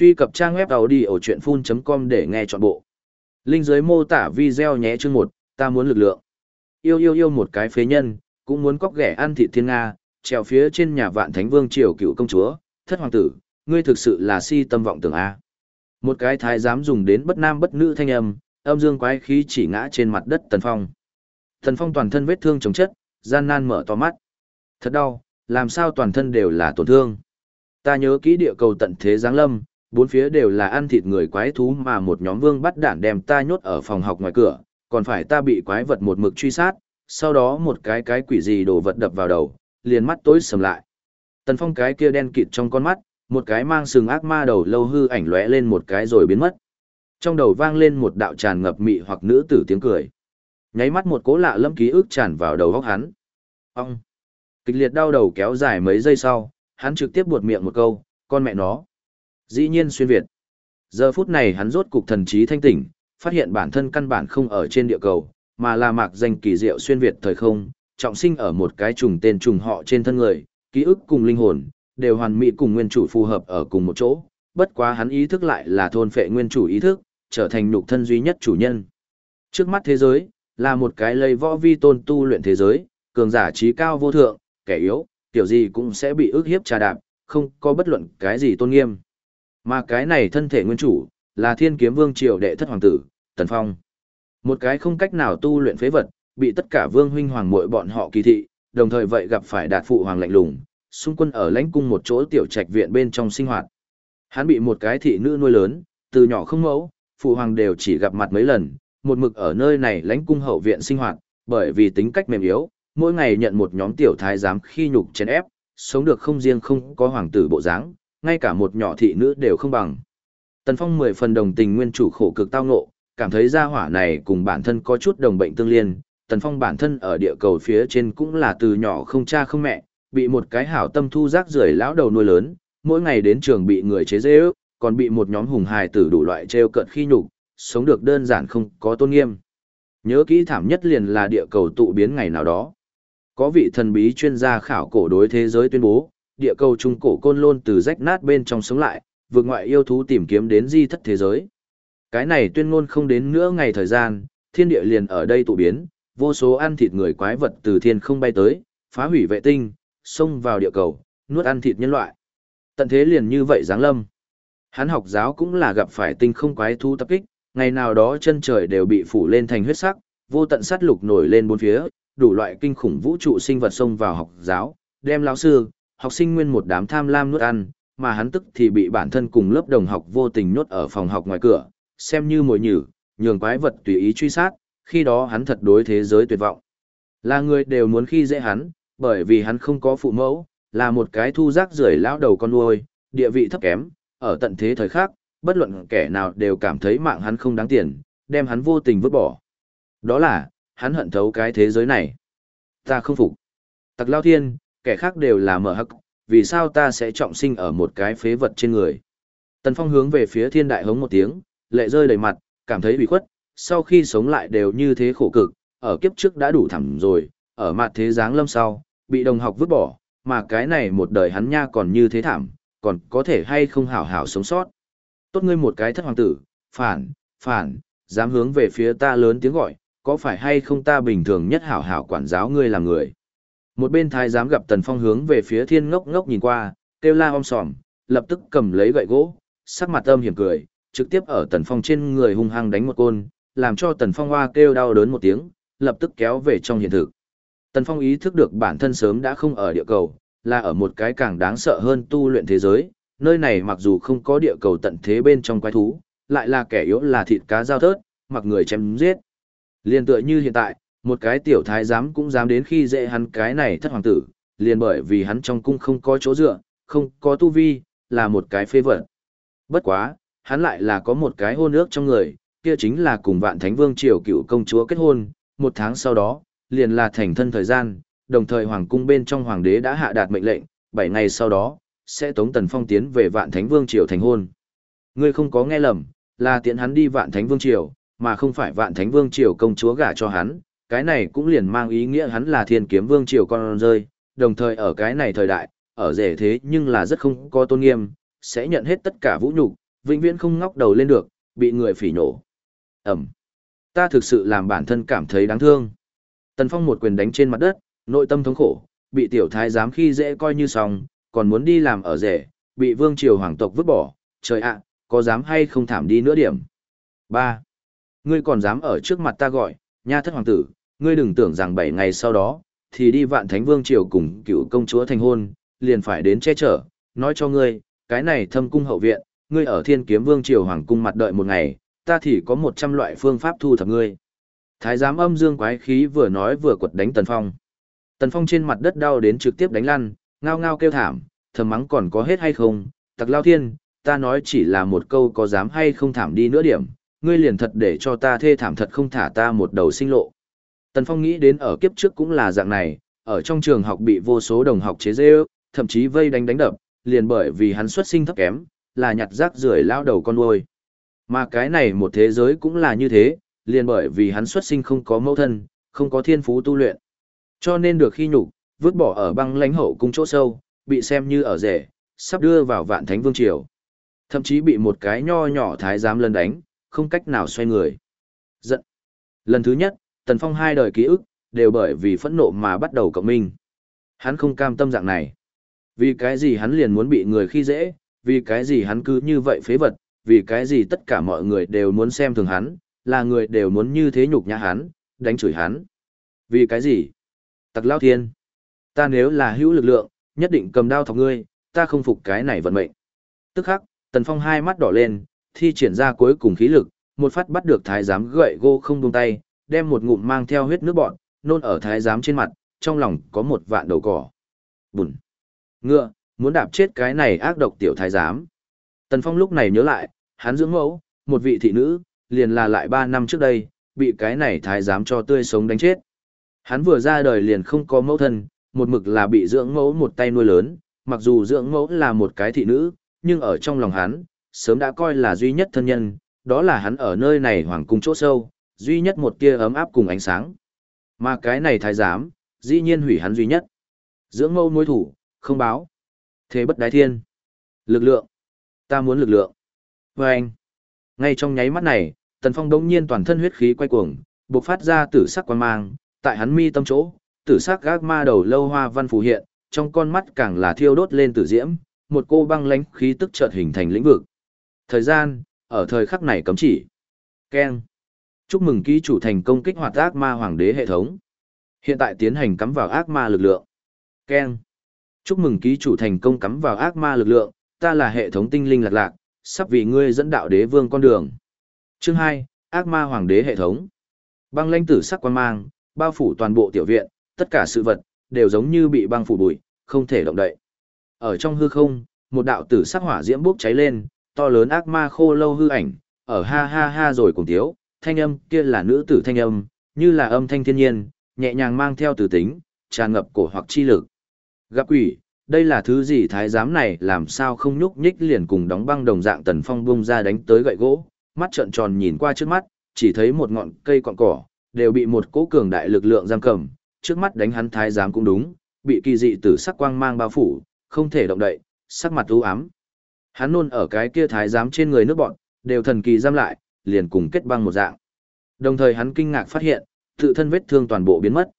Truy cập trang web đầu đi ở chuyện full.com để nghe trọn bộ. Linh dưới mô tả video nhé chương một, ta muốn lực lượng. Yêu yêu yêu một cái phế nhân, cũng muốn cóc ghẻ ăn thịt thiên Nga, trèo phía trên nhà vạn thánh vương triều cựu công chúa, thất hoàng tử, ngươi thực sự là si tâm vọng tưởng A. Một cái thái dám dùng đến bất nam bất nữ thanh âm, âm dương quái khí chỉ ngã trên mặt đất tần phong. Tần phong toàn thân vết thương chống chất, gian nan mở to mắt. Thật đau, làm sao toàn thân đều là tổn thương. Ta nhớ kỹ địa cầu tận thế giáng lâm, bốn phía đều là ăn thịt người quái thú mà một nhóm vương bắt đạn đem ta nhốt ở phòng học ngoài cửa, còn phải ta bị quái vật một mực truy sát, sau đó một cái cái quỷ gì đổ vật đập vào đầu, liền mắt tối sầm lại. Tần Phong cái kia đen kịt trong con mắt, một cái mang sừng ác ma đầu lâu hư ảnh lóe lên một cái rồi biến mất. Trong đầu vang lên một đạo tràn ngập mị hoặc nữ tử tiếng cười. Nháy mắt một cố lạ lâm ký ức tràn vào đầu óc hắn. Ông! Kịch liệt đau đầu kéo dài mấy giây sau, hắn trực tiếp buột miệng một câu, con mẹ nó. Dĩ nhiên xuyên Việt. Giờ phút này hắn rốt cục thần trí thanh tỉnh, phát hiện bản thân căn bản không ở trên địa cầu, mà là mạc danh kỳ diệu xuyên Việt thời không, trọng sinh ở một cái trùng tên trùng họ trên thân người, ký ức cùng linh hồn, đều hoàn mỹ cùng nguyên chủ phù hợp ở cùng một chỗ, bất quá hắn ý thức lại là thôn phệ nguyên chủ ý thức, trở thành nhục thân duy nhất chủ nhân. Trước mắt thế giới, là một cái lây võ vi tôn tu luyện thế giới, cường giả trí cao vô thượng, kẻ yếu, tiểu gì cũng sẽ bị ức hiếp trà đạp, không có bất luận cái gì tôn nghiêm. Mà cái này thân thể nguyên chủ, là thiên kiếm vương triều đệ thất hoàng tử, Tần Phong. Một cái không cách nào tu luyện phế vật, bị tất cả vương huynh hoàng muội bọn họ kỳ thị, đồng thời vậy gặp phải đạt phụ hoàng lạnh lùng, xung quân ở lãnh cung một chỗ tiểu trạch viện bên trong sinh hoạt. Hắn bị một cái thị nữ nuôi lớn, từ nhỏ không mẫu, phụ hoàng đều chỉ gặp mặt mấy lần, một mực ở nơi này lãnh cung hậu viện sinh hoạt, bởi vì tính cách mềm yếu, mỗi ngày nhận một nhóm tiểu thái giám khi nhục chèn ép, sống được không riêng không có hoàng tử bộ dáng, ngay cả một nhỏ thị nữ đều không bằng. Tần Phong mười phần đồng tình nguyên chủ khổ cực tao ngộ, cảm thấy gia hỏa này cùng bản thân có chút đồng bệnh tương liên. Tần Phong bản thân ở địa cầu phía trên cũng là từ nhỏ không cha không mẹ, bị một cái hảo tâm thu rác rưởi lão đầu nuôi lớn, mỗi ngày đến trường bị người chế dễ ước, còn bị một nhóm hùng hài tử đủ loại treo cợt khi nhục, sống được đơn giản không có tôn nghiêm. Nhớ kỹ thảm nhất liền là địa cầu tụ biến ngày nào đó. Có vị thần bí chuyên gia khảo cổ đối thế giới tuyên bố, địa cầu trung cổ côn lôn từ rách nát bên trong sống lại, vượt ngoại yêu thú tìm kiếm đến di thất thế giới. Cái này tuyên ngôn không đến nữa ngày thời gian, thiên địa liền ở đây tụ biến, vô số ăn thịt người quái vật từ thiên không bay tới, phá hủy vệ tinh, xông vào địa cầu, nuốt ăn thịt nhân loại. Tận thế liền như vậy giáng lâm. Hắn học giáo cũng là gặp phải tinh không quái thú tập kích, ngày nào đó chân trời đều bị phủ lên thành huyết sắc, vô tận sát lục nổi lên bốn phía, đủ loại kinh khủng vũ trụ sinh vật xông vào học giáo, đem lão sư, học sinh nguyên một đám tham lam nuốt ăn, mà hắn tức thì bị bản thân cùng lớp đồng học vô tình nhốt ở phòng học ngoài cửa, xem như mồi nhử, nhường quái vật tùy ý truy sát, khi đó hắn thật đối thế giới tuyệt vọng. Là người đều muốn khi dễ hắn, bởi vì hắn không có phụ mẫu, là một cái thu rác rưởi lão đầu con nuôi, địa vị thấp kém, ở tận thế thời khác, bất luận kẻ nào đều cảm thấy mạng hắn không đáng tiền, đem hắn vô tình vứt bỏ. Đó là, hắn hận thấu cái thế giới này. Ta không phục. Tặc lao thiên, kẻ khác đều là mở hắc, vì sao ta sẽ trọng sinh ở một cái phế vật trên người. Tần Phong hướng về phía thiên đại hống một tiếng, lệ rơi đầy mặt, cảm thấy bị khuất, sau khi sống lại đều như thế khổ cực, ở kiếp trước đã đủ thẳm rồi, ở mặt thế giáng lâm sau, bị đồng học vứt bỏ, mà cái này một đời hắn nha còn như thế thảm, còn có thể hay không hảo hảo sống sót. Tốt ngươi một cái thất hoàng tử, phản, phản, dám hướng về phía ta lớn tiếng gọi, có phải hay không ta bình thường nhất hảo hảo quản giáo ngươi làm người. Một bên thái giám gặp Tần Phong hướng về phía thiên ngốc ngốc nhìn qua, kêu la om sòm, lập tức cầm lấy gậy gỗ, sắc mặt âm hiểm cười, trực tiếp ở Tần Phong trên người hung hăng đánh một côn, làm cho Tần Phong hoa kêu đau đớn một tiếng, lập tức kéo về trong hiện thực. Tần Phong ý thức được bản thân sớm đã không ở địa cầu, là ở một cái càng đáng sợ hơn tu luyện thế giới, nơi này mặc dù không có địa cầu tận thế bên trong quái thú, lại là kẻ yếu là thịt cá giao thớt, mặc người chém giết. Liên tựa như hiện tại, một cái tiểu thái giám cũng dám đến khi dễ hắn cái này thất hoàng tử, liền bởi vì hắn trong cung không có chỗ dựa, không có tu vi, là một cái phê vật. Bất quá, hắn lại là có một cái hôn ước trong người, kia chính là cùng vạn thánh vương triều cựu công chúa kết hôn, một tháng sau đó, liền là thành thân thời gian, đồng thời hoàng cung bên trong hoàng đế đã hạ đạt mệnh lệnh, 7 ngày sau đó, sẽ tống tần phong tiến về vạn thánh vương triều thành hôn. Ngươi không có nghe lầm, là tiện hắn đi vạn thánh vương triều, mà không phải vạn thánh vương triều công chúa gả cho hắn, cái này cũng liền mang ý nghĩa hắn là thiên kiếm vương triều con rơi, đồng thời ở cái này thời đại, ở rể thế nhưng là rất không có tôn nghiêm, sẽ nhận hết tất cả vũ nhục, vĩnh viễn không ngóc đầu lên được, bị người phỉ nổ. Ẩm. Ta thực sự làm bản thân cảm thấy đáng thương. Tần Phong một quyền đánh trên mặt đất, nội tâm thống khổ, bị tiểu thái giám khi dễ coi như xong, còn muốn đi làm ở rể, bị vương triều hoàng tộc vứt bỏ, trời ạ, có dám hay không thảm đi nữa điểm. 3. Ngươi còn dám ở trước mặt ta gọi, nha thất hoàng tử, ngươi đừng tưởng rằng 7 ngày sau đó, thì đi vạn thánh vương triều cùng cựu công chúa thành hôn, liền phải đến che chở, nói cho ngươi, cái này thâm cung hậu viện, ngươi ở thiên kiếm vương triều hoàng cung mặt đợi một ngày, ta thì có 100 loại phương pháp thu thập ngươi. Thái giám âm dương quái khí vừa nói vừa quật đánh Tần Phong. Tần Phong trên mặt đất đau đến trực tiếp đánh lăn, ngao ngao kêu thảm, thầm mắng còn có hết hay không, tặc lao thiên, ta nói chỉ là một câu có dám hay không thảm đi nữa điểm, ngươi liền thật để cho ta thê thảm thật không thả ta một đầu sinh lộ. Tần Phong nghĩ đến ở kiếp trước cũng là dạng này, ở trong trường học bị vô số đồng học chế giễu, thậm chí vây đánh đánh đập, liền bởi vì hắn xuất sinh thấp kém, là nhặt rác rưởi lao đầu con nuôi. Mà cái này một thế giới cũng là như thế, liền bởi vì hắn xuất sinh không có mẫu thân, không có thiên phú tu luyện. Cho nên được khi nhục, vứt bỏ ở băng lãnh hậu cung chỗ sâu, bị xem như ở rể, sắp đưa vào vạn thánh vương triều. Thậm chí bị một cái nho nhỏ thái giám lân đánh, không cách nào xoay người. Giận. Lần thứ nhất, Tần Phong hai đời ký ức, đều bởi vì phẫn nộ mà bắt đầu cộng minh. Hắn không cam tâm dạng này. Vì cái gì hắn liền muốn bị người khi dễ, vì cái gì hắn cứ như vậy phế vật, vì cái gì tất cả mọi người đều muốn xem thường hắn, là người đều muốn như thế nhục nhã hắn, đánh chửi hắn. Vì cái gì? Tặc lao thiên. Ta nếu là hữu lực lượng, nhất định cầm đao thọc ngươi, ta không phục cái này vận mệnh. Tức khắc, Tần Phong hai mắt đỏ lên, thi triển ra cuối cùng khí lực, một phát bắt được thái giám gậy gô không buông tay, đem một ngụm mang theo huyết nước bọn, nôn ở thái giám trên mặt, trong lòng có một vạn đầu cỏ. Bùn. Ngựa, muốn đạp chết cái này ác độc tiểu thái giám. Tần Phong lúc này nhớ lại, hắn dưỡng mẫu, một vị thị nữ, liền là lại ba năm trước đây, bị cái này thái giám cho tươi sống đánh chết. Hắn vừa ra đời liền không có mẫu thân, một mực là bị dưỡng mẫu một tay nuôi lớn, mặc dù dưỡng mẫu là một cái thị nữ, nhưng ở trong lòng hắn, sớm đã coi là duy nhất thân nhân, đó là hắn ở nơi này hoàng cung chỗ sâu, duy nhất một tia ấm áp cùng ánh sáng. Mà cái này thái giám, dĩ nhiên hủy hắn duy nhất. Dưỡng mâu mối thủ, không báo. Thế bất đái thiên. Lực lượng. Ta muốn lực lượng. Và anh. Ngay trong nháy mắt này, Tần Phong đống nhiên toàn thân huyết khí quay cuồng, bộc phát ra tử sắc quan mang, tại hắn mi tâm chỗ, tử sắc gác ma đầu lâu hoa văn phù hiện, trong con mắt càng là thiêu đốt lên tử diễm, một cô băng lãnh khí tức chợt hình thành lĩnh vực. Thời gian, ở thời khắc này cấm chỉ. Keng. Chúc mừng ký chủ thành công kích hoạt ác ma hoàng đế hệ thống. Hiện tại tiến hành cắm vào ác ma lực lượng. Keng. Chúc mừng ký chủ thành công cắm vào ác ma lực lượng, ta là hệ thống tinh linh lạc lạc, sắp vì ngươi dẫn đạo đế vương con đường. Chương hai, ác ma hoàng đế hệ thống. Băng lãnh tử sắc quan mang, bao phủ toàn bộ tiểu viện, tất cả sự vật đều giống như bị băng phủ bụi, không thể động đậy. Ở trong hư không, một đạo tử sắc hỏa diễm bốc cháy lên, to lớn ác ma khô lâu hư ảnh, ở ha ha ha rồi cùng tiếu, thanh âm kia là nữ tử thanh âm, như là âm thanh thiên nhiên, nhẹ nhàng mang theo tử tính, tràn ngập cổ hoặc chi lực. Gặp quỷ, đây là thứ gì thái giám này làm sao không nhúc nhích liền cùng đóng băng đồng dạng tần phong bung ra đánh tới gậy gỗ, mắt trợn tròn nhìn qua trước mắt, chỉ thấy một ngọn cây cọn cỏ, đều bị một cỗ cường đại lực lượng giam cầm, trước mắt đánh hắn thái giám cũng đúng, bị kỳ dị tử sắc quang mang bao phủ, không thể động đậy, sắc mặt u ám. Hắn nôn ở cái kia thái giám trên người nước bọn, đều thần kỳ giam lại, liền cùng kết băng một dạng. Đồng thời hắn kinh ngạc phát hiện, tự thân vết thương toàn bộ biến mất.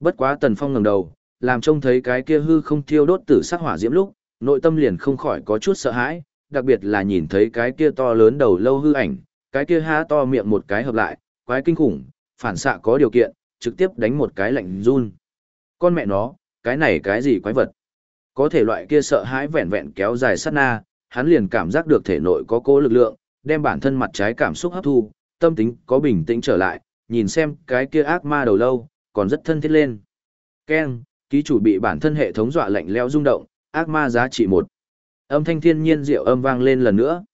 Bất quá Tần Phong ngẩng đầu, làm trông thấy cái kia hư không thiêu đốt tử sắc hỏa diễm lúc, nội tâm liền không khỏi có chút sợ hãi, đặc biệt là nhìn thấy cái kia to lớn đầu lâu hư ảnh, cái kia há to miệng một cái hợp lại, quái kinh khủng, phản xạ có điều kiện, trực tiếp đánh một cái lạnh run. Con mẹ nó, cái này cái gì quái vật? Có thể loại kia sợ hãi vẹn vẹn kéo dài sát na, hắn liền cảm giác được thể nội có cố lực lượng, đem bản thân mặt trái cảm xúc hấp thu, tâm tính có bình tĩnh trở lại, nhìn xem cái kia ác ma đầu lâu, còn rất thân thiết lên. Ken, ký chủ bị bản thân hệ thống dọa lạnh lẽo rung động, ác ma giá trị một. Âm thanh thiên nhiên diệu âm vang lên lần nữa.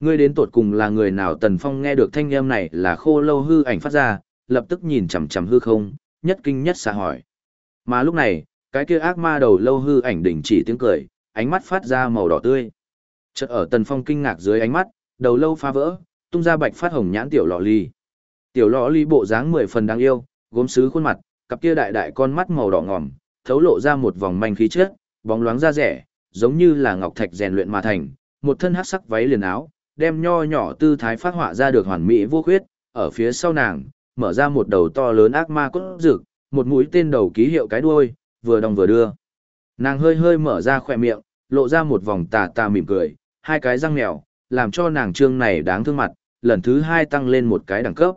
Ngươi đến tột cùng là người nào Tần Phong nghe được thanh âm này là khô lâu hư ảnh phát ra, lập tức nhìn chằm chằm hư không, nhất kinh nhất xạ hỏi. Mà lúc này, cái kia ác ma đầu lâu hư ảnh đỉnh chỉ tiếng cười, ánh mắt phát ra màu đỏ tươi. Chợt ở Tần Phong kinh ngạc dưới ánh mắt, đầu lâu phá vỡ, tung ra bạch phát hồng nhãn tiểu lọ ly. Tiểu lọ ly bộ dáng mười phần đáng yêu, gốm sứ khuôn mặt, cặp kia đại đại con mắt màu đỏ ngòm, thấu lộ ra một vòng manh khí chất, bóng loáng da rẻ, giống như là ngọc thạch rèn luyện mà thành, một thân hắc sắc váy liền áo, đem nho nhỏ tư thái phát họa ra được hoàn mỹ vô khuyết, ở phía sau nàng, mở ra một đầu to lớn ác ma cốt rực, một mũi tên đầu ký hiệu cái đuôi, vừa đồng vừa đưa. Nàng hơi hơi mở ra khỏe miệng, lộ ra một vòng tà tà mỉm cười, hai cái răng mèo, làm cho nàng trương này đáng thương mặt, lần thứ hai tăng lên một cái đẳng cấp.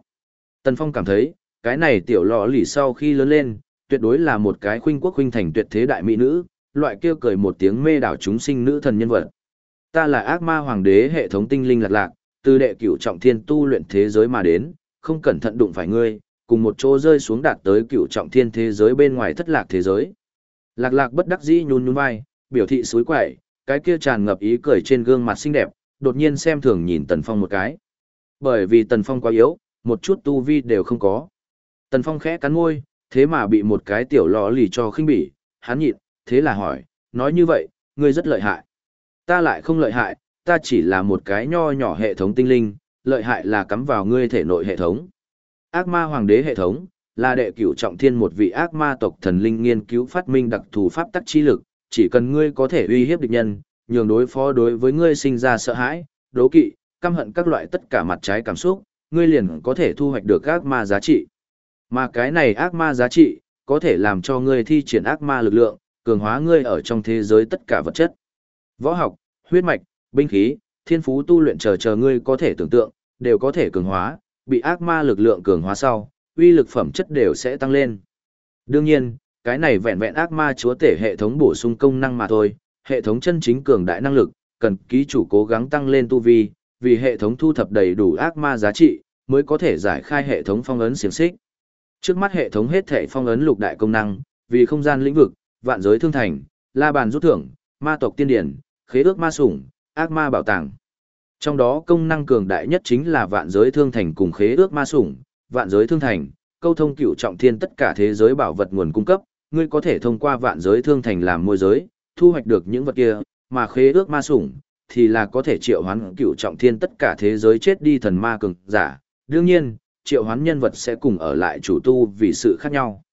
Tần Phong cảm thấy, cái này tiểu lọ lì sau khi lớn lên, tuyệt đối là một cái khuynh quốc khuynh thành tuyệt thế đại mỹ nữ, loại kia cười một tiếng mê đảo chúng sinh nữ thần nhân vật. Ta là ác ma hoàng đế hệ thống tinh linh lạc lạc, từ đệ cửu trọng thiên tu luyện thế giới mà đến, không cẩn thận đụng phải ngươi, cùng một chỗ rơi xuống đạt tới cửu trọng thiên thế giới bên ngoài thất lạc thế giới. Lạc lạc bất đắc dĩ nhún nhún vai, biểu thị suối quậy, cái kia tràn ngập ý cười trên gương mặt xinh đẹp, đột nhiên xem thường nhìn Tần Phong một cái. Bởi vì Tần Phong quá yếu, một chút tu vi đều không có. Tần Phong khẽ cắn môi, thế mà bị một cái tiểu lò lì cho khinh bỉ, hắn nhịn, thế là hỏi, nói như vậy, ngươi rất lợi hại. Ta lại không lợi hại, ta chỉ là một cái nho nhỏ hệ thống tinh linh, lợi hại là cắm vào ngươi thể nội hệ thống. Ác ma hoàng đế hệ thống, là đệ cửu trọng thiên một vị ác ma tộc thần linh nghiên cứu phát minh đặc thù pháp tắc chi lực, chỉ cần ngươi có thể uy hiếp địch nhân, nhường đối phó đối với ngươi sinh ra sợ hãi, đố kỵ, căm hận các loại tất cả mặt trái cảm xúc, ngươi liền có thể thu hoạch được ác ma giá trị. Mà cái này ác ma giá trị, có thể làm cho ngươi thi triển ác ma lực lượng, cường hóa ngươi ở trong thế giới tất cả vật chất. Võ học, huyết mạch, binh khí, thiên phú tu luyện chờ chờ ngươi có thể tưởng tượng, đều có thể cường hóa, bị ác ma lực lượng cường hóa sau, uy lực phẩm chất đều sẽ tăng lên. Đương nhiên, cái này vẹn vẹn ác ma chúa tể hệ thống bổ sung công năng mà thôi, hệ thống chân chính cường đại năng lực, cần ký chủ cố gắng tăng lên tu vi, vì hệ thống thu thập đầy đủ ác ma giá trị, mới có thể giải khai hệ thống phong ấn xiềng xích. Trước mắt hệ thống hết thể phong ấn lục đại công năng, vì không gian lĩnh vực, vạn giới thương thành, la bàn rút thưởng, ma tộc tiên điển, khế ước ma sủng, ác ma bảo tàng. Trong đó công năng cường đại nhất chính là vạn giới thương thành cùng khế ước ma sủng, vạn giới thương thành, câu thông cựu trọng thiên tất cả thế giới bảo vật nguồn cung cấp, ngươi có thể thông qua vạn giới thương thành làm môi giới, thu hoạch được những vật kia, mà khế ước ma sủng thì là có thể triệu hoán cựu trọng thiên tất cả thế giới chết đi thần ma cường giả. Đương nhiên, triệu hoán nhân vật sẽ cùng ở lại chủ tu vì sự khác nhau.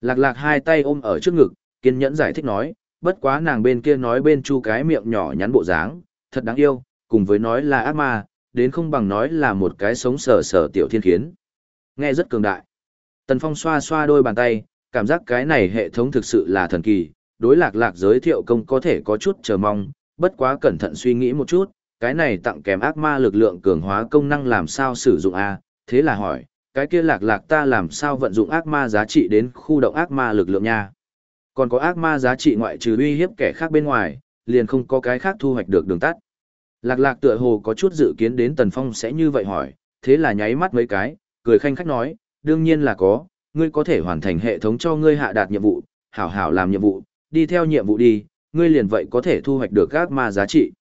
Lạc lạc hai tay ôm ở trước ngực, kiên nhẫn giải thích nói, bất quá nàng bên kia nói bên chu cái miệng nhỏ nhắn bộ dáng, thật đáng yêu, cùng với nói là ác ma, đến không bằng nói là một cái sống sờ sờ tiểu thiên khiến. Nghe rất cường đại. Tần Phong xoa xoa đôi bàn tay, cảm giác cái này hệ thống thực sự là thần kỳ, đối lạc lạc giới thiệu công có thể có chút chờ mong, bất quá cẩn thận suy nghĩ một chút, cái này tặng kèm ác ma lực lượng cường hóa công năng làm sao sử dụng a thế là hỏi, cái kia lạc lạc ta làm sao vận dụng ác ma giá trị đến khu động ác ma lực lượng nha. Còn có ác ma giá trị ngoại trừ uy hiếp kẻ khác bên ngoài, liền không có cái khác thu hoạch được đường tắt. Lạc lạc tựa hồ có chút dự kiến đến Tần Phong sẽ như vậy hỏi, thế là nháy mắt mấy cái, cười khanh khách nói, đương nhiên là có, ngươi có thể hoàn thành hệ thống cho ngươi hạ đạt nhiệm vụ, hảo hảo làm nhiệm vụ, đi theo nhiệm vụ đi, ngươi liền vậy có thể thu hoạch được ác ma giá trị.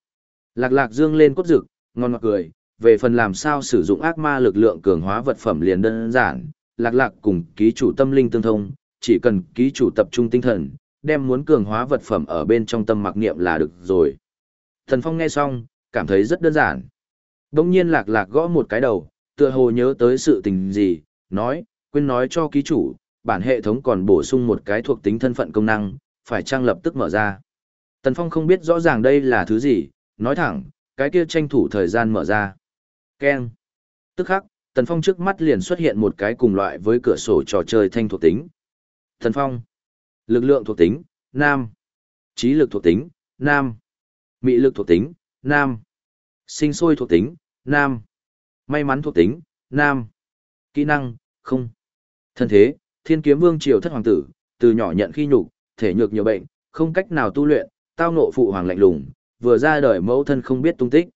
Lạc lạc dương lên cốt rực, ngon ngọt cười, về phần làm sao sử dụng ác ma lực lượng cường hóa vật phẩm liền đơn giản, lạc lạc cùng ký chủ tâm linh tương thông, chỉ cần ký chủ tập trung tinh thần, đem muốn cường hóa vật phẩm ở bên trong tâm mặc niệm là được rồi. Thần Phong nghe xong, cảm thấy rất đơn giản. Đông nhiên lạc lạc gõ một cái đầu, tựa hồ nhớ tới sự tình gì, nói, quên nói cho ký chủ, bản hệ thống còn bổ sung một cái thuộc tính thân phận công năng, phải trang lập tức mở ra. Tần Phong không biết rõ ràng đây là thứ gì, nói thẳng, cái kia tranh thủ thời gian mở ra. Ken. Tức khắc, Tần Phong trước mắt liền xuất hiện một cái cùng loại với cửa sổ trò chơi thanh thuộc tính. Tần Phong. Lực lượng thuộc tính, Nam. Trí lực thuộc tính, Nam. Mị lực thuộc tính, Nam. Sinh sôi thuộc tính, Nam. May mắn thuộc tính, Nam. Kỹ năng, không. Thân thế, thiên kiếm vương triều thất hoàng tử, từ nhỏ nhận khi nhục, thể nhược nhiều bệnh, không cách nào tu luyện, tao nộ phụ hoàng lạnh lùng, vừa ra đời mẫu thân không biết tung tích.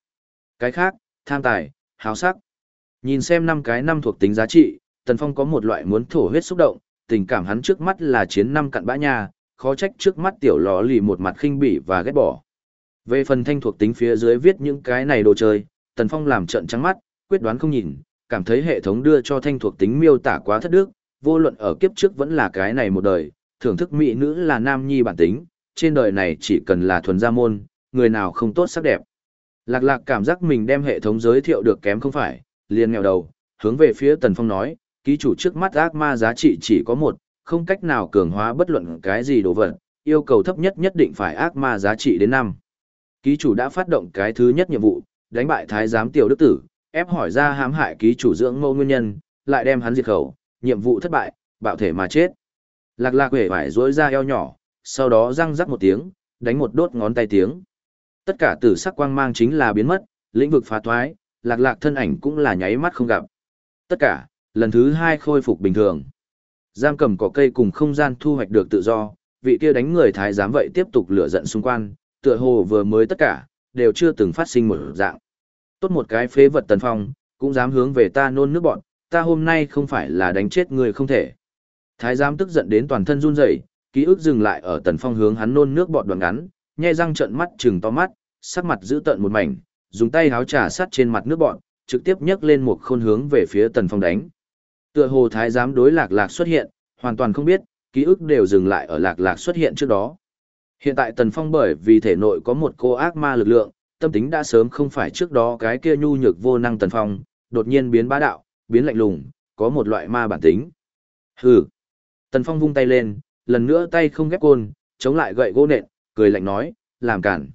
Cái khác, tham tài, háo sắc. Nhìn xem năm cái năm thuộc tính giá trị, Tần Phong có một loại muốn thổ huyết xúc động, tình cảm hắn trước mắt là chiến năm cặn bã nhà, khó trách trước mắt tiểu lò lì một mặt khinh bỉ và ghét bỏ. Về phần thanh thuộc tính phía dưới viết những cái này đồ chơi, Tần Phong làm trận trắng mắt, quyết đoán không nhìn, cảm thấy hệ thống đưa cho thanh thuộc tính miêu tả quá thất đức, vô luận ở kiếp trước vẫn là cái này một đời, thưởng thức mỹ nữ là nam nhi bản tính, trên đời này chỉ cần là thuần gia môn, người nào không tốt sắc đẹp. Lạc lạc cảm giác mình đem hệ thống giới thiệu được kém không phải, liền nghèo đầu, hướng về phía Tần Phong nói, ký chủ trước mắt ác ma giá trị chỉ có một, không cách nào cường hóa bất luận cái gì đồ vật, yêu cầu thấp nhất nhất định phải ác ma giá trị đến năm. Ký chủ đã phát động cái thứ nhất nhiệm vụ, đánh bại thái giám tiểu đức tử, ép hỏi ra hãm hại ký chủ dưỡng mẫu nguyên nhân, lại đem hắn diệt khẩu, nhiệm vụ thất bại, bạo thể mà chết. Lạc lạc hề vải rối ra eo nhỏ, sau đó răng rắc một tiếng, đánh một đốt ngón tay tiếng. Tất cả tử sắc quang mang chính là biến mất, lĩnh vực phá thoái, lạc lạc thân ảnh cũng là nháy mắt không gặp. Tất cả, lần thứ hai khôi phục bình thường. Giam cầm cỏ cây cùng không gian thu hoạch được tự do, vị kia đánh người thái giám vậy tiếp tục lửa giận xung quanh, tựa hồ vừa mới tất cả, đều chưa từng phát sinh một dạng. Tốt một cái phế vật tần phong, cũng dám hướng về ta nôn nước bọn, ta hôm nay không phải là đánh chết người không thể. Thái giám tức giận đến toàn thân run rẩy, ký ức dừng lại ở tần phong hướng hắn nôn nước bọt đoạn ngắn, nhe răng trợn mắt trừng to mắt, sắc mặt giữ tợn một mảnh, dùng tay háo trà sát trên mặt nước bọt, trực tiếp nhấc lên một khôn hướng về phía tần phong đánh. Tựa hồ thái giám đối lạc lạc xuất hiện, hoàn toàn không biết, ký ức đều dừng lại ở lạc lạc xuất hiện trước đó. Hiện tại tần phong bởi vì thể nội có một cô ác ma lực lượng, tâm tính đã sớm không phải trước đó cái kia nhu nhược vô năng tần phong, đột nhiên biến bá đạo, biến lạnh lùng, có một loại ma bản tính. Hừ. Tần phong vung tay lên, lần nữa tay không ghép côn, chống lại gậy gỗ nện, cười lạnh nói, làm cản.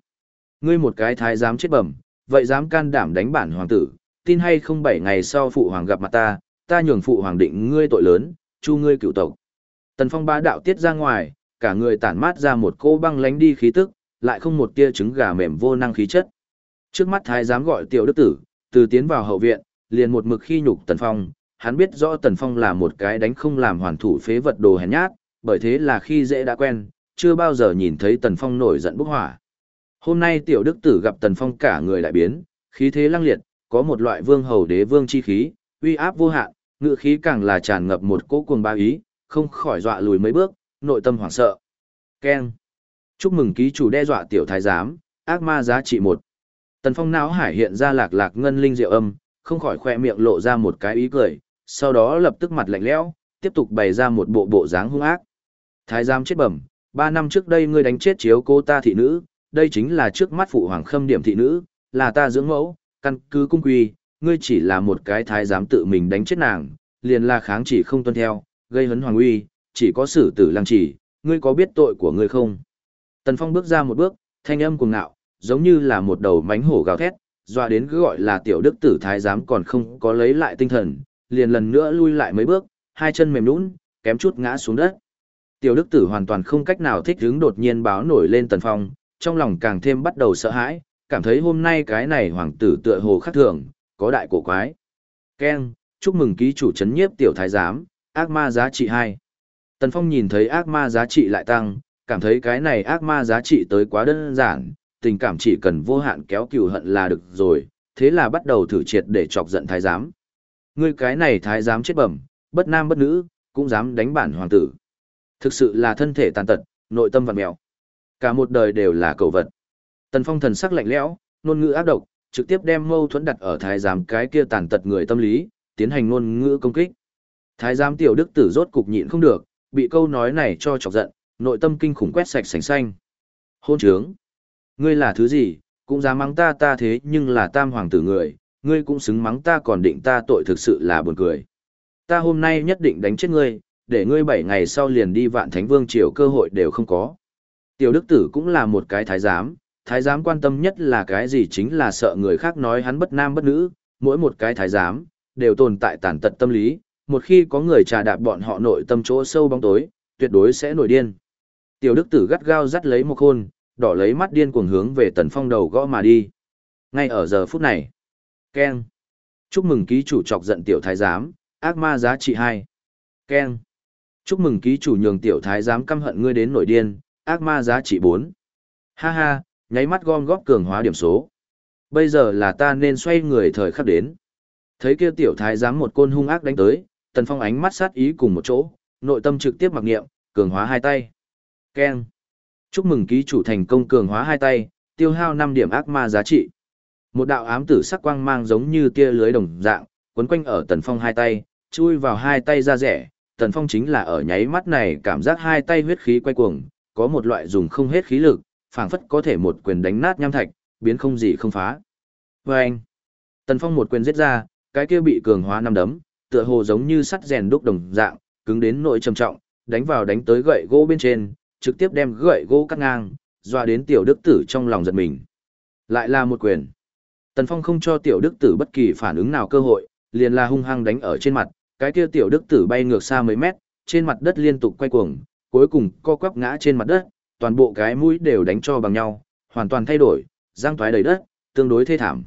Ngươi một cái thái giám chết bẩm, vậy dám can đảm đánh bản hoàng tử, tin hay không bảy ngày sau phụ hoàng gặp mặt ta, ta nhường phụ hoàng định ngươi tội lớn, chu ngươi cựu tộc. Tần Phong bá đạo tiết ra ngoài, cả người tản mát ra một cô băng lánh đi khí tức, lại không một tia trứng gà mềm vô năng khí chất. Trước mắt thái giám gọi tiểu đức tử, từ tiến vào hậu viện, liền một mực khi nhục Tần Phong, hắn biết rõ Tần Phong là một cái đánh không làm hoàn thủ phế vật đồ hèn nhát, bởi thế là khi dễ đã quen, chưa bao giờ nhìn thấy Tần Phong nổi giận bốc hỏa. Hôm nay tiểu đức tử gặp Tần Phong cả người lại biến, khí thế lăng liệt, có một loại vương hầu đế vương chi khí, uy áp vô hạn, ngựa khí càng là tràn ngập một cỗ cuồng ba ý, không khỏi dọa lùi mấy bước, nội tâm hoảng sợ. Keng. Chúc mừng ký chủ đe dọa tiểu thái giám, ác ma giá trị một. Tần Phong não hải hiện ra lạc lạc ngân linh diệu âm, không khỏi khoe miệng lộ ra một cái ý cười, sau đó lập tức mặt lạnh lẽo, tiếp tục bày ra một bộ bộ dáng hung ác. Thái giám chết bẩm, ba năm trước đây ngươi đánh chết chiếu cô ta thị nữ, đây chính là trước mắt phụ hoàng khâm điểm thị nữ, là ta dưỡng mẫu, căn cứ cung quy, ngươi chỉ là một cái thái giám tự mình đánh chết nàng, liền là kháng chỉ không tuân theo, gây hấn hoàng uy, chỉ có xử tử lăng chỉ, ngươi có biết tội của ngươi không? Tần Phong bước ra một bước, thanh âm cuồng ngạo, giống như là một đầu mánh hổ gào thét, doa đến cứ gọi là tiểu đức tử thái giám còn không có lấy lại tinh thần, liền lần nữa lui lại mấy bước, hai chân mềm nhũn, kém chút ngã xuống đất. Tiểu đức tử hoàn toàn không cách nào thích ứng đột nhiên báo nổi lên Tần Phong, trong lòng càng thêm bắt đầu sợ hãi, cảm thấy hôm nay cái này hoàng tử tựa hồ khác thường, có đại cổ quái. Ken, chúc mừng ký chủ chấn nhiếp tiểu thái giám, ác ma giá trị 2. Tần Phong nhìn thấy ác ma giá trị lại tăng, cảm thấy cái này ác ma giá trị tới quá đơn giản, tình cảm chỉ cần vô hạn kéo cừu hận là được rồi, thế là bắt đầu thử triệt để chọc giận thái giám. Ngươi cái này thái giám chết bẩm, bất nam bất nữ, cũng dám đánh bản hoàng tử. Thực sự là thân thể tàn tật, nội tâm vặn mèo. Cả một đời đều là cầu vật. Tần Phong thần sắc lạnh lẽo, ngôn ngữ ác độc, trực tiếp đem mâu thuẫn đặt ở thái giám cái kia tàn tật người tâm lý, tiến hành ngôn ngữ công kích. Thái giám tiểu đức tử rốt cục nhịn không được, bị câu nói này cho chọc giận, nội tâm kinh khủng quét sạch sành xanh. Hôn trướng! Ngươi là thứ gì, cũng dám mắng ta ta thế nhưng là tam hoàng tử người, ngươi cũng xứng mắng ta còn định ta tội thực sự là buồn cười. Ta hôm nay nhất định đánh chết ngươi, để ngươi bảy ngày sau liền đi vạn thánh vương triều cơ hội đều không có. Tiểu đức tử cũng là một cái thái giám, thái giám quan tâm nhất là cái gì chính là sợ người khác nói hắn bất nam bất nữ, mỗi một cái thái giám, đều tồn tại tàn tật tâm lý, một khi có người trà đạp bọn họ nội tâm chỗ sâu bóng tối, tuyệt đối sẽ nổi điên. Tiểu đức tử gắt gao dắt lấy một khôn, đỏ lấy mắt điên cuồng hướng về tần phong đầu gõ mà đi. Ngay ở giờ phút này, keng. Chúc mừng ký chủ chọc giận tiểu thái giám, ác ma giá trị 2. Keng. Chúc mừng ký chủ nhường tiểu thái giám căm hận ngươi đến nổi điên, ác ma giá trị 4. Ha ha, nháy mắt gom góp cường hóa điểm số. Bây giờ là ta nên xoay người thời khắc đến. Thấy kia tiểu thái giám một côn hung ác đánh tới, tần phong ánh mắt sát ý cùng một chỗ, nội tâm trực tiếp mặc niệm, cường hóa hai tay. Keng. Chúc mừng ký chủ thành công cường hóa hai tay, tiêu hao 5 điểm ác ma giá trị. Một đạo ám tử sắc quang mang giống như tia lưới đồng dạng, quấn quanh ở tần phong hai tay, chui vào hai tay ra rẻ. Tần phong chính là ở nháy mắt này cảm giác hai tay huyết khí quay cuồng, có một loại dùng không hết khí lực, phảng phất có thể một quyền đánh nát nham thạch, biến không gì không phá. Và anh, Tần Phong một quyền giết ra, cái kia bị cường hóa năm đấm, tựa hồ giống như sắt rèn đúc đồng dạng, cứng đến nội trầm trọng, đánh vào đánh tới gậy gỗ bên trên, trực tiếp đem gậy gỗ cắt ngang, dọa đến tiểu đức tử trong lòng giật mình. Lại là một quyền. Tần Phong không cho tiểu đức tử bất kỳ phản ứng nào cơ hội, liền là hung hăng đánh ở trên mặt, cái kia tiểu đức tử bay ngược xa mấy mét, trên mặt đất liên tục quay cuồng, cuối cùng co quắp ngã trên mặt đất, toàn bộ cái mũi đều đánh cho bằng nhau, hoàn toàn thay đổi, răng thoái đầy đất, tương đối thê thảm.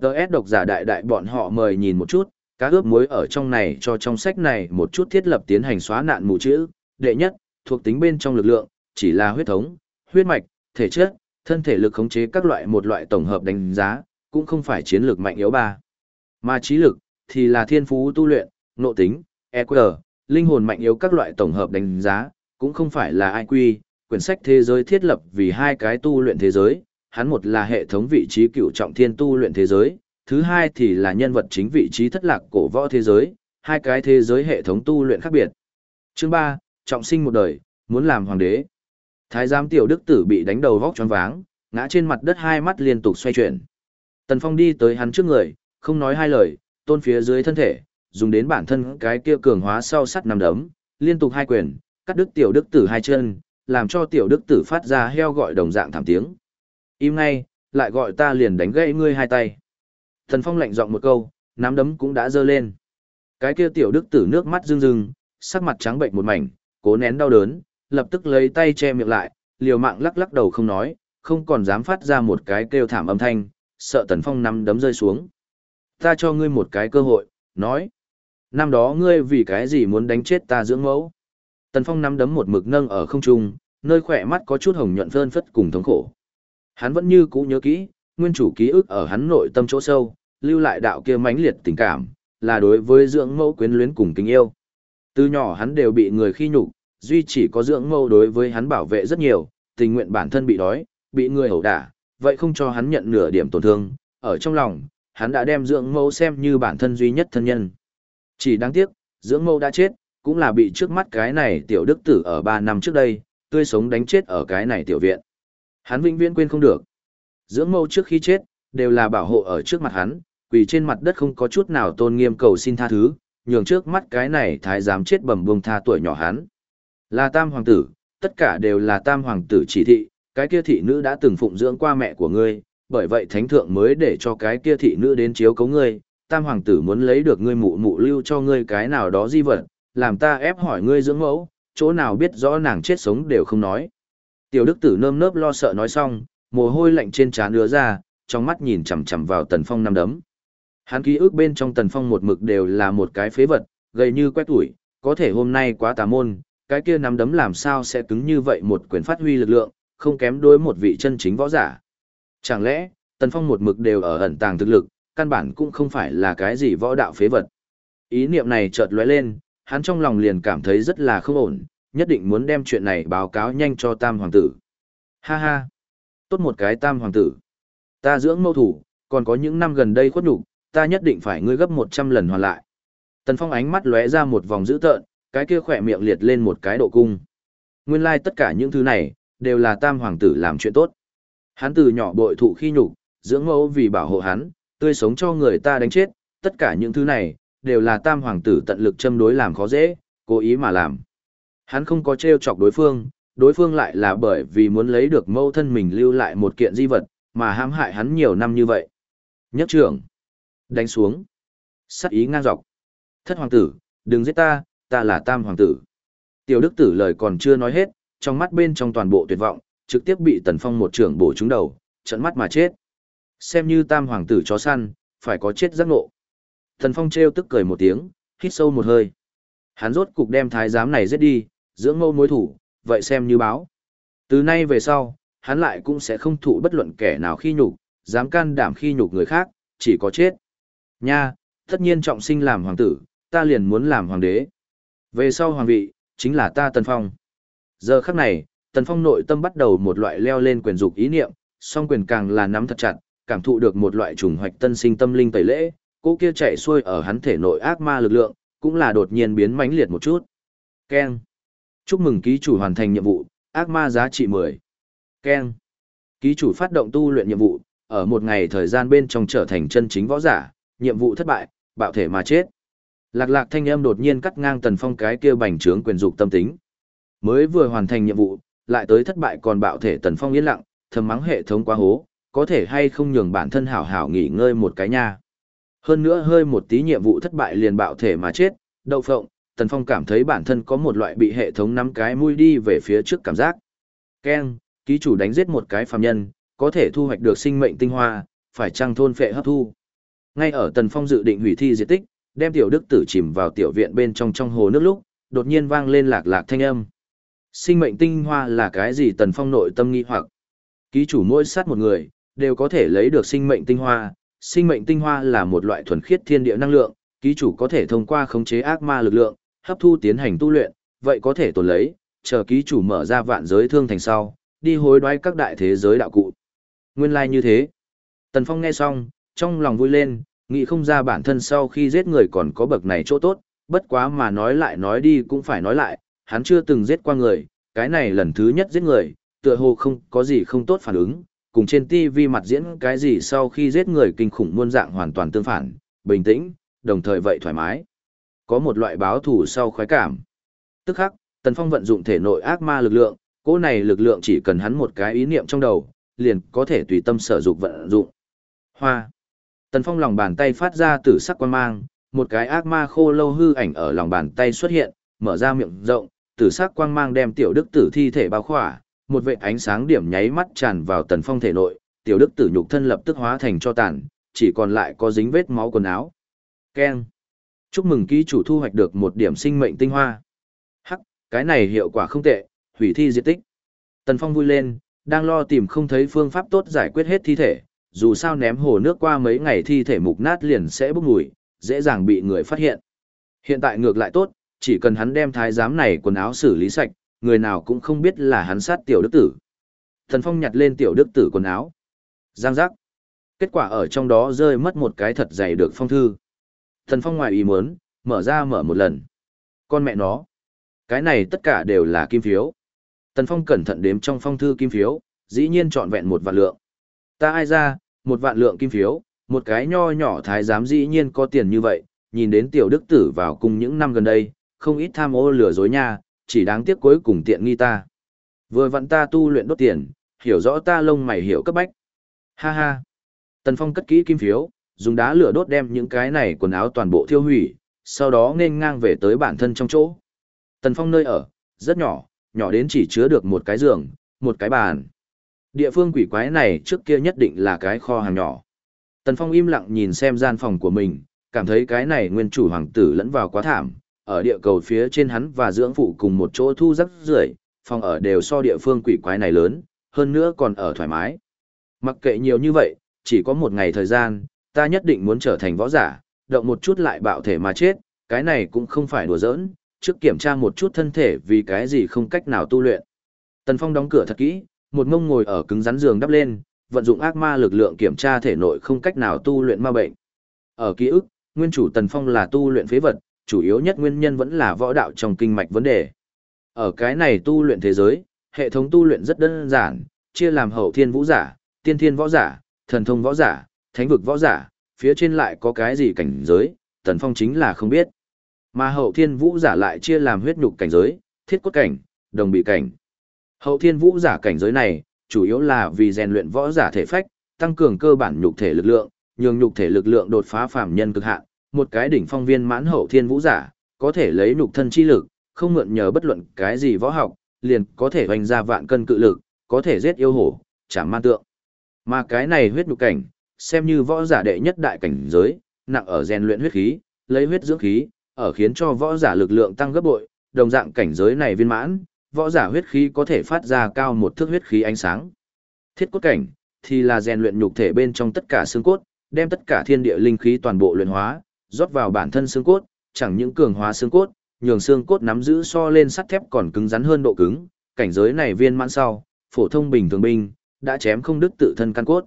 DS độc giả đại đại bọn họ mời nhìn một chút, cá ướp muối ở trong này cho trong sách này một chút thiết lập tiến hành xóa nạn mù chữ. Đệ nhất, thuộc tính bên trong lực lượng, chỉ là huyết thống, huyết mạch, thể chất, thân thể lực khống chế các loại một loại tổng hợp đánh giá, cũng không phải chiến lược mạnh yếu ba. Mà trí lực, thì là thiên phú tu luyện, nộ tính, EQ, linh hồn mạnh yếu các loại tổng hợp đánh giá, cũng không phải là IQ, quyển sách thế giới thiết lập vì hai cái tu luyện thế giới, hắn một là hệ thống vị trí cựu trọng thiên tu luyện thế giới, thứ hai thì là nhân vật chính vị trí thất lạc cổ võ thế giới, hai cái thế giới hệ thống tu luyện khác biệt. Chương 3, trọng sinh một đời, muốn làm hoàng đế. Thái giám tiểu đức tử bị đánh đầu vóc choáng váng, ngã trên mặt đất hai mắt liên tục xoay chuyển. Tần Phong đi tới hắn trước người, không nói hai lời, tôn phía dưới thân thể, dùng đến bản thân cái kia cường hóa sau sắt nằm đấm, liên tục hai quyền, cắt đứt tiểu đức tử hai chân, làm cho tiểu đức tử phát ra heo gọi đồng dạng thảm tiếng. Im ngay, lại gọi ta liền đánh gãy ngươi hai tay. Tần Phong lạnh giọng một câu, nắm đấm cũng đã giơ lên. Cái kia tiểu đức tử nước mắt rưng rưng, sắc mặt trắng bệnh một mảnh, cố nén đau đớn, lập tức lấy tay che miệng lại, liều mạng lắc lắc đầu không nói, không còn dám phát ra một cái kêu thảm âm thanh, sợ Tần Phong nắm đấm rơi xuống. Ta cho ngươi một cái cơ hội, nói. Năm đó ngươi vì cái gì muốn đánh chết ta dưỡng mẫu? Tần Phong nắm đấm một mực nâng ở không trung, nơi khỏe mắt có chút hồng nhuận phơn phất cùng thống khổ. Hắn vẫn như cũ nhớ kỹ, nguyên chủ ký ức ở hắn nội tâm chỗ sâu, lưu lại đạo kia mãnh liệt tình cảm, là đối với dưỡng mẫu quyến luyến cùng tình yêu. Từ nhỏ hắn đều bị người khi nhục, duy chỉ có dưỡng mẫu đối với hắn bảo vệ rất nhiều, tình nguyện bản thân bị đói, bị người ẩu đả, vậy không cho hắn nhận nửa điểm tổn thương, ở trong lòng, hắn đã đem dưỡng mẫu xem như bản thân duy nhất thân nhân. Chỉ đáng tiếc, dưỡng mẫu đã chết, cũng là bị trước mắt cái này tiểu đức tử ở 3 năm trước đây, tươi sống đánh chết ở cái này tiểu viện. Hắn vĩnh viễn quên không được. Dưỡng mẫu trước khi chết, đều là bảo hộ ở trước mặt hắn, quỳ trên mặt đất không có chút nào tôn nghiêm cầu xin tha thứ, nhường trước mắt cái này thái giám chết bầm buông tha tuổi nhỏ hắn. Là tam hoàng tử, tất cả đều là tam hoàng tử chỉ thị, cái kia thị nữ đã từng phụng dưỡng qua mẹ của ngươi, bởi vậy thánh thượng mới để cho cái kia thị nữ đến chiếu cấu ngươi, tam hoàng tử muốn lấy được ngươi mụ mụ lưu cho ngươi cái nào đó di vật, làm ta ép hỏi ngươi dưỡng mẫu, chỗ nào biết rõ nàng chết sống đều không nói. Tiểu đức tử nơm nớp lo sợ nói xong, mồ hôi lạnh trên trán ứa ra, trong mắt nhìn chằm chằm vào tần phong năm đấm. Hắn ký ức bên trong tần phong một mực đều là một cái phế vật, gầy như quét tuổi, có thể hôm nay quá tà môn, cái kia nắm đấm làm sao sẽ cứng như vậy một quyền phát huy lực lượng, không kém đối một vị chân chính võ giả. Chẳng lẽ, tần phong một mực đều ở ẩn tàng thực lực, căn bản cũng không phải là cái gì võ đạo phế vật. Ý niệm này chợt lóe lên, hắn trong lòng liền cảm thấy rất là không ổn, nhất định muốn đem chuyện này báo cáo nhanh cho tam hoàng tử. Ha ha! Tốt một cái tam hoàng tử. Ta dưỡng mâu thủ, còn có những năm gần đây khuất nhục, ta nhất định phải ngươi gấp 100 lần hoàn lại. Tần Phong ánh mắt lóe ra một vòng dữ tợn, cái kia khỏe miệng liệt lên một cái độ cung. Nguyên lai like tất cả những thứ này, đều là tam hoàng tử làm chuyện tốt. Hắn từ nhỏ bội thụ khi nhục, dưỡng mẫu vì bảo hộ hắn, tươi sống cho người ta đánh chết, tất cả những thứ này, đều là tam hoàng tử tận lực châm đối làm khó dễ, cố ý mà làm. Hắn không có treo chọc đối phương, đối phương lại là bởi vì muốn lấy được mẫu thân mình lưu lại một kiện di vật, mà hãm hại hắn nhiều năm như vậy. Nhất trưởng, đánh xuống, sắc ý ngang dọc. Thất hoàng tử, đừng giết ta, ta là tam hoàng tử. Tiểu đức tử lời còn chưa nói hết, trong mắt bên trong toàn bộ tuyệt vọng, trực tiếp bị tần phong một trưởng bổ trúng đầu, trận mắt mà chết. Xem như tam hoàng tử chó săn, phải có chết giác ngộ. Tần phong treo tức cười một tiếng, hít sâu một hơi. Hắn rốt cục đem thái giám này giết đi, dưỡng mâu mối thủ, vậy xem như báo. Từ nay về sau, hắn lại cũng sẽ không thụ bất luận kẻ nào khi nhục, dám can đảm khi nhục người khác, chỉ có chết. Nha, tất nhiên trọng sinh làm hoàng tử, ta liền muốn làm hoàng đế. Về sau hoàng vị, chính là ta Tần Phong. Giờ khắc này, Tần Phong nội tâm bắt đầu một loại leo lên quyền dục ý niệm, song quyền càng là nắm thật chặt, cảm thụ được một loại trùng hoạch tân sinh tâm linh tẩy lễ, cô kia chạy xuôi ở hắn thể nội ác ma lực lượng, cũng là đột nhiên biến mãnh liệt một chút. Keng. Chúc mừng ký chủ hoàn thành nhiệm vụ, ác ma giá trị 10. Keng. Ký chủ phát động tu luyện nhiệm vụ, ở một ngày thời gian bên trong trở thành chân chính võ giả, nhiệm vụ thất bại, bạo thể mà chết. Lạc lạc thanh âm đột nhiên cắt ngang tần phong cái kia bành trướng quyền dục tâm tính. Mới vừa hoàn thành nhiệm vụ, lại tới thất bại còn bạo thể tần phong yên lặng, thầm mắng hệ thống quá hố, có thể hay không nhường bản thân hảo hảo nghỉ ngơi một cái nha. Hơn nữa hơi một tí nhiệm vụ thất bại liền bạo thể mà chết, đậu phộng, Tần Phong cảm thấy bản thân có một loại bị hệ thống nắm cái mũi đi về phía trước cảm giác. Ken, ký chủ đánh giết một cái phàm nhân, có thể thu hoạch được sinh mệnh tinh hoa, phải chăng thôn phệ hấp thu. Ngay ở Tần Phong dự định hủy thi diệt tích, đem tiểu đức tử chìm vào tiểu viện bên trong trong hồ nước lúc, đột nhiên vang lên lạc lạc thanh âm. Sinh mệnh tinh hoa là cái gì Tần Phong nội tâm nghi hoặc. Ký chủ mỗi sát một người, đều có thể lấy được sinh mệnh tinh hoa. Sinh mệnh tinh hoa là một loại thuần khiết thiên địa năng lượng, ký chủ có thể thông qua khống chế ác ma lực lượng, hấp thu tiến hành tu luyện, vậy có thể tồn lấy, chờ ký chủ mở ra vạn giới thương thành sau, đi hối đoái các đại thế giới đạo cụ. Nguyên lai like như thế. Tần Phong nghe xong, trong lòng vui lên, nghĩ không ra bản thân sau khi giết người còn có bậc này chỗ tốt, bất quá mà nói lại nói đi cũng phải nói lại, hắn chưa từng giết qua người, cái này lần thứ nhất giết người, tựa hồ không có gì không tốt phản ứng, cùng trên TV mặt diễn cái gì sau khi giết người kinh khủng muôn dạng hoàn toàn tương phản, bình tĩnh, đồng thời vậy thoải mái. Có một loại báo thủ sau khoái cảm. Tức khắc, Tần Phong vận dụng thể nội ác ma lực lượng, cỗ này lực lượng chỉ cần hắn một cái ý niệm trong đầu, liền có thể tùy tâm sở dục vận dụng. Hoa. Tần Phong lòng bàn tay phát ra tử sắc quan mang, một cái ác ma khô lâu hư ảnh ở lòng bàn tay xuất hiện, mở ra miệng rộng, tử sắc quang mang đem tiểu đức tử thi thể bao khỏa, một vệt ánh sáng điểm nháy mắt tràn vào Tần Phong thể nội, tiểu đức tử nhục thân lập tức hóa thành cho tàn, chỉ còn lại có dính vết máu quần áo. Keng. Chúc mừng ký chủ thu hoạch được một điểm sinh mệnh tinh hoa. Hắc, cái này hiệu quả không tệ, hủy thi diệt tích. Tần Phong vui lên, đang lo tìm không thấy phương pháp tốt giải quyết hết thi thể, dù sao ném hồ nước qua mấy ngày thi thể mục nát liền sẽ bốc mùi, dễ dàng bị người phát hiện. Hiện tại ngược lại tốt, chỉ cần hắn đem thái giám này quần áo xử lý sạch, người nào cũng không biết là hắn sát tiểu đức tử. Thần Phong nhặt lên tiểu đức tử quần áo. Giang giác. Kết quả ở trong đó rơi mất một cái thật dày được phong thư. Thần Phong ngoài ý muốn, mở ra mở một lần. Con mẹ nó. Cái này tất cả đều là kim phiếu. Tần Phong cẩn thận đếm trong phong thư kim phiếu, dĩ nhiên trọn vẹn một vạn lượng. Ta ai ra, một vạn lượng kim phiếu, một cái nho nhỏ thái giám dĩ nhiên có tiền như vậy, nhìn đến tiểu đức tử vào cùng những năm gần đây, không ít tham ô lừa dối nha, chỉ đáng tiếc cuối cùng tiện nghi ta. Vừa vặn ta tu luyện đốt tiền, hiểu rõ ta lông mày hiểu cấp bách. Ha ha. Tần Phong cất kỹ kim phiếu, dùng đá lửa đốt đem những cái này quần áo toàn bộ thiêu hủy, sau đó nên ngang về tới bản thân trong chỗ. Tần Phong nơi ở, rất nhỏ, nhỏ đến chỉ chứa được một cái giường, một cái bàn. Địa phương quỷ quái này trước kia nhất định là cái kho hàng nhỏ. Tần Phong im lặng nhìn xem gian phòng của mình, cảm thấy cái này nguyên chủ hoàng tử lẫn vào quá thảm. Ở địa cầu phía trên hắn và dưỡng phụ cùng một chỗ thu rắc rưởi, phòng ở đều so địa phương quỷ quái này lớn, hơn nữa còn ở thoải mái. Mặc kệ nhiều như vậy, chỉ có một ngày thời gian, ta nhất định muốn trở thành võ giả, động một chút lại bạo thể mà chết, cái này cũng không phải đùa giỡn, trước kiểm tra một chút thân thể vì cái gì không cách nào tu luyện. Tần Phong đóng cửa thật kỹ, một mông ngồi ở cứng rắn giường đắp lên, vận dụng ác ma lực lượng kiểm tra thể nội không cách nào tu luyện ma bệnh. Ở ký ức, nguyên chủ Tần Phong là tu luyện phế vật, chủ yếu nhất nguyên nhân vẫn là võ đạo trong kinh mạch vấn đề. Ở cái này tu luyện thế giới, hệ thống tu luyện rất đơn giản, chia làm hậu thiên vũ giả, tiên thiên võ giả, thần thông võ giả, thánh vực võ giả, phía trên lại có cái gì cảnh giới, Tần Phong chính là không biết. Mà hậu thiên vũ giả lại chia làm huyết nhục cảnh giới, thiết cốt cảnh, đồng bị cảnh. Hậu thiên vũ giả cảnh giới này, chủ yếu là vì rèn luyện võ giả thể phách, tăng cường cơ bản nhục thể lực lượng, nhường nhục thể lực lượng đột phá phàm nhân cực hạn, một cái đỉnh phong viên mãn hậu thiên vũ giả, có thể lấy nhục thân chi lực, không mượn nhờ bất luận cái gì võ học, liền có thể hoành ra vạn cân cự lực, có thể giết yêu hổ, chảm ma tượng. Mà cái này huyết nhục cảnh, xem như võ giả đệ nhất đại cảnh giới, nặng ở rèn luyện huyết khí, lấy huyết dưỡng khí, ở khiến cho võ giả lực lượng tăng gấp bội, đồng dạng cảnh giới này viên mãn, võ giả huyết khí có thể phát ra cao một thước huyết khí ánh sáng. Thiết cốt cảnh thì là rèn luyện nhục thể bên trong tất cả xương cốt, đem tất cả thiên địa linh khí toàn bộ luyện hóa, rót vào bản thân xương cốt, chẳng những cường hóa xương cốt, nhường xương cốt nắm giữ so lên sắt thép còn cứng rắn hơn độ cứng, cảnh giới này viên mãn sau, phổ thông bình thường binh, đã chém không đứt tự thân căn cốt.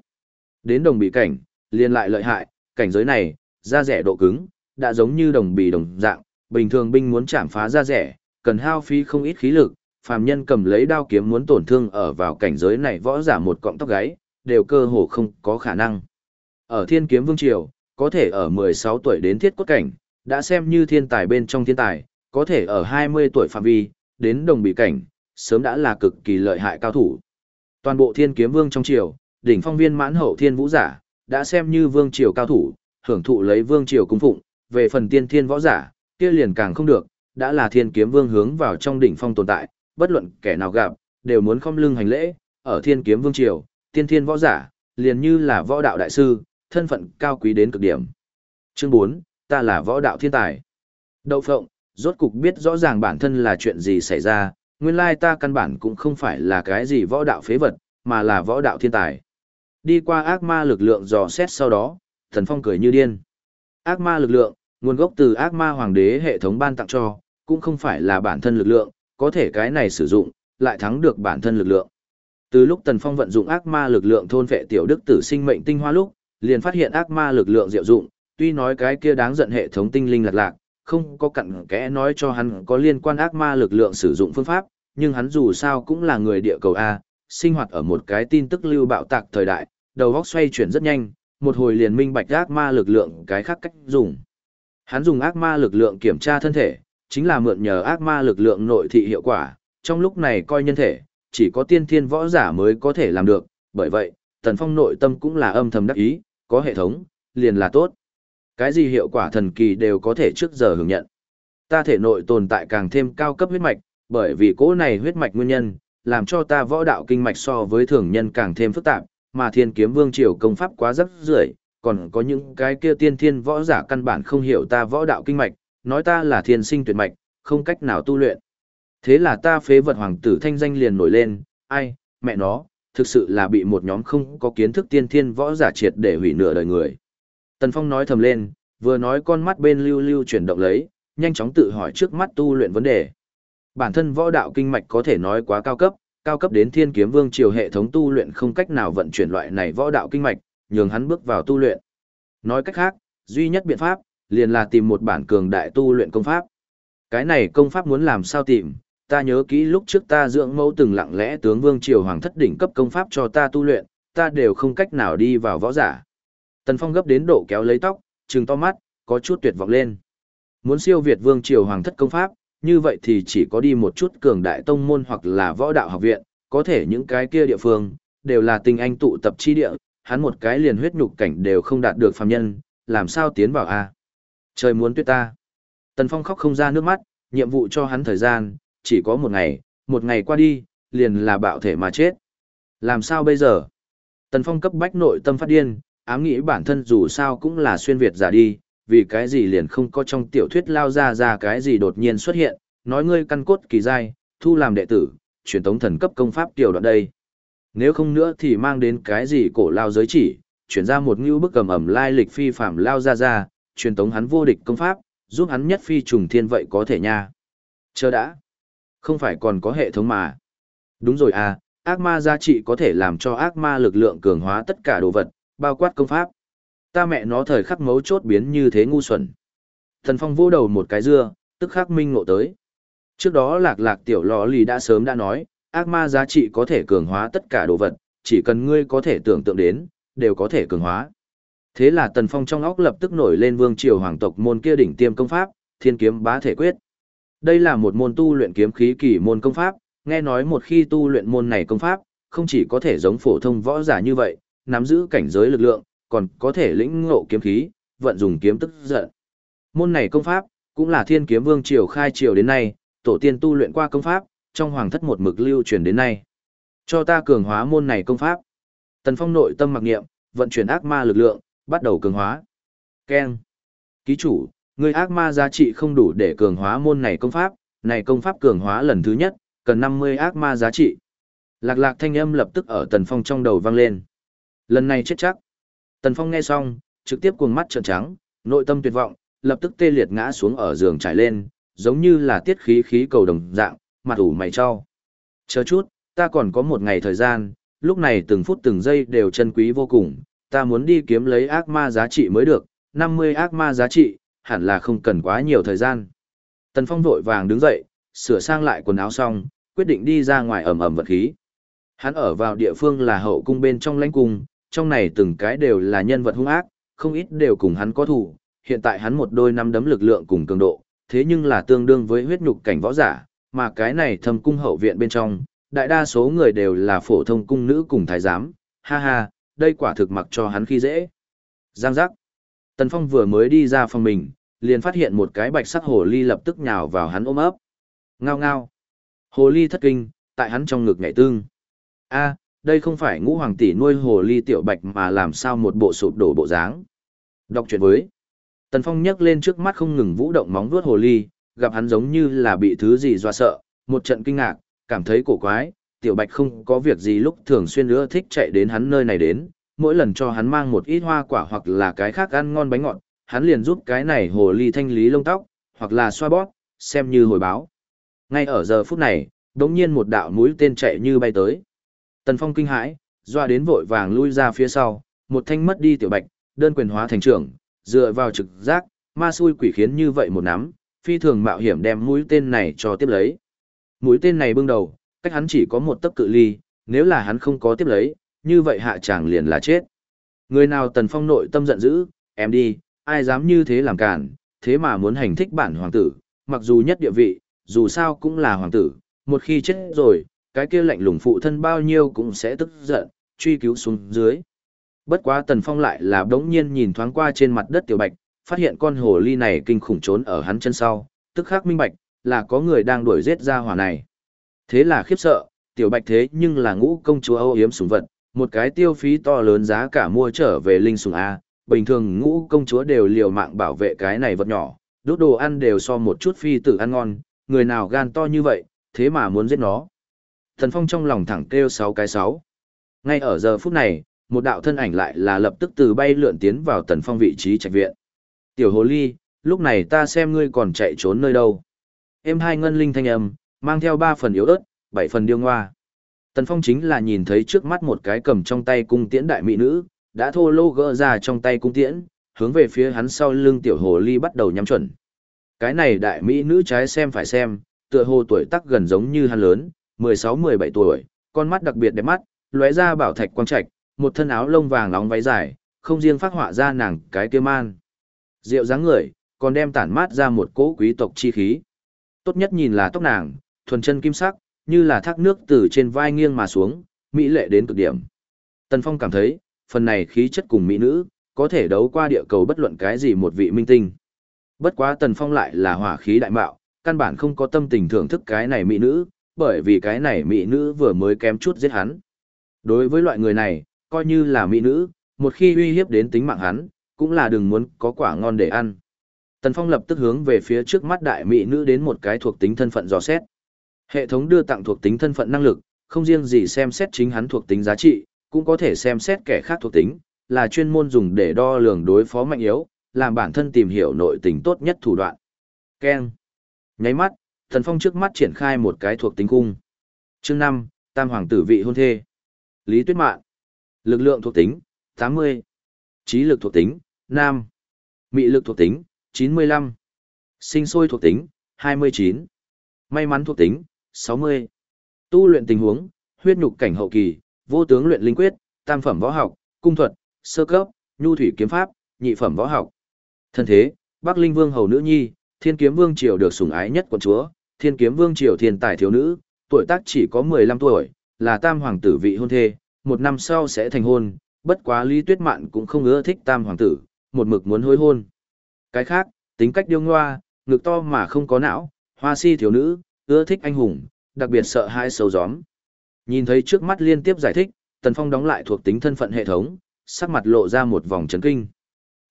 Đến đồng bị cảnh, liên lại lợi hại, cảnh giới này, da rẻ độ cứng, đã giống như đồng bị đồng dạng, bình thường binh muốn chạm phá da rẻ, cần hao phí không ít khí lực, phàm nhân cầm lấy đao kiếm muốn tổn thương ở vào cảnh giới này võ giả một cọng tóc gáy, đều cơ hồ không có khả năng. Ở thiên kiếm vương triều, có thể ở 16 tuổi đến thiết cốt cảnh, đã xem như thiên tài bên trong thiên tài, có thể ở 20 tuổi phạm vi, đến đồng bị cảnh, sớm đã là cực kỳ lợi hại cao thủ. Toàn bộ thiên kiếm vương trong triều, đỉnh phong viên mãn hậu thiên vũ giả, đã xem như vương triều cao thủ, hưởng thụ lấy vương triều cung phụng, về phần tiên thiên võ giả, kia liền càng không được, đã là thiên kiếm vương hướng vào trong đỉnh phong tồn tại, bất luận kẻ nào gặp, đều muốn không lưng hành lễ, ở thiên kiếm vương triều, tiên thiên võ giả, liền như là võ đạo đại sư, thân phận cao quý đến cực điểm. Chương 4, ta là võ đạo thiên tài. Đậu phộng, rốt cục biết rõ ràng bản thân là chuyện gì xảy ra, nguyên lai ta căn bản cũng không phải là cái gì võ đạo phế vật, mà là võ đạo thiên tài. Đi qua ác ma lực lượng dò xét sau đó, thần phong cười như điên. Ác ma lực lượng, nguồn gốc từ ác ma hoàng đế hệ thống ban tặng cho, cũng không phải là bản thân lực lượng, có thể cái này sử dụng, lại thắng được bản thân lực lượng. Từ lúc Tần Phong vận dụng ác ma lực lượng thôn vệ tiểu đức tử sinh mệnh tinh hoa lúc, liền phát hiện ác ma lực lượng diệu dụng, tuy nói cái kia đáng giận hệ thống tinh linh lạc lạc, không có cặn kẽ nói cho hắn có liên quan ác ma lực lượng sử dụng phương pháp, nhưng hắn dù sao cũng là người địa cầu A, sinh hoạt ở một cái tin tức lưu bạo tạc thời đại, đầu óc xoay chuyển rất nhanh, một hồi liền minh bạch ác ma lực lượng cái khác cách dùng. Hắn dùng ác ma lực lượng kiểm tra thân thể, chính là mượn nhờ ác ma lực lượng nội thị hiệu quả, trong lúc này coi nhân thể, chỉ có tiên thiên võ giả mới có thể làm được, bởi vậy, Tần Phong nội tâm cũng là âm thầm đắc ý, có hệ thống, liền là tốt. Cái gì hiệu quả thần kỳ đều có thể trước giờ hưởng nhận. Ta thể nội tồn tại càng thêm cao cấp huyết mạch, bởi vì cỗ này huyết mạch nguyên nhân, làm cho ta võ đạo kinh mạch so với thường nhân càng thêm phức tạp, mà thiên kiếm vương triều công pháp quá rất rưởi còn có những cái kia tiên thiên võ giả căn bản không hiểu ta võ đạo kinh mạch, nói ta là thiên sinh tuyệt mạch, không cách nào tu luyện. Thế là ta phế vật hoàng tử thanh danh liền nổi lên, ai, mẹ nó, thực sự là bị một nhóm không có kiến thức tiên thiên võ giả triệt để hủy nửa đời người. Tần Phong nói thầm lên, vừa nói con mắt bên lưu lưu chuyển động lấy, nhanh chóng tự hỏi trước mắt tu luyện vấn đề. Bản thân võ đạo kinh mạch có thể nói quá cao cấp, cao cấp đến thiên kiếm vương triều hệ thống tu luyện không cách nào vận chuyển loại này võ đạo kinh mạch, nhường hắn bước vào tu luyện. Nói cách khác, duy nhất biện pháp, liền là tìm một bản cường đại tu luyện công pháp. Cái này công pháp muốn làm sao tìm, ta nhớ kỹ lúc trước ta dưỡng mẫu từng lặng lẽ tướng vương triều hoàng thất đỉnh cấp công pháp cho ta tu luyện, ta đều không cách nào đi vào võ giả. Tần Phong gấp đến độ kéo lấy tóc, trừng to mắt, có chút tuyệt vọng lên. Muốn siêu việt vương triều hoàng thất công pháp, như vậy thì chỉ có đi một chút cường đại tông môn hoặc là võ đạo học viện, có thể những cái kia địa phương, đều là tình anh tụ tập chi địa, hắn một cái liền huyết nhục cảnh đều không đạt được phàm nhân, làm sao tiến vào a? Trời muốn tuyết ta. Tần Phong khóc không ra nước mắt, nhiệm vụ cho hắn thời gian, chỉ có một ngày, một ngày qua đi, liền là bạo thể mà chết. Làm sao bây giờ? Tần Phong cấp bách nội tâm phát điên, ám nghĩ bản thân dù sao cũng là xuyên Việt giả đi, vì cái gì liền không có trong tiểu thuyết lao ra ra cái gì đột nhiên xuất hiện, nói ngươi căn cốt kỳ giai, thu làm đệ tử, truyền tống thần cấp công pháp tiểu đoạn đây. Nếu không nữa thì mang đến cái gì cổ lao giới chỉ, chuyển ra một ngưu bức cầm ẩm lai lịch phi phạm lao ra ra, truyền tống hắn vô địch công pháp, giúp hắn nhất phi trùng thiên vậy có thể nha. Chờ đã. Không phải còn có hệ thống mà. Đúng rồi à, ác ma giá trị có thể làm cho ác ma lực lượng cường hóa tất cả đồ vật, bao quát công pháp. Ta mẹ nó thời khắc mấu chốt biến như thế ngu xuẩn. Thần Phong vô đầu một cái dưa, tức khắc minh ngộ tới. Trước đó lạc lạc tiểu lò lì đã sớm đã nói, ác ma giá trị có thể cường hóa tất cả đồ vật, chỉ cần ngươi có thể tưởng tượng đến, đều có thể cường hóa. Thế là Tần Phong trong óc lập tức nổi lên vương triều hoàng tộc môn kia đỉnh tiêm công pháp, thiên kiếm bá thể quyết. Đây là một môn tu luyện kiếm khí kỳ môn công pháp, nghe nói một khi tu luyện môn này công pháp, không chỉ có thể giống phổ thông võ giả như vậy, nắm giữ cảnh giới lực lượng, còn có thể lĩnh ngộ kiếm khí, vận dùng kiếm tức giận. Môn này công pháp, cũng là thiên kiếm vương triều khai triều đến nay, tổ tiên tu luyện qua công pháp, trong hoàng thất một mực lưu truyền đến nay. Cho ta cường hóa môn này công pháp. Tần Phong nội tâm mặc niệm, vận chuyển ác ma lực lượng, bắt đầu cường hóa. Keng, Ký chủ, người ác ma giá trị không đủ để cường hóa môn này công pháp, này công pháp cường hóa lần thứ nhất, cần 50 ác ma giá trị. Lạc lạc thanh âm lập tức ở Tần Phong trong đầu vang lên. Lần này chết chắc. Tần Phong nghe xong, trực tiếp cuồng mắt trợn trắng, nội tâm tuyệt vọng, lập tức tê liệt ngã xuống ở giường trải lên, giống như là tiết khí khí cầu đồng dạng, mặt ủ mày cho. Chờ chút, ta còn có một ngày thời gian, lúc này từng phút từng giây đều chân quý vô cùng, ta muốn đi kiếm lấy ác ma giá trị mới được, 50 ác ma giá trị, hẳn là không cần quá nhiều thời gian. Tần Phong vội vàng đứng dậy, sửa sang lại quần áo xong, quyết định đi ra ngoài ẩm ẩm vật khí. Hắn ở vào địa phương là hậu cung bên trong lãnh cung, trong này từng cái đều là nhân vật hung ác, không ít đều cùng hắn có thủ, hiện tại hắn một đôi năm đấm lực lượng cùng cường độ, thế nhưng là tương đương với huyết nhục cảnh võ giả, mà cái này thâm cung hậu viện bên trong, đại đa số người đều là phổ thông cung nữ cùng thái giám, ha ha, đây quả thực mặc cho hắn khi dễ. Giang giác. Tần Phong vừa mới đi ra phòng mình, liền phát hiện một cái bạch sắc hồ ly lập tức nhào vào hắn ôm ấp. Ngao ngao. Hồ ly thất kinh, tại hắn trong ngực nhảy tương. A, đây không phải ngũ hoàng tỷ nuôi hồ ly tiểu bạch mà làm sao một bộ sụp đổ bộ dáng. Đọc chuyện với. Tần Phong nhấc lên trước mắt không ngừng vũ động móng vuốt hồ ly, gặp hắn giống như là bị thứ gì dọa sợ, một trận kinh ngạc, cảm thấy cổ quái, tiểu bạch không có việc gì lúc thường xuyên nữa thích chạy đến hắn nơi này đến, mỗi lần cho hắn mang một ít hoa quả hoặc là cái khác ăn ngon bánh ngọt, hắn liền giúp cái này hồ ly thanh lý lông tóc, hoặc là xoa bóp, xem như hồi báo. Ngay ở giờ phút này, đống nhiên một đạo mũi tên chạy như bay tới. Tần Phong kinh hãi, doa đến vội vàng lui ra phía sau, một thanh mất đi tiểu bạch, đơn quyền hóa thành trưởng, dựa vào trực giác, ma xui quỷ khiến như vậy một nắm, phi thường mạo hiểm đem mũi tên này cho tiếp lấy. Mũi tên này bưng đầu, cách hắn chỉ có một tấc cự ly, nếu là hắn không có tiếp lấy, như vậy hạ chàng liền là chết. Người nào Tần Phong nội tâm giận dữ, em đi, ai dám như thế làm cản, thế mà muốn hành thích bản hoàng tử, mặc dù nhất địa vị, dù sao cũng là hoàng tử, một khi chết rồi, cái kia lạnh lùng phụ thân bao nhiêu cũng sẽ tức giận, truy cứu xuống dưới. Bất quá Tần Phong lại là đống nhiên nhìn thoáng qua trên mặt đất tiểu bạch, phát hiện con hồ ly này kinh khủng trốn ở hắn chân sau, tức khắc minh bạch, là có người đang đuổi giết ra hỏa này. Thế là khiếp sợ, tiểu bạch thế nhưng là ngũ công chúa Âu yếm sủng vật, một cái tiêu phí to lớn giá cả mua trở về linh sùng A, bình thường ngũ công chúa đều liều mạng bảo vệ cái này vật nhỏ, đốt đồ ăn đều so một chút phi tử ăn ngon, người nào gan to như vậy, thế mà muốn giết nó. Thần Phong trong lòng thẳng kêu sáu cái sáu. Ngay ở giờ phút này, một đạo thân ảnh lại là lập tức từ bay lượn tiến vào Tần Phong vị trí trạch viện. Tiểu hồ ly, lúc này ta xem ngươi còn chạy trốn nơi đâu. Em hai ngân linh thanh âm, mang theo ba phần yếu ớt, bảy phần điêu ngoa. Tần Phong chính là nhìn thấy trước mắt một cái cầm trong tay cung tiễn đại mỹ nữ, đã thô lô gỡ ra trong tay cung tiễn, hướng về phía hắn sau lưng tiểu hồ ly bắt đầu nhắm chuẩn. Cái này đại mỹ nữ trái xem phải xem, tựa hồ tuổi tác gần giống như hắn lớn, 16-17 tuổi, con mắt đặc biệt đẹp mắt, lóe ra bảo thạch quang trạch, một thân áo lông vàng nóng váy dài, không riêng phát họa ra nàng cái kia man. rượu dáng người, còn đem tản mát ra một cỗ quý tộc chi khí. Tốt nhất nhìn là tóc nàng, thuần chân kim sắc, như là thác nước từ trên vai nghiêng mà xuống, mỹ lệ đến cực điểm. Tần Phong cảm thấy, phần này khí chất cùng mỹ nữ, có thể đấu qua địa cầu bất luận cái gì một vị minh tinh. Bất quá Tần Phong lại là hỏa khí đại mạo, căn bản không có tâm tình thưởng thức cái này mỹ nữ, bởi vì cái này mỹ nữ vừa mới kém chút giết hắn. Đối với loại người này, coi như là mỹ nữ, một khi uy hiếp đến tính mạng hắn, cũng là đừng muốn có quả ngon để ăn. Tần Phong lập tức hướng về phía trước mắt đại mỹ nữ đến một cái thuộc tính thân phận dò xét. Hệ thống đưa tặng thuộc tính thân phận năng lực, không riêng gì xem xét chính hắn thuộc tính giá trị, cũng có thể xem xét kẻ khác thuộc tính, là chuyên môn dùng để đo lường đối phó mạnh yếu, làm bản thân tìm hiểu nội tình tốt nhất thủ đoạn. Ken. Nháy mắt, Thần Phong trước mắt triển khai một cái thuộc tính cung. Chương 5, Tam Hoàng tử vị hôn thê. Lý Tuyết Mạn. Lực lượng thuộc tính, 80. Trí lực thuộc tính, Nam. Mị lực thuộc tính, 95. Sinh sôi thuộc tính, 29. May mắn thuộc tính, 60. Tu luyện tình huống, huyết nhục cảnh hậu kỳ, vô tướng luyện linh quyết, tam phẩm võ học, cung thuật, sơ cấp, nhu thủy kiếm pháp, nhị phẩm võ học. Thân thế, Bắc Linh Vương hầu nữ nhi, Thiên Kiếm Vương triều được sủng ái nhất quận chúa, Thiên Kiếm Vương triều thiên tài thiếu nữ, tuổi tác chỉ có 15 tuổi, là tam hoàng tử vị hôn thê, một năm sau sẽ thành hôn, bất quá Lý Tuyết Mạn cũng không ưa thích tam hoàng tử, một mực muốn hối hôn. Cái khác, tính cách điêu ngoa, ngực to mà không có não, hoa si thiếu nữ, ưa thích anh hùng, đặc biệt sợ hai sâu gióm. Nhìn thấy trước mắt liên tiếp giải thích, Tần Phong đóng lại thuộc tính thân phận hệ thống, sắc mặt lộ ra một vòng chấn kinh.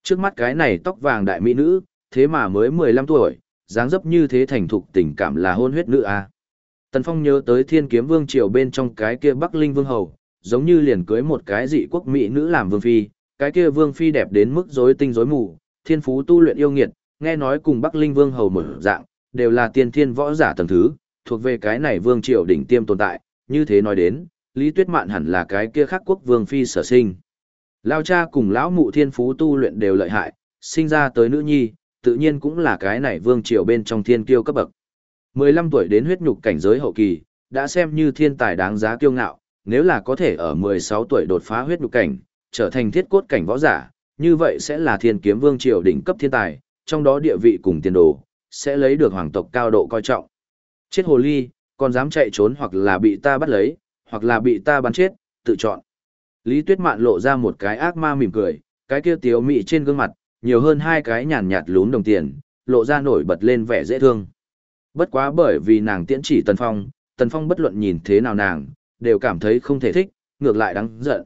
Trước mắt cái này tóc vàng đại mỹ nữ, thế mà mới 15 tuổi, dáng dấp như thế thành thục tình cảm là hôn huyết nữ à. Tần Phong nhớ tới thiên kiếm vương triều bên trong cái kia Bắc Linh vương hầu, giống như liền cưới một cái dị quốc mỹ nữ làm vương phi, cái kia vương phi đẹp đến mức rối tinh rối mù, thiên phú tu luyện yêu nghiệt, nghe nói cùng Bắc Linh vương hầu mở dạng, đều là tiên thiên võ giả tầng thứ, thuộc về cái này vương triều đỉnh tiêm tồn tại, như thế nói đến, Lý Tuyết Mạn hẳn là cái kia khắc quốc vương phi sở sinh. Lao cha cùng lão mụ thiên phú tu luyện đều lợi hại, sinh ra tới nữ nhi, tự nhiên cũng là cái này vương triều bên trong thiên kiêu cấp bậc. 15 tuổi đến huyết nhục cảnh giới hậu kỳ, đã xem như thiên tài đáng giá kiêu ngạo, nếu là có thể ở 16 tuổi đột phá huyết nhục cảnh, trở thành thiết cốt cảnh võ giả, như vậy sẽ là thiên kiếm vương triều đỉnh cấp thiên tài, trong đó địa vị cùng tiền đồ, sẽ lấy được hoàng tộc cao độ coi trọng. Chết hồ ly, còn dám chạy trốn hoặc là bị ta bắt lấy, hoặc là bị ta bắn chết, tự chọn. Lý Tuyết Mạn lộ ra một cái ác ma mỉm cười, cái kia tiếu mị trên gương mặt, nhiều hơn hai cái nhàn nhạt lún đồng tiền, lộ ra nổi bật lên vẻ dễ thương. Bất quá bởi vì nàng tiễn chỉ Tần Phong, Tần Phong bất luận nhìn thế nào nàng, đều cảm thấy không thể thích, ngược lại đáng giận.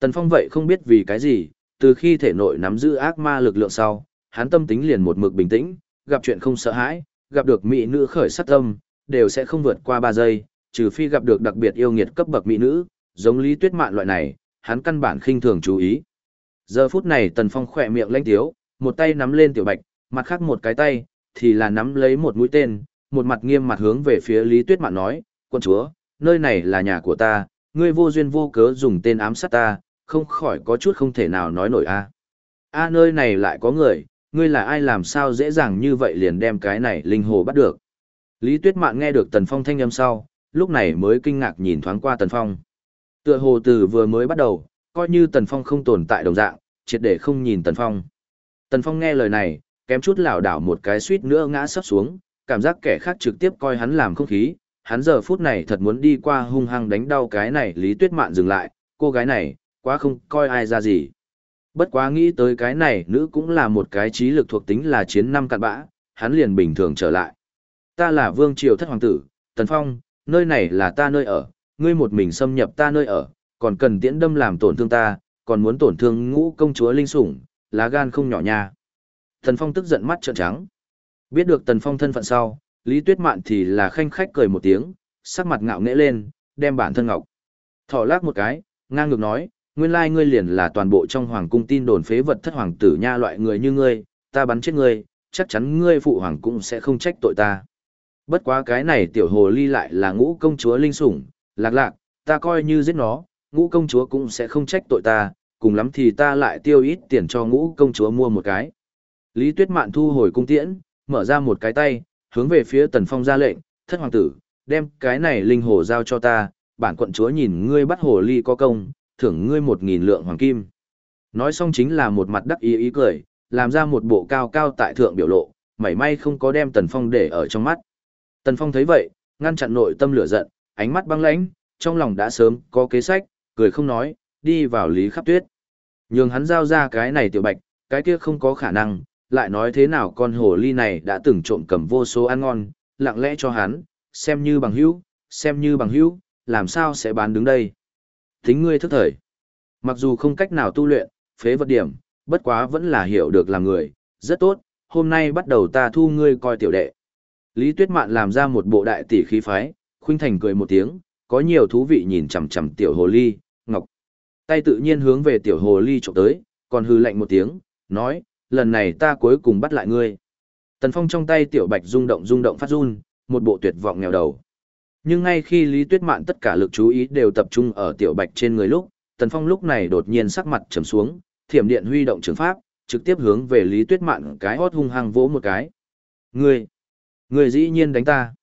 Tần Phong vậy không biết vì cái gì, từ khi thể nội nắm giữ ác ma lực lượng sau, hắn tâm tính liền một mực bình tĩnh, gặp chuyện không sợ hãi, gặp được mỹ nữ khởi sát tâm, đều sẽ không vượt qua 3 giây, trừ phi gặp được đặc biệt yêu nghiệt cấp bậc mỹ nữ, giống Lý Tuyết Mạn loại này, hắn căn bản khinh thường chú ý. Giờ phút này Tần Phong khỏe miệng lanh tiếu, một tay nắm lên tiểu bạch, mặt khác một cái tay, thì là nắm lấy một mũi tên, một mặt nghiêm mặt hướng về phía Lý Tuyết Mạn nói, quân chúa, nơi này là nhà của ta, ngươi vô duyên vô cớ dùng tên ám sát ta, không khỏi có chút không thể nào nói nổi a. A nơi này lại có người, ngươi là ai làm sao dễ dàng như vậy liền đem cái này linh hồ bắt được. Lý Tuyết Mạn nghe được Tần Phong thanh âm sau, lúc này mới kinh ngạc nhìn thoáng qua Tần Phong. Tựa hồ từ vừa mới bắt đầu, coi như Tần Phong không tồn tại đồng dạng, triệt để không nhìn Tần Phong. Tần Phong nghe lời này, kém chút lảo đảo một cái suýt nữa ngã sắp xuống, cảm giác kẻ khác trực tiếp coi hắn làm không khí, hắn giờ phút này thật muốn đi qua hung hăng đánh đau cái này Lý Tuyết Mạn dừng lại, cô gái này, quá không coi ai ra gì. Bất quá nghĩ tới cái này nữ cũng là một cái trí lực thuộc tính là chiến năm cạn bã, hắn liền bình thường trở lại. Ta là vương triều thất hoàng tử, Tần Phong, nơi này là ta nơi ở, ngươi một mình xâm nhập ta nơi ở, còn cần tiễn đâm làm tổn thương ta, còn muốn tổn thương ngũ công chúa linh sủng, lá gan không nhỏ nha. Tần Phong tức giận mắt trợn trắng. Biết được Tần Phong thân phận sau, Lý Tuyết Mạn thì là khanh khách cười một tiếng, sắc mặt ngạo nghễ lên, đem bản thân ngọc. Thỏ lắc một cái, ngang ngược nói, nguyên lai ngươi liền là toàn bộ trong hoàng cung tin đồn phế vật thất hoàng tử nha loại người như ngươi, ta bắn chết ngươi, chắc chắn ngươi phụ hoàng cũng sẽ không trách tội ta. Bất quá cái này tiểu hồ ly lại là ngũ công chúa linh sủng, lạc lạc, ta coi như giết nó, ngũ công chúa cũng sẽ không trách tội ta, cùng lắm thì ta lại tiêu ít tiền cho ngũ công chúa mua một cái. Lý Tuyết Mạn thu hồi cung tiễn, mở ra một cái tay, hướng về phía Tần Phong ra lệnh, thất hoàng tử, đem cái này linh hồ giao cho ta, bản quận chúa nhìn ngươi bắt hồ ly có công, thưởng ngươi một nghìn lượng hoàng kim. Nói xong chính là một mặt đắc ý ý cười, làm ra một bộ cao cao tại thượng biểu lộ, mảy may không có đem Tần Phong để ở trong mắt. Tần Phong thấy vậy, ngăn chặn nội tâm lửa giận, ánh mắt băng lãnh, trong lòng đã sớm có kế sách, cười không nói, đi vào Lý Khắp Tuyết. Nhường hắn giao ra cái này tiểu bạch, cái kia không có khả năng, lại nói thế nào con hồ ly này đã từng trộm cầm vô số ăn ngon, lặng lẽ cho hắn, xem như bằng hữu, xem như bằng hữu, làm sao sẽ bán đứng đây. Tính ngươi thức thời. Mặc dù không cách nào tu luyện, phế vật điểm, bất quá vẫn là hiểu được làm người, rất tốt, hôm nay bắt đầu ta thu ngươi coi tiểu đệ. Lý Tuyết Mạn làm ra một bộ đại tỷ khí phái, khuynh thành cười một tiếng, có nhiều thú vị nhìn chằm chằm tiểu hồ ly, ngọc. Tay tự nhiên hướng về tiểu hồ ly chụp tới, còn hư lạnh một tiếng, nói, lần này ta cuối cùng bắt lại ngươi. Tần Phong trong tay tiểu bạch rung động rung động phát run, một bộ tuyệt vọng nghèo đầu. Nhưng ngay khi Lý Tuyết Mạn tất cả lực chú ý đều tập trung ở tiểu bạch trên người lúc, Tần Phong lúc này đột nhiên sắc mặt trầm xuống, thiểm điện huy động trường pháp, trực tiếp hướng về Lý Tuyết Mạn cái hót hung hăng vỗ một cái. Ngươi, ngươi dĩ nhiên đánh ta.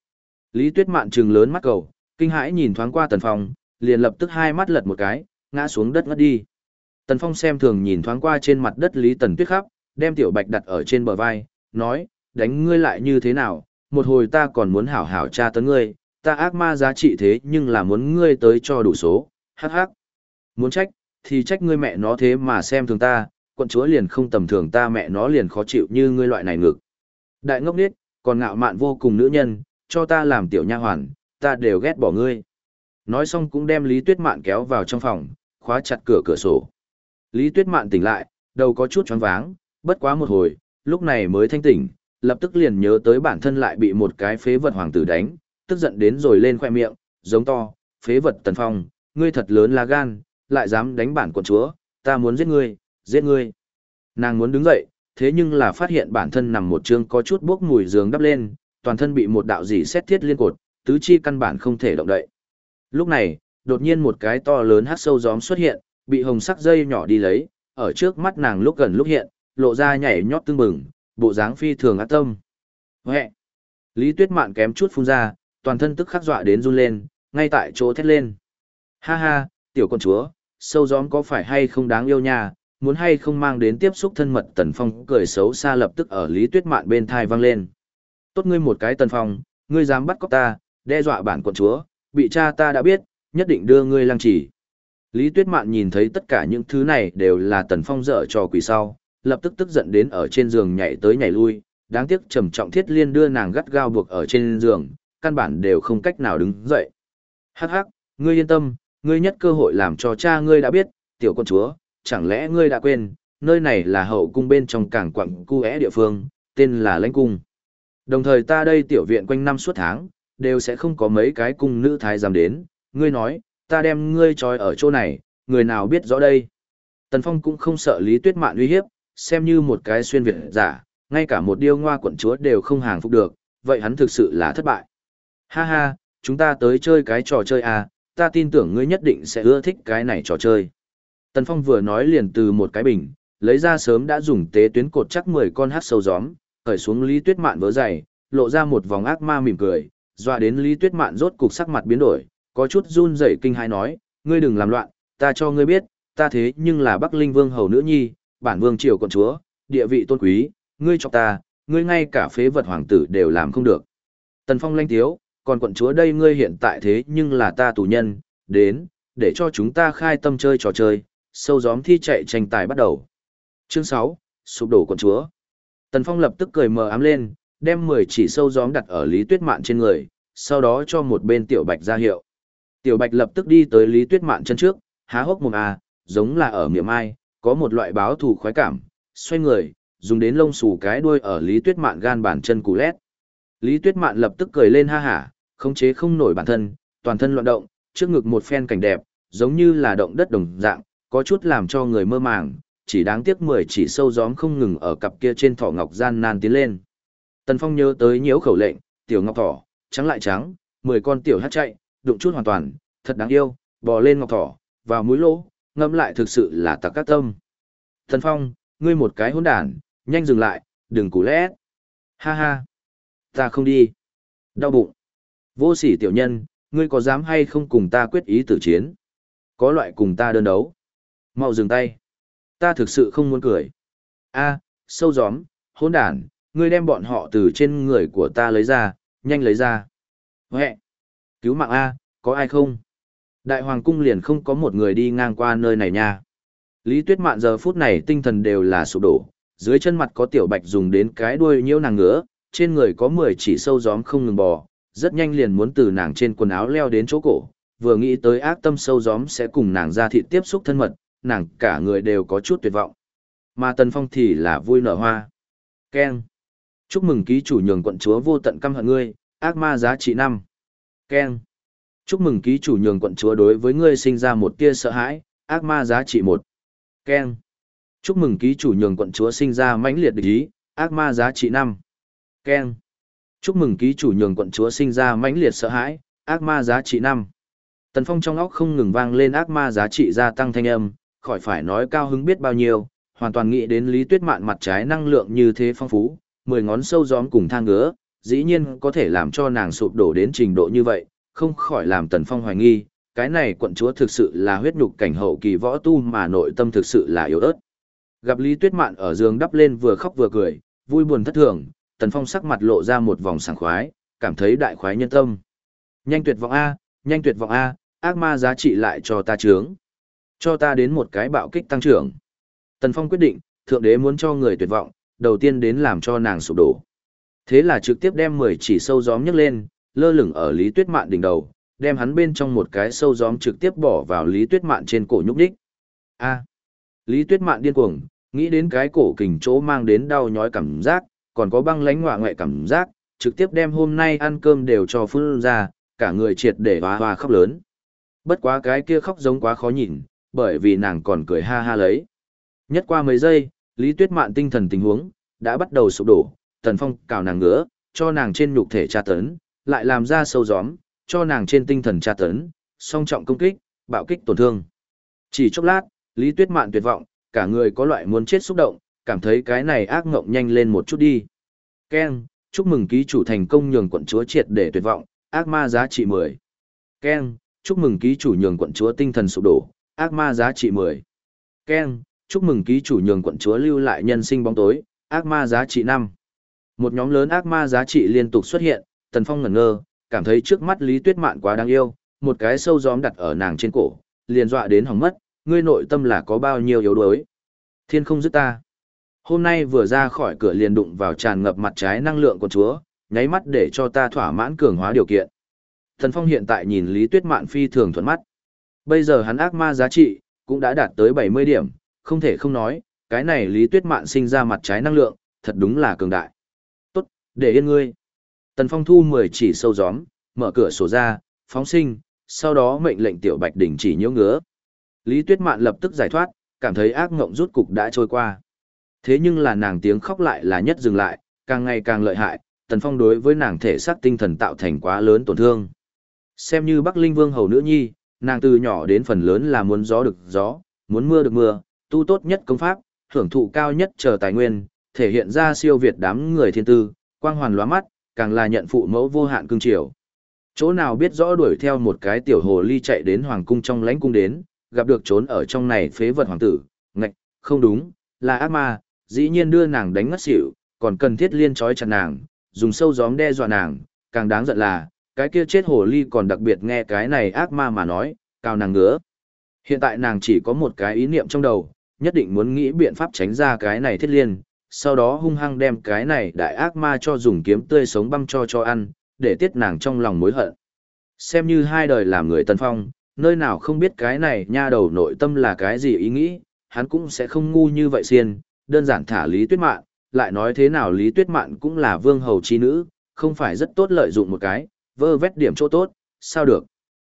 Lý Tuyết Mạn trừng lớn mắt cầu, kinh hãi nhìn thoáng qua Tần Phong, liền lập tức hai mắt lật một cái, ngã xuống đất ngất đi. Tần Phong xem thường nhìn thoáng qua trên mặt đất Lý Tần Tuyết khắp, đem tiểu bạch đặt ở trên bờ vai, nói, đánh ngươi lại như thế nào, một hồi ta còn muốn hảo hảo tra tấn ngươi, ta ác ma giá trị thế nhưng là muốn ngươi tới cho đủ số, hắc hắc. Muốn trách, thì trách ngươi mẹ nó thế mà xem thường ta, quận chúa liền không tầm thường ta mẹ nó liền khó chịu như ngươi loại này ngực. Đại ngốc điếc, còn ngạo mạn vô cùng nữ nhân, cho ta làm tiểu nha hoàn, ta đều ghét bỏ ngươi. Nói xong cũng đem Lý Tuyết Mạn kéo vào trong phòng, khóa chặt cửa cửa sổ. Lý Tuyết Mạn tỉnh lại, đầu có chút choáng váng, bất quá một hồi, lúc này mới thanh tỉnh, lập tức liền nhớ tới bản thân lại bị một cái phế vật hoàng tử đánh, tức giận đến rồi lên khoe miệng, giống to, phế vật tần phong, ngươi thật lớn là gan, lại dám đánh bản quận chúa, ta muốn giết ngươi, giết ngươi. Nàng muốn đứng dậy, thế nhưng là phát hiện bản thân nằm một chương có chút bốc mùi giường đắp lên, toàn thân bị một đạo dỉ xét thiết liên cột, tứ chi căn bản không thể động đậy. Lúc này, đột nhiên một cái to lớn hát sâu gióm xuất hiện, bị hồng sắc dây nhỏ đi lấy, ở trước mắt nàng lúc gần lúc hiện, lộ ra nhảy nhót tương bừng, bộ dáng phi thường ác tâm. Huệ! Lý Tuyết Mạn kém chút phun ra, toàn thân tức khắc dọa đến run lên, ngay tại chỗ thét lên. Ha ha, tiểu con chúa, sâu gióm có phải hay không đáng yêu nha, muốn hay không mang đến tiếp xúc thân mật Tần Phong cười xấu xa lập tức ở Lý Tuyết Mạn bên thai vang lên. Tốt ngươi một cái Tần Phong, ngươi dám bắt cóc ta, đe dọa bản quận chúa, bị cha ta đã biết, nhất định đưa ngươi lăng chỉ. Lý Tuyết Mạn nhìn thấy tất cả những thứ này đều là Tần Phong dở trò quỷ sau, lập tức tức giận đến ở trên giường nhảy tới nhảy lui, đáng tiếc trầm trọng thiết liên đưa nàng gắt gao buộc ở trên giường, căn bản đều không cách nào đứng dậy. Hắc hắc, ngươi yên tâm, ngươi nhất cơ hội làm cho cha ngươi đã biết, tiểu con chúa, chẳng lẽ ngươi đã quên, nơi này là hậu cung bên trong cảng quặng cu é địa phương, tên là lãnh cung. Đồng thời ta đây tiểu viện quanh năm suốt tháng, đều sẽ không có mấy cái cung nữ thái giám đến, ngươi nói, ta đem ngươi trói ở chỗ này, người nào biết rõ đây. Tần Phong cũng không sợ Lý Tuyết Mạn uy hiếp, xem như một cái xuyên việt giả, ngay cả một điêu ngoa quận chúa đều không hàng phục được, vậy hắn thực sự là thất bại. Ha ha, chúng ta tới chơi cái trò chơi à, ta tin tưởng ngươi nhất định sẽ ưa thích cái này trò chơi. Tần Phong vừa nói liền từ một cái bình, lấy ra sớm đã dùng tế tuyến cột chắc 10 con hát sâu gióm, khởi xuống Lý Tuyết Mạn vớ dày, lộ ra một vòng ác ma mỉm cười, dọa đến Lý Tuyết Mạn rốt cục sắc mặt biến đổi, có chút run rẩy kinh hãi nói, ngươi đừng làm loạn, ta cho ngươi biết, ta thế nhưng là Bắc Linh Vương hầu nữ nhi, bản vương triều con chúa, địa vị tôn quý, ngươi cho ta, ngươi ngay cả phế vật hoàng tử đều làm không được. Tần Phong lanh thiếu, còn quận chúa đây ngươi hiện tại thế nhưng là ta tù nhân, đến, để cho chúng ta khai tâm chơi trò chơi, sâu gióm thi chạy tranh tài bắt đầu. Chương 6, sụp đổ quận chúa. Tần Phong lập tức cười mờ ám lên, đem 10 chỉ sâu gióm đặt ở Lý Tuyết Mạn trên người, sau đó cho một bên Tiểu Bạch ra hiệu. Tiểu Bạch lập tức đi tới Lý Tuyết Mạn chân trước, há hốc mồm à, giống là ở miệng ai, có một loại báo thù khoái cảm, xoay người, dùng đến lông xù cái đuôi ở Lý Tuyết Mạn gan bàn chân cù lét. Lý Tuyết Mạn lập tức cười lên ha hả, khống chế không nổi bản thân, toàn thân loạn động, trước ngực một phen cảnh đẹp, giống như là động đất đồng dạng, có chút làm cho người mơ màng, chỉ đáng tiếc mười chỉ sâu gióm không ngừng ở cặp kia trên thỏ ngọc gian nan tiến lên. Tần Phong nhớ tới nhiễu khẩu lệnh, tiểu ngọc thỏ, trắng lại trắng, mười con tiểu hát chạy, đụng chút hoàn toàn, thật đáng yêu, bò lên ngọc thỏ, vào mũi lỗ, ngâm lại thực sự là tặc các tâm. Tần Phong, ngươi một cái hỗn đản, nhanh dừng lại, đừng cú lẽ. Ha ha, ta không đi. Đau bụng. Vô sỉ tiểu nhân, ngươi có dám hay không cùng ta quyết ý tử chiến? Có loại cùng ta đơn đấu. Mau dừng tay. Ta thực sự không muốn cười. A, sâu gióm, hỗn đản, ngươi đem bọn họ từ trên người của ta lấy ra, nhanh lấy ra. Huệ! Cứu mạng A, có ai không? Đại hoàng cung liền không có một người đi ngang qua nơi này nha. Lý Tuyết Mạn giờ phút này tinh thần đều là sụp đổ, dưới chân mặt có tiểu bạch dùng đến cái đuôi nhiễu nàng ngứa, trên người có 10 chỉ sâu gióm không ngừng bò, rất nhanh liền muốn từ nàng trên quần áo leo đến chỗ cổ, vừa nghĩ tới ác tâm sâu gióm sẽ cùng nàng ra thịt tiếp xúc thân mật, nàng cả người đều có chút tuyệt vọng. Mà Tần Phong thì là vui nở hoa. Ken. Chúc mừng ký chủ nhường quận chúa vô tận căm hận ngươi, ác ma giá trị 5. Ken. Chúc mừng ký chủ nhường quận chúa đối với ngươi sinh ra một tia sợ hãi, ác ma giá trị 1. Ken. Chúc mừng ký chủ nhường quận chúa sinh ra mãnh liệt địch ý, ác ma giá trị 5. Ken. Chúc mừng ký chủ nhường quận chúa sinh ra mãnh liệt sợ hãi, ác ma giá trị năm. Tần Phong trong óc không ngừng vang lên ác ma giá trị gia tăng thanh âm, khỏi phải nói cao hứng biết bao nhiêu, hoàn toàn nghĩ đến Lý Tuyết Mạn mặt trái năng lượng như thế phong phú, mười ngón sâu gióm cùng thang ngứa, dĩ nhiên có thể làm cho nàng sụp đổ đến trình độ như vậy, không khỏi làm Tần Phong hoài nghi, cái này quận chúa thực sự là huyết nhục cảnh hậu kỳ võ tu mà nội tâm thực sự là yếu ớt. Gặp Lý Tuyết Mạn ở giường đắp lên vừa khóc vừa cười, vui buồn thất thường, Tần Phong sắc mặt lộ ra một vòng sảng khoái, cảm thấy đại khoái nhân tâm. Nhanh tuyệt vọng A, nhanh tuyệt vọng A, ác ma giá trị lại cho ta trướng. Cho ta đến một cái bạo kích tăng trưởng. Tần Phong quyết định, Thượng Đế muốn cho người tuyệt vọng, đầu tiên đến làm cho nàng sụp đổ. Thế là trực tiếp đem 10 chỉ sâu gióm nhấc lên, lơ lửng ở Lý Tuyết Mạn đỉnh đầu, đem hắn bên trong một cái sâu gióm trực tiếp bỏ vào Lý Tuyết Mạn trên cổ nhúc đích. A. Lý Tuyết Mạn điên cuồng, nghĩ đến cái cổ kình chỗ mang đến đau nhói cảm giác, còn có băng lánh ngoạ ngoại cảm giác, trực tiếp đem hôm nay ăn cơm đều cho phun ra, cả người triệt để hoa hoa khóc lớn. Bất quá cái kia khóc giống quá khó nhìn, bởi vì nàng còn cười ha ha lấy. Nhất qua mấy giây, Lý Tuyết Mạn tinh thần tình huống, đã bắt đầu sụp đổ, Tần Phong cào nàng ngứa, cho nàng trên nhục thể tra tấn, lại làm ra sâu gióm, cho nàng trên tinh thần tra tấn, song trọng công kích, bạo kích tổn thương. Chỉ chốc lát, Lý Tuyết Mạn tuyệt vọng, cả người có loại muốn chết xúc động, cảm thấy cái này ác ngộng nhanh lên một chút đi. Ken, chúc mừng ký chủ thành công nhường quận chúa triệt để tuyệt vọng, ác ma giá trị 10. Ken, chúc mừng ký chủ nhường quận chúa tinh thần sụp đổ, ác ma giá trị 10. Ken, chúc mừng ký chủ nhường quận chúa lưu lại nhân sinh bóng tối, ác ma giá trị 5. Một nhóm lớn ác ma giá trị liên tục xuất hiện, Tần Phong ngẩn ngơ, cảm thấy trước mắt Lý Tuyết Mạn quá đáng yêu, một cái sâu gióm đặt ở nàng trên cổ, liền dọa đến hỏng mất, ngươi nội tâm là có bao nhiêu yếu đuối. Thiên không giúp ta. Hôm nay vừa ra khỏi cửa liền đụng vào tràn ngập mặt trái năng lượng của chúa, nháy mắt để cho ta thỏa mãn cường hóa điều kiện. Thần Phong hiện tại nhìn Lý Tuyết Mạn phi thường thuận mắt. Bây giờ hắn ác ma giá trị, cũng đã đạt tới 70 điểm, không thể không nói, cái này Lý Tuyết Mạn sinh ra mặt trái năng lượng, thật đúng là cường đại. Tốt, để yên ngươi. Tần Phong thu 10 chỉ sâu gióm, mở cửa sổ ra, phóng sinh, sau đó mệnh lệnh tiểu bạch đình chỉ nhiễu ngứa. Lý Tuyết Mạn lập tức giải thoát, cảm thấy ác ngộng rút cục đã trôi qua. Thế nhưng là nàng tiếng khóc lại là nhất dừng lại, càng ngày càng lợi hại, Tần Phong đối với nàng thể xác tinh thần tạo thành quá lớn tổn thương. Xem như Bắc Linh Vương hầu nữ nhi, nàng từ nhỏ đến phần lớn là muốn gió được gió, muốn mưa được mưa, tu tốt nhất công pháp, hưởng thụ cao nhất chờ tài nguyên, thể hiện ra siêu việt đám người thiên tư, quang hoàn lóa mắt, càng là nhận phụ mẫu vô hạn cương triều. Chỗ nào biết rõ đuổi theo một cái tiểu hồ ly chạy đến hoàng cung trong lãnh cung đến, gặp được trốn ở trong này phế vật hoàng tử, ngạch, không đúng, là ác ma, dĩ nhiên đưa nàng đánh ngất xỉu, còn cần thiết liên trói chặt nàng, dùng sâu gióm đe dọa nàng, càng đáng giận là, cái kia chết hồ ly còn đặc biệt nghe cái này ác ma mà nói, cao nàng ngứa. Hiện tại nàng chỉ có một cái ý niệm trong đầu, nhất định muốn nghĩ biện pháp tránh ra cái này thiết liên, sau đó hung hăng đem cái này đại ác ma cho dùng kiếm tươi sống băm cho cho ăn, để tiết nàng trong lòng mối hận. Xem như hai đời làm người tân phong, nơi nào không biết cái này nha đầu nội tâm là cái gì ý nghĩ, hắn cũng sẽ không ngu như vậy xiên, đơn giản thả Lý Tuyết Mạn, lại nói thế nào Lý Tuyết Mạn cũng là vương hầu chi nữ, không phải rất tốt lợi dụng một cái, vơ vét điểm chỗ tốt, sao được.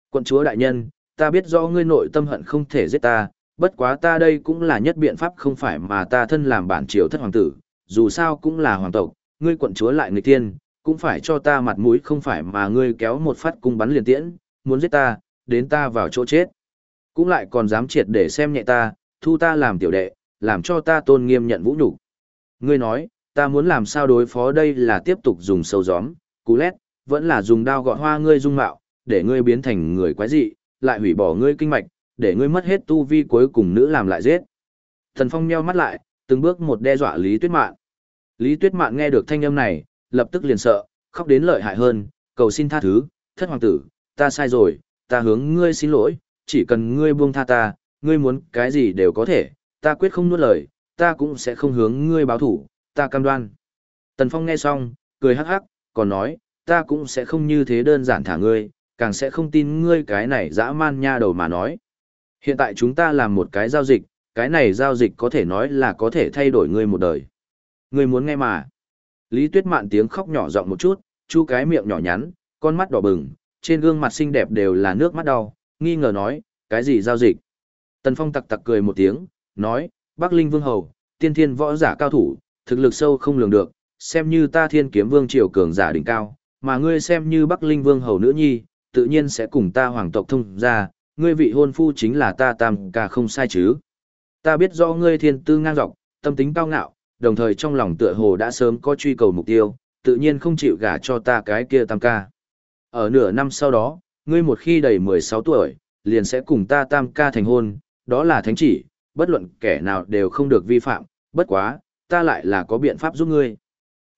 Quận chúa đại nhân, ta biết rõ ngươi nội tâm hận không thể giết ta, bất quá ta đây cũng là nhất biện pháp không phải mà ta thân làm bản triều thất hoàng tử, dù sao cũng là hoàng tộc, ngươi quận chúa lại người tiên, cũng phải cho ta mặt mũi không phải mà ngươi kéo một phát cung bắn liền tiễn, muốn giết ta, đến ta vào chỗ chết. Cũng lại còn dám triệt để xem nhẹ ta, thu ta làm tiểu đệ, làm cho ta tôn nghiêm nhận vũ nhục. Ngươi nói, ta muốn làm sao đối phó đây là tiếp tục dùng sâu gióm, cú lét, vẫn là dùng đao gọt hoa ngươi dung mạo, để ngươi biến thành người quái dị, lại hủy bỏ ngươi kinh mạch, để ngươi mất hết tu vi cuối cùng nữ làm lại giết. Thần Phong nheo mắt lại, từng bước một đe dọa Lý Tuyết Mạn. Lý Tuyết Mạn nghe được thanh âm này, lập tức liền sợ, khóc đến lợi hại hơn, cầu xin tha thứ, thất hoàng tử, ta sai rồi, ta hướng ngươi xin lỗi, chỉ cần ngươi buông tha ta, ngươi muốn cái gì đều có thể, ta quyết không nuốt lời, ta cũng sẽ không hướng ngươi báo thủ, ta cam đoan. Tần Phong nghe xong, cười hắc hắc, còn nói, ta cũng sẽ không như thế đơn giản thả ngươi, càng sẽ không tin ngươi cái này dã man nha đầu mà nói. Hiện tại chúng ta làm một cái giao dịch, cái này giao dịch có thể nói là có thể thay đổi ngươi một đời. Ngươi muốn nghe mà. Lý Tuyết Mạn tiếng khóc nhỏ giọng một chút, chu cái miệng nhỏ nhắn, con mắt đỏ bừng, trên gương mặt xinh đẹp đều là nước mắt đau, nghi ngờ nói, cái gì giao dịch? Tần Phong tặc tặc cười một tiếng, nói, Bắc Linh Vương Hầu, tiên thiên võ giả cao thủ, thực lực sâu không lường được, xem như ta thiên kiếm vương triều cường giả đỉnh cao, mà ngươi xem như Bắc Linh Vương Hầu nữ nhi, tự nhiên sẽ cùng ta hoàng tộc thông ra, ngươi vị hôn phu chính là ta tam ca không sai chứ. Ta biết rõ ngươi thiên tư ngang dọc, tâm tính cao ngạo, đồng thời trong lòng tựa hồ đã sớm có truy cầu mục tiêu, tự nhiên không chịu gả cho ta cái kia tam ca. Ở nửa năm sau đó, ngươi một khi đầy 16 tuổi, liền sẽ cùng ta tam ca thành hôn, đó là thánh chỉ, bất luận kẻ nào đều không được vi phạm, bất quá, ta lại là có biện pháp giúp ngươi.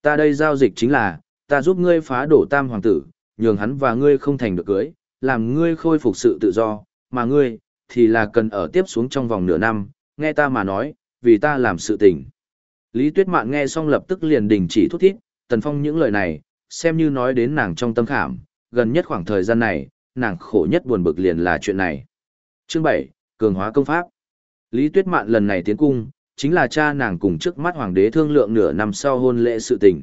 Ta đây giao dịch chính là, ta giúp ngươi phá đổ tam hoàng tử, nhường hắn và ngươi không thành được cưới, làm ngươi khôi phục sự tự do, mà ngươi, thì là cần ở tiếp xuống trong vòng nửa năm, nghe ta mà nói, vì ta làm sự tình. Lý Tuyết Mạn nghe xong lập tức liền đình chỉ thút thít, Tần Phong những lời này, xem như nói đến nàng trong tâm khảm, gần nhất khoảng thời gian này, nàng khổ nhất buồn bực liền là chuyện này. Chương 7, Cường hóa công pháp. Lý Tuyết Mạn lần này tiến cung, chính là cha nàng cùng trước mắt hoàng đế thương lượng nửa năm sau hôn lễ sự tình.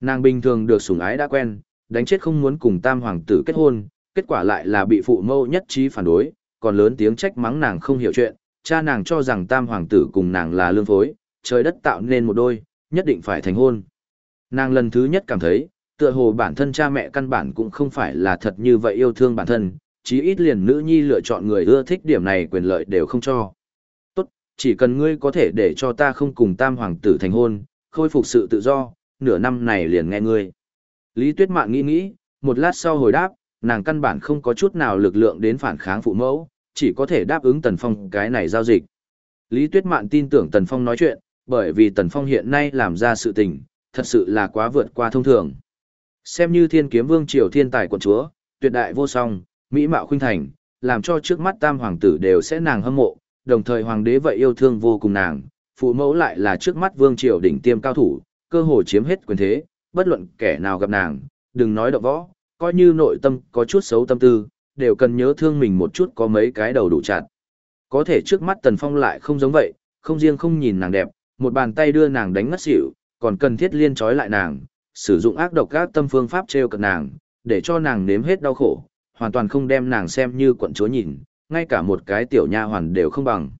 Nàng bình thường được sủng ái đã quen, đánh chết không muốn cùng tam hoàng tử kết hôn, kết quả lại là bị phụ mâu nhất trí phản đối, còn lớn tiếng trách mắng nàng không hiểu chuyện, cha nàng cho rằng tam hoàng tử cùng nàng là lương phối, trời đất tạo nên một đôi, nhất định phải thành hôn. Nàng lần thứ nhất cảm thấy, tựa hồ bản thân cha mẹ căn bản cũng không phải là thật như vậy yêu thương bản thân, chí ít liền nữ nhi lựa chọn người ưa thích điểm này quyền lợi đều không cho. Chỉ cần ngươi có thể để cho ta không cùng tam hoàng tử thành hôn, khôi phục sự tự do, nửa năm này liền nghe ngươi. Lý Tuyết Mạn nghĩ nghĩ, một lát sau hồi đáp, nàng căn bản không có chút nào lực lượng đến phản kháng phụ mẫu, chỉ có thể đáp ứng Tần Phong cái này giao dịch. Lý Tuyết Mạn tin tưởng Tần Phong nói chuyện, bởi vì Tần Phong hiện nay làm ra sự tình, thật sự là quá vượt qua thông thường. Xem như thiên kiếm vương triều thiên tài quận chúa, tuyệt đại vô song, mỹ mạo khuynh thành, làm cho trước mắt tam hoàng tử đều sẽ nàng hâm mộ, đồng thời hoàng đế vậy yêu thương vô cùng nàng, phụ mẫu lại là trước mắt vương triều đỉnh tiêm cao thủ, cơ hồ chiếm hết quyền thế, bất luận kẻ nào gặp nàng, đừng nói động võ, coi như nội tâm có chút xấu tâm tư, đều cần nhớ thương mình một chút có mấy cái đầu đủ chặt. Có thể trước mắt Tần Phong lại không giống vậy, không riêng không nhìn nàng đẹp, một bàn tay đưa nàng đánh ngất xỉu, còn cần thiết liên trói lại nàng, sử dụng ác độc các tâm phương pháp treo cận nàng, để cho nàng nếm hết đau khổ, hoàn toàn không đem nàng xem như quận chúa nhìn, ngay cả một cái tiểu nha hoàn đều không bằng.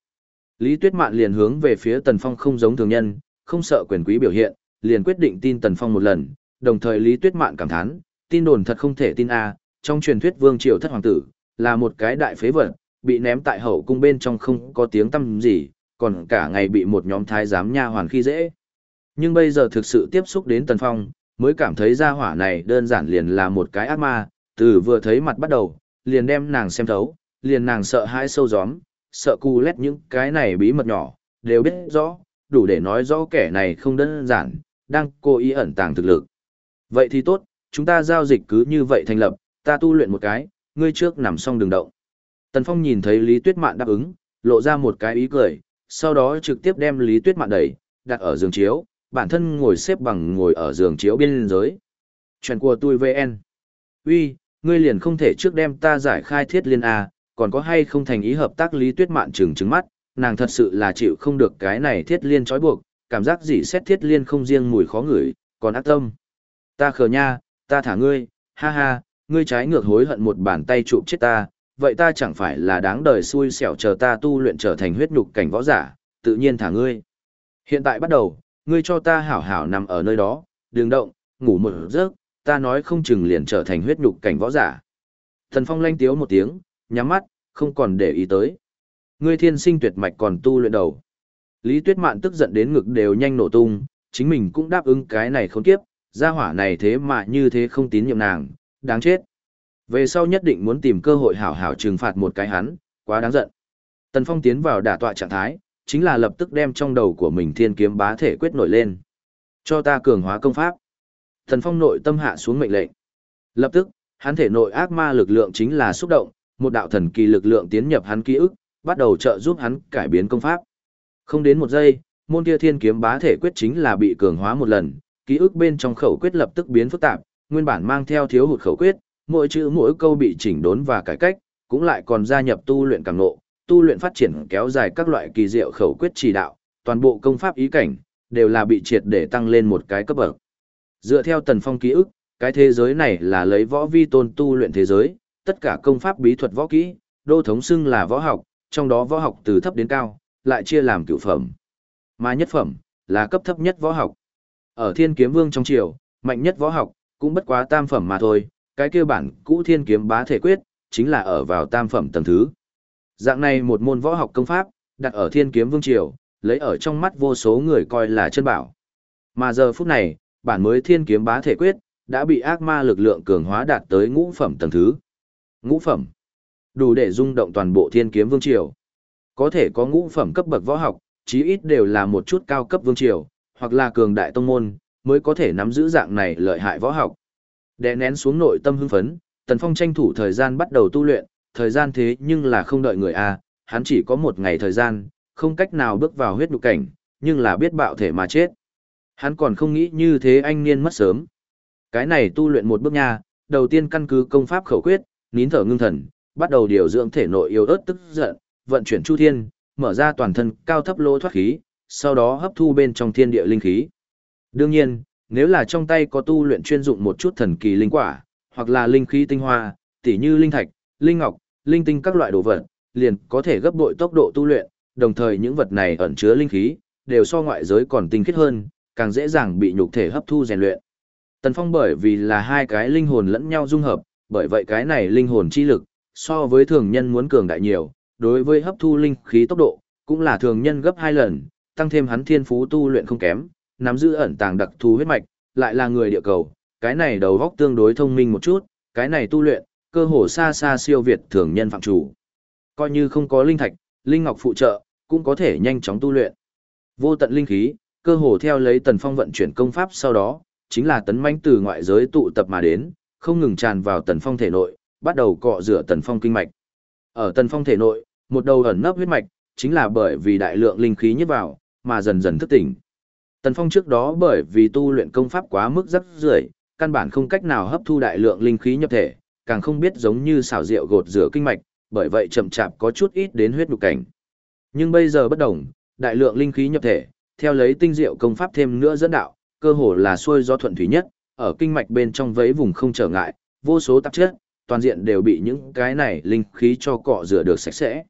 Lý Tuyết Mạn liền hướng về phía Tần Phong không giống thường nhân, không sợ quyền quý biểu hiện, liền quyết định tin Tần Phong một lần, đồng thời Lý Tuyết Mạn cảm thán, tin đồn thật không thể tin a, trong truyền thuyết vương triều thất hoàng tử, là một cái đại phế vật, bị ném tại hậu cung bên trong không có tiếng tăm gì, còn cả ngày bị một nhóm thái giám nha hoàn khi dễ. Nhưng bây giờ thực sự tiếp xúc đến Tần Phong, mới cảm thấy gia hỏa này đơn giản liền là một cái ác ma, từ vừa thấy mặt bắt đầu, liền đem nàng xem thấu, liền nàng sợ hãi sâu gióm, sợ cù lét những cái này bí mật nhỏ, đều biết rõ, đủ để nói rõ kẻ này không đơn giản, đang cố ý ẩn tàng thực lực. Vậy thì tốt, chúng ta giao dịch cứ như vậy thành lập, ta tu luyện một cái, ngươi trước nằm xong đường động. Tần Phong nhìn thấy Lý Tuyết Mạn đáp ứng, lộ ra một cái ý cười, sau đó trực tiếp đem Lý Tuyết Mạn đẩy, đặt ở giường chiếu, bản thân ngồi xếp bằng ngồi ở giường chiếu bên giới. Chuyện của tôi VN. Uy, ngươi liền không thể trước đem ta giải khai thiết liên A, còn có hay không thành ý hợp tác Lý Tuyết Mạn trừng trừng mắt, nàng thật sự là chịu không được cái này thiết liên trói buộc, cảm giác gì xét thiết liên không riêng mùi khó ngửi, còn ác tâm. Ta khờ nha, ta thả ngươi, ha ha, ngươi trái ngược hối hận một bàn tay chụp chết ta, vậy ta chẳng phải là đáng đời xui xẻo chờ ta tu luyện trở thành huyết nhục cảnh võ giả, tự nhiên thả ngươi. Hiện tại bắt đầu, ngươi cho ta hảo hảo nằm ở nơi đó, đừng động, ngủ một giấc, ta nói không chừng liền trở thành huyết nhục cảnh võ giả. Thần Phong lanh tiếu một tiếng, nhắm mắt, không còn để ý tới. Ngươi thiên sinh tuyệt mạch còn tu luyện đầu. Lý Tuyết Mạn tức giận đến ngực đều nhanh nổ tung, chính mình cũng đáp ứng cái này không kiếp, gia hỏa này thế mà như thế không tín nhiệm nàng, đáng chết. Về sau nhất định muốn tìm cơ hội hảo hảo trừng phạt một cái hắn, quá đáng giận. Tần Phong tiến vào đả tọa trạng thái, chính là lập tức đem trong đầu của mình thiên kiếm bá thể quyết nổi lên. Cho ta cường hóa công pháp. Tần Phong nội tâm hạ xuống mệnh lệnh. Lập tức, hắn thể nội ác ma lực lượng chính là xúc động, một đạo thần kỳ lực lượng tiến nhập hắn ký ức, bắt đầu trợ giúp hắn cải biến công pháp. Không đến một giây, môn kia thiên kiếm bá thể quyết chính là bị cường hóa một lần, ký ức bên trong khẩu quyết lập tức biến phức tạp, nguyên bản mang theo thiếu hụt khẩu quyết, mỗi chữ mỗi câu bị chỉnh đốn và cải cách, cũng lại còn gia nhập tu luyện càng ngộ, tu luyện phát triển kéo dài các loại kỳ diệu khẩu quyết chỉ đạo, toàn bộ công pháp ý cảnh, đều là bị triệt để tăng lên một cái cấp bậc. Dựa theo tần phong ký ức, cái thế giới này là lấy võ vi tôn tu luyện thế giới, tất cả công pháp bí thuật võ kỹ, đô thống xưng là võ học, trong đó võ học từ thấp đến cao, lại chia làm cửu phẩm. Mà nhất phẩm, là cấp thấp nhất võ học. Ở thiên kiếm vương trong triều, mạnh nhất võ học, cũng bất quá tam phẩm mà thôi, cái kia bản cũ thiên kiếm bá thể quyết, chính là ở vào tam phẩm tầng thứ. Dạng này một môn võ học công pháp, đặt ở thiên kiếm vương triều, lấy ở trong mắt vô số người coi là chân bảo. Mà giờ phút này, bản mới thiên kiếm bá thể quyết, đã bị ác ma lực lượng cường hóa đạt tới ngũ phẩm tầng thứ. Ngũ phẩm, đủ để rung động toàn bộ thiên kiếm vương triều. Có thể có ngũ phẩm cấp bậc võ học, chí ít đều là một chút cao cấp vương triều, hoặc là cường đại tông môn, mới có thể nắm giữ dạng này lợi hại võ học. Đè nén xuống nội tâm hưng phấn, Tần Phong tranh thủ thời gian bắt đầu tu luyện, thời gian thế nhưng là không đợi người A, hắn chỉ có một ngày thời gian, không cách nào bước vào huyết nhục cảnh, nhưng là biết bạo thể mà chết. Hắn còn không nghĩ như thế anh niên mất sớm. Cái này tu luyện một bước nha, đầu tiên căn cứ công pháp khẩu quyết, nín thở ngưng thần, bắt đầu điều dưỡng thể nội yếu ớt tức giận, vận chuyển chu thiên, mở ra toàn thân cao thấp lỗ thoát khí, sau đó hấp thu bên trong thiên địa linh khí. Đương nhiên, nếu là trong tay có tu luyện chuyên dụng một chút thần kỳ linh quả, hoặc là linh khí tinh hoa, tỉ như linh thạch, linh ngọc, linh tinh các loại đồ vật, liền có thể gấp bội tốc độ tu luyện, đồng thời những vật này ẩn chứa linh khí, đều so ngoại giới còn tinh khiết hơn, càng dễ dàng bị nhục thể hấp thu rèn luyện. Tần Phong bởi vì là hai cái linh hồn lẫn nhau dung hợp, bởi vậy cái này linh hồn chi lực, so với thường nhân muốn cường đại nhiều, đối với hấp thu linh khí tốc độ, cũng là thường nhân gấp hai lần, tăng thêm hắn thiên phú tu luyện không kém, nắm giữ ẩn tàng đặc thù huyết mạch, lại là người địa cầu, cái này đầu góc tương đối thông minh một chút, cái này tu luyện, cơ hồ xa xa siêu việt thường nhân phạm chủ. Coi như không có linh thạch, linh ngọc phụ trợ, cũng có thể nhanh chóng tu luyện. Vô tận linh khí, cơ hồ theo lấy tần phong vận chuyển công pháp sau đó, chính là tấn mãnh từ ngoại giới tụ tập mà đến, không ngừng tràn vào tần phong thể nội, bắt đầu cọ rửa tần phong kinh mạch. Ở Tần Phong thể nội, một đầu ẩn nấp huyết mạch, chính là bởi vì đại lượng linh khí nhét vào, mà dần dần thức tỉnh. Tần Phong trước đó bởi vì tu luyện công pháp quá mức rất rưởi, căn bản không cách nào hấp thu đại lượng linh khí nhập thể, càng không biết giống như xào rượu gột rửa kinh mạch, bởi vậy chậm chạp có chút ít đến huyết nhục cảnh. Nhưng bây giờ bất đồng, đại lượng linh khí nhập thể, theo lấy tinh diệu công pháp thêm nữa dẫn đạo, cơ hồ là xuôi do thuận thủy nhất, ở kinh mạch bên trong vấy vùng không trở ngại, vô số tạp chất, toàn diện đều bị những cái này linh khí cho cọ rửa được sạch sẽ.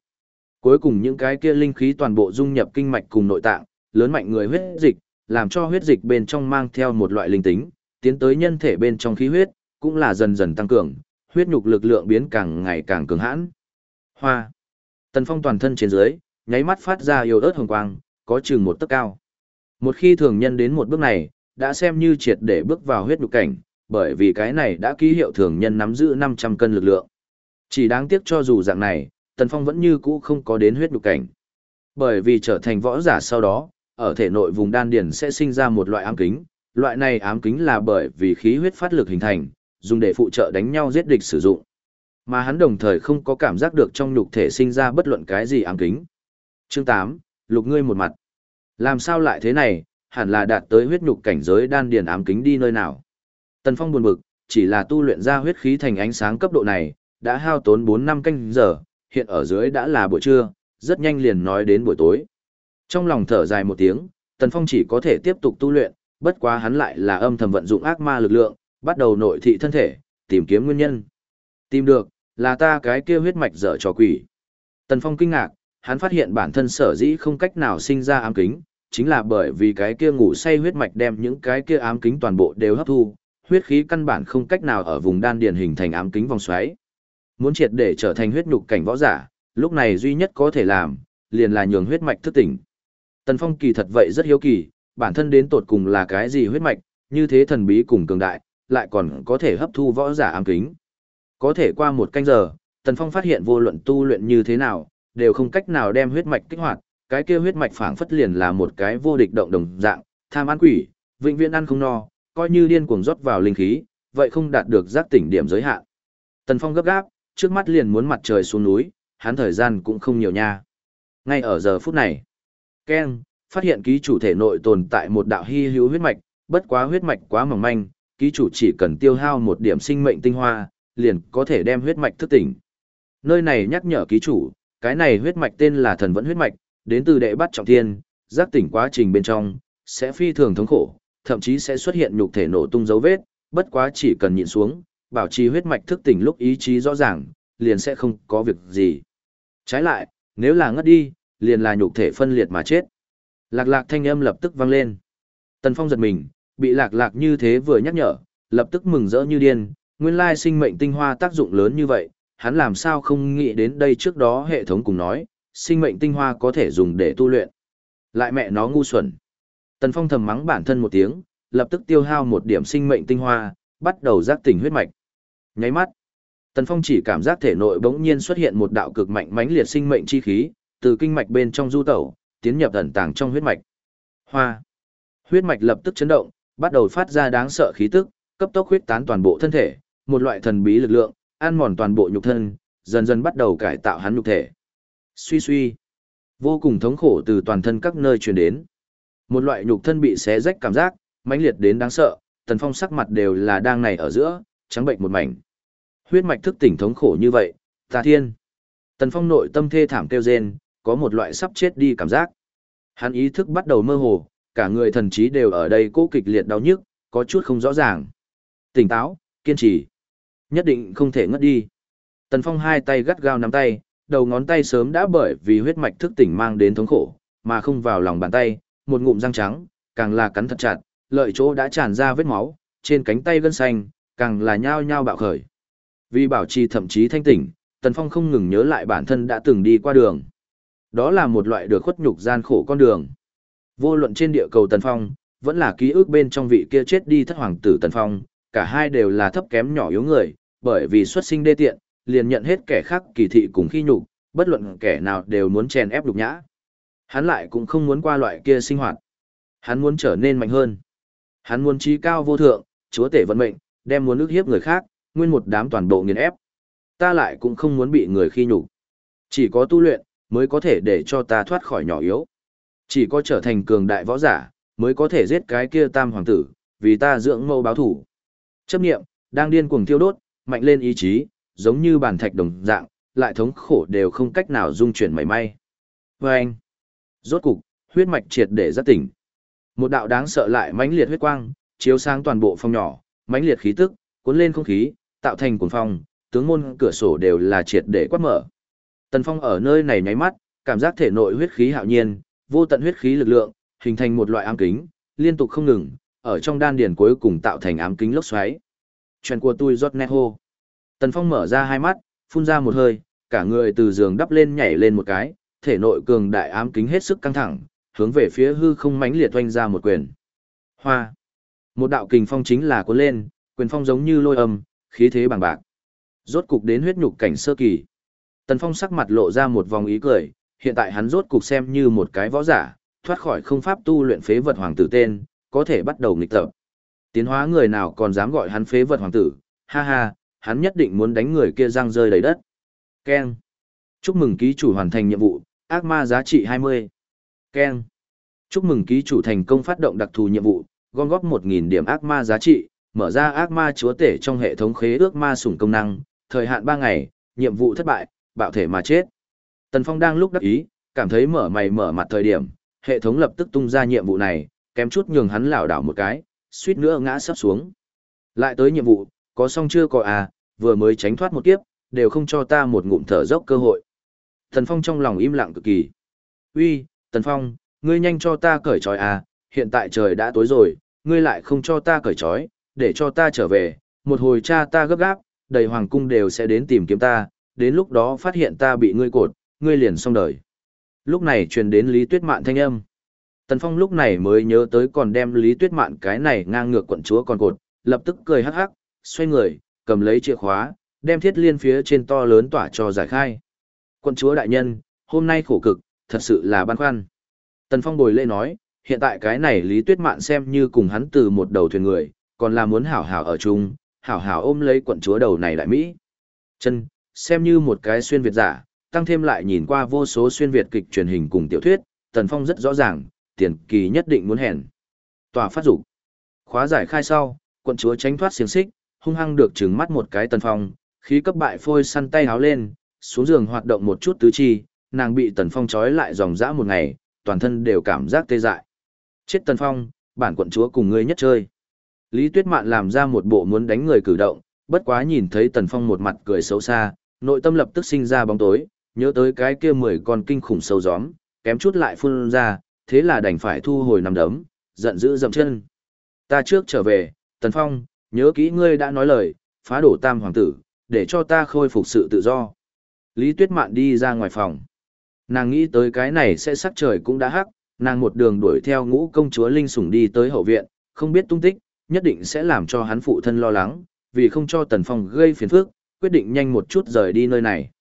Cuối cùng những cái kia linh khí toàn bộ dung nhập kinh mạch cùng nội tạng, lớn mạnh người huyết dịch, làm cho huyết dịch bên trong mang theo một loại linh tính, tiến tới nhân thể bên trong khí huyết, cũng là dần dần tăng cường, huyết nhục lực lượng biến càng ngày càng cường hãn. Hoa. Tần Phong toàn thân trên dưới, nháy mắt phát ra yêu ớt hồng quang, có chừng một tấc cao. Một khi thường nhân đến một bước này, đã xem như triệt để bước vào huyết nhục cảnh, bởi vì cái này đã ký hiệu thường nhân nắm giữ 500 cân lực lượng. Chỉ đáng tiếc cho dù dạng này, Tần Phong vẫn như cũ không có đến huyết nhục cảnh. Bởi vì trở thành võ giả sau đó, ở thể nội vùng đan điền sẽ sinh ra một loại ám kính, loại này ám kính là bởi vì khí huyết phát lực hình thành, dùng để phụ trợ đánh nhau giết địch sử dụng. Mà hắn đồng thời không có cảm giác được trong nhục thể sinh ra bất luận cái gì ám kính. Chương 8, lục ngươi một mặt. Làm sao lại thế này, hẳn là đạt tới huyết nhục cảnh giới đan điền ám kính đi nơi nào. Tần Phong buồn bực, chỉ là tu luyện ra huyết khí thành ánh sáng cấp độ này, đã hao tốn 4 năm canh giờ, hiện ở dưới đã là buổi trưa, rất nhanh liền nói đến buổi tối. Trong lòng thở dài một tiếng, Tần Phong chỉ có thể tiếp tục tu luyện, bất quá hắn lại là âm thầm vận dụng ác ma lực lượng, bắt đầu nội thị thân thể, tìm kiếm nguyên nhân. Tìm được, là ta cái kia huyết mạch dở trò quỷ. Tần Phong kinh ngạc, hắn phát hiện bản thân sở dĩ không cách nào sinh ra ám kính, chính là bởi vì cái kia ngủ say huyết mạch đem những cái kia ám kính toàn bộ đều hấp thu, huyết khí căn bản không cách nào ở vùng đan điền hình thành ám kính vòng xoáy. Muốn triệt để trở thành huyết nhục cảnh võ giả, lúc này duy nhất có thể làm, liền là nhường huyết mạch thức tỉnh. Tần Phong kỳ thật vậy rất hiếu kỳ, bản thân đến tột cùng là cái gì huyết mạch, như thế thần bí cùng cường đại, lại còn có thể hấp thu võ giả ám kính. Có thể qua một canh giờ, Tần Phong phát hiện vô luận tu luyện như thế nào, đều không cách nào đem huyết mạch kích hoạt, cái kia huyết mạch phảng phất liền là một cái vô địch động đồng dạng, tham ăn quỷ, vĩnh viễn ăn không no, coi như điên cuồng rót vào linh khí, vậy không đạt được giác tỉnh điểm giới hạn. Tần Phong gấp gáp, trước mắt liền muốn mặt trời xuống núi, hắn thời gian cũng không nhiều nha. Ngay ở giờ phút này, Ken, phát hiện ký chủ thể nội tồn tại một đạo hy hữu huyết mạch, bất quá huyết mạch quá mỏng manh, ký chủ chỉ cần tiêu hao một điểm sinh mệnh tinh hoa, liền có thể đem huyết mạch thức tỉnh. Nơi này nhắc nhở ký chủ, cái này huyết mạch tên là thần vẫn huyết mạch, đến từ đệ bắt trọng thiên, giác tỉnh quá trình bên trong, sẽ phi thường thống khổ, thậm chí sẽ xuất hiện nhục thể nổ tung dấu vết, bất quá chỉ cần nhịn xuống, bảo trì huyết mạch thức tỉnh lúc ý chí rõ ràng, liền sẽ không có việc gì. Trái lại, nếu là ngất đi, liền là nhục thể phân liệt mà chết. Lạc lạc thanh âm lập tức vang lên. Tần Phong giật mình, bị lạc lạc như thế vừa nhắc nhở, lập tức mừng rỡ như điên, nguyên lai sinh mệnh tinh hoa tác dụng lớn như vậy, hắn làm sao không nghĩ đến đây trước đó hệ thống cùng nói, sinh mệnh tinh hoa có thể dùng để tu luyện. Lại mẹ nó ngu xuẩn. Tần Phong thầm mắng bản thân một tiếng, lập tức tiêu hao một điểm sinh mệnh tinh hoa, bắt đầu giác tỉnh huyết mạch. Nháy mắt, Tần Phong chỉ cảm giác thể nội bỗng nhiên xuất hiện một đạo cực mạnh mãnh liệt sinh mệnh chi khí, từ kinh mạch bên trong du tẩu, tiến nhập ẩn tàng trong huyết mạch. Hoa. Huyết mạch lập tức chấn động, bắt đầu phát ra đáng sợ khí tức, cấp tốc huyết tán toàn bộ thân thể, một loại thần bí lực lượng, ăn mòn toàn bộ nhục thân, dần dần bắt đầu cải tạo hắn nhục thể. Suy suy. Vô cùng thống khổ từ toàn thân các nơi truyền đến. Một loại nhục thân bị xé rách cảm giác, mãnh liệt đến đáng sợ, Tần Phong sắc mặt đều là đang này ở giữa, trắng bệnh một mảnh. Huyết mạch thức tỉnh thống khổ như vậy, ta thiên. Tần Phong nội tâm thê thảm kêu rên, có một loại sắp chết đi cảm giác. Hắn ý thức bắt đầu mơ hồ, cả người thần trí đều ở đây cố kịch liệt đau nhức, có chút không rõ ràng. Tỉnh táo, kiên trì. Nhất định không thể ngất đi. Tần Phong hai tay gắt gao nắm tay, đầu ngón tay sớm đã bởi vì huyết mạch thức tỉnh mang đến thống khổ, mà không vào lòng bàn tay, một ngụm răng trắng, càng là cắn thật chặt, lợi chỗ đã tràn ra vết máu, trên cánh tay gân xanh, càng là nhao nhao bạo khởi. Vì bảo trì thậm chí thanh tỉnh, Tần Phong không ngừng nhớ lại bản thân đã từng đi qua đường. Đó là một loại được khuất nhục gian khổ con đường. Vô luận trên địa cầu Tần Phong, vẫn là ký ức bên trong vị kia chết đi thất hoàng tử Tần Phong, cả hai đều là thấp kém nhỏ yếu người, bởi vì xuất sinh đê tiện, liền nhận hết kẻ khác kỳ thị cùng khi nhục, bất luận kẻ nào đều muốn chèn ép đục nhã. Hắn lại cũng không muốn qua loại kia sinh hoạt. Hắn muốn trở nên mạnh hơn. Hắn muốn trí cao vô thượng, chúa tể vận mệnh, đem muốn ức hiếp người khác, nguyên một đám toàn bộ nghiền ép. Ta lại cũng không muốn bị người khi nhục. Chỉ có tu luyện, mới có thể để cho ta thoát khỏi nhỏ yếu. Chỉ có trở thành cường đại võ giả, mới có thể giết cái kia tam hoàng tử, vì ta dưỡng mâu báo thủ. Chấp nghiệm, đang điên cuồng thiêu đốt, mạnh lên ý chí, giống như bàn thạch đồng dạng, lại thống khổ đều không cách nào dung chuyển mảy may. Và anh, rốt cục, huyết mạch triệt để giác tỉnh. Một đạo đáng sợ lại mãnh liệt huyết quang, chiếu sáng toàn bộ phòng nhỏ, mãnh liệt khí tức, cuốn lên không khí, tạo thành cuồng phong, tướng môn cửa sổ đều là triệt để quát mở. Tần Phong ở nơi này nháy mắt, cảm giác thể nội huyết khí hạo nhiên, vô tận huyết khí lực lượng, hình thành một loại ám kính, liên tục không ngừng, ở trong đan điền cuối cùng tạo thành ám kính lốc xoáy. Chuyện của tôi rót nét hô. Tần Phong mở ra hai mắt, phun ra một hơi, cả người từ giường đắp lên nhảy lên một cái, thể nội cường đại ám kính hết sức căng thẳng, hướng về phía hư không mãnh liệt oanh ra một quyền. Hoa. Một đạo kình phong chính là cuốn lên, quyền phong giống như lôi âm, khí thế bằng bạc. Rốt cục đến huyết nhục cảnh sơ kỳ. Tần Phong sắc mặt lộ ra một vòng ý cười, hiện tại hắn rốt cục xem như một cái võ giả, thoát khỏi không pháp tu luyện phế vật hoàng tử tên, có thể bắt đầu nghịch tập. Tiến hóa người nào còn dám gọi hắn phế vật hoàng tử, ha ha, hắn nhất định muốn đánh người kia răng rơi đầy đất. Ken. Chúc mừng ký chủ hoàn thành nhiệm vụ, ác ma giá trị 20. Ken. Chúc mừng ký chủ thành công phát động đặc thù nhiệm vụ, gom góp 1.000 điểm ác ma giá trị, mở ra ác ma chúa tể trong hệ thống khế ước ma sủng công năng, thời hạn 3 ngày, nhiệm vụ thất bại, bạo thể mà chết. Tần Phong đang lúc đắc ý, cảm thấy mở mày mở mặt thời điểm, hệ thống lập tức tung ra nhiệm vụ này, kém chút nhường hắn lảo đảo một cái, suýt nữa ngã sắp xuống. Lại tới nhiệm vụ, có xong chưa có à, vừa mới tránh thoát một kiếp, đều không cho ta một ngụm thở dốc cơ hội. Tần Phong trong lòng im lặng cực kỳ. Uy, Tần Phong, ngươi nhanh cho ta cởi trói à, hiện tại trời đã tối rồi, ngươi lại không cho ta cởi trói, để cho ta trở về, một hồi cha ta gấp gáp, đầy hoàng cung đều sẽ đến tìm kiếm ta, đến lúc đó phát hiện ta bị ngươi cột, ngươi liền xong đời. Lúc này truyền đến Lý Tuyết Mạn thanh âm. Tần Phong lúc này mới nhớ tới còn đem Lý Tuyết Mạn cái này ngang ngược quận chúa còn cột, lập tức cười hắc hắc, xoay người, cầm lấy chìa khóa, đem thiết liên phía trên to lớn tỏa cho giải khai. quân chúa đại nhân, hôm nay khổ cực, thật sự là băn khoăn. Tần Phong bồi lễ nói, hiện tại cái này Lý Tuyết Mạn xem như cùng hắn từ một đầu thuyền người, còn là muốn hảo hảo ở chung, hảo hảo ôm lấy quận chúa đầu này lại Mỹ. Chân, xem như một cái xuyên Việt giả, tăng thêm lại nhìn qua vô số xuyên Việt kịch truyền hình cùng tiểu thuyết, Tần Phong rất rõ ràng, tiền kỳ nhất định muốn hẹn. Tòa phát dục Khóa giải khai sau, quận chúa tránh thoát xiềng xích, hung hăng được trừng mắt một cái Tần Phong, khí cấp bại phôi săn tay háo lên, xuống giường hoạt động một chút tứ chi, nàng bị Tần Phong trói lại dòng dã một ngày, toàn thân đều cảm giác tê dại. Chết Tần Phong, bản quận chúa cùng ngươi nhất chơi. Lý Tuyết Mạn làm ra một bộ muốn đánh người cử động, bất quá nhìn thấy Tần Phong một mặt cười xấu xa, nội tâm lập tức sinh ra bóng tối, nhớ tới cái kia mười con kinh khủng sâu gióm, kém chút lại phun ra, thế là đành phải thu hồi nằm đấm, giận dữ dậm chân. Ta trước trở về, Tần Phong, nhớ kỹ ngươi đã nói lời, phá đổ tam hoàng tử, để cho ta khôi phục sự tự do. Lý Tuyết Mạn đi ra ngoài phòng. Nàng nghĩ tới cái này sẽ sắc trời cũng đã hắc, nàng một đường đuổi theo ngũ công chúa Linh Sủng đi tới hậu viện, không biết tung tích, nhất định sẽ làm cho hắn phụ thân lo lắng, vì không cho Tần Phong gây phiền phức, quyết định nhanh một chút rời đi nơi này.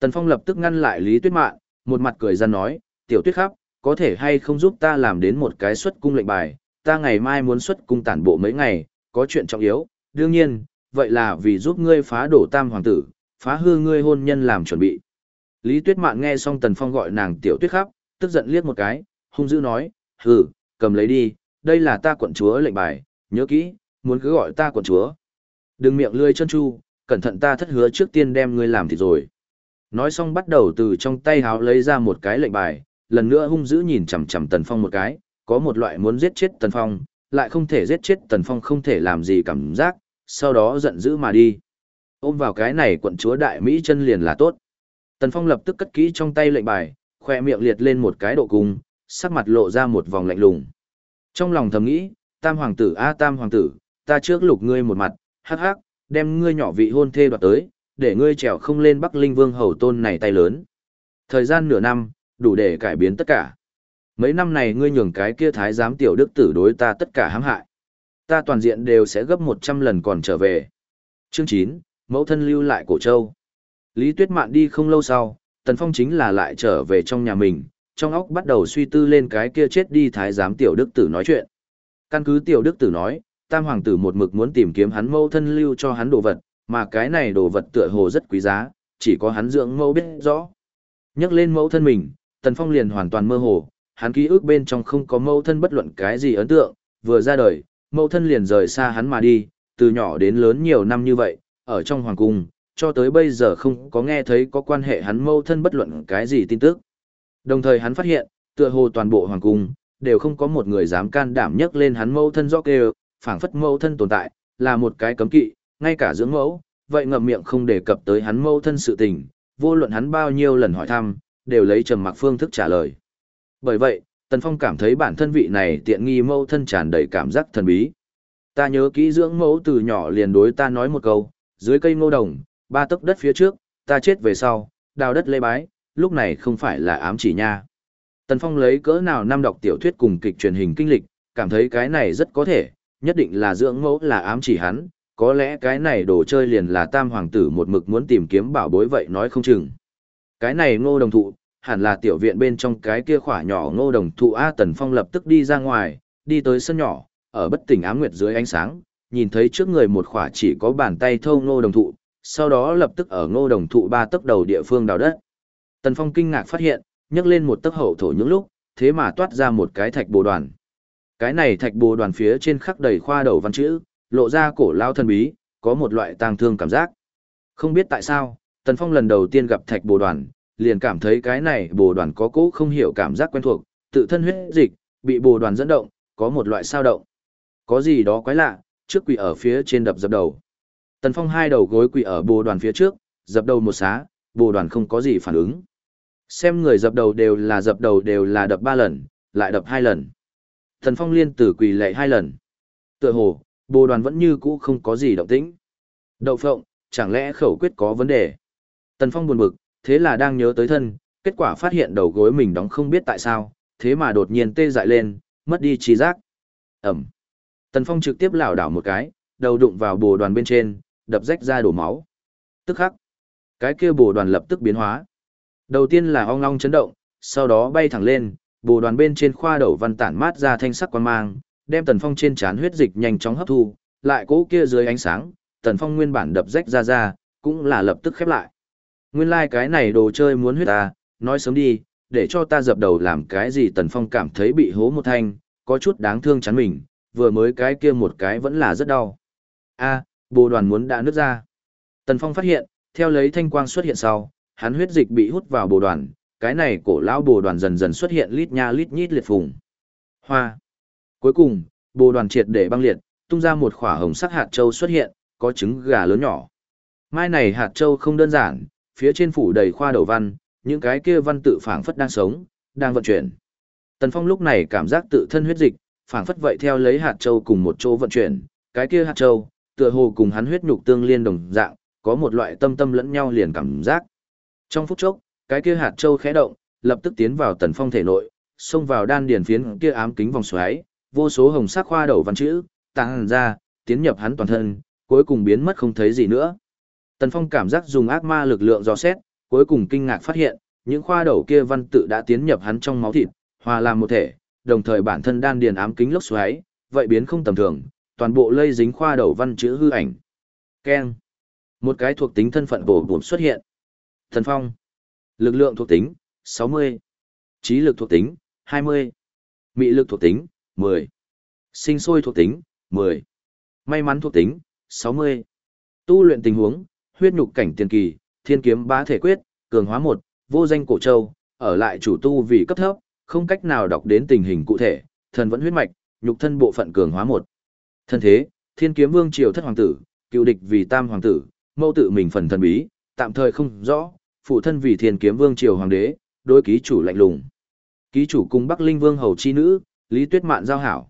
Tần Phong lập tức ngăn lại Lý Tuyết Mạn, một mặt cười ra nói, tiểu tuyết khắp, có thể hay không giúp ta làm đến một cái xuất cung lệnh bài, ta ngày mai muốn xuất cung tản bộ mấy ngày, có chuyện trọng yếu, đương nhiên, vậy là vì giúp ngươi phá đổ tam hoàng tử, phá hư ngươi hôn nhân làm chuẩn bị. Lý Tuyết Mạn nghe xong Tần Phong gọi nàng tiểu tuyết khắp, tức giận liếc một cái, hung dữ nói, hừ, cầm lấy đi, đây là ta quận chúa lệnh bài, nhớ kỹ, muốn cứ gọi ta quận chúa. Đừng miệng lươi chân chu, cẩn thận ta thất hứa trước tiên đem ngươi làm thì rồi. Nói xong bắt đầu từ trong tay háo lấy ra một cái lệnh bài, lần nữa hung dữ nhìn chằm chằm Tần Phong một cái, có một loại muốn giết chết Tần Phong, lại không thể giết chết Tần Phong không thể làm gì cảm giác, sau đó giận dữ mà đi. Ôm vào cái này quận chúa đại Mỹ chân liền là tốt. Tần Phong lập tức cất kỹ trong tay lệnh bài, khoe miệng liệt lên một cái độ cung, sắc mặt lộ ra một vòng lạnh lùng. Trong lòng thầm nghĩ, tam hoàng tử a tam hoàng tử, ta trước lục ngươi một mặt, hắc hắc, đem ngươi nhỏ vị hôn thê đoạt tới, để ngươi trèo không lên Bắc Linh Vương hầu tôn này tay lớn. Thời gian nửa năm, đủ để cải biến tất cả. Mấy năm này ngươi nhường cái kia thái giám tiểu đức tử đối ta tất cả hãm hại. Ta toàn diện đều sẽ gấp 100 lần còn trở về. Chương 9, mẫu thân lưu lại cổ châu. Lý Tuyết Mạn đi không lâu sau, Tần Phong chính là lại trở về trong nhà mình, trong óc bắt đầu suy tư lên cái kia chết đi thái giám tiểu đức tử nói chuyện. Căn cứ tiểu đức tử nói, tam hoàng tử một mực muốn tìm kiếm hắn mẫu thân lưu cho hắn đồ vật, mà cái này đồ vật tựa hồ rất quý giá, chỉ có hắn dưỡng mẫu biết rõ. Nhắc lên mẫu thân mình, Tần Phong liền hoàn toàn mơ hồ, hắn ký ức bên trong không có mẫu thân bất luận cái gì ấn tượng, vừa ra đời, mẫu thân liền rời xa hắn mà đi, từ nhỏ đến lớn nhiều năm như vậy, ở trong hoàng cung, cho tới bây giờ không có nghe thấy có quan hệ hắn mẫu thân bất luận cái gì tin tức. Đồng thời hắn phát hiện, tựa hồ toàn bộ hoàng cung, đều không có một người dám can đảm nhấc lên hắn mẫu thân rõ kêu, phảng phất mẫu thân tồn tại, là một cái cấm kỵ, ngay cả dưỡng mẫu, vậy ngậm miệng không đề cập tới hắn mẫu thân sự tình, vô luận hắn bao nhiêu lần hỏi thăm, đều lấy trầm mặc phương thức trả lời. Bởi vậy, Tần Phong cảm thấy bản thân vị này tiện nghi mẫu thân tràn đầy cảm giác thần bí. Ta nhớ kỹ dưỡng mẫu từ nhỏ liền đối ta nói một câu, dưới cây ngô đồng, ba tấc đất phía trước, ta chết về sau, đào đất lê bái, lúc này không phải là ám chỉ nha. Tần Phong lấy cỡ nào năm đọc tiểu thuyết cùng kịch truyền hình kinh lịch, cảm thấy cái này rất có thể, nhất định là dưỡng mẫu là ám chỉ hắn, có lẽ cái này đồ chơi liền là tam hoàng tử một mực muốn tìm kiếm bảo bối vậy nói không chừng. Cái này ngô đồng thụ, hẳn là tiểu viện bên trong cái kia khỏa nhỏ ngô đồng thụ A Tần Phong lập tức đi ra ngoài, đi tới sân nhỏ, ở bất tỉnh ám nguyệt dưới ánh sáng, nhìn thấy trước người một khỏa chỉ có bàn tay thâu ngô đồng thụ, sau đó lập tức ở ngô đồng thụ ba tấc đầu địa phương đào đất. Tần Phong kinh ngạc phát hiện, nhấc lên một tấc hậu thổ những lúc, thế mà toát ra một cái thạch bồ đoàn. Cái này thạch bồ đoàn phía trên khắc đầy khoa đầu văn chữ, lộ ra cổ lao thần bí, có một loại tang thương cảm giác. Không biết tại sao, Tần Phong lần đầu tiên gặp thạch bồ đoàn, liền cảm thấy cái này bồ đoàn có cố không hiểu cảm giác quen thuộc, tự thân huyết dịch, bị bồ đoàn dẫn động, có một loại sao động. Có gì đó quái lạ, trước quỳ ở phía trên đập dập đầu. Tần Phong hai đầu gối quỳ ở bồ đoàn phía trước, dập đầu một xá, bồ đoàn không có gì phản ứng. Xem người dập đầu đều là dập đầu đều là đập ba lần, lại đập hai lần. Tần Phong liên tử quỳ lệ hai lần. Tựa hồ, bồ đoàn vẫn như cũ không có gì động tĩnh. Đậu phộng, chẳng lẽ khẩu quyết có vấn đề? Tần Phong buồn bực, thế là đang nhớ tới thân, kết quả phát hiện đầu gối mình đóng không biết tại sao, thế mà đột nhiên tê dại lên, mất đi trí giác. Ẩm. Tần Phong trực tiếp lảo đảo một cái, đầu đụng vào bồ đoàn bên trên, đập rách ra đổ máu. Tức khắc. Cái kia bồ đoàn lập tức biến hóa. Đầu tiên là ong long chấn động, sau đó bay thẳng lên, bồ đoàn bên trên khoa đầu văn tản mát ra thanh sắc quan mang, đem Tần Phong trên trán huyết dịch nhanh chóng hấp thu, lại cố kia dưới ánh sáng, Tần Phong nguyên bản đập rách ra ra, cũng là lập tức khép lại. Nguyên lai like cái này đồ chơi muốn huyết ta, nói sớm đi, để cho ta dập đầu làm cái gì Tần Phong cảm thấy bị hố một thanh, có chút đáng thương chắn mình, vừa mới cái kia một cái vẫn là rất đau. a bồ đoàn muốn đã nứt ra. Tần Phong phát hiện, theo lấy thanh quang xuất hiện sau, hắn huyết dịch bị hút vào bồ đoàn, cái này cổ lão bồ đoàn dần dần xuất hiện lít nha lít nhít liệt phùng. Hoa. Cuối cùng, bồ đoàn triệt để băng liệt, tung ra một khỏa hồng sắc hạt châu xuất hiện, có trứng gà lớn nhỏ. Mai này hạt châu không đơn giản, phía trên phủ đầy khoa đầu văn, những cái kia văn tự phảng phất đang sống, đang vận chuyển. Tần Phong lúc này cảm giác tự thân huyết dịch, phảng phất vậy theo lấy hạt châu cùng một chỗ vận chuyển, cái kia hạt châu, tựa hồ cùng hắn huyết nhục tương liên đồng dạng, có một loại tâm tâm lẫn nhau liền cảm giác. Trong phút chốc, cái kia hạt châu khẽ động, lập tức tiến vào Tần Phong thể nội, xông vào đan điền phiến kia ám kính vòng xoáy, vô số hồng sắc khoa đầu văn chữ, tàng ra, tiến nhập hắn toàn thân, cuối cùng biến mất không thấy gì nữa. Tần Phong cảm giác dùng ác ma lực lượng dò xét, cuối cùng kinh ngạc phát hiện, những khoa đầu kia văn tự đã tiến nhập hắn trong máu thịt, hòa làm một thể, đồng thời bản thân đan điền ám kính lốc xoáy, vậy biến không tầm thường, toàn bộ lây dính khoa đầu văn chữ hư ảnh. Keng. Một cái thuộc tính thân phận bổ bổn xuất hiện. Thần Phong. Lực lượng thuộc tính, 60. Trí lực thuộc tính, 20. Mị lực thuộc tính, 10. Sinh sôi thuộc tính, 10. May mắn thuộc tính, 60. Tu luyện tình huống, huyết nhục cảnh tiền kỳ, thiên kiếm bá thể quyết, cường hóa 1, vô danh cổ châu, ở lại chủ tu vì cấp thấp, không cách nào đọc đến tình hình cụ thể, thần vẫn huyết mạch, nhục thân bộ phận cường hóa 1. Thân thế, thiên kiếm vương triều thất hoàng tử, cựu địch vì tam hoàng tử, mâu tự mình phần thần bí, tạm thời không rõ, phụ thân vì thiên kiếm vương triều hoàng đế, đối ký chủ lạnh lùng. Ký chủ cùng Bắc Linh Vương hầu chi nữ, Lý Tuyết Mạn giao hảo.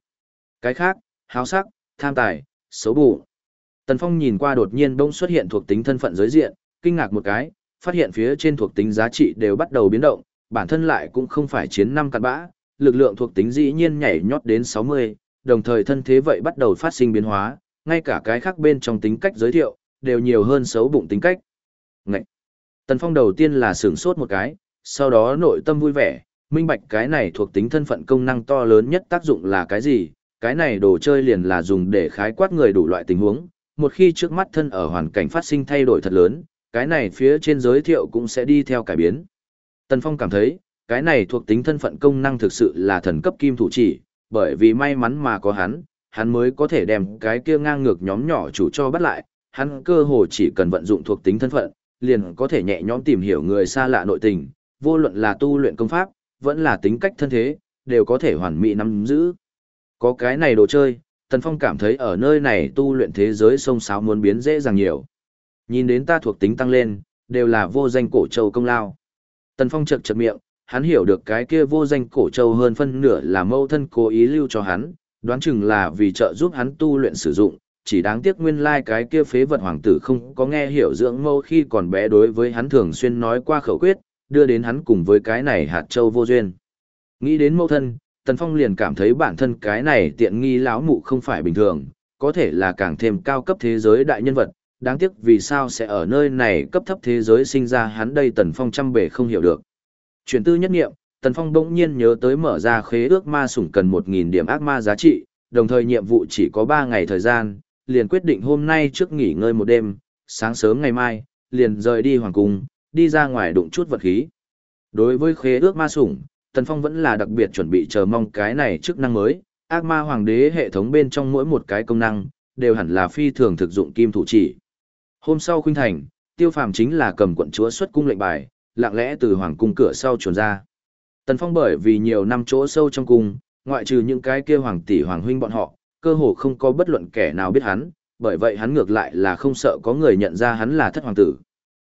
Cái khác, háo sắc, tham tài, xấu bụng. Tần Phong nhìn qua đột nhiên bỗng xuất hiện thuộc tính thân phận giới diện, kinh ngạc một cái, phát hiện phía trên thuộc tính giá trị đều bắt đầu biến động, bản thân lại cũng không phải chiến năm cặn bã, lực lượng thuộc tính dĩ nhiên nhảy nhót đến 60, đồng thời thân thế vậy bắt đầu phát sinh biến hóa, ngay cả cái khác bên trong tính cách giới thiệu, đều nhiều hơn xấu bụng tính cách. Ngậy! Tần Phong đầu tiên là sửng sốt một cái, sau đó nội tâm vui vẻ, minh bạch cái này thuộc tính thân phận công năng to lớn nhất tác dụng là cái gì, cái này đồ chơi liền là dùng để khái quát người đủ loại tình huống, một khi trước mắt thân ở hoàn cảnh phát sinh thay đổi thật lớn, cái này phía trên giới thiệu cũng sẽ đi theo cải biến. Tần Phong cảm thấy, cái này thuộc tính thân phận công năng thực sự là thần cấp kim thủ chỉ, bởi vì may mắn mà có hắn, hắn mới có thể đem cái kia ngang ngược nhóm nhỏ chủ cho bắt lại, hắn cơ hồ chỉ cần vận dụng thuộc tính thân phận, liền có thể nhẹ nhõm tìm hiểu người xa lạ nội tình, vô luận là tu luyện công pháp, vẫn là tính cách thân thế, đều có thể hoàn mỹ nắm giữ. Có cái này đồ chơi, Tần Phong cảm thấy ở nơi này tu luyện thế giới sông sáo muốn biến dễ dàng nhiều. Nhìn đến ta thuộc tính tăng lên, đều là vô danh cổ châu công lao. Tần Phong chật chật miệng, hắn hiểu được cái kia vô danh cổ châu hơn phân nửa là mâu thân cố ý lưu cho hắn, đoán chừng là vì trợ giúp hắn tu luyện sử dụng, chỉ đáng tiếc nguyên lai like cái kia phế vật hoàng tử không có nghe hiểu dưỡng mâu khi còn bé đối với hắn thường xuyên nói qua khẩu quyết, đưa đến hắn cùng với cái này hạt châu vô duyên. Nghĩ đến mâu thân, Tần Phong liền cảm thấy bản thân cái này tiện nghi lão mụ không phải bình thường, có thể là càng thêm cao cấp thế giới đại nhân vật, đáng tiếc vì sao sẽ ở nơi này cấp thấp thế giới sinh ra hắn đây Tần Phong trăm bể không hiểu được. Chuyển tư nhất nghiệm, Tần Phong bỗng nhiên nhớ tới mở ra khế ước ma sủng cần 1.000 điểm ác ma giá trị, đồng thời nhiệm vụ chỉ có 3 ngày thời gian, liền quyết định hôm nay trước nghỉ ngơi một đêm, sáng sớm ngày mai, liền rời đi hoàng cung, đi ra ngoài đụng chút vật khí. Đối với khế ước ma sủng, Tần Phong vẫn là đặc biệt chuẩn bị chờ mong cái này chức năng mới, ác ma hoàng đế hệ thống bên trong mỗi một cái công năng, đều hẳn là phi thường thực dụng kim thủ chỉ. Hôm sau khuynh thành, tiêu phàm chính là cầm quận chúa xuất cung lệnh bài, lặng lẽ từ hoàng cung cửa sau chuồn ra. Tần Phong bởi vì nhiều năm chỗ sâu trong cung, ngoại trừ những cái kia hoàng tỷ hoàng huynh bọn họ, cơ hồ không có bất luận kẻ nào biết hắn, bởi vậy hắn ngược lại là không sợ có người nhận ra hắn là thất hoàng tử.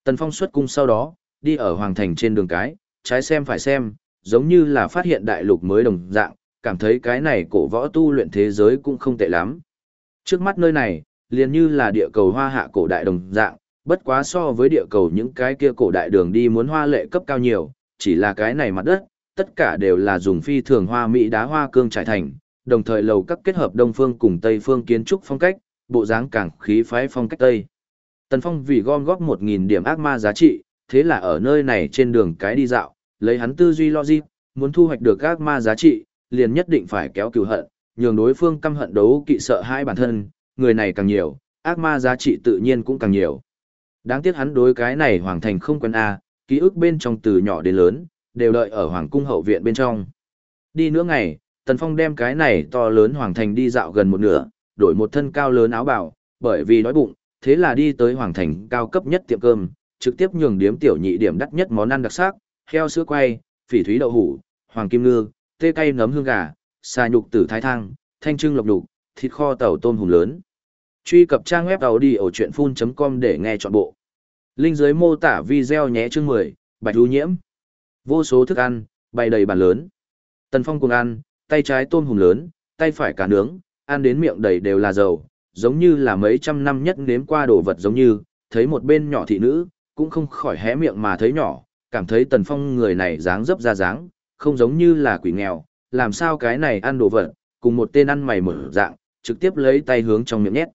Tần Phong xuất cung sau đó, đi ở hoàng thành trên đường cái, trái xem phải xem, giống như là phát hiện đại lục mới đồng dạng, cảm thấy cái này cổ võ tu luyện thế giới cũng không tệ lắm. Trước mắt nơi này, liền như là địa cầu hoa hạ cổ đại đồng dạng, bất quá so với địa cầu những cái kia cổ đại đường đi muốn hoa lệ cấp cao nhiều, chỉ là cái này mặt đất, tất cả đều là dùng phi thường hoa mỹ đá hoa cương trải thành, đồng thời lầu các kết hợp đông phương cùng tây phương kiến trúc phong cách, bộ dáng càng khí phái phong cách tây. Tần Phong vì gom góp 1000 điểm ác ma giá trị, thế là ở nơi này trên đường cái đi dạo, lấy hắn tư duy logic, muốn thu hoạch được ác ma giá trị, liền nhất định phải kéo cừu hận, nhường đối phương căm hận đấu kỵ sợ hai bản thân, người này càng nhiều, ác ma giá trị tự nhiên cũng càng nhiều. Đáng tiếc hắn đối cái này hoàng thành không quen a, ký ức bên trong từ nhỏ đến lớn, đều đợi ở hoàng cung hậu viện bên trong. Đi nữa ngày, Tần Phong đem cái này to lớn hoàng thành đi dạo gần một nửa, đổi một thân cao lớn áo bào, bởi vì đói bụng, thế là đi tới hoàng thành cao cấp nhất tiệm cơm, trực tiếp nhường điếm tiểu nhị điểm đắt nhất món ăn đặc sắc, heo sữa quay, phỉ thúy đậu hủ, hoàng kim ngư, tê cay nấm hương gà, xà nhục tử thái thang, thanh trưng lộc đục, thịt kho tàu tôm hùm lớn. Truy cập trang web tàu đi ở chuyện full.com để nghe trọn bộ. Linh dưới mô tả video nhé chương 10, bạch ưu nhiễm. Vô số thức ăn, bày đầy bàn lớn. Tần Phong cùng ăn, tay trái tôm hùm lớn, tay phải cá nướng, ăn đến miệng đầy đều là dầu, giống như là mấy trăm năm nhất nếm qua đồ vật giống như, thấy một bên nhỏ thị nữ, cũng không khỏi hé miệng mà thấy nhỏ, cảm thấy Tần Phong người này dáng dấp ra dáng, không giống như là quỷ nghèo, làm sao cái này ăn đồ vật, cùng một tên ăn mày mở dạng, trực tiếp lấy tay hướng trong miệng nhét.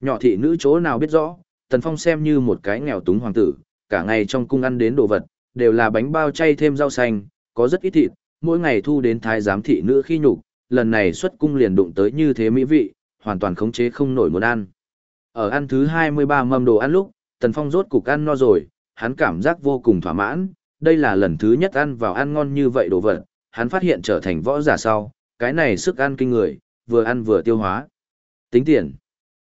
Nhỏ thị nữ chỗ nào biết rõ, Tần Phong xem như một cái nghèo túng hoàng tử, cả ngày trong cung ăn đến đồ vật, đều là bánh bao chay thêm rau xanh, có rất ít thịt, mỗi ngày thu đến thái giám thị nữ khi nhục, lần này xuất cung liền đụng tới như thế mỹ vị, hoàn toàn khống chế không nổi muốn ăn. Ở ăn thứ 23 mâm đồ ăn lúc, Tần Phong rốt cục ăn no rồi, hắn cảm giác vô cùng thỏa mãn, đây là lần thứ nhất ăn vào ăn ngon như vậy đồ vật, hắn phát hiện trở thành võ giả sau, cái này sức ăn kinh người, vừa ăn vừa tiêu hóa. Tính tiền.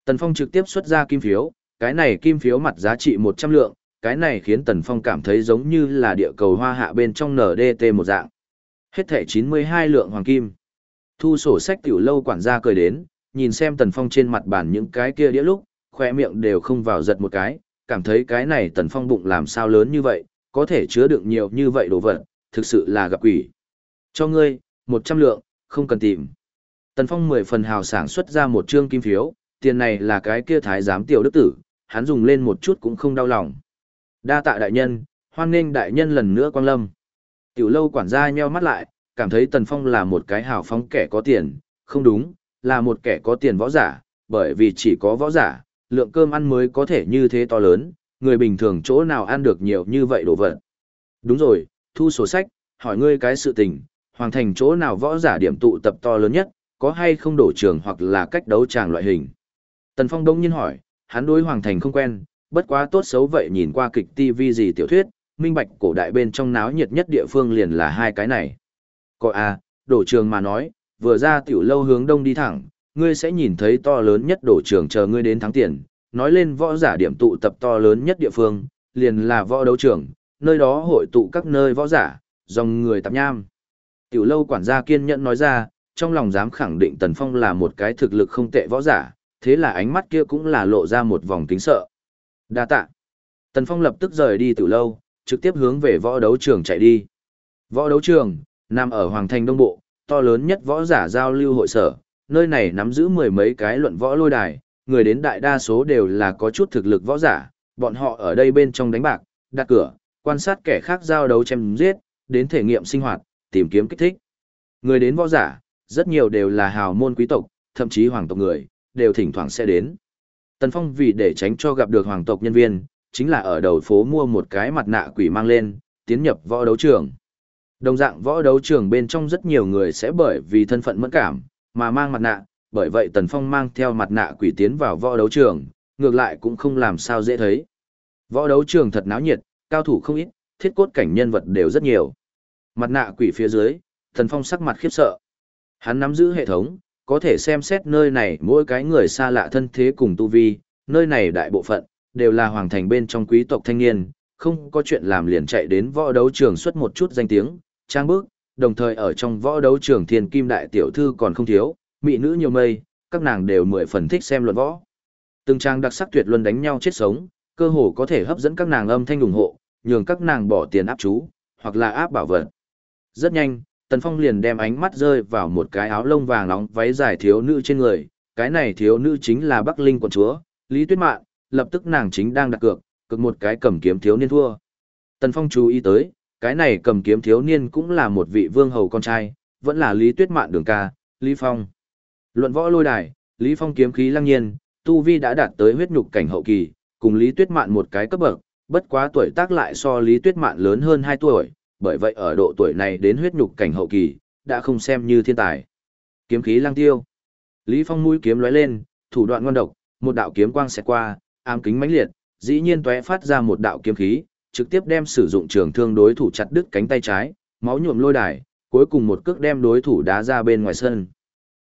Tần Phong trực tiếp xuất ra kim phiếu, cái này kim phiếu mặt giá trị 100 lượng, cái này khiến Tần Phong cảm thấy giống như là địa cầu hoa hạ bên trong NDT một dạng. Hết thẻ 92 lượng hoàng kim. Thu sổ sách tiểu lâu quản gia cười đến, nhìn xem Tần Phong trên mặt bàn những cái kia đĩa lúc, khoe miệng đều không vào giật một cái, cảm thấy cái này Tần Phong bụng làm sao lớn như vậy, có thể chứa đựng nhiều như vậy đồ vật, thực sự là gặp quỷ. Cho ngươi, 100 lượng, không cần tìm. Tần Phong mười phần hào sản xuất ra một trương kim phiếu, tiền này là cái kia thái giám tiểu đức tử, hắn dùng lên một chút cũng không đau lòng. Đa tạ đại nhân, hoan nghênh đại nhân lần nữa quang lâm. Tiểu lâu quản gia nheo mắt lại, cảm thấy Tần Phong là một cái hào phóng kẻ có tiền, không đúng, là một kẻ có tiền võ giả, bởi vì chỉ có võ giả, lượng cơm ăn mới có thể như thế to lớn, người bình thường chỗ nào ăn được nhiều như vậy đồ vật. Đúng rồi, thu sổ sách, hỏi ngươi cái sự tình, hoàng thành chỗ nào võ giả điểm tụ tập to lớn nhất, có hay không đổ trường hoặc là cách đấu tràng loại hình. Tần Phong đông nhiên hỏi, hắn đối hoàng thành không quen, bất quá tốt xấu vậy nhìn qua kịch TV gì tiểu thuyết, minh bạch cổ đại bên trong náo nhiệt nhất địa phương liền là hai cái này. Có à, đổ trường mà nói, vừa ra tiểu lâu hướng đông đi thẳng, ngươi sẽ nhìn thấy to lớn nhất đổ trường chờ ngươi đến thắng tiền, nói lên võ giả điểm tụ tập to lớn nhất địa phương, liền là võ đấu trường, nơi đó hội tụ các nơi võ giả, dòng người tạp nham. Tiểu lâu quản gia kiên nhẫn nói ra, trong lòng dám khẳng định Tần Phong là một cái thực lực không tệ võ giả, thế là ánh mắt kia cũng là lộ ra một vòng kính sợ. Đa tạ. Tần Phong lập tức rời đi tiểu lâu, trực tiếp hướng về võ đấu trường chạy đi. Võ đấu trường, nằm ở Hoàng Thành Đông Bộ, to lớn nhất võ giả giao lưu hội sở, nơi này nắm giữ mười mấy cái luận võ lôi đài, người đến đại đa số đều là có chút thực lực võ giả, bọn họ ở đây bên trong đánh bạc, đặt cửa, quan sát kẻ khác giao đấu chém giết, đến thể nghiệm sinh hoạt, tìm kiếm kích thích. Người đến võ giả, rất nhiều đều là hào môn quý tộc, thậm chí hoàng tộc người, đều thỉnh thoảng sẽ đến. Tần Phong vì để tránh cho gặp được hoàng tộc nhân viên, chính là ở đầu phố mua một cái mặt nạ quỷ mang lên, tiến nhập võ đấu trường. Đồng dạng võ đấu trường bên trong rất nhiều người sẽ bởi vì thân phận mẫn cảm, mà mang mặt nạ, bởi vậy Tần Phong mang theo mặt nạ quỷ tiến vào võ đấu trường, ngược lại cũng không làm sao dễ thấy. Võ đấu trường thật náo nhiệt, cao thủ không ít, thiết cốt cảnh nhân vật đều rất nhiều. Mặt nạ quỷ phía dưới, Tần Phong sắc mặt khiếp sợ. Hắn nắm giữ hệ thống, có thể xem xét nơi này mỗi cái người xa lạ thân thế cùng tu vi, nơi này đại bộ phận, đều là hoàng thành bên trong quý tộc thanh niên, không có chuyện làm liền chạy đến võ đấu trường xuất một chút danh tiếng, trang bước, đồng thời ở trong võ đấu trường thiên kim đại tiểu thư còn không thiếu, mỹ nữ nhiều mây, các nàng đều mười phần thích xem luận võ. Từng trang đặc sắc tuyệt luân đánh nhau chết sống, cơ hồ có thể hấp dẫn các nàng âm thanh ủng hộ, nhường các nàng bỏ tiền áp chú, hoặc là áp bảo vật. Rất nhanh, Tần Phong liền đem ánh mắt rơi vào một cái áo lông vàng nóng váy dài thiếu nữ trên người, cái này thiếu nữ chính là Bắc Linh quận chúa, Lý Tuyết Mạn, lập tức nàng chính đang đặt cược, cực một cái cầm kiếm thiếu niên thua. Tần Phong chú ý tới, cái này cầm kiếm thiếu niên cũng là một vị vương hầu con trai, vẫn là Lý Tuyết Mạn đường ca, Lý Phong. Luận võ lôi đài, Lý Phong kiếm khí lăng nhiên, tu vi đã đạt tới huyết nhục cảnh hậu kỳ, cùng Lý Tuyết Mạn một cái cấp bậc, bất quá tuổi tác lại so Lý Tuyết Mạn lớn hơn 2 tuổi, bởi vậy ở độ tuổi này đến huyết nhục cảnh hậu kỳ, đã không xem như thiên tài. Kiếm khí lăng tiêu. Lý Phong mũi kiếm lóe lên, thủ đoạn ngon độc, một đạo kiếm quang xẹt qua, ám kính mãnh liệt, dĩ nhiên tóe phát ra một đạo kiếm khí, trực tiếp đem sử dụng trường thương đối thủ chặt đứt cánh tay trái, máu nhuộm lôi đài, cuối cùng một cước đem đối thủ đá ra bên ngoài sân.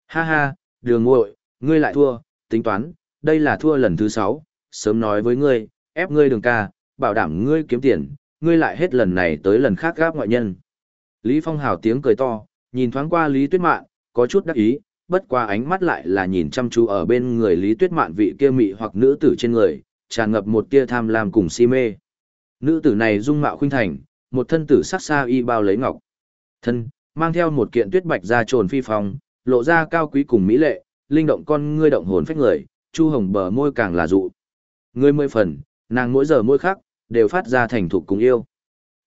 Ha ha, đường ngội, ngươi lại thua, tính toán, đây là thua lần thứ sáu, sớm nói với ngươi, ép ngươi đường ca, bảo đảm ngươi kiếm tiền, ngươi lại hết lần này tới lần khác gáp ngoại nhân. Lý Phong hào tiếng cười to, nhìn thoáng qua Lý Tuyết Mạn, có chút đắc ý, bất qua ánh mắt lại là nhìn chăm chú ở bên người Lý Tuyết Mạn vị kia mị hoặc nữ tử trên người, tràn ngập một tia tham lam cùng si mê. Nữ tử này dung mạo khuynh thành, một thân tử sắc xa y bao lấy ngọc. Thân, mang theo một kiện tuyết bạch da trồn phi phong, lộ ra cao quý cùng mỹ lệ, linh động con ngươi động hồn phách người, chu hồng bờ môi càng là dụ. Ngươi mười phần, nàng mỗi giờ mỗi khắc, đều phát ra thành thục cùng yêu.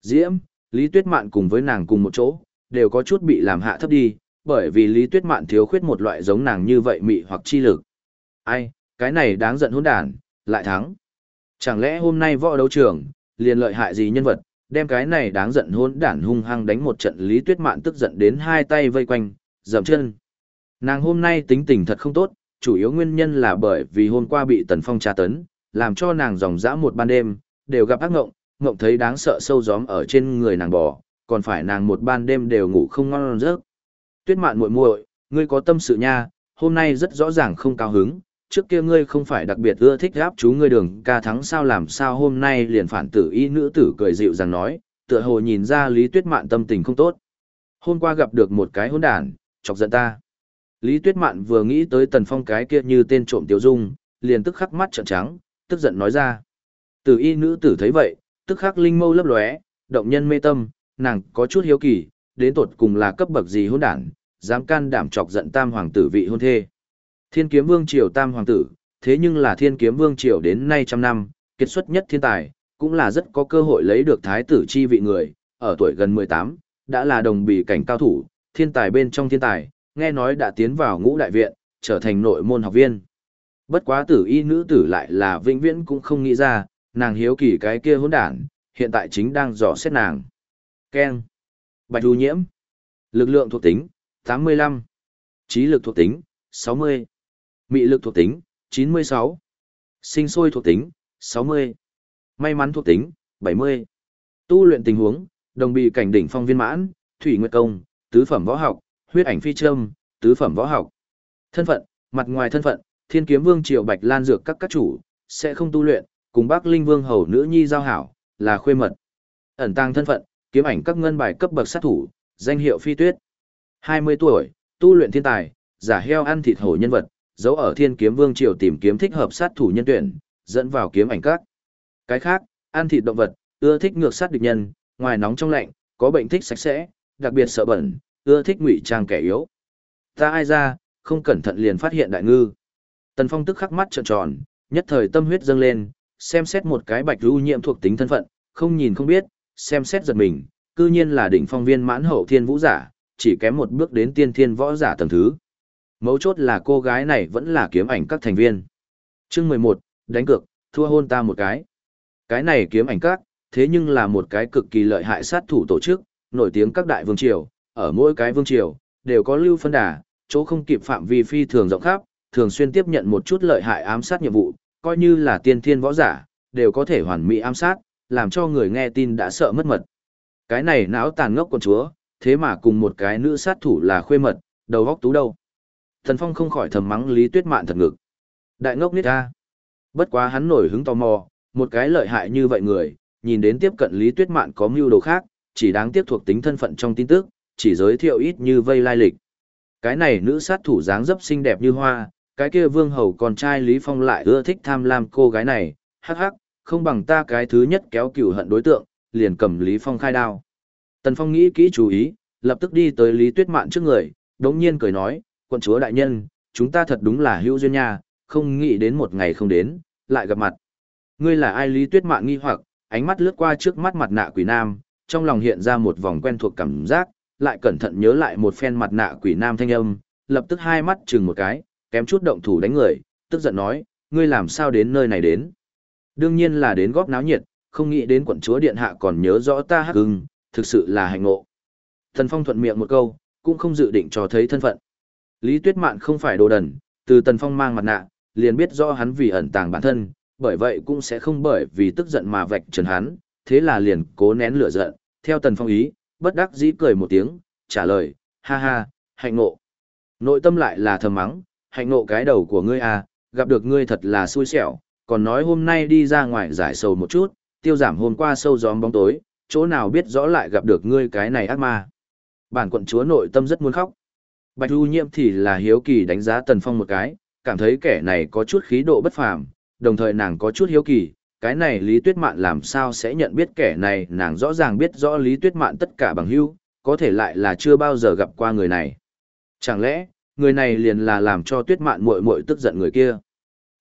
Diễm, Lý Tuyết Mạn cùng với nàng cùng một chỗ, đều có chút bị làm hạ thấp đi, bởi vì Lý Tuyết Mạn thiếu khuyết một loại giống nàng như vậy mị hoặc chi lực. Ai, cái này đáng giận hỗn đản, lại thắng. Chẳng lẽ hôm nay võ đấu trường, liền lợi hại gì nhân vật, đem cái này đáng giận hỗn đản hung hăng đánh một trận Lý Tuyết Mạn tức giận đến hai tay vây quanh, dậm chân. Nàng hôm nay tính tình thật không tốt, chủ yếu nguyên nhân là bởi vì hôm qua bị Tần Phong tra tấn, làm cho nàng dòng dã một ban đêm, đều gặp ác ngộng, ngộng thấy đáng sợ sâu gióm ở trên người nàng bò, còn phải nàng một ban đêm đều ngủ không ngon giấc. Tuyết mạn muội muội, ngươi có tâm sự nha, hôm nay rất rõ ràng không cao hứng, trước kia ngươi không phải đặc biệt ưa thích gáp chú ngươi đường ca thắng sao làm sao hôm nay liền phản tử y nữ tử cười dịu rằng nói, tựa hồ nhìn ra Lý Tuyết Mạn tâm tình không tốt. Hôm qua gặp được một cái hỗn đản, chọc giận ta. Lý Tuyết Mạn vừa nghĩ tới Tần Phong cái kia như tên trộm tiểu dung, liền tức khắc mắt trợn trắng, tức giận nói ra. Tử y nữ tử thấy vậy, tức khắc linh mâu lấp lóe, động nhân mê tâm, nàng có chút hiếu kỳ, đến tột cùng là cấp bậc gì hôn đản, dám can đảm chọc giận tam hoàng tử vị hôn thê. Thiên kiếm vương triều tam hoàng tử, thế nhưng là thiên kiếm vương triều đến nay trăm năm, kết xuất nhất thiên tài, cũng là rất có cơ hội lấy được thái tử chi vị người, ở tuổi gần 18, đã là đồng bì cảnh cao thủ, thiên tài bên trong thiên tài, nghe nói đã tiến vào ngũ đại viện, trở thành nội môn học viên. Bất quá tử y nữ tử lại là vĩnh viễn cũng không nghĩ ra, nàng hiếu kỳ cái kia hỗn đản, hiện tại chính đang dò xét nàng. Ken. Bạch Du nhiễm. Lực lượng thuộc tính, 85. Trí lực thuộc tính, 60. Mị lực thuộc tính, 96. Sinh sôi thuộc tính, 60. May mắn thuộc tính, 70. Tu luyện tình huống, đồng bị cảnh đỉnh phong viên mãn, thủy nguyệt công, tứ phẩm võ học, huyết ảnh phi châm, tứ phẩm võ học. Thân phận, mặt ngoài thân phận, Thiên Kiếm Vương Triều Bạch Lan dược các các chủ, sẽ không tu luyện, cùng Bắc Linh Vương hầu nữ nhi giao hảo, là khuê mật. Ẩn tàng thân phận, kiếm ảnh các ngân bài cấp bậc sát thủ, danh hiệu Phi Tuyết. 20 tuổi, tu luyện thiên tài, giả heo ăn thịt hổ nhân vật, giấu ở Thiên Kiếm Vương Triều tìm kiếm thích hợp sát thủ nhân tuyển, dẫn vào kiếm ảnh các. Cái khác, ăn thịt động vật, ưa thích ngược sát địch nhân, ngoài nóng trong lạnh, có bệnh thích sạch sẽ, đặc biệt sợ bẩn, ưa thích ngụy trang kẻ yếu. Ta ai ra, không cẩn thận liền phát hiện đại ngư. Tần Phong tức khắc mắt trợn tròn, nhất thời tâm huyết dâng lên, xem xét một cái bạch lưu nhiễm thuộc tính thân phận, không nhìn không biết, xem xét giật mình, cư nhiên là đỉnh phong viên mãn hậu thiên vũ giả, chỉ kém một bước đến tiên thiên võ giả tầng thứ. Mấu chốt là cô gái này vẫn là kiếm ảnh các thành viên. Chương mười một đánh cược, thua hôn ta một cái. Cái này kiếm ảnh các, thế nhưng là một cái cực kỳ lợi hại sát thủ tổ chức, nổi tiếng các đại vương triều, ở mỗi cái vương triều, đều có lưu phân đà, chỗ không kịp phạm vi phi thường rộng khắp, thường xuyên tiếp nhận một chút lợi hại ám sát nhiệm vụ, coi như là tiên thiên võ giả, đều có thể hoàn mỹ ám sát, làm cho người nghe tin đã sợ mất mật. Cái này não tàn ngốc con chúa, thế mà cùng một cái nữ sát thủ là khuê mật, đầu góc tú đâu. Thần Phong không khỏi thầm mắng Lý Tuyết Mạn thật ngực. Đại ngốc nít ra. Bất quá hắn nổi hứng tò mò, một cái lợi hại như vậy người, nhìn đến tiếp cận Lý Tuyết Mạn có mưu đồ khác, chỉ đáng tiếp thuộc tính thân phận trong tin tức, chỉ giới thiệu ít như vây lai lịch. Cái này nữ sát thủ dáng dấp xinh đẹp như hoa, cái kia vương hầu con trai Lý Phong lại ưa thích tham lam cô gái này, hắc hắc, không bằng ta cái thứ nhất kéo cửu hận đối tượng, liền cầm Lý Phong khai đao. Tần Phong nghĩ kỹ chú ý, lập tức đi tới Lý Tuyết Mạn trước người, đống nhiên cười nói, quận chúa đại nhân, chúng ta thật đúng là hữu duyên nha, không nghĩ đến một ngày không đến, lại gặp mặt. Ngươi là ai Lý Tuyết Mạn nghi hoặc, ánh mắt lướt qua trước mắt mặt nạ quỷ nam, trong lòng hiện ra một vòng quen thuộc cảm giác, lại cẩn thận nhớ lại một phen mặt nạ quỷ nam thanh âm, lập tức hai mắt chừng một cái, kém chút động thủ đánh người, tức giận nói, ngươi làm sao đến nơi này đến. Đương nhiên là đến góp náo nhiệt, không nghĩ đến quận chúa điện hạ còn nhớ rõ ta hắc hưng, thực sự là hạnh ngộ. Thần Phong thuận miệng một câu, cũng không dự định cho thấy thân phận. Lý Tuyết Mạn không phải đồ đần, từ Tần Phong mang mặt nạ, liền biết rõ hắn vì ẩn tàng bản thân, bởi vậy cũng sẽ không bởi vì tức giận mà vạch trần hắn, thế là liền cố nén lửa giận, theo Tần Phong ý, bất đắc dĩ cười một tiếng, trả lời, ha ha, hạnh ngộ. Nội tâm lại là thầm mắng, hạnh ngộ cái đầu của ngươi à, gặp được ngươi thật là xui xẻo, còn nói hôm nay đi ra ngoài giải sầu một chút, tiêu giảm hôm qua sâu gióm bóng tối, chỗ nào biết rõ lại gặp được ngươi cái này ác ma. Bản quận chúa nội tâm rất muốn khóc. Bạch Du Nhiệm thì là hiếu kỳ đánh giá Tần Phong một cái, cảm thấy kẻ này có chút khí độ bất phàm, đồng thời nàng có chút hiếu kỳ, cái này Lý Tuyết Mạn làm sao sẽ nhận biết kẻ này, nàng rõ ràng biết rõ Lý Tuyết Mạn tất cả bằng hữu, có thể lại là chưa bao giờ gặp qua người này. Chẳng lẽ, người này liền là làm cho Tuyết Mạn muội muội tức giận người kia?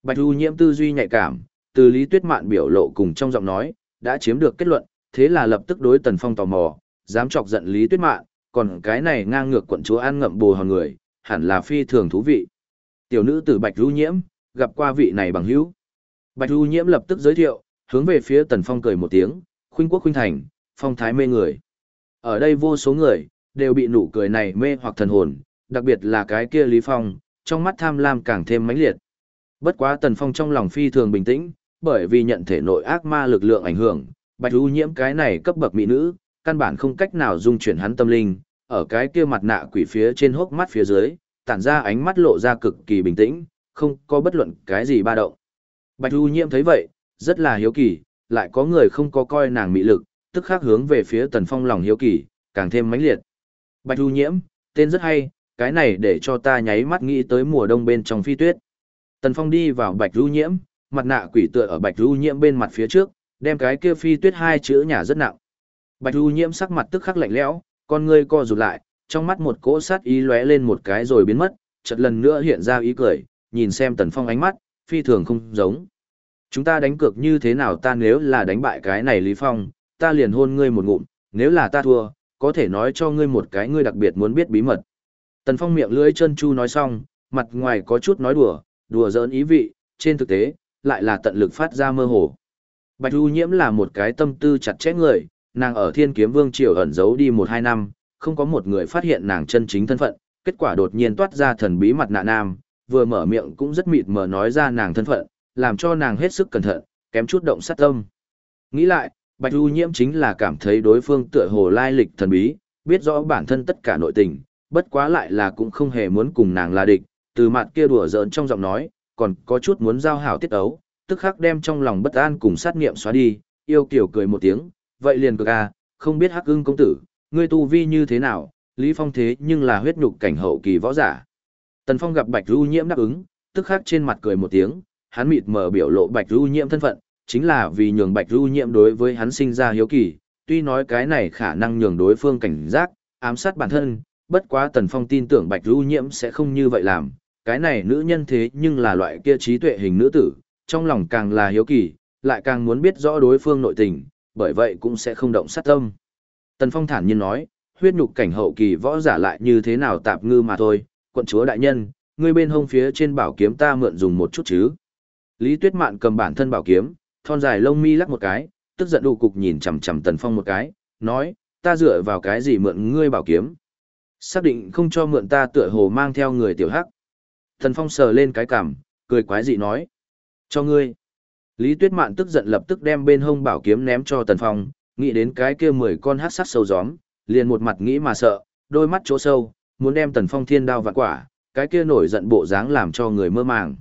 Bạch Du Nhiễm tư duy nhạy cảm, từ Lý Tuyết Mạn biểu lộ cùng trong giọng nói, đã chiếm được kết luận, thế là lập tức đối Tần Phong tò mò, dám chọc giận Lý Tuyết Mạn, còn cái này ngang ngược quận chúa ăn ngậm bồ hòn người, hẳn là phi thường thú vị. Tiểu nữ tử Bạch Du Nhiễm, gặp qua vị này bằng hữu. Bạch Du Nhiễm lập tức giới thiệu, hướng về phía Tần Phong cười một tiếng, khuynh quốc khuynh thành, phong thái mê người. Ở đây vô số người, đều bị nụ cười này mê hoặc thần hồn, đặc biệt là cái kia Lý Phong, trong mắt tham lam càng thêm mãnh liệt. Bất quá Tần Phong trong lòng phi thường bình tĩnh, bởi vì nhận thể nội ác ma lực lượng ảnh hưởng, Bạch Du Nhiễm cái này cấp bậc mỹ nữ, căn bản không cách nào dung chuyển hắn tâm linh, ở cái kia mặt nạ quỷ phía trên hốc mắt phía dưới, tản ra ánh mắt lộ ra cực kỳ bình tĩnh, không có bất luận cái gì ba động. Bạch Du Nhiễm thấy vậy, rất là hiếu kỳ, lại có người không có coi nàng mỹ lực, tức khắc hướng về phía Tần Phong lòng hiếu kỳ, càng thêm mãnh liệt. Bạch Du Nhiễm, tên rất hay, cái này để cho ta nháy mắt nghĩ tới mùa đông bên trong phi tuyết. Tần Phong đi vào Bạch Du Nhiễm, mặt nạ quỷ tựa ở Bạch Du Nhiễm bên mặt phía trước, đem cái kia phi tuyết hai chữ nhà rất nặng. Bạch Du Nhiễm sắc mặt tức khắc lạnh lẽo, con ngươi co rụt lại, trong mắt một cỗ sát ý lóe lên một cái rồi biến mất, chợt lần nữa hiện ra ý cười, nhìn xem Tần Phong ánh mắt, phi thường không giống. Chúng ta đánh cược như thế nào ta nếu là đánh bại cái này Lý Phong, ta liền hôn ngươi một ngụm, nếu là ta thua, có thể nói cho ngươi một cái ngươi đặc biệt muốn biết bí mật. Tần Phong miệng lưỡi chân chu nói xong, mặt ngoài có chút nói đùa, đùa giỡn ý vị, trên thực tế, lại là tận lực phát ra mơ hồ. Bạch Du Nhiễm là một cái tâm tư chặt chẽ người, nàng ở Thiên Kiếm Vương triều ẩn giấu đi một hai năm, không có một người phát hiện nàng chân chính thân phận, kết quả đột nhiên toát ra thần bí mặt nạ nam, vừa mở miệng cũng rất mịt mờ nói ra nàng thân phận, làm cho nàng hết sức cẩn thận, kém chút động sát tâm. Nghĩ lại, Bạch Du Nhiễm chính là cảm thấy đối phương tựa hồ lai lịch thần bí, biết rõ bản thân tất cả nội tình, bất quá lại là cũng không hề muốn cùng nàng là địch, từ mặt kia đùa giỡn trong giọng nói, còn có chút muốn giao hảo tiết ấu, tức khắc đem trong lòng bất an cùng sát nghiệm xóa đi, yêu kiểu cười một tiếng, vậy liền cực à, không biết hắc ưng công tử, ngươi tu vi như thế nào, Lý Phong thế nhưng là huyết nhục cảnh hậu kỳ võ giả. Tần Phong gặp Bạch Du Nhiễm đáp ứng, tức khắc trên mặt cười một tiếng, hắn mịt mờ biểu lộ Bạch Du Nhiễm thân phận, chính là vì nhường Bạch Du Nhiễm đối với hắn sinh ra hiếu kỳ, tuy nói cái này khả năng nhường đối phương cảnh giác, ám sát bản thân, bất quá Tần Phong tin tưởng Bạch Du Nhiễm sẽ không như vậy làm, cái này nữ nhân thế nhưng là loại kia trí tuệ hình nữ tử, trong lòng càng là hiếu kỳ, lại càng muốn biết rõ đối phương nội tình, bởi vậy cũng sẽ không động sát tâm. Tần Phong thản nhiên nói, huyết nhục cảnh hậu kỳ võ giả lại như thế nào tạp ngư mà thôi, quận chúa đại nhân, ngươi bên hông phía trên bảo kiếm ta mượn dùng một chút chứ. Lý Tuyết Mạn cầm bản thân bảo kiếm, thon dài lông mi lắc một cái, tức giận đủ cục nhìn chằm chằm Tần Phong một cái, nói, ta dựa vào cái gì mượn ngươi bảo kiếm. Xác định không cho mượn ta tựa hồ mang theo người tiểu hắc. Tần Phong sờ lên cái cằm, cười quái dị nói, cho ngươi. Lý Tuyết Mạn tức giận lập tức đem bên hông bảo kiếm ném cho Tần Phong, nghĩ đến cái kia mười con hát sắt sâu gióm, liền một mặt nghĩ mà sợ, đôi mắt chỗ sâu, muốn đem Tần Phong thiên đao vạn quả, cái kia nổi giận bộ dáng làm cho người mơ màng.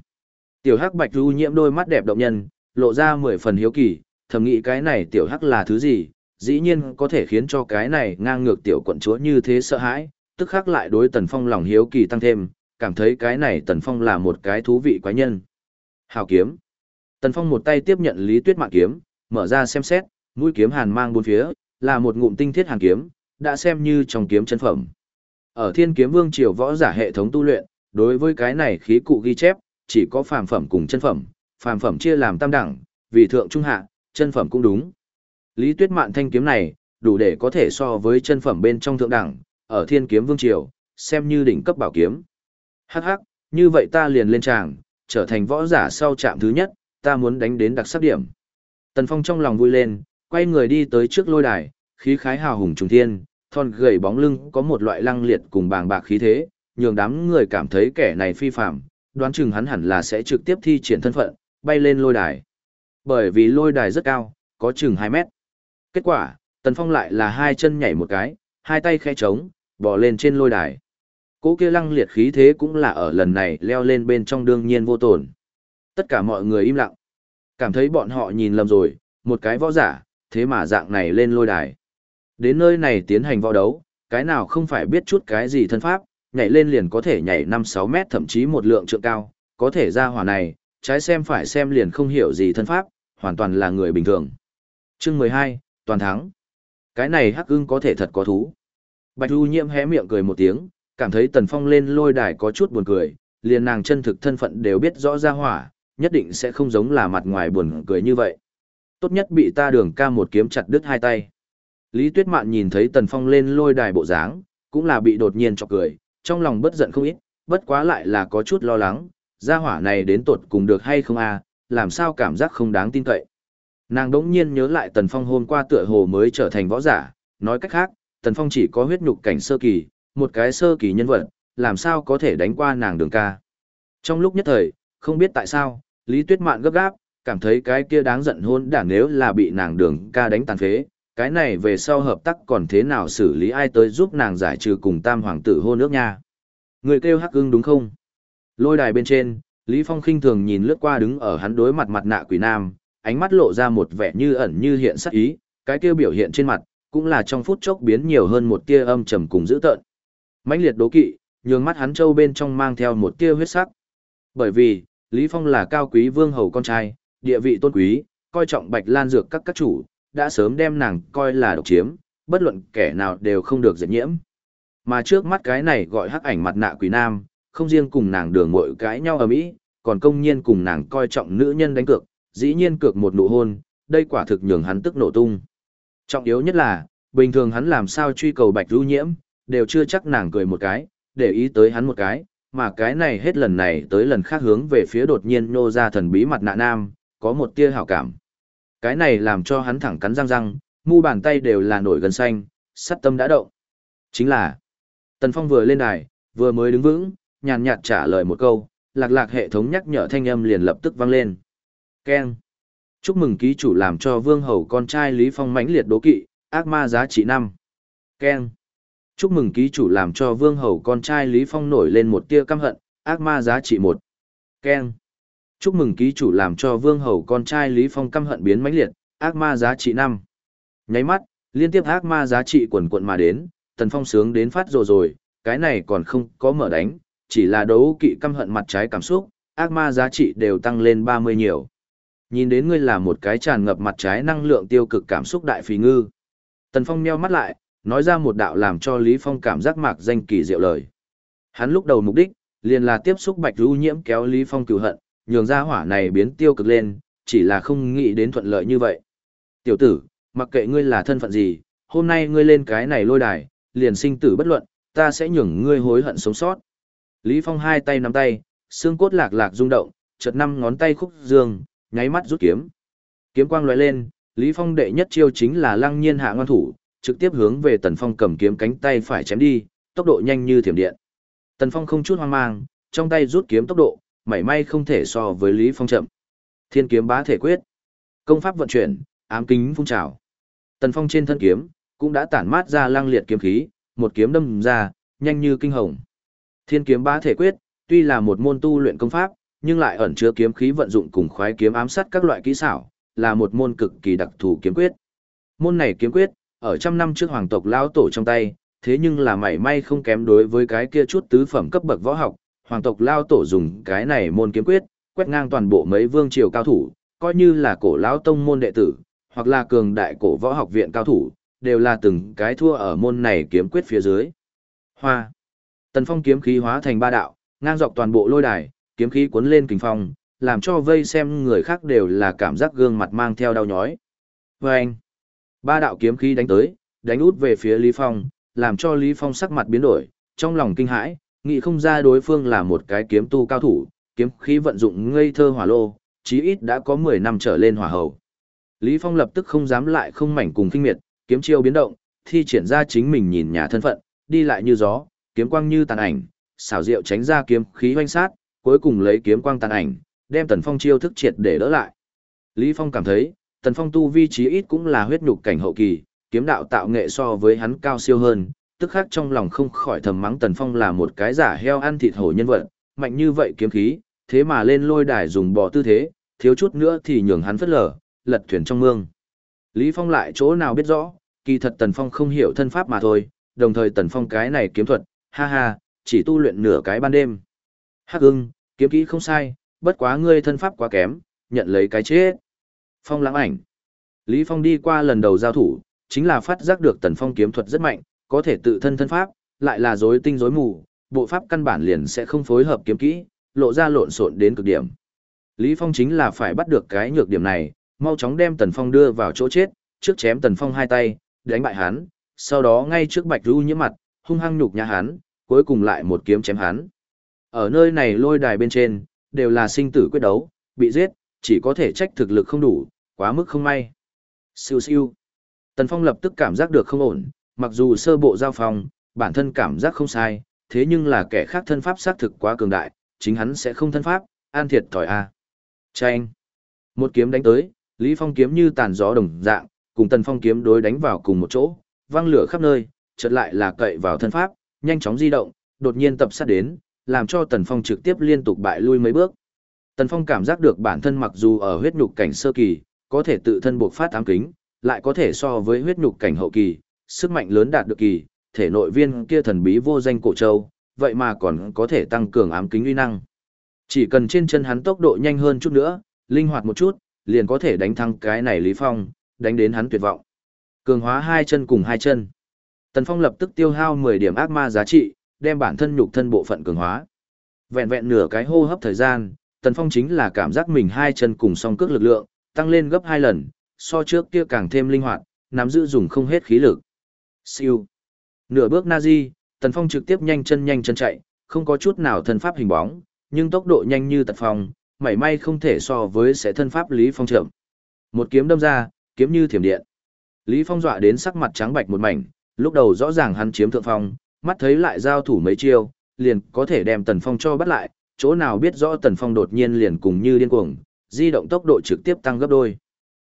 Tiểu Hắc Bạch Du nhiễm đôi mắt đẹp động nhân, lộ ra mười phần hiếu kỳ, thầm nghĩ cái này tiểu Hắc là thứ gì, dĩ nhiên có thể khiến cho cái này ngang ngược tiểu quận chúa như thế sợ hãi, tức khắc lại đối Tần Phong lòng hiếu kỳ tăng thêm, cảm thấy cái này Tần Phong là một cái thú vị quái nhân. Hào kiếm. Tần Phong một tay tiếp nhận Lý Tuyết Mạn kiếm, mở ra xem xét, mũi kiếm hàn mang bốn phía, là một ngụm tinh thiết hàn kiếm, đã xem như trong kiếm chân phẩm. Ở Thiên Kiếm Vương triều võ giả hệ thống tu luyện, đối với cái này khí cụ ghi chép, chỉ có phàm phẩm cùng chân phẩm, phàm phẩm chia làm tam đẳng, vì thượng trung hạ, chân phẩm cũng đúng. Lý Tuyết Mạn thanh kiếm này, đủ để có thể so với chân phẩm bên trong thượng đẳng, ở Thiên Kiếm Vương triều, xem như đỉnh cấp bảo kiếm. Hắc hắc, như vậy ta liền lên tràng, trở thành võ giả sau chạm thứ nhất, ta muốn đánh đến đặc sắc điểm. Tần Phong trong lòng vui lên, quay người đi tới trước lôi đài, khí khái hào hùng trùng thiên, thon gầy bóng lưng có một loại lăng liệt cùng bàng bạc khí thế, nhường đám người cảm thấy kẻ này phi phạm, đoán chừng hắn hẳn là sẽ trực tiếp thi triển thân phận, bay lên lôi đài. Bởi vì lôi đài rất cao, có chừng 2 mét. Kết quả, Tần Phong lại là hai chân nhảy một cái, hai tay khe trống, bò lên trên lôi đài. Cỗ kia lăng liệt khí thế cũng là ở lần này leo lên bên trong đương nhiên vô tổn. Tất cả mọi người im lặng. Cảm thấy bọn họ nhìn lầm rồi, một cái võ giả, thế mà dạng này lên lôi đài. Đến nơi này tiến hành võ đấu, cái nào không phải biết chút cái gì thân pháp, nhảy lên liền có thể nhảy 5-6 mét thậm chí một lượng trượng cao, có thể ra hỏa này, trái xem phải xem liền không hiểu gì thân pháp, hoàn toàn là người bình thường. Chương 12, toàn thắng. Cái này hắc ưng có thể thật có thú. Bạch Du Nhiễm hé miệng cười một tiếng, cảm thấy Tần Phong lên lôi đài có chút buồn cười, liền nàng chân thực thân phận đều biết rõ ra hỏa, nhất định sẽ không giống là mặt ngoài buồn cười như vậy. Tốt nhất bị ta đường ca một kiếm chặt đứt hai tay. Lý Tuyết Mạn nhìn thấy Tần Phong lên lôi đài bộ dáng, cũng là bị đột nhiên chọc cười, trong lòng bất giận không ít, bất quá lại là có chút lo lắng, gia hỏa này đến tột cùng được hay không a, làm sao cảm giác không đáng tin cậy. Nàng đỗng nhiên nhớ lại Tần Phong hôm qua tựa hồ mới trở thành võ giả, nói cách khác, Tần Phong chỉ có huyết nhục cảnh sơ kỳ, một cái sơ kỳ nhân vật, làm sao có thể đánh qua nàng đường ca. Trong lúc nhất thời, không biết tại sao, Lý Tuyết Mạn gấp gáp, cảm thấy cái kia đáng giận hôn đản nếu là bị nàng đường ca đánh tàn phế, cái này về sau hợp tác còn thế nào xử lý ai tới giúp nàng giải trừ cùng tam hoàng tử hôn nước nha. Người kêu hắc ưng đúng không? Lôi đài bên trên, Lý Phong khinh thường nhìn lướt qua đứng ở hắn đối mặt mặt nạ quỷ nam, ánh mắt lộ ra một vẻ như ẩn như hiện sắc ý, cái kia biểu hiện trên mặt, cũng là trong phút chốc biến nhiều hơn một tia âm trầm cùng dữ tợn. mãnh liệt đố kỵ, nhường mắt hắn châu bên trong mang theo một tia huyết sắc. Bởi vì, Lý Phong là cao quý vương hầu con trai, địa vị tôn quý, coi trọng Bạch Lan dược các các chủ, đã sớm đem nàng coi là độc chiếm, bất luận kẻ nào đều không được diệt nhiễm. Mà trước mắt cái này gọi hắc ảnh mặt nạ quỷ nam, không riêng cùng nàng đường mội cãi nhau ở mỹ, còn công nhiên cùng nàng coi trọng nữ nhân đánh cược, dĩ nhiên cược một nụ hôn, đây quả thực nhường hắn tức nổ tung. Trọng yếu nhất là, bình thường hắn làm sao truy cầu bạch lưu nhiễm, đều chưa chắc nàng cười một cái, để ý tới hắn một cái, mà cái này hết lần này tới lần khác hướng về phía đột nhiên nô ra thần bí mặt nạ nam, có một tia hảo cảm. Cái này làm cho hắn thẳng cắn răng răng, mu bàn tay đều là nổi gần xanh, sắt tâm đã động. Chính là, Tần Phong vừa lên đài, vừa mới đứng vững, nhàn nhạt trả lời một câu, lạc lạc hệ thống nhắc nhở thanh âm liền lập tức vang lên. Keng. Chúc mừng ký chủ làm cho vương hầu con trai Lý Phong mãnh liệt đố kỵ, ác ma giá trị 5. Ken. Chúc mừng ký chủ làm cho vương hầu con trai Lý Phong nổi lên một tia căm hận, ác ma giá trị một. Keng. Chúc mừng ký chủ làm cho vương hầu con trai Lý Phong căm hận biến mãnh liệt, ác ma giá trị năm. Nháy mắt, liên tiếp ác ma giá trị quần quận mà đến, tần phong sướng đến phát rồi rồi, cái này còn không có mở đánh, chỉ là đấu kỵ căm hận mặt trái cảm xúc, ác ma giá trị đều tăng lên 30 nhiều. Nhìn đến ngươi là một cái tràn ngập mặt trái năng lượng tiêu cực cảm xúc đại phí ngư. Tần Phong meo mắt lại, nói ra một đạo làm cho Lý Phong cảm giác mạc danh kỳ diệu lời. Hắn lúc đầu mục đích, liền là tiếp xúc bạch lưu nhiễm kéo Lý Phong cửu hận, nhường ra hỏa này biến tiêu cực lên, chỉ là không nghĩ đến thuận lợi như vậy. Tiểu tử, mặc kệ ngươi là thân phận gì, hôm nay ngươi lên cái này lôi đài, liền sinh tử bất luận, ta sẽ nhường ngươi hối hận sống sót. Lý Phong hai tay nắm tay, xương cốt lạc lạc rung động, chợt năm ngón tay khúc dương, nháy mắt rút kiếm. Kiếm quang lóe lên, Lý Phong đệ nhất chiêu chính là lăng nhiên hạ ngoan thủ, trực tiếp hướng về Tần Phong cầm kiếm cánh tay phải chém đi, tốc độ nhanh như thiểm điện. Tần Phong không chút hoang mang, trong tay rút kiếm tốc độ, mảy may không thể so với Lý Phong chậm. Thiên kiếm bá thể quyết, công pháp vận chuyển, ám kính phun trào. Tần Phong trên thân kiếm cũng đã tản mát ra lang liệt kiếm khí, một kiếm đâm ra, nhanh như kinh hồng. Thiên kiếm bá thể quyết, tuy là một môn tu luyện công pháp, nhưng lại ẩn chứa kiếm khí vận dụng cùng khoái kiếm ám sát các loại kỹ xảo, là một môn cực kỳ đặc thù kiếm quyết. Môn này kiếm quyết, ở trăm năm trước hoàng tộc lão tổ trong tay, thế nhưng là mảy may không kém đối với cái kia chút tứ phẩm cấp bậc võ học, hoàng tộc lao tổ dùng cái này môn kiếm quyết, quét ngang toàn bộ mấy vương triều cao thủ, coi như là cổ lão tông môn đệ tử, hoặc là cường đại cổ võ học viện cao thủ, đều là từng cái thua ở môn này kiếm quyết phía dưới. Hoa. Tần Phong kiếm khí hóa thành ba đạo, ngang dọc toàn bộ lôi đài, kiếm khí cuốn lên kình phong, làm cho vây xem người khác đều là cảm giác gương mặt mang theo đau nhói. Vâng! anh, ba đạo kiếm khí đánh tới, đánh út về phía Lý Phong, làm cho Lý Phong sắc mặt biến đổi, trong lòng kinh hãi, nghĩ không ra đối phương là một cái kiếm tu cao thủ, kiếm khí vận dụng ngây thơ hỏa lô, chí ít đã có 10 năm trở lên hỏa hầu. Lý Phong lập tức không dám lại không mảnh cùng kinh miệt, kiếm chiêu biến động, thi triển ra chính mình nhìn nhà thân phận, đi lại như gió, kiếm quang như tàn ảnh, xảo diệu tránh ra kiếm khí hoanh sát, cuối cùng lấy kiếm quang tàn ảnh, đem Tần Phong chiêu thức triệt để đỡ lại. Lý Phong cảm thấy, Tần Phong tu vi trí ít cũng là huyết nhục cảnh hậu kỳ, kiếm đạo tạo nghệ so với hắn cao siêu hơn, tức khắc trong lòng không khỏi thầm mắng Tần Phong là một cái giả heo ăn thịt hổ nhân vật, mạnh như vậy kiếm khí, thế mà lên lôi đài dùng bỏ tư thế, thiếu chút nữa thì nhường hắn phất lở, lật thuyền trong mương. Lý Phong lại chỗ nào biết rõ, kỳ thật Tần Phong không hiểu thân pháp mà thôi, đồng thời Tần Phong cái này kiếm thuật, ha ha, chỉ tu luyện nửa cái ban đêm. Hắc ưng, kiếm kỹ không sai, bất quá ngươi thân pháp quá kém, nhận lấy cái chết. Phong lãng ảnh. Lý Phong đi qua lần đầu giao thủ, chính là phát giác được Tần Phong kiếm thuật rất mạnh, có thể tự thân thân pháp, lại là rối tinh rối mù, bộ pháp căn bản liền sẽ không phối hợp kiếm kỹ, lộ ra lộn xộn đến cực điểm. Lý Phong chính là phải bắt được cái nhược điểm này, mau chóng đem Tần Phong đưa vào chỗ chết, trước chém Tần Phong hai tay, đánh bại hắn, sau đó ngay trước Bạch Du nhiễm mặt, hung hăng nhục nhã hắn, cuối cùng lại một kiếm chém hắn. Ở nơi này lôi đài bên trên, đều là sinh tử quyết đấu, bị giết, chỉ có thể trách thực lực không đủ, quá mức không may. Siêu siêu. Tần Phong lập tức cảm giác được không ổn, mặc dù sơ bộ giao phòng, bản thân cảm giác không sai, thế nhưng là kẻ khác thân pháp xác thực quá cường đại, chính hắn sẽ không thân pháp, an thiệt thòi a. À. Chanh. Một kiếm đánh tới, Lý Phong kiếm như tàn gió đồng dạng, cùng Tần Phong kiếm đối đánh vào cùng một chỗ, văng lửa khắp nơi, chợt lại là cậy vào thân pháp, nhanh chóng di động, đột nhiên tập sát đến, làm cho Tần Phong trực tiếp liên tục bại lui mấy bước. Tần Phong cảm giác được bản thân mặc dù ở huyết nhục cảnh sơ kỳ, có thể tự thân buộc phát ám kính, lại có thể so với huyết nhục cảnh hậu kỳ, sức mạnh lớn đạt được kỳ, thể nội viên kia thần bí vô danh cổ châu, vậy mà còn có thể tăng cường ám kính uy năng. Chỉ cần trên chân hắn tốc độ nhanh hơn chút nữa, linh hoạt một chút, liền có thể đánh thắng cái này Lý Phong, đánh đến hắn tuyệt vọng. Cường hóa hai chân cùng hai chân. Tần Phong lập tức tiêu hao 10 điểm ác ma giá trị, đem bản thân nhục thân bộ phận cường hóa. Vẹn vẹn nửa cái hô hấp thời gian, Tần Phong chính là cảm giác mình hai chân cùng song cước lực lượng, tăng lên gấp hai lần, so trước kia càng thêm linh hoạt, nắm giữ dùng không hết khí lực. Siêu. Nửa bước Nazi, Tần Phong trực tiếp nhanh chân nhanh chân chạy, không có chút nào thân pháp hình bóng, nhưng tốc độ nhanh như tật phong, mảy may không thể so với sẽ thân pháp Lý Phong chậm. Một kiếm đâm ra, kiếm như thiểm điện. Lý Phong dọa đến sắc mặt trắng bạch một mảnh, lúc đầu rõ ràng hắn chiếm thượng phong, mắt thấy lại giao thủ mấy chiêu, liền có thể đem Tần Phong cho bắt lại, chỗ nào biết rõ Tần Phong đột nhiên liền cùng như điên cuồng, di động tốc độ trực tiếp tăng gấp đôi.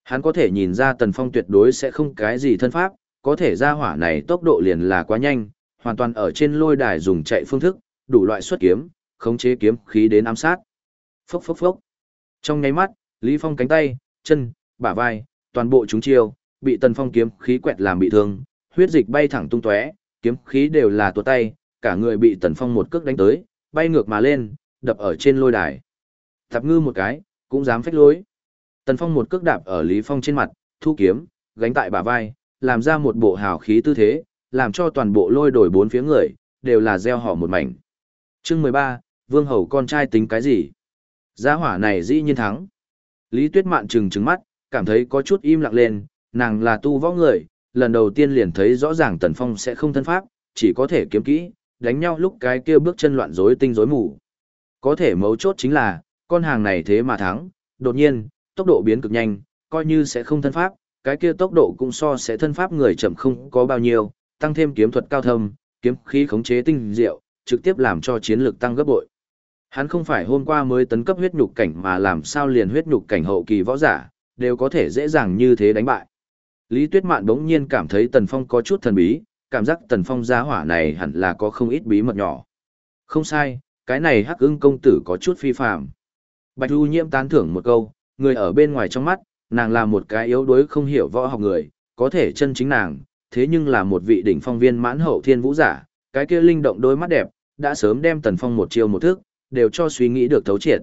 Hắn có thể nhìn ra Tần Phong tuyệt đối sẽ không cái gì thân pháp, có thể ra hỏa này tốc độ liền là quá nhanh, hoàn toàn ở trên lôi đài dùng chạy phương thức, đủ loại xuất kiếm, khống chế kiếm khí đến ám sát. Phốc phốc phốc. Trong nháy mắt, Lý Phong cánh tay, chân, bả vai, toàn bộ chúng chiêu, bị Tần Phong kiếm khí quẹt làm bị thương, huyết dịch bay thẳng tung tóe, kiếm khí đều là tuột tay, cả người bị Tần Phong một cước đánh tới, bay ngược mà lên, đập ở trên lôi đài. Tạp ngư một cái, cũng dám phách lối. Tần Phong một cước đạp ở Lý Phong trên mặt, thu kiếm, gánh tại bả vai, làm ra một bộ hào khí tư thế, làm cho toàn bộ lôi đổi bốn phía người, đều là gieo họ một mảnh. Chương 13, Vương Hầu con trai tính cái gì? Gia hỏa này dĩ nhiên thắng. Lý Tuyết Mạn trừng trừng mắt, cảm thấy có chút im lặng lên, nàng là tu võ người, lần đầu tiên liền thấy rõ ràng Tần Phong sẽ không thân pháp, chỉ có thể kiếm kỹ, đánh nhau lúc cái kia bước chân loạn rối tinh rối mù. Có thể mấu chốt chính là, con hàng này thế mà thắng, đột nhiên, tốc độ biến cực nhanh, coi như sẽ không thân pháp, cái kia tốc độ cũng so sẽ thân pháp người chậm không có bao nhiêu, tăng thêm kiếm thuật cao thâm, kiếm khí khống chế tinh diệu, trực tiếp làm cho chiến lược tăng gấp bội. Hắn không phải hôm qua mới tấn cấp huyết nhục cảnh mà làm sao liền huyết nhục cảnh hậu kỳ võ giả, đều có thể dễ dàng như thế đánh bại. Lý Tuyết Mạn bỗng nhiên cảm thấy Tần Phong có chút thần bí, cảm giác Tần Phong giá hỏa này hẳn là có không ít bí mật nhỏ. Không sai, cái này hắc ưng công tử có chút phi phạm. Bạch Du Nhiễm tán thưởng một câu, người ở bên ngoài trong mắt, nàng là một cái yếu đuối không hiểu võ học người, có thể chân chính nàng, thế nhưng là một vị đỉnh phong viên mãn hậu thiên vũ giả, cái kia linh động đôi mắt đẹp, đã sớm đem Tần Phong một chiêu một thức, đều cho suy nghĩ được thấu triệt.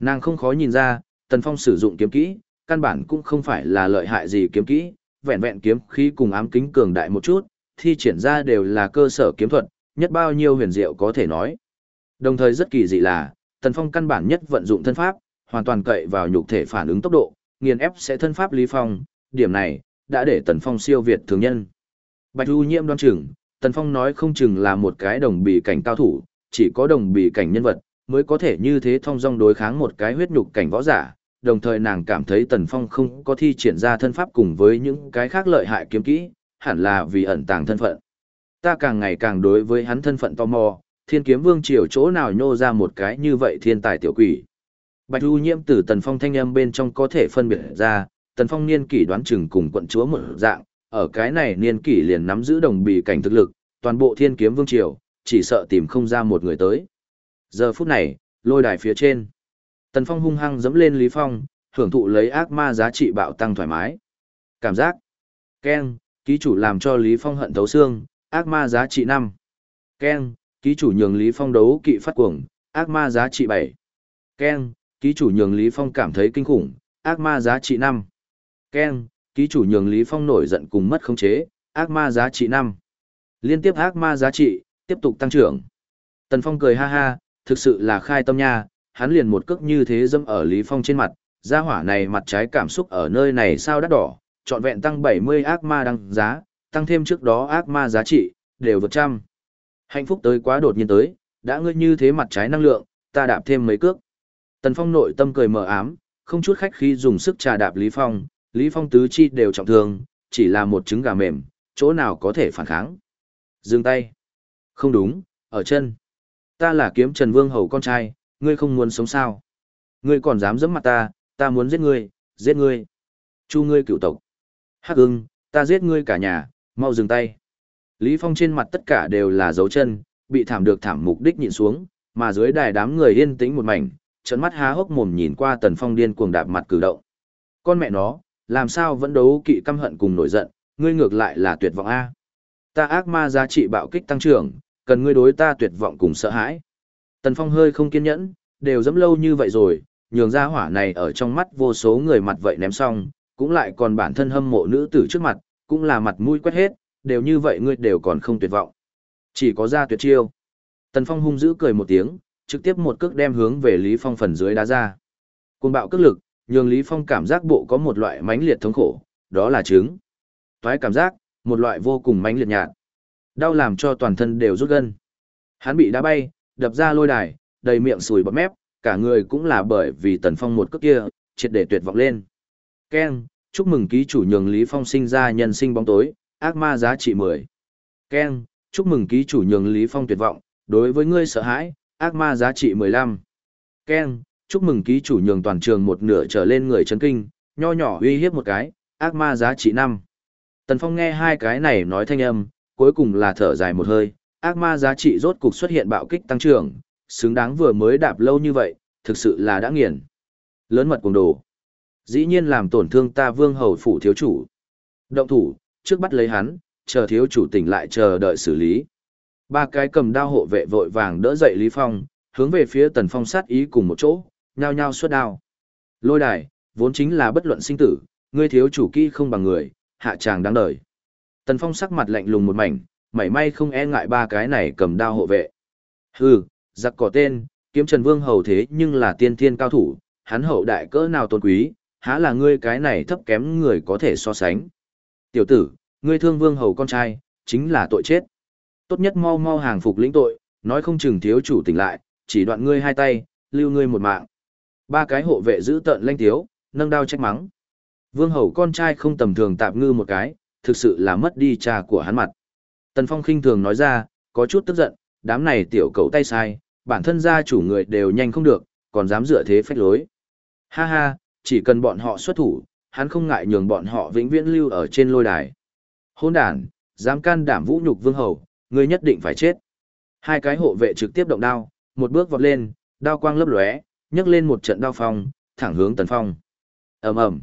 Nàng không khó nhìn ra, Tần Phong sử dụng kiếm kỹ, căn bản cũng không phải là lợi hại gì kiếm kỹ, vẹn vẹn kiếm khí cùng ám kính cường đại một chút, thi triển ra đều là cơ sở kiếm thuật, nhất bao nhiêu huyền diệu có thể nói. Đồng thời rất kỳ dị là, Tần Phong căn bản nhất vận dụng thân pháp, hoàn toàn cậy vào nhục thể phản ứng tốc độ, nghiền ép sẽ thân pháp Lý Phong, điểm này đã để Tần Phong siêu việt thường nhân. Bạch Du Nhiễm đoan chừng, Tần Phong nói không chừng là một cái đồng bì cảnh cao thủ, chỉ có đồng bì cảnh nhân vật mới có thể như thế thông dong đối kháng một cái huyết nhục cảnh võ giả. Đồng thời nàng cảm thấy Tần Phong không có thi triển ra thân pháp cùng với những cái khác lợi hại kiếm kỹ, hẳn là vì ẩn tàng thân phận. Ta càng ngày càng đối với hắn thân phận tò mò, thiên kiếm vương triều chỗ nào nhô ra một cái như vậy thiên tài tiểu quỷ. Bạch U nhiễm từ Tần Phong thanh âm bên trong có thể phân biệt ra, Tần Phong niên kỷ đoán chừng cùng quận chúa một dạng, ở cái này niên kỷ liền nắm giữ đồng bì cảnh thực lực, toàn bộ thiên kiếm vương triều, chỉ sợ tìm không ra một người tới. Giờ phút này, lôi đài phía trên. Tần Phong hung hăng dẫm lên Lý Phong, hưởng thụ lấy ác ma giá trị bạo tăng thoải mái. Cảm giác. Ken, ký chủ làm cho Lý Phong hận thấu xương, ác ma giá trị 5. Ken, ký chủ nhường Lý Phong đấu kỵ phát cuồng, ác ma giá trị 7. Ken, ký chủ nhường Lý Phong cảm thấy kinh khủng, ác ma giá trị 5. Ken, ký chủ nhường Lý Phong nổi giận cùng mất khống chế, ác ma giá trị 5. Liên tiếp ác ma giá trị, tiếp tục tăng trưởng. Tần Phong cười ha ha, thực sự là khai tâm nha, hắn liền một cước như thế dâm ở Lý Phong trên mặt, gia hỏa này mặt trái cảm xúc ở nơi này sao đắt đỏ, trọn vẹn tăng 70 ác ma đăng giá, tăng thêm trước đó ác ma giá trị, đều vượt trăm. Hạnh phúc tới quá đột nhiên tới, đã ngươi như thế mặt trái năng lượng, ta đạp thêm mấy cước. Tần Phong nội tâm cười mờ ám, không chút khách khí dùng sức trà đạp Lý Phong, Lý Phong tứ chi đều trọng thương, chỉ là một trứng gà mềm, chỗ nào có thể phản kháng. Dừng tay. Không đúng, ở chân. Ta là kiếm Trần Vương Hầu con trai, ngươi không muốn sống sao. Ngươi còn dám dẫm mặt ta, ta muốn giết ngươi, giết ngươi. Chu ngươi cựu tộc. Hắc ưng, ta giết ngươi cả nhà, mau dừng tay. Lý Phong trên mặt tất cả đều là dấu chân, bị thảm được thảm mục đích nhịn xuống, mà dưới đài đám người yên tĩnh một mảnh, trận mắt há hốc mồm nhìn qua Tần Phong điên cuồng đạp mặt cử động. Con mẹ nó, làm sao vẫn đấu kỵ căm hận cùng nổi giận, ngươi ngược lại là tuyệt vọng A. Ta ác ma giá trị bạo kích tăng trưởng, cần ngươi đối ta tuyệt vọng cùng sợ hãi. Tần Phong hơi không kiên nhẫn, đều dẫm lâu như vậy rồi, nhường ra hỏa này ở trong mắt vô số người mặt vậy ném xong, cũng lại còn bản thân hâm mộ nữ tử trước mặt, cũng là mặt mũi quét hết, đều như vậy ngươi đều còn không tuyệt vọng. Chỉ có ra tuyệt chiêu. Tần Phong hung dữ cười một tiếng, trực tiếp một cước đem hướng về Lý Phong phần dưới đá ra. Cuồng bạo cước lực, nhường Lý Phong cảm giác bộ có một loại mãnh liệt thống khổ, đó là trứng. Toái cảm giác, một loại vô cùng mãnh liệt nhạt. Đau làm cho toàn thân đều rút gân. Hắn bị đá bay, đập ra lôi đài, đầy miệng sùi bọt mép, cả người cũng là bởi vì Tần Phong một cước kia, triệt để tuyệt vọng lên. Ken, chúc mừng ký chủ nhường Lý Phong sinh ra nhân sinh bóng tối, ác ma giá trị 10. Ken, chúc mừng ký chủ nhường Lý Phong tuyệt vọng, đối với ngươi sợ hãi, ác ma giá trị 15. Ken, chúc mừng ký chủ nhường toàn trường một nửa trở lên người chấn kinh, nho nhỏ uy hiếp một cái, ác ma giá trị 5. Tần Phong nghe hai cái này nói thanh âm, cuối cùng là thở dài một hơi, ác ma giá trị rốt cục xuất hiện bạo kích tăng trưởng, xứng đáng vừa mới đạp lâu như vậy, thực sự là đã nghiền. Lớn mật cùng đồ. Dĩ nhiên làm tổn thương ta vương hầu phủ thiếu chủ. Động thủ, trước bắt lấy hắn, chờ thiếu chủ tỉnh lại chờ đợi xử lý. Ba cái cầm đao hộ vệ vội vàng đỡ dậy Lý Phong, hướng về phía Tần Phong sát ý cùng một chỗ, nhao nhao xuất đao. Lôi đài, vốn chính là bất luận sinh tử, ngươi thiếu chủ kỹ không bằng người, hạ tràng đáng đời. Tần Phong sắc mặt lạnh lùng một mảnh, mảy may không e ngại ba cái này cầm đao hộ vệ. Hừ, giặc cỏ tên, kiếm Trần Vương hầu thế nhưng là tiên thiên cao thủ, hắn hậu đại cỡ nào tôn quý, há là ngươi cái này thấp kém người có thể so sánh. Tiểu tử, ngươi thương Vương hầu con trai, chính là tội chết. Tốt nhất mau mau hàng phục lĩnh tội, nói không chừng thiếu chủ tỉnh lại, chỉ đoạn ngươi hai tay, lưu ngươi một mạng. Ba cái hộ vệ giữ tợn lanh thiếu, nâng đao trách mắng. Vương hầu con trai không tầm thường tạm ngư một cái, thực sự là mất đi trà của hắn mặt. Tần Phong khinh thường nói ra, có chút tức giận, đám này tiểu cầu tay sai, bản thân gia chủ người đều nhanh không được, còn dám dựa thế phách lối. Ha ha, chỉ cần bọn họ xuất thủ, hắn không ngại nhường bọn họ vĩnh viễn lưu ở trên lôi đài. Hôn đàn, dám can đảm vũ nhục vương hầu, ngươi nhất định phải chết. Hai cái hộ vệ trực tiếp động đao, một bước vọt lên, đao quang lấp lóe, nhấc lên một trận đao phong, thẳng hướng Tần Phong. Ầm ầm.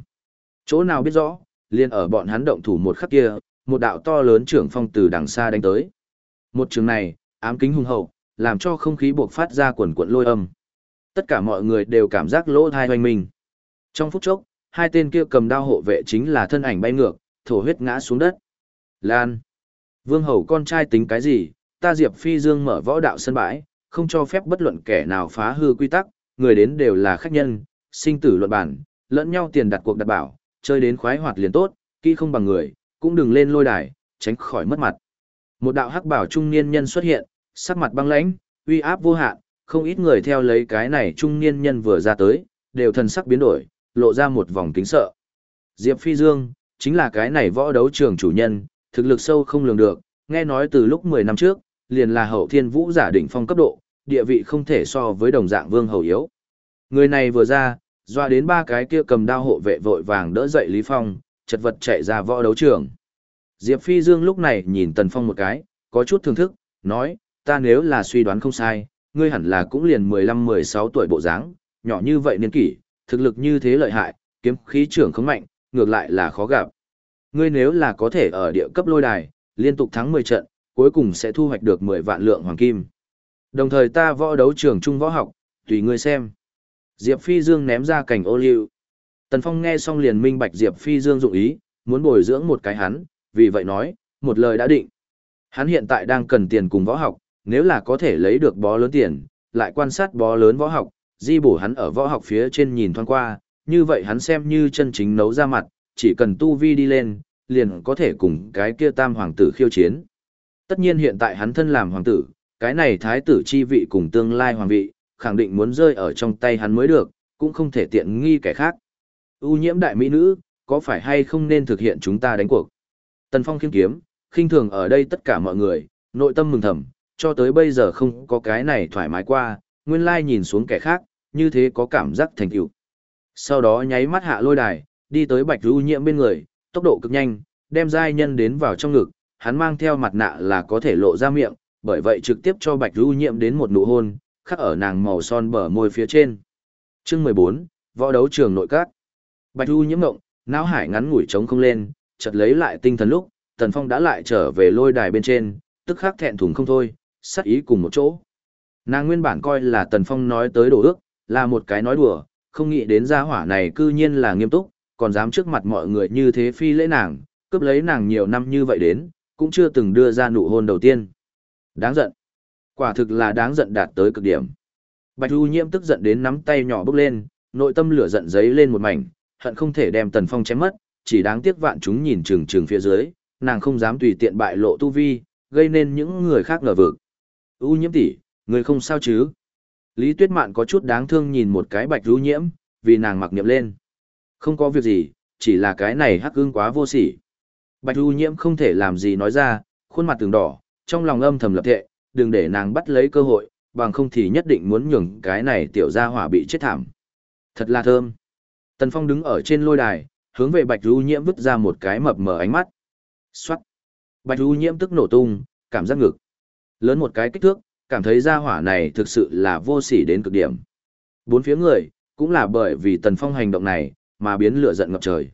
Chỗ nào biết rõ, liền ở bọn hắn động thủ một khắc kia, một đạo to lớn trưởng phong từ đằng xa đánh tới. Một trường này, ám kính hùng hậu, làm cho không khí buộc phát ra quần quận lôi âm. Tất cả mọi người đều cảm giác lỗ thai hoành mình. Trong phút chốc, hai tên kia cầm đao hộ vệ chính là thân ảnh bay ngược, thổ huyết ngã xuống đất. Lan. Vương hầu con trai tính cái gì, ta Diệp Phi Dương mở võ đạo sân bãi, không cho phép bất luận kẻ nào phá hư quy tắc, người đến đều là khách nhân, sinh tử luận bản, lẫn nhau tiền đặt cuộc đặt bảo, chơi đến khoái hoạt liền tốt, kỹ không bằng người, cũng đừng lên lôi đài, tránh khỏi mất mặt. Một đạo hắc bảo trung niên nhân xuất hiện, sắc mặt băng lãnh, uy áp vô hạn, không ít người theo lấy cái này trung niên nhân vừa ra tới, đều thần sắc biến đổi, lộ ra một vòng kính sợ. Diệp Phi Dương, chính là cái này võ đấu trường chủ nhân, thực lực sâu không lường được, nghe nói từ lúc 10 năm trước, liền là hậu thiên vũ giả đỉnh phong cấp độ, địa vị không thể so với đồng dạng vương hầu yếu. Người này vừa ra, doa đến ba cái kia cầm đao hộ vệ vội vàng đỡ dậy Lý Phong, chật vật chạy ra võ đấu trường. Diệp Phi Dương lúc này nhìn Tần Phong một cái, có chút thưởng thức, nói, ta nếu là suy đoán không sai, ngươi hẳn là cũng liền 15-16 tuổi bộ dáng, nhỏ như vậy niên kỷ, thực lực như thế lợi hại, kiếm khí trưởng không mạnh, ngược lại là khó gặp. Ngươi nếu là có thể ở địa cấp lôi đài, liên tục thắng 10 trận, cuối cùng sẽ thu hoạch được 10 vạn lượng hoàng kim. Đồng thời ta võ đấu trường trung võ học, tùy ngươi xem. Diệp Phi Dương ném ra cảnh ô liu. Tần Phong nghe xong liền minh bạch Diệp Phi Dương dụng ý, muốn bồi dưỡng một cái hắn, vì vậy nói, một lời đã định. Hắn hiện tại đang cần tiền cùng võ học, nếu là có thể lấy được bó lớn tiền, lại quan sát bó lớn võ học, di bổ hắn ở võ học phía trên nhìn thoáng qua, như vậy hắn xem như chân chính nấu ra mặt, chỉ cần tu vi đi lên, liền có thể cùng cái kia tam hoàng tử khiêu chiến. Tất nhiên hiện tại hắn thân làm hoàng tử, cái này thái tử chi vị cùng tương lai hoàng vị, khẳng định muốn rơi ở trong tay hắn mới được, cũng không thể tiện nghi kẻ khác. U nhiễm đại mỹ nữ, có phải hay không nên thực hiện chúng ta đánh cuộc? Tần Phong khiêm kiếm, khinh thường ở đây tất cả mọi người, nội tâm mừng thầm, cho tới bây giờ không có cái này thoải mái qua, nguyên lai nhìn xuống kẻ khác, như thế có cảm giác thành tựu. Sau đó nháy mắt hạ lôi đài, đi tới Bạch du Nhiễm bên người, tốc độ cực nhanh, đem giai nhân đến vào trong ngực, hắn mang theo mặt nạ là có thể lộ ra miệng, bởi vậy trực tiếp cho Bạch du Nhiễm đến một nụ hôn, khắc ở nàng màu son bờ môi phía trên. Chương 14, võ đấu trường nội các. Bạch du Nhiễm ngộng, não hải ngắn ngủi trống không lên, chợt lấy lại tinh thần lúc, Tần Phong đã lại trở về lôi đài bên trên, tức khắc thẹn thùng không thôi, sát ý cùng một chỗ. Nàng nguyên bản coi là Tần Phong nói tới đồ ước, là một cái nói đùa, không nghĩ đến gia hỏa này cư nhiên là nghiêm túc, còn dám trước mặt mọi người như thế phi lễ nàng, cướp lấy nàng nhiều năm như vậy đến, cũng chưa từng đưa ra nụ hôn đầu tiên. Đáng giận. Quả thực là đáng giận đạt tới cực điểm. Bạch U Nhiễm tức giận đến nắm tay nhỏ bước lên, nội tâm lửa giận giấy lên một mảnh, hận không thể đem Tần Phong chém mất, chỉ đáng tiếc vạn chúng nhìn chừng chừng phía dưới, nàng không dám tùy tiện bại lộ tu vi, gây nên những người khác ngờ vực. U Nhiễm tỷ, người không sao chứ? Lý Tuyết Mạn có chút đáng thương nhìn một cái Bạch Du Nhiễm, vì nàng mặc niệm lên. Không có việc gì, chỉ là cái này hắc ương quá vô sỉ. Bạch Du Nhiễm không thể làm gì nói ra, khuôn mặt từng đỏ, trong lòng âm thầm lập thệ, đừng để nàng bắt lấy cơ hội, bằng không thì nhất định muốn nhường cái này tiểu gia hỏa bị chết thảm. Thật là thơm. Tần Phong đứng ở trên lôi đài, hướng về Bạch Du Nhiễm vứt ra một cái mập mờ ánh mắt. Xoát. Bạch Du Nhiễm tức nổ tung, cảm giác ngực. Lớn một cái kích thước, cảm thấy gia hỏa này thực sự là vô sỉ đến cực điểm. Bốn phía người, cũng là bởi vì Tần Phong hành động này, mà biến lửa giận ngập trời.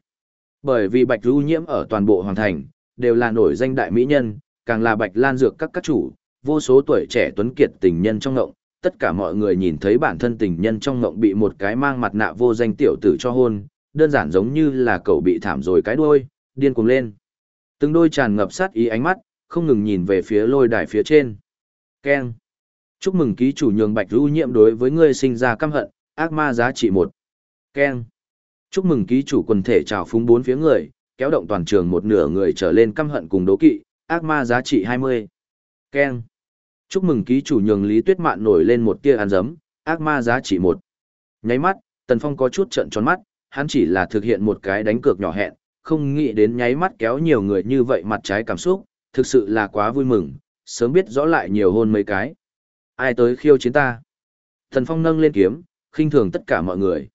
Bởi vì Bạch lưu Nhiễm ở toàn bộ hoàng thành, đều là nổi danh đại mỹ nhân, càng là Bạch Lan Dược các các chủ, vô số tuổi trẻ tuấn kiệt tình nhân trong ngộng, tất cả mọi người nhìn thấy bản thân tình nhân trong ngộng bị một cái mang mặt nạ vô danh tiểu tử cho hôn, đơn giản giống như là cậu bị thảm rồi cái đuôi, điên cuồng lên. Từng đôi tràn ngập sát ý ánh mắt, không ngừng nhìn về phía lôi đài phía trên. Keng. Chúc mừng ký chủ nhường Bạch Du Nhiệm đối với ngươi sinh ra căm hận, ác ma giá trị một. Keng. Chúc mừng ký chủ quần thể trào phúng bốn phía người, kéo động toàn trường một nửa người trở lên căm hận cùng đố kỵ, ác ma giá trị 20. Keng. Chúc mừng ký chủ nhường Lý Tuyết Mạn nổi lên một tia ăn dấm, ác ma giá trị một. Nháy mắt, Tần Phong có chút trận tròn mắt, hắn chỉ là thực hiện một cái đánh cược nhỏ hẹn, không nghĩ đến nháy mắt kéo nhiều người như vậy mặt trái cảm xúc, thực sự là quá vui mừng, sớm biết rõ lại nhiều hơn mấy cái. Ai tới khiêu chiến ta? Tần Phong nâng lên kiếm, khinh thường tất cả mọi người.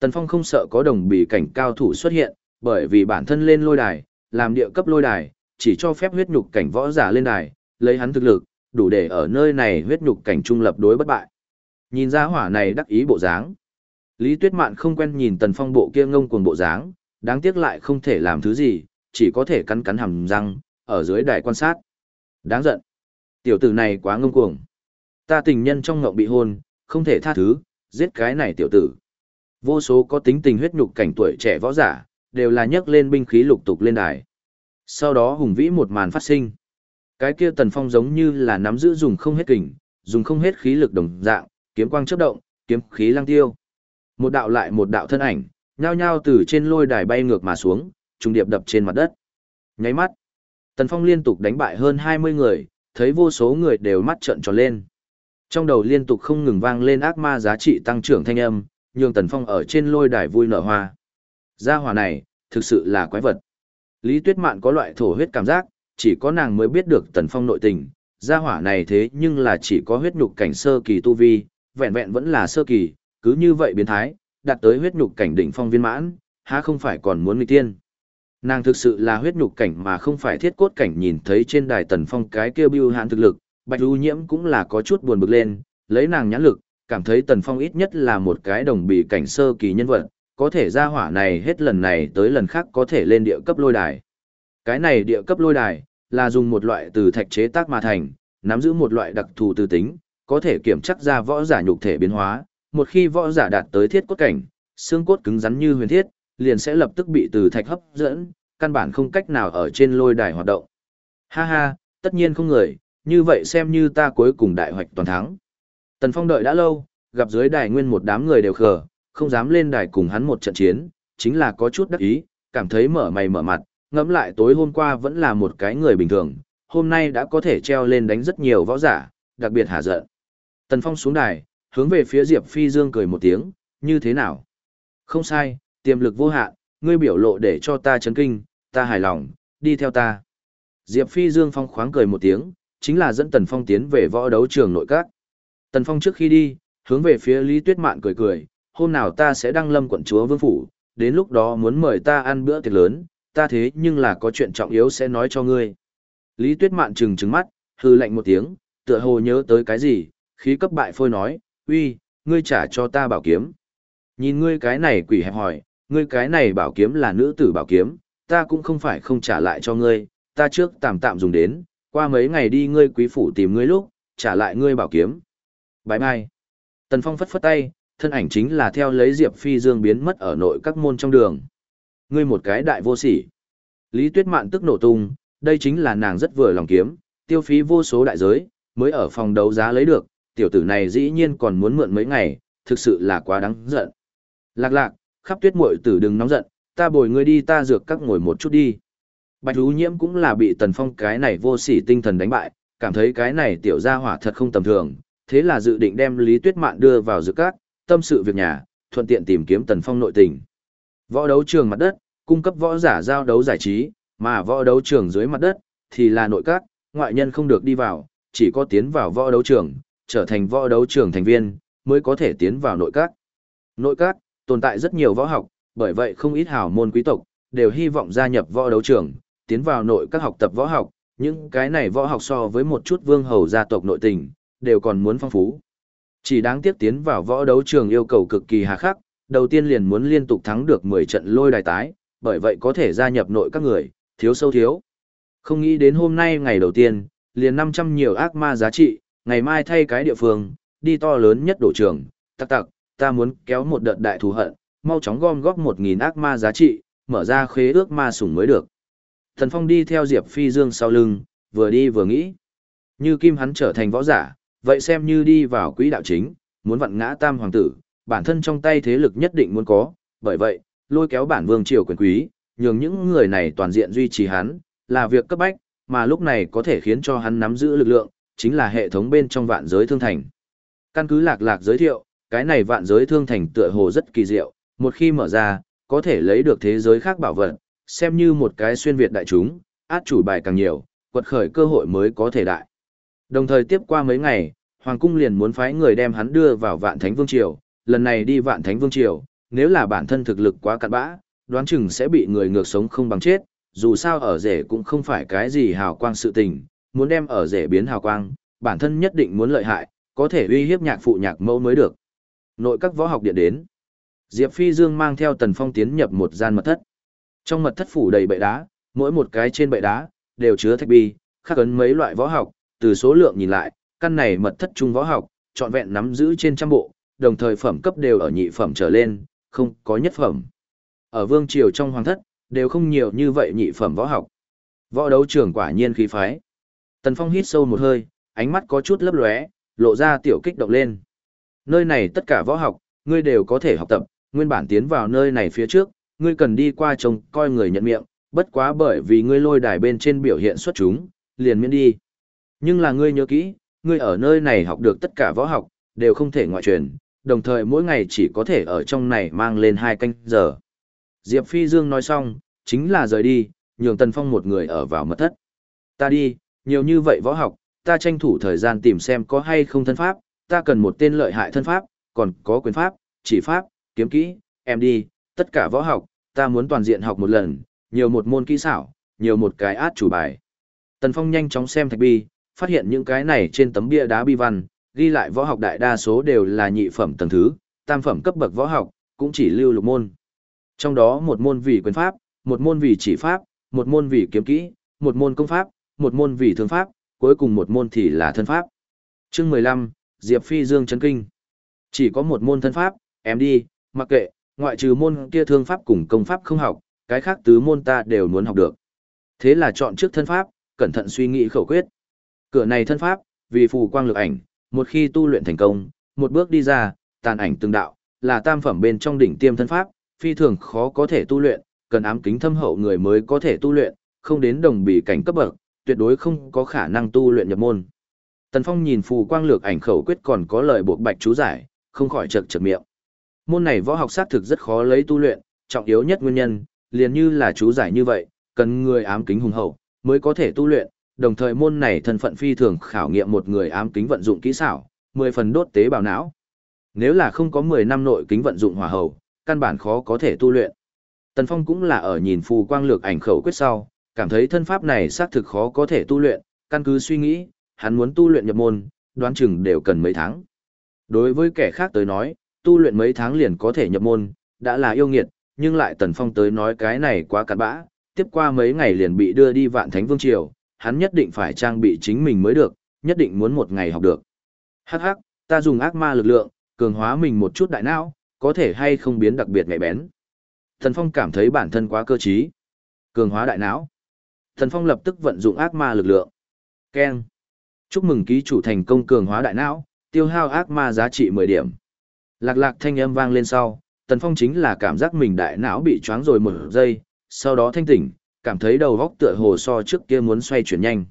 Tần Phong không sợ có đồng bì cảnh cao thủ xuất hiện, bởi vì bản thân lên lôi đài, làm địa cấp lôi đài, chỉ cho phép huyết nhục cảnh võ giả lên đài, lấy hắn thực lực, đủ để ở nơi này huyết nhục cảnh trung lập đối bất bại. Nhìn ra hỏa này đắc ý bộ dáng. Lý Tuyết Mạn không quen nhìn Tần Phong bộ kia ngông cuồng bộ dáng, đáng tiếc lại không thể làm thứ gì, chỉ có thể cắn cắn hàm răng, ở dưới đài quan sát. Đáng giận. Tiểu tử này quá ngông cuồng. Ta tình nhân trong ngộng bị hôn, không thể tha thứ, giết cái này tiểu tử. Vô số có tính tình huyết nhục cảnh tuổi trẻ võ giả, đều là nhấc lên binh khí lục tục lên đài. Sau đó hùng vĩ một màn phát sinh. Cái kia tần phong giống như là nắm giữ dùng không hết kình, dùng không hết khí lực đồng dạng, kiếm quang chớp động, kiếm khí lang tiêu. Một đạo lại một đạo thân ảnh, nhao nhao từ trên lôi đài bay ngược mà xuống, trùng điệp đập trên mặt đất. Nháy mắt, tần phong liên tục đánh bại hơn 20 người, thấy vô số người đều mắt trợn tròn lên. Trong đầu liên tục không ngừng vang lên ác ma giá trị tăng trưởng thanh âm, nhường tần phong ở trên lôi đài vui nở hoa. Gia hỏa này, thực sự là quái vật. Lý Tuyết Mạn có loại thổ huyết cảm giác, chỉ có nàng mới biết được tần phong nội tình. Gia hỏa này thế nhưng là chỉ có huyết nhục cảnh sơ kỳ tu vi, vẹn vẹn vẫn là sơ kỳ, cứ như vậy biến thái, đạt tới huyết nhục cảnh đỉnh phong viên mãn, há không phải còn muốn nghịch tiên. Nàng thực sự là huyết nhục cảnh mà không phải thiết cốt cảnh nhìn thấy trên đài tần phong cái kêu bưu hạn thực lực, bạch lưu nhiễm cũng là có chút buồn bực lên, lấy nàng nhãn lực, cảm thấy tần phong ít nhất là một cái đồng bị cảnh sơ kỳ nhân vật, có thể ra hỏa này hết lần này tới lần khác có thể lên địa cấp lôi đài. Cái này địa cấp lôi đài, là dùng một loại từ thạch chế tác mà thành, nắm giữ một loại đặc thù tư tính, có thể kiểm chắc ra võ giả nhục thể biến hóa, một khi võ giả đạt tới thiết cốt cảnh, xương cốt cứng rắn như huyền thiết, liền sẽ lập tức bị từ thạch hấp dẫn, căn bản không cách nào ở trên lôi đài hoạt động. Ha ha, tất nhiên không người, như vậy xem như ta cuối cùng đại hoạch toàn thắng. Tần Phong đợi đã lâu, gặp dưới đài nguyên một đám người đều khờ, không dám lên đài cùng hắn một trận chiến, chính là có chút đắc ý, cảm thấy mở mày mở mặt, ngẫm lại tối hôm qua vẫn là một cái người bình thường, hôm nay đã có thể treo lên đánh rất nhiều võ giả, đặc biệt hả giận. Tần Phong xuống đài, hướng về phía Diệp Phi Dương cười một tiếng, như thế nào? Không sai, tiềm lực vô hạn, ngươi biểu lộ để cho ta chấn kinh, ta hài lòng, đi theo ta. Diệp Phi Dương phong khoáng cười một tiếng, chính là dẫn Tần Phong tiến về võ đấu trường nội các. Tần Phong trước khi đi, hướng về phía Lý Tuyết Mạn cười cười, hôm nào ta sẽ đăng lâm quận chúa vương phủ, đến lúc đó muốn mời ta ăn bữa tiệc lớn, ta thế nhưng là có chuyện trọng yếu sẽ nói cho ngươi. Lý Tuyết Mạn trừng trừng mắt, hư lạnh một tiếng, tựa hồ nhớ tới cái gì, khí cấp bại phôi nói, uy, ngươi trả cho ta bảo kiếm. Nhìn ngươi cái này quỷ hẹp hỏi, ngươi cái này bảo kiếm là nữ tử bảo kiếm, ta cũng không phải không trả lại cho ngươi, ta trước tạm tạm dùng đến, qua mấy ngày đi ngươi quý phủ tìm ngươi lúc, trả lại ngươi bảo kiếm. Bái mai. Tần Phong phất phất tay, thân ảnh chính là theo lấy Diệp Phi Dương biến mất ở nội các môn trong đường. Ngươi một cái đại vô sỉ. Lý Tuyết Mạn tức nổ tung, đây chính là nàng rất vừa lòng kiếm, tiêu phí vô số đại giới, mới ở phòng đấu giá lấy được, tiểu tử này dĩ nhiên còn muốn mượn mấy ngày, thực sự là quá đáng giận. Lạc lạc, khắp tuyết muội tử đừng nóng giận, ta bồi ngươi đi ta dược các ngồi một chút đi. Bạch thú Nhiễm cũng là bị Tần Phong cái này vô sỉ tinh thần đánh bại, cảm thấy cái này tiểu gia hỏa thật không tầm thường, thế là dự định đem Lý Tuyết Mạn đưa vào dược các, tâm sự việc nhà, thuận tiện tìm kiếm Tần Phong nội tình. Võ đấu trường mặt đất, cung cấp võ giả giao đấu giải trí, mà võ đấu trường dưới mặt đất thì là nội các, ngoại nhân không được đi vào, chỉ có tiến vào võ đấu trường, trở thành võ đấu trường thành viên mới có thể tiến vào nội các. Nội các tồn tại rất nhiều võ học, bởi vậy không ít hào môn quý tộc, đều hy vọng gia nhập võ đấu trường, tiến vào nội các học tập võ học, những cái này võ học so với một chút vương hầu gia tộc nội tình, đều còn muốn phong phú. Chỉ đáng tiếc tiến vào võ đấu trường yêu cầu cực kỳ hà khắc, đầu tiên liền muốn liên tục thắng được 10 trận lôi đài tái, bởi vậy có thể gia nhập nội các người, thiếu sâu thiếu. Không nghĩ đến hôm nay ngày đầu tiên, liền 500 nhiều ác ma giá trị, ngày mai thay cái địa phương, đi to lớn nhất đổ trường, tắc tặc, ta muốn kéo một đợt đại thù hận, mau chóng gom góp 1.000 ác ma giá trị, mở ra khế ước ma sủng mới được. Thần Phong đi theo Diệp Phi Dương sau lưng, vừa đi vừa nghĩ. Như Kim hắn trở thành võ giả, vậy xem như đi vào quỹ đạo chính, muốn vặn ngã tam hoàng tử, bản thân trong tay thế lực nhất định muốn có, bởi vậy, lôi kéo bản vương triều quyền quý, nhường những người này toàn diện duy trì hắn, là việc cấp bách, mà lúc này có thể khiến cho hắn nắm giữ lực lượng, chính là hệ thống bên trong vạn giới thương thành. Căn cứ lạc lạc giới thiệu, cái này vạn giới thương thành tựa hồ rất kỳ diệu, một khi mở ra, có thể lấy được thế giới khác bảo vật, xem như một cái xuyên việt đại chúng, át chủ bài càng nhiều, quật khởi cơ hội mới có thể đại. Đồng thời tiếp qua mấy ngày, Hoàng cung liền muốn phái người đem hắn đưa vào Vạn Thánh Vương triều, lần này đi Vạn Thánh Vương triều, nếu là bản thân thực lực quá cặn bã, đoán chừng sẽ bị người ngược sống không bằng chết, dù sao ở rể cũng không phải cái gì hào quang sự tình, muốn đem ở rể biến hào quang, bản thân nhất định muốn lợi hại, có thể uy hiếp nhạc phụ nhạc mẫu mới được. Nội các võ học điện đến. Diệp Phi Dương mang theo Tần Phong tiến nhập một gian mật thất. Trong mật thất phủ đầy bệ đá, mỗi một cái trên bệ đá đều chứa thạch bi, khắc ấn mấy loại võ học, từ số lượng nhìn lại, căn này mật thất trung võ học, trọn vẹn nắm giữ trên trăm bộ, đồng thời phẩm cấp đều ở nhị phẩm trở lên, không có nhất phẩm. Ở vương triều trong hoàng thất, đều không nhiều như vậy nhị phẩm võ học. Võ đấu trường quả nhiên khí phái. Tần Phong hít sâu một hơi, ánh mắt có chút lấp lóe, lộ ra tiểu kích động lên. Nơi này tất cả võ học, ngươi đều có thể học tập, nguyên bản tiến vào nơi này phía trước, ngươi cần đi qua trông coi người nhận miệng, bất quá bởi vì ngươi lôi đài bên trên biểu hiện xuất chúng, liền miễn đi. Nhưng là ngươi nhớ kỹ, ngươi ở nơi này học được tất cả võ học, đều không thể ngoại truyền, đồng thời mỗi ngày chỉ có thể ở trong này mang lên hai canh giờ. Diệp Phi Dương nói xong, chính là rời đi, nhường Tần Phong một người ở vào mật thất. Ta đi, nhiều như vậy võ học, ta tranh thủ thời gian tìm xem có hay không thân pháp, ta cần một tên lợi hại thân pháp, còn có quyền pháp, chỉ pháp, kiếm kỹ, em đi, tất cả võ học, ta muốn toàn diện học một lần, nhiều một môn kỹ xảo, nhiều một cái át chủ bài. Tần Phong nhanh chóng xem thạch bi, phát hiện những cái này trên tấm bia đá bi văn, ghi lại võ học đại đa số đều là nhị phẩm tầng thứ, tam phẩm cấp bậc võ học, cũng chỉ lưu lục môn. Trong đó một môn vì quyền pháp, một môn vì chỉ pháp, một môn vì kiếm kỹ, một môn công pháp, một môn vì thương pháp, cuối cùng một môn thì là thân pháp. Chương 15, Diệp Phi Dương chấn kinh. Chỉ có một môn thân pháp, em đi, mặc kệ, ngoại trừ môn kia thương pháp cùng công pháp không học, cái khác tứ môn ta đều muốn học được. Thế là chọn trước thân pháp, cẩn thận suy nghĩ khẩu quyết. Cửa này thân pháp, vì phù quang lực ảnh, một khi tu luyện thành công, một bước đi ra, tàn ảnh từng đạo, là tam phẩm bên trong đỉnh tiêm thân pháp, phi thường khó có thể tu luyện, cần ám kính thâm hậu người mới có thể tu luyện, không đến đồng bì cảnh cấp bậc, tuyệt đối không có khả năng tu luyện nhập môn. Tần Phong nhìn phù quang lược ảnh khẩu quyết còn có lời buộc bạch chú giải, không khỏi chật chật miệng. Môn này võ học xác thực rất khó lấy tu luyện, trọng yếu nhất nguyên nhân, liền như là chú giải như vậy, cần người ám kính hùng hậu mới có thể tu luyện, đồng thời môn này thân phận phi thường khảo nghiệm một người ám kính vận dụng kỹ xảo, 10 phần đốt tế bào não. Nếu là không có 10 năm nội kính vận dụng hỏa hầu, căn bản khó có thể tu luyện. Tần Phong cũng là ở nhìn phù quang lược ảnh khẩu quyết sau, cảm thấy thân pháp này xác thực khó có thể tu luyện, căn cứ suy nghĩ, hắn muốn tu luyện nhập môn, đoán chừng đều cần mấy tháng. Đối với kẻ khác tới nói, tu luyện mấy tháng liền có thể nhập môn, đã là yêu nghiệt, nhưng lại Tần Phong tới nói cái này quá cặn bã, tiếp qua mấy ngày liền bị đưa đi vạn thánh vương triều, hắn nhất định phải trang bị chính mình mới được, nhất định muốn một ngày học được. Hắc hắc, ta dùng ác ma lực lượng, cường hóa mình một chút đại não, có thể hay không biến đặc biệt nhạy bén. Thần Phong cảm thấy bản thân quá cơ trí. Cường hóa đại não. Thần Phong lập tức vận dụng ác ma lực lượng. Keng. Chúc mừng ký chủ thành công cường hóa đại não, tiêu hao ác ma giá trị 10 điểm. Lạc lạc thanh âm vang lên sau, Tần Phong chính là cảm giác mình đại não bị choáng rồi một giây, sau đó thanh tỉnh, cảm thấy đầu góc tựa hồ so trước kia muốn xoay chuyển nhanh.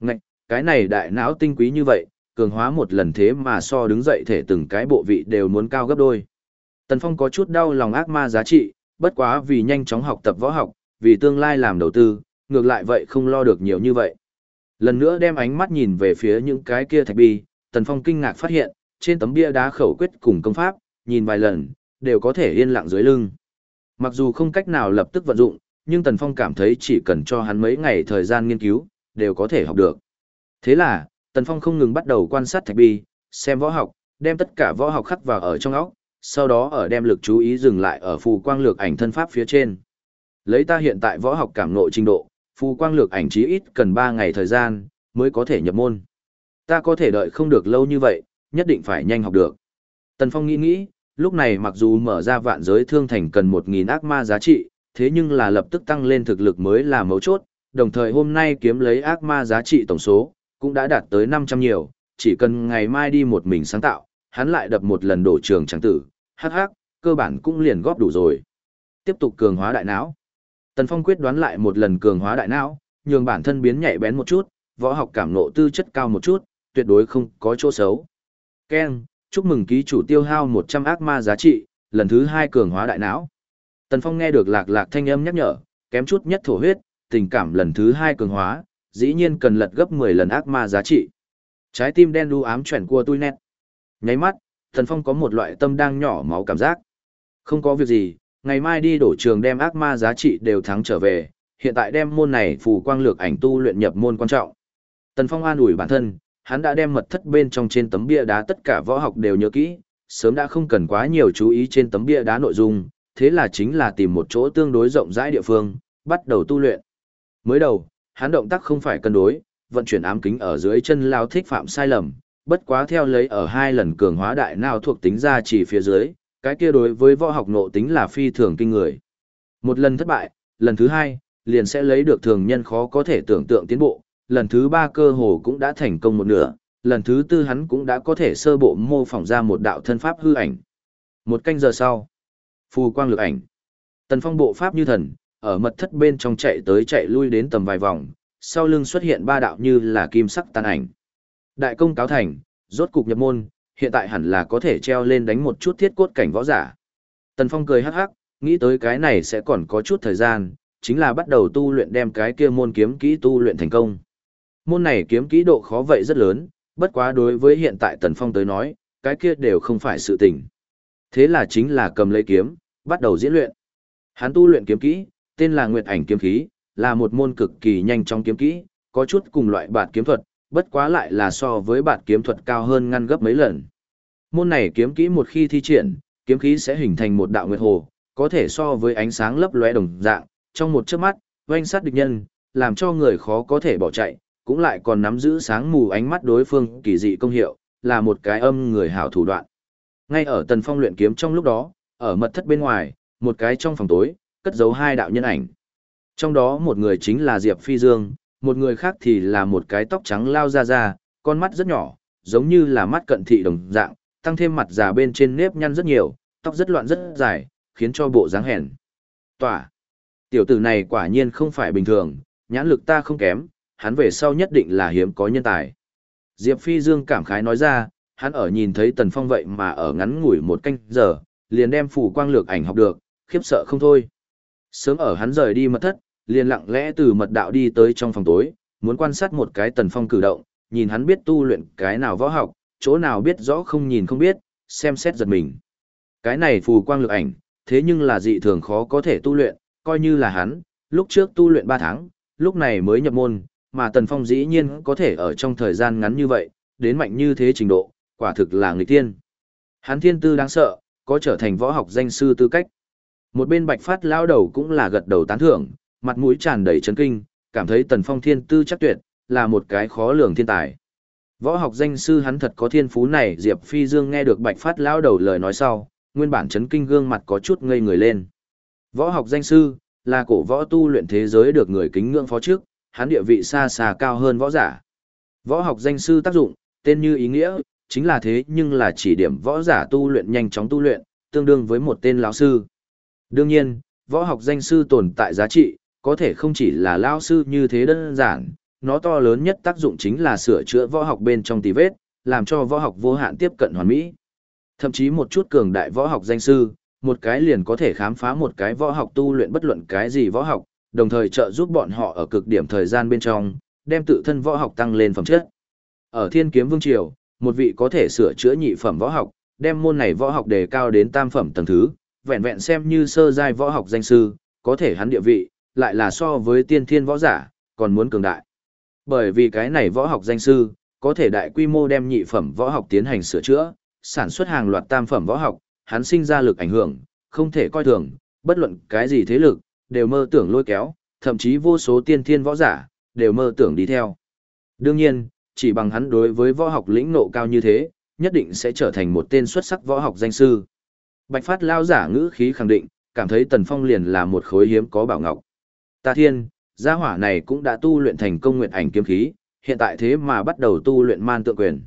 Ngạch, cái này đại não tinh quý như vậy, cường hóa một lần thế mà so đứng dậy thể từng cái bộ vị đều muốn cao gấp đôi. Tần Phong có chút đau lòng ác ma giá trị, bất quá vì nhanh chóng học tập võ học, vì tương lai làm đầu tư, ngược lại vậy không lo được nhiều như vậy. Lần nữa đem ánh mắt nhìn về phía những cái kia thạch bi, Tần Phong kinh ngạc phát hiện, trên tấm bia đá khẩu quyết cùng công pháp, nhìn vài lần, đều có thể yên lặng dưới lưng. Mặc dù không cách nào lập tức vận dụng, nhưng Tần Phong cảm thấy chỉ cần cho hắn mấy ngày thời gian nghiên cứu, đều có thể học được. Thế là, Tần Phong không ngừng bắt đầu quan sát thạch bi, xem võ học, đem tất cả võ học khắc vào ở trong óc, sau đó ở đem lực chú ý dừng lại ở phù quang lược ảnh thân pháp phía trên. Lấy ta hiện tại võ học cảm ngộ trình độ, phù quang lược ảnh chí ít cần 3 ngày thời gian mới có thể nhập môn. Ta có thể đợi không được lâu như vậy, nhất định phải nhanh học được. Tần Phong nghĩ nghĩ, lúc này mặc dù mở ra vạn giới thương thành cần 1.000 ác ma giá trị, thế nhưng là lập tức tăng lên thực lực mới là mấu chốt, đồng thời hôm nay kiếm lấy ác ma giá trị tổng số, cũng đã đạt tới 500 nhiều, chỉ cần ngày mai đi một mình sáng tạo, hắn lại đập một lần đổ trường trắng tử, hắc hắc, cơ bản cũng liền góp đủ rồi. Tiếp tục cường hóa đại não. Tần Phong quyết đoán lại một lần cường hóa đại não, nhường bản thân biến nhạy bén một chút, võ học cảm ngộ tư chất cao một chút, tuyệt đối không có chỗ xấu. Ken, chúc mừng ký chủ tiêu hao 100 ác ma giá trị, lần thứ hai cường hóa đại não. Tần Phong nghe được lạc lạc thanh âm nhắc nhở, kém chút nhất thổ huyết, tình cảm lần thứ hai cường hóa, dĩ nhiên cần lật gấp 10 lần ác ma giá trị. Trái tim đen đu ám chuyển của tôi nét. Nháy mắt, Tần Phong có một loại tâm đang nhỏ máu cảm giác. Không có việc gì, ngày mai đi đổ trường đem ác ma giá trị đều thắng trở về, hiện tại đem môn này phù quang lược ảnh tu luyện nhập môn quan trọng. Tần Phong an ủi bản thân, hắn đã đem mật thất bên trong trên tấm bia đá tất cả võ học đều nhớ kỹ, sớm đã không cần quá nhiều chú ý trên tấm bia đá nội dung, thế là chính là tìm một chỗ tương đối rộng rãi địa phương, bắt đầu tu luyện. Mới đầu, hắn động tác không phải cân đối, vận chuyển ám kính ở dưới chân lao thích phạm sai lầm, bất quá theo lấy ở hai lần cường hóa đại nào thuộc tính ra chỉ phía dưới, cái kia đối với võ học nộ tính là phi thường kinh người. Một lần thất bại, lần thứ hai, liền sẽ lấy được thường nhân khó có thể tưởng tượng tiến bộ, lần thứ ba cơ hồ cũng đã thành công một nửa, lần thứ tư hắn cũng đã có thể sơ bộ mô phỏng ra một đạo thân pháp hư ảnh. Một canh giờ sau, phù quang lực ảnh. Tần phong bộ pháp như thần, ở mật thất bên trong chạy tới chạy lui đến tầm vài vòng, sau lưng xuất hiện ba đạo như là kim sắc tàn ảnh. Đại công cáo thành, rốt cục nhập môn, hiện tại hẳn là có thể treo lên đánh một chút thiết cốt cảnh võ giả. Tần Phong cười hắc hắc, nghĩ tới cái này sẽ còn có chút thời gian, chính là bắt đầu tu luyện đem cái kia môn kiếm kỹ tu luyện thành công. Môn này kiếm kỹ độ khó vậy rất lớn, bất quá đối với hiện tại Tần Phong tới nói, cái kia đều không phải sự tình. Thế là chính là cầm lấy kiếm, bắt đầu diễn luyện. Hắn tu luyện kiếm kỹ, tên là Nguyệt Ảnh kiếm khí, là một môn cực kỳ nhanh trong kiếm kỹ, có chút cùng loại bản kiếm thuật, bất quá lại là so với bạt kiếm thuật cao hơn ngăn gấp mấy lần. Môn này kiếm kỹ một khi thi triển, kiếm khí sẽ hình thành một đạo nguyệt hồ, có thể so với ánh sáng lấp lóe đồng dạng, trong một chớp mắt, oanh sát địch nhân, làm cho người khó có thể bỏ chạy, cũng lại còn nắm giữ sáng mù ánh mắt đối phương kỳ dị công hiệu, là một cái âm người hảo thủ đoạn. Ngay ở tần phong luyện kiếm trong lúc đó, ở mật thất bên ngoài, một cái trong phòng tối, cất giấu hai đạo nhân ảnh. Trong đó một người chính là Diệp Phi Dương, một người khác thì là một cái tóc trắng lao ra ra, con mắt rất nhỏ, giống như là mắt cận thị đồng dạng, tăng thêm mặt già bên trên nếp nhăn rất nhiều, tóc rất loạn rất dài, khiến cho bộ dáng hèn. Tỏa. Tiểu tử này quả nhiên không phải bình thường, nhãn lực ta không kém, hắn về sau nhất định là hiếm có nhân tài. Diệp Phi Dương cảm khái nói ra, hắn ở nhìn thấy Tần Phong vậy mà ở ngắn ngủi một canh giờ, liền đem phủ quang lược ảnh học được, khiếp sợ không thôi. Sớm ở hắn rời đi mật thất, liền lặng lẽ từ mật đạo đi tới trong phòng tối, muốn quan sát một cái Tần Phong cử động, nhìn hắn biết tu luyện cái nào võ học, chỗ nào biết rõ không nhìn không biết, xem xét giật mình. Cái này phù quang lực ảnh, thế nhưng là dị thường khó có thể tu luyện, coi như là hắn, lúc trước tu luyện 3 tháng, lúc này mới nhập môn, mà Tần Phong dĩ nhiên có thể ở trong thời gian ngắn như vậy, đến mạnh như thế trình độ, quả thực là người tiên. Hắn thiên tư đáng sợ, có trở thành võ học danh sư tư cách. Một bên bạch phát lao đầu cũng là gật đầu tán thưởng, mặt mũi tràn đầy chấn kinh, cảm thấy Tần Phong thiên tư chắc tuyệt, là một cái khó lường thiên tài. Võ học danh sư hắn thật có thiên phú này, Diệp Phi Dương nghe được Bạch Phát lão đầu lời nói sau, nguyên bản chấn kinh gương mặt có chút ngây người lên. Võ học danh sư là cổ võ tu luyện thế giới được người kính ngưỡng phó trước, hắn địa vị xa xa cao hơn võ giả. Võ học danh sư tác dụng, tên như ý nghĩa, chính là thế nhưng là chỉ điểm võ giả tu luyện nhanh chóng tu luyện, tương đương với một tên lão sư. Đương nhiên, võ học danh sư tồn tại giá trị, có thể không chỉ là lao sư như thế đơn giản, nó to lớn nhất tác dụng chính là sửa chữa võ học bên trong tì vết, làm cho võ học vô hạn tiếp cận hoàn mỹ. Thậm chí một chút cường đại võ học danh sư, một cái liền có thể khám phá một cái võ học tu luyện bất luận cái gì võ học, đồng thời trợ giúp bọn họ ở cực điểm thời gian bên trong, đem tự thân võ học tăng lên phẩm chất. Ở Thiên Kiếm Vương Triều, một vị có thể sửa chữa nhị phẩm võ học, đem môn này võ học đề cao đến tam phẩm tầng thứ, vẹn vẹn xem như sơ giai võ học danh sư, có thể hắn địa vị, lại là so với tiên thiên võ giả, còn muốn cường đại. Bởi vì cái này võ học danh sư, có thể đại quy mô đem nhị phẩm võ học tiến hành sửa chữa, sản xuất hàng loạt tam phẩm võ học, hắn sinh ra lực ảnh hưởng, không thể coi thường, bất luận cái gì thế lực, đều mơ tưởng lôi kéo, thậm chí vô số tiên thiên võ giả, đều mơ tưởng đi theo. Đương nhiên, chỉ bằng hắn đối với võ học lĩnh nộ cao như thế, nhất định sẽ trở thành một tên xuất sắc võ học danh sư. Bạch Phát lao giả ngữ khí khẳng định, cảm thấy Tần Phong liền là một khối hiếm có bảo ngọc. Ta thiên, gia hỏa này cũng đã tu luyện thành công nguyện ảnh kiếm khí, hiện tại thế mà bắt đầu tu luyện man tượng quyền.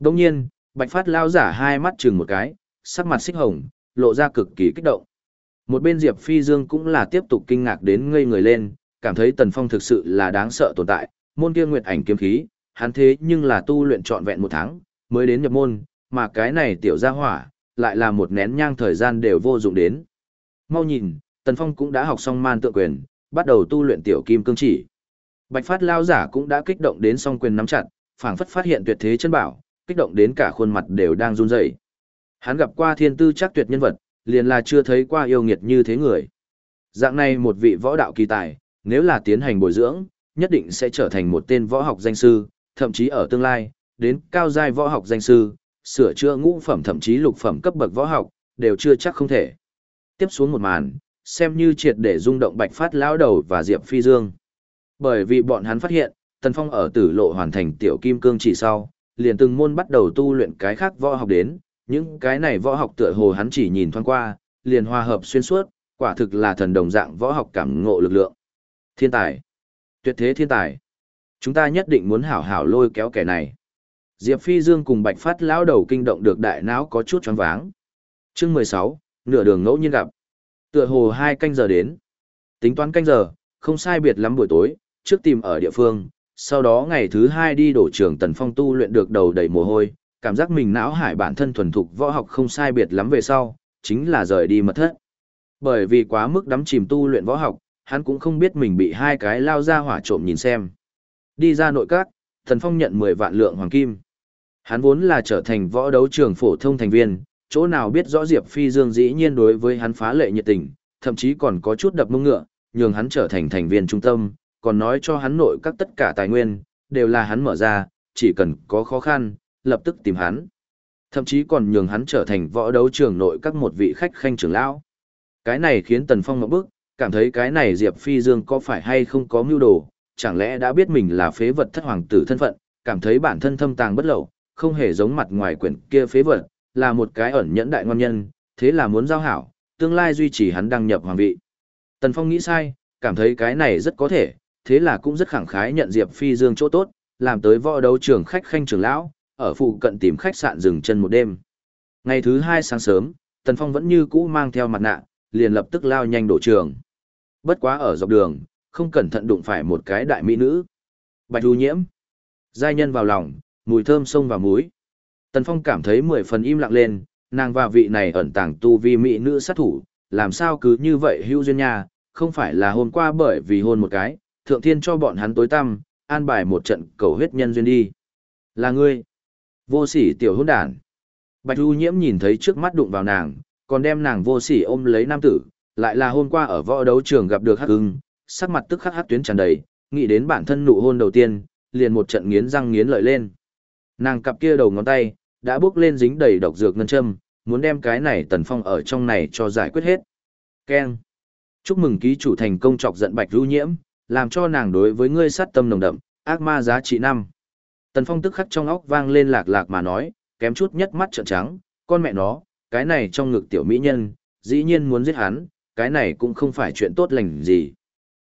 Đồng nhiên, Bạch Phát lao giả hai mắt chừng một cái, sắc mặt xích hồng, lộ ra cực kỳ kích động. Một bên Diệp Phi Dương cũng là tiếp tục kinh ngạc đến ngây người lên, cảm thấy Tần Phong thực sự là đáng sợ tồn tại, môn kia nguyệt ảnh kiếm khí, hắn thế nhưng là tu luyện trọn vẹn một tháng, mới đến nhập môn, mà cái này tiểu gia hỏa, lại là một nén nhang thời gian đều vô dụng đến. Mau nhìn, Tần Phong cũng đã học xong man tượng quyền, bắt đầu tu luyện tiểu kim cương chỉ. Bạch Phát lao giả cũng đã kích động đến song quyền nắm chặt, phảng phất phát hiện tuyệt thế chân bảo, kích động đến cả khuôn mặt đều đang run rẩy. Hắn gặp qua thiên tư chắc tuyệt nhân vật, liền là chưa thấy qua yêu nghiệt như thế người. Dạng này một vị võ đạo kỳ tài, nếu là tiến hành bồi dưỡng, nhất định sẽ trở thành một tên võ học danh sư, thậm chí ở tương lai, đến cao giai võ học danh sư, sửa chữa ngũ phẩm thậm chí lục phẩm cấp bậc võ học, đều chưa chắc không thể. Tiếp xuống một màn, xem như triệt để rung động Bạch Phát lão đầu và Diệp Phi Dương. Bởi vì bọn hắn phát hiện, Tần Phong ở tử lộ hoàn thành tiểu kim cương chỉ sau, liền từng môn bắt đầu tu luyện cái khác võ học đến, những cái này võ học tựa hồ hắn chỉ nhìn thoáng qua, liền hòa hợp xuyên suốt, quả thực là thần đồng dạng võ học cảm ngộ lực lượng. Thiên tài, tuyệt thế thiên tài. Chúng ta nhất định muốn hảo hảo lôi kéo kẻ này. Diệp Phi Dương cùng Bạch Phát lão đầu kinh động được đại não có chút choáng váng. Chương 16, nửa đường ngẫu nhiên gặp. Tựa hồ hai canh giờ đến. Tính toán canh giờ, không sai biệt lắm buổi tối, trước tìm ở địa phương, sau đó ngày thứ hai đi đổ trường Tần Phong tu luyện được đầu đầy mồ hôi, cảm giác mình não hải bản thân thuần thục võ học không sai biệt lắm về sau, chính là rời đi mật thất. Bởi vì quá mức đắm chìm tu luyện võ học, hắn cũng không biết mình bị hai cái lao ra hỏa trộm nhìn xem. Đi ra nội các, Thần Phong nhận 10 vạn lượng hoàng kim. Hắn vốn là trở thành võ đấu trường phổ thông thành viên, chỗ nào biết rõ Diệp Phi Dương dĩ nhiên đối với hắn phá lệ nhiệt tình, thậm chí còn có chút đập mông ngựa, nhường hắn trở thành thành viên trung tâm, còn nói cho hắn nội các tất cả tài nguyên, đều là hắn mở ra, chỉ cần có khó khăn, lập tức tìm hắn. Thậm chí còn nhường hắn trở thành võ đấu trường nội các một vị khách khanh trưởng lão. Cái này khiến Tần Phong ngậm bức, cảm thấy cái này Diệp Phi Dương có phải hay không có mưu đồ, chẳng lẽ đã biết mình là phế vật thất hoàng tử thân phận, cảm thấy bản thân thâm tàng bất lậu, không hề giống mặt ngoài quyển kia phế vật, là một cái ẩn nhẫn đại ngon nhân, thế là muốn giao hảo, tương lai duy trì hắn đăng nhập hoàng vị. Tần Phong nghĩ sai, cảm thấy cái này rất có thể, thế là cũng rất khẳng khái nhận Diệp Phi Dương chỗ tốt, làm tới võ đấu trường khách khanh trưởng lão, ở phụ cận tìm khách sạn dừng chân một đêm. Ngày thứ hai sáng sớm, Tần Phong vẫn như cũ mang theo mặt nạ, liền lập tức lao nhanh đổ trường. Bất quá ở dọc đường, không cẩn thận đụng phải một cái đại mỹ nữ. Bạch Du Nhiễm. Giai nhân vào lòng, mùi thơm sông vào mũi. Tần Phong cảm thấy mười phần im lặng lên, nàng và vị này ẩn tàng tu vi mỹ nữ sát thủ, làm sao cứ như vậy hữu duyên nha, không phải là hôm qua bởi vì hôn một cái, thượng thiên cho bọn hắn tối tăm, an bài một trận cầu huyết nhân duyên đi. Là ngươi. Vô sỉ tiểu hôn đản. Bạch Du Nhiễm nhìn thấy trước mắt đụng vào nàng, còn đem nàng vô sỉ ôm lấy nam tử, lại là hôm qua ở võ đấu trường gặp được Hắc Ưng, sắc mặt tức khắc hắc tuyến tràn đầy, nghĩ đến bản thân nụ hôn đầu tiên, liền một trận nghiến răng nghiến lợi lên. Nàng cặp kia đầu ngón tay, đã bước lên dính đầy độc dược ngân châm, muốn đem cái này tần phong ở trong này cho giải quyết hết. Keng. Chúc mừng ký chủ thành công chọc giận bạch lưu nhiễm, làm cho nàng đối với ngươi sát tâm nồng đậm, ác ma giá trị năm. Tần phong tức khắc trong óc vang lên lạc lạc mà nói, kém chút nhất mắt trợn trắng, con mẹ nó, cái này trong ngực tiểu mỹ nhân, dĩ nhiên muốn giết hắn, cái này cũng không phải chuyện tốt lành gì.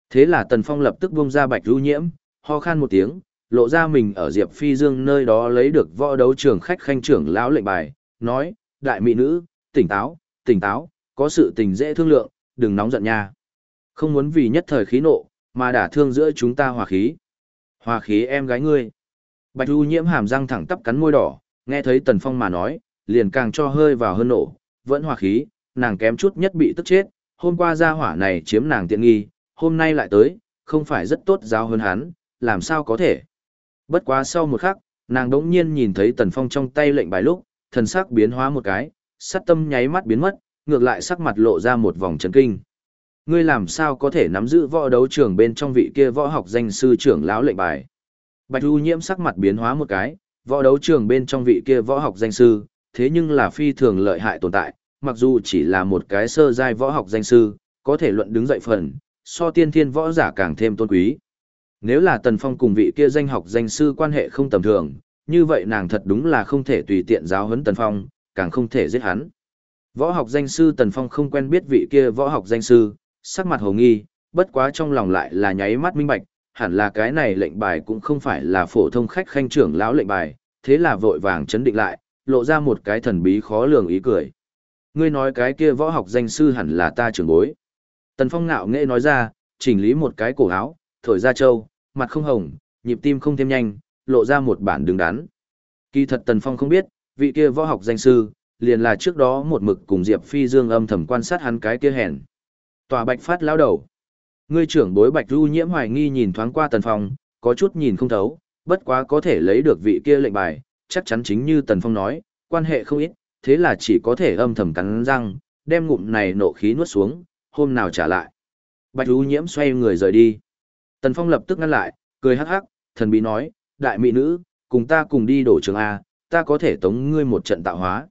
Thế là Tần Phong lập tức buông ra bạch lưu nhiễm, ho khan một tiếng, lộ ra mình ở Diệp Phi Dương nơi đó lấy được võ đấu trường khách khanh trưởng lão lệnh bài, nói, đại mỹ nữ, tỉnh táo, tỉnh táo, có sự tình dễ thương lượng, đừng nóng giận nha. Không muốn vì nhất thời khí nộ, mà đả thương giữa chúng ta hòa khí. Hòa khí em gái ngươi. Bạch Du nhiễm hàm răng thẳng tắp cắn môi đỏ, nghe thấy Tần Phong mà nói, liền càng cho hơi vào hơn nổ, vẫn hòa khí, nàng kém chút nhất bị tức chết, hôm qua gia hỏa này chiếm nàng tiện nghi, hôm nay lại tới, không phải rất tốt giáo hơn hắn, làm sao có thể. Bất quá sau một khắc, nàng đống nhiên nhìn thấy Tần Phong trong tay lệnh bài lúc, thần sắc biến hóa một cái, sát tâm nháy mắt biến mất, ngược lại sắc mặt lộ ra một vòng chấn kinh. Ngươi làm sao có thể nắm giữ võ đấu trường bên trong vị kia võ học danh sư trưởng lão lệnh bài? Bạch Du Nhiễm sắc mặt biến hóa một cái, võ đấu trường bên trong vị kia võ học danh sư, thế nhưng là phi thường lợi hại tồn tại, mặc dù chỉ là một cái sơ giai võ học danh sư, có thể luận đứng dậy phần, so tiên thiên võ giả càng thêm tôn quý. Nếu là Tần Phong cùng vị kia danh học danh sư quan hệ không tầm thường, như vậy nàng thật đúng là không thể tùy tiện giáo huấn Tần Phong, càng không thể giết hắn. Võ học danh sư Tần Phong không quen biết vị kia võ học danh sư, sắc mặt hồ nghi, bất quá trong lòng lại là nháy mắt minh bạch, hẳn là cái này lệnh bài cũng không phải là phổ thông khách khanh trưởng lão lệnh bài, thế là vội vàng chấn định lại, lộ ra một cái thần bí khó lường ý cười. Ngươi nói cái kia võ học danh sư hẳn là ta trưởng bối. Tần Phong ngạo nghễ nói ra, chỉnh lý một cái cổ áo, thổi ra trâu, mặt không hồng, nhịp tim không thêm nhanh, lộ ra một bản đứng đắn. Kỳ thật Tần Phong không biết, vị kia võ học danh sư, liền là trước đó một mực cùng Diệp Phi Dương âm thầm quan sát hắn cái kia hèn. Tòa Bạch Phát lão đầu. Ngươi trưởng bối Bạch Du Nhiễm hoài nghi nhìn thoáng qua Tần Phong, có chút nhìn không thấu, bất quá có thể lấy được vị kia lệnh bài, chắc chắn chính như Tần Phong nói, quan hệ không ít, thế là chỉ có thể âm thầm cắn răng, đem ngụm này nộ khí nuốt xuống, hôm nào trả lại. Bạch Du Nhiễm xoay người rời đi. Tần Phong lập tức ngăn lại, cười hắc hắc, thần bí nói, đại mỹ nữ, cùng ta cùng đi đổ trường A, ta có thể tống ngươi một trận tạo hóa.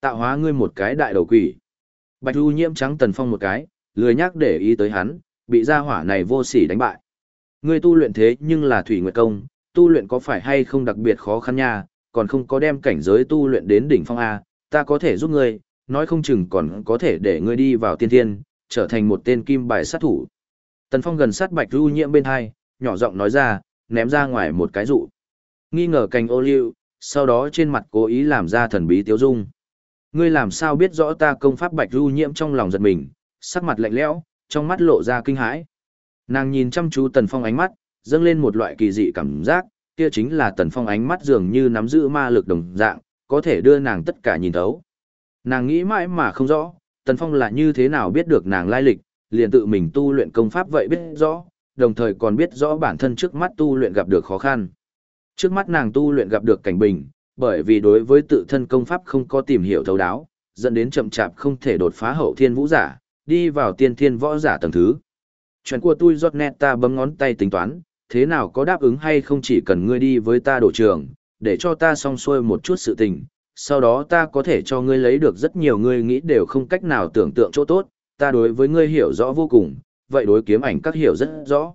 Tạo hóa ngươi một cái đại đầu quỷ. Bạch Du Nhiễm trắng Tần Phong một cái, lười nhắc để ý tới hắn, bị gia hỏa này vô sỉ đánh bại. Ngươi tu luyện thế nhưng là thủy nguyệt công, tu luyện có phải hay không đặc biệt khó khăn nha, còn không có đem cảnh giới tu luyện đến đỉnh phong A, ta có thể giúp ngươi, nói không chừng còn có thể để ngươi đi vào tiên thiên, trở thành một tên kim bài sát thủ. Tần Phong gần sát Bạch Du Nhiễm bên hai, nhỏ giọng nói ra, ném ra ngoài một cái dụ. Nghi ngờ cành ô liu, sau đó trên mặt cố ý làm ra thần bí tiêu dung. Ngươi làm sao biết rõ ta công pháp Bạch Du Nhiễm trong lòng giật mình, sắc mặt lạnh lẽo, trong mắt lộ ra kinh hãi. Nàng nhìn chăm chú Tần Phong ánh mắt, dâng lên một loại kỳ dị cảm giác, kia chính là Tần Phong ánh mắt dường như nắm giữ ma lực đồng dạng, có thể đưa nàng tất cả nhìn thấu. Nàng nghĩ mãi mà không rõ, Tần Phong là như thế nào biết được nàng lai lịch, liền tự mình tu luyện công pháp vậy biết rõ, đồng thời còn biết rõ bản thân trước mắt tu luyện gặp được khó khăn. Trước mắt nàng tu luyện gặp được cảnh bình, bởi vì đối với tự thân công pháp không có tìm hiểu thấu đáo, dẫn đến chậm chạp không thể đột phá hậu thiên vũ giả, đi vào tiên thiên võ giả tầng thứ. Chuyện của tôi giọt nét ta bấm ngón tay tính toán, thế nào có đáp ứng hay không chỉ cần ngươi đi với ta đổ trường, để cho ta xong xuôi một chút sự tình, sau đó ta có thể cho ngươi lấy được rất nhiều ngươi nghĩ đều không cách nào tưởng tượng chỗ tốt, ta đối với ngươi hiểu rõ vô cùng, vậy đối kiếm ảnh các hiểu rất rõ.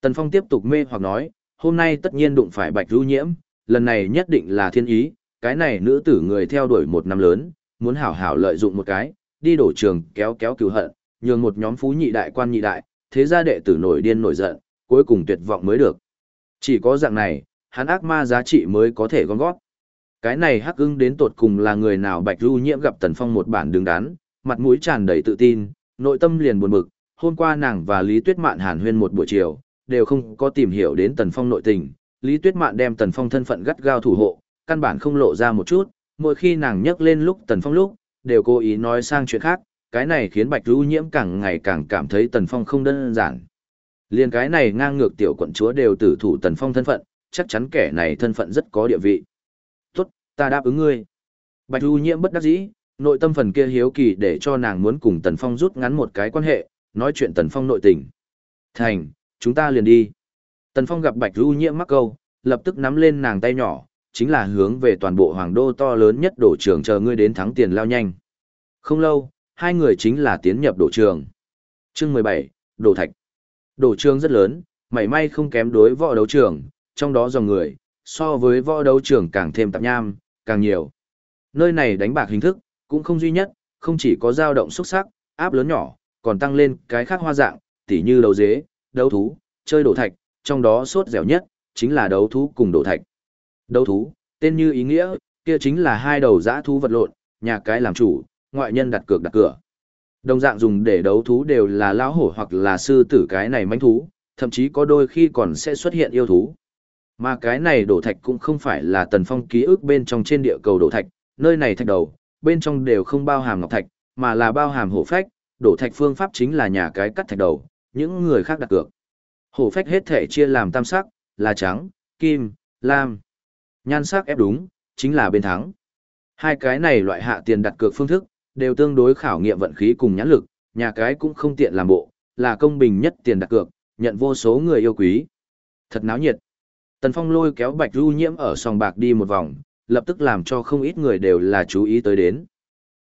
Tần Phong tiếp tục mê hoặc nói, hôm nay tất nhiên đụng phải bạch lưu nhiễm, lần này nhất định là thiên ý, cái này nữ tử người theo đuổi một năm lớn, muốn hảo hảo lợi dụng một cái, đi đổ trường kéo kéo cứu hận, nhường một nhóm phú nhị đại quan nhị đại, thế gia đệ tử nổi điên nổi giận, cuối cùng tuyệt vọng mới được. Chỉ có dạng này, hắn ác ma giá trị mới có thể gom góp. Cái này hắc ưng đến tột cùng là người nào bạch lưu nhiễm gặp Tần Phong một bản đứng đắn, mặt mũi tràn đầy tự tin, nội tâm liền buồn bực, hôm qua nàng và Lý Tuyết Mạn hàn huyên một buổi chiều, đều không có tìm hiểu đến Tần Phong nội tình. Lý Tuyết Mạn đem Tần Phong thân phận gắt gao thủ hộ, căn bản không lộ ra một chút, mỗi khi nàng nhắc lên lúc Tần Phong lúc, đều cố ý nói sang chuyện khác, cái này khiến Bạch Lưu Nhiễm càng ngày càng cảm thấy Tần Phong không đơn giản. Liên cái này ngang ngược tiểu quận chúa đều tử thủ Tần Phong thân phận, chắc chắn kẻ này thân phận rất có địa vị. Tốt, ta đáp ứng ngươi. Bạch Lưu Nhiễm bất đắc dĩ, nội tâm phần kia hiếu kỳ để cho nàng muốn cùng Tần Phong rút ngắn một cái quan hệ, nói chuyện Tần Phong nội tình. Thành, chúng ta liền đi. Tần Phong gặp Bạch Lưu Nhiễm mắc câu, lập tức nắm lên nàng tay nhỏ, chính là hướng về toàn bộ hoàng đô to lớn nhất đổ trường chờ ngươi đến thắng tiền lao nhanh. Không lâu, hai người chính là tiến nhập đổ trường. Chương 17, Đổ Thạch. Đổ trường rất lớn, mảy may không kém đối võ đấu trường, trong đó dòng người, so với võ đấu trường càng thêm tạp nham, càng nhiều. Nơi này đánh bạc hình thức, cũng không duy nhất, không chỉ có dao động xuất sắc, áp lớn nhỏ, còn tăng lên cái khác hoa dạng, tỉ như đấu dế, đấu thú, chơi đổ thạch, trong đó sốt dẻo nhất, chính là đấu thú cùng đổ thạch. Đấu thú, tên như ý nghĩa, kia chính là hai đầu dã thú vật lộn, nhà cái làm chủ, ngoại nhân đặt cược đặt cửa. Đồng dạng dùng để đấu thú đều là lão hổ hoặc là sư tử cái này manh thú, thậm chí có đôi khi còn sẽ xuất hiện yêu thú. Mà cái này đổ thạch cũng không phải là tần phong ký ức bên trong trên địa cầu đổ thạch, nơi này thạch đầu, bên trong đều không bao hàm ngọc thạch, mà là bao hàm hổ phách, đổ thạch phương pháp chính là nhà cái cắt thạch đầu, những người khác đặt cược. Hổ phách hết thể chia làm tam sắc, là trắng, kim, lam. Nhan sắc ép đúng, chính là bên thắng. Hai cái này loại hạ tiền đặt cược phương thức, đều tương đối khảo nghiệm vận khí cùng nhãn lực, nhà cái cũng không tiện làm bộ, là công bình nhất tiền đặt cược, nhận vô số người yêu quý. Thật náo nhiệt. Tần Phong lôi kéo Bạch Du Nhiễm ở sòng bạc đi một vòng, lập tức làm cho không ít người đều là chú ý tới đến.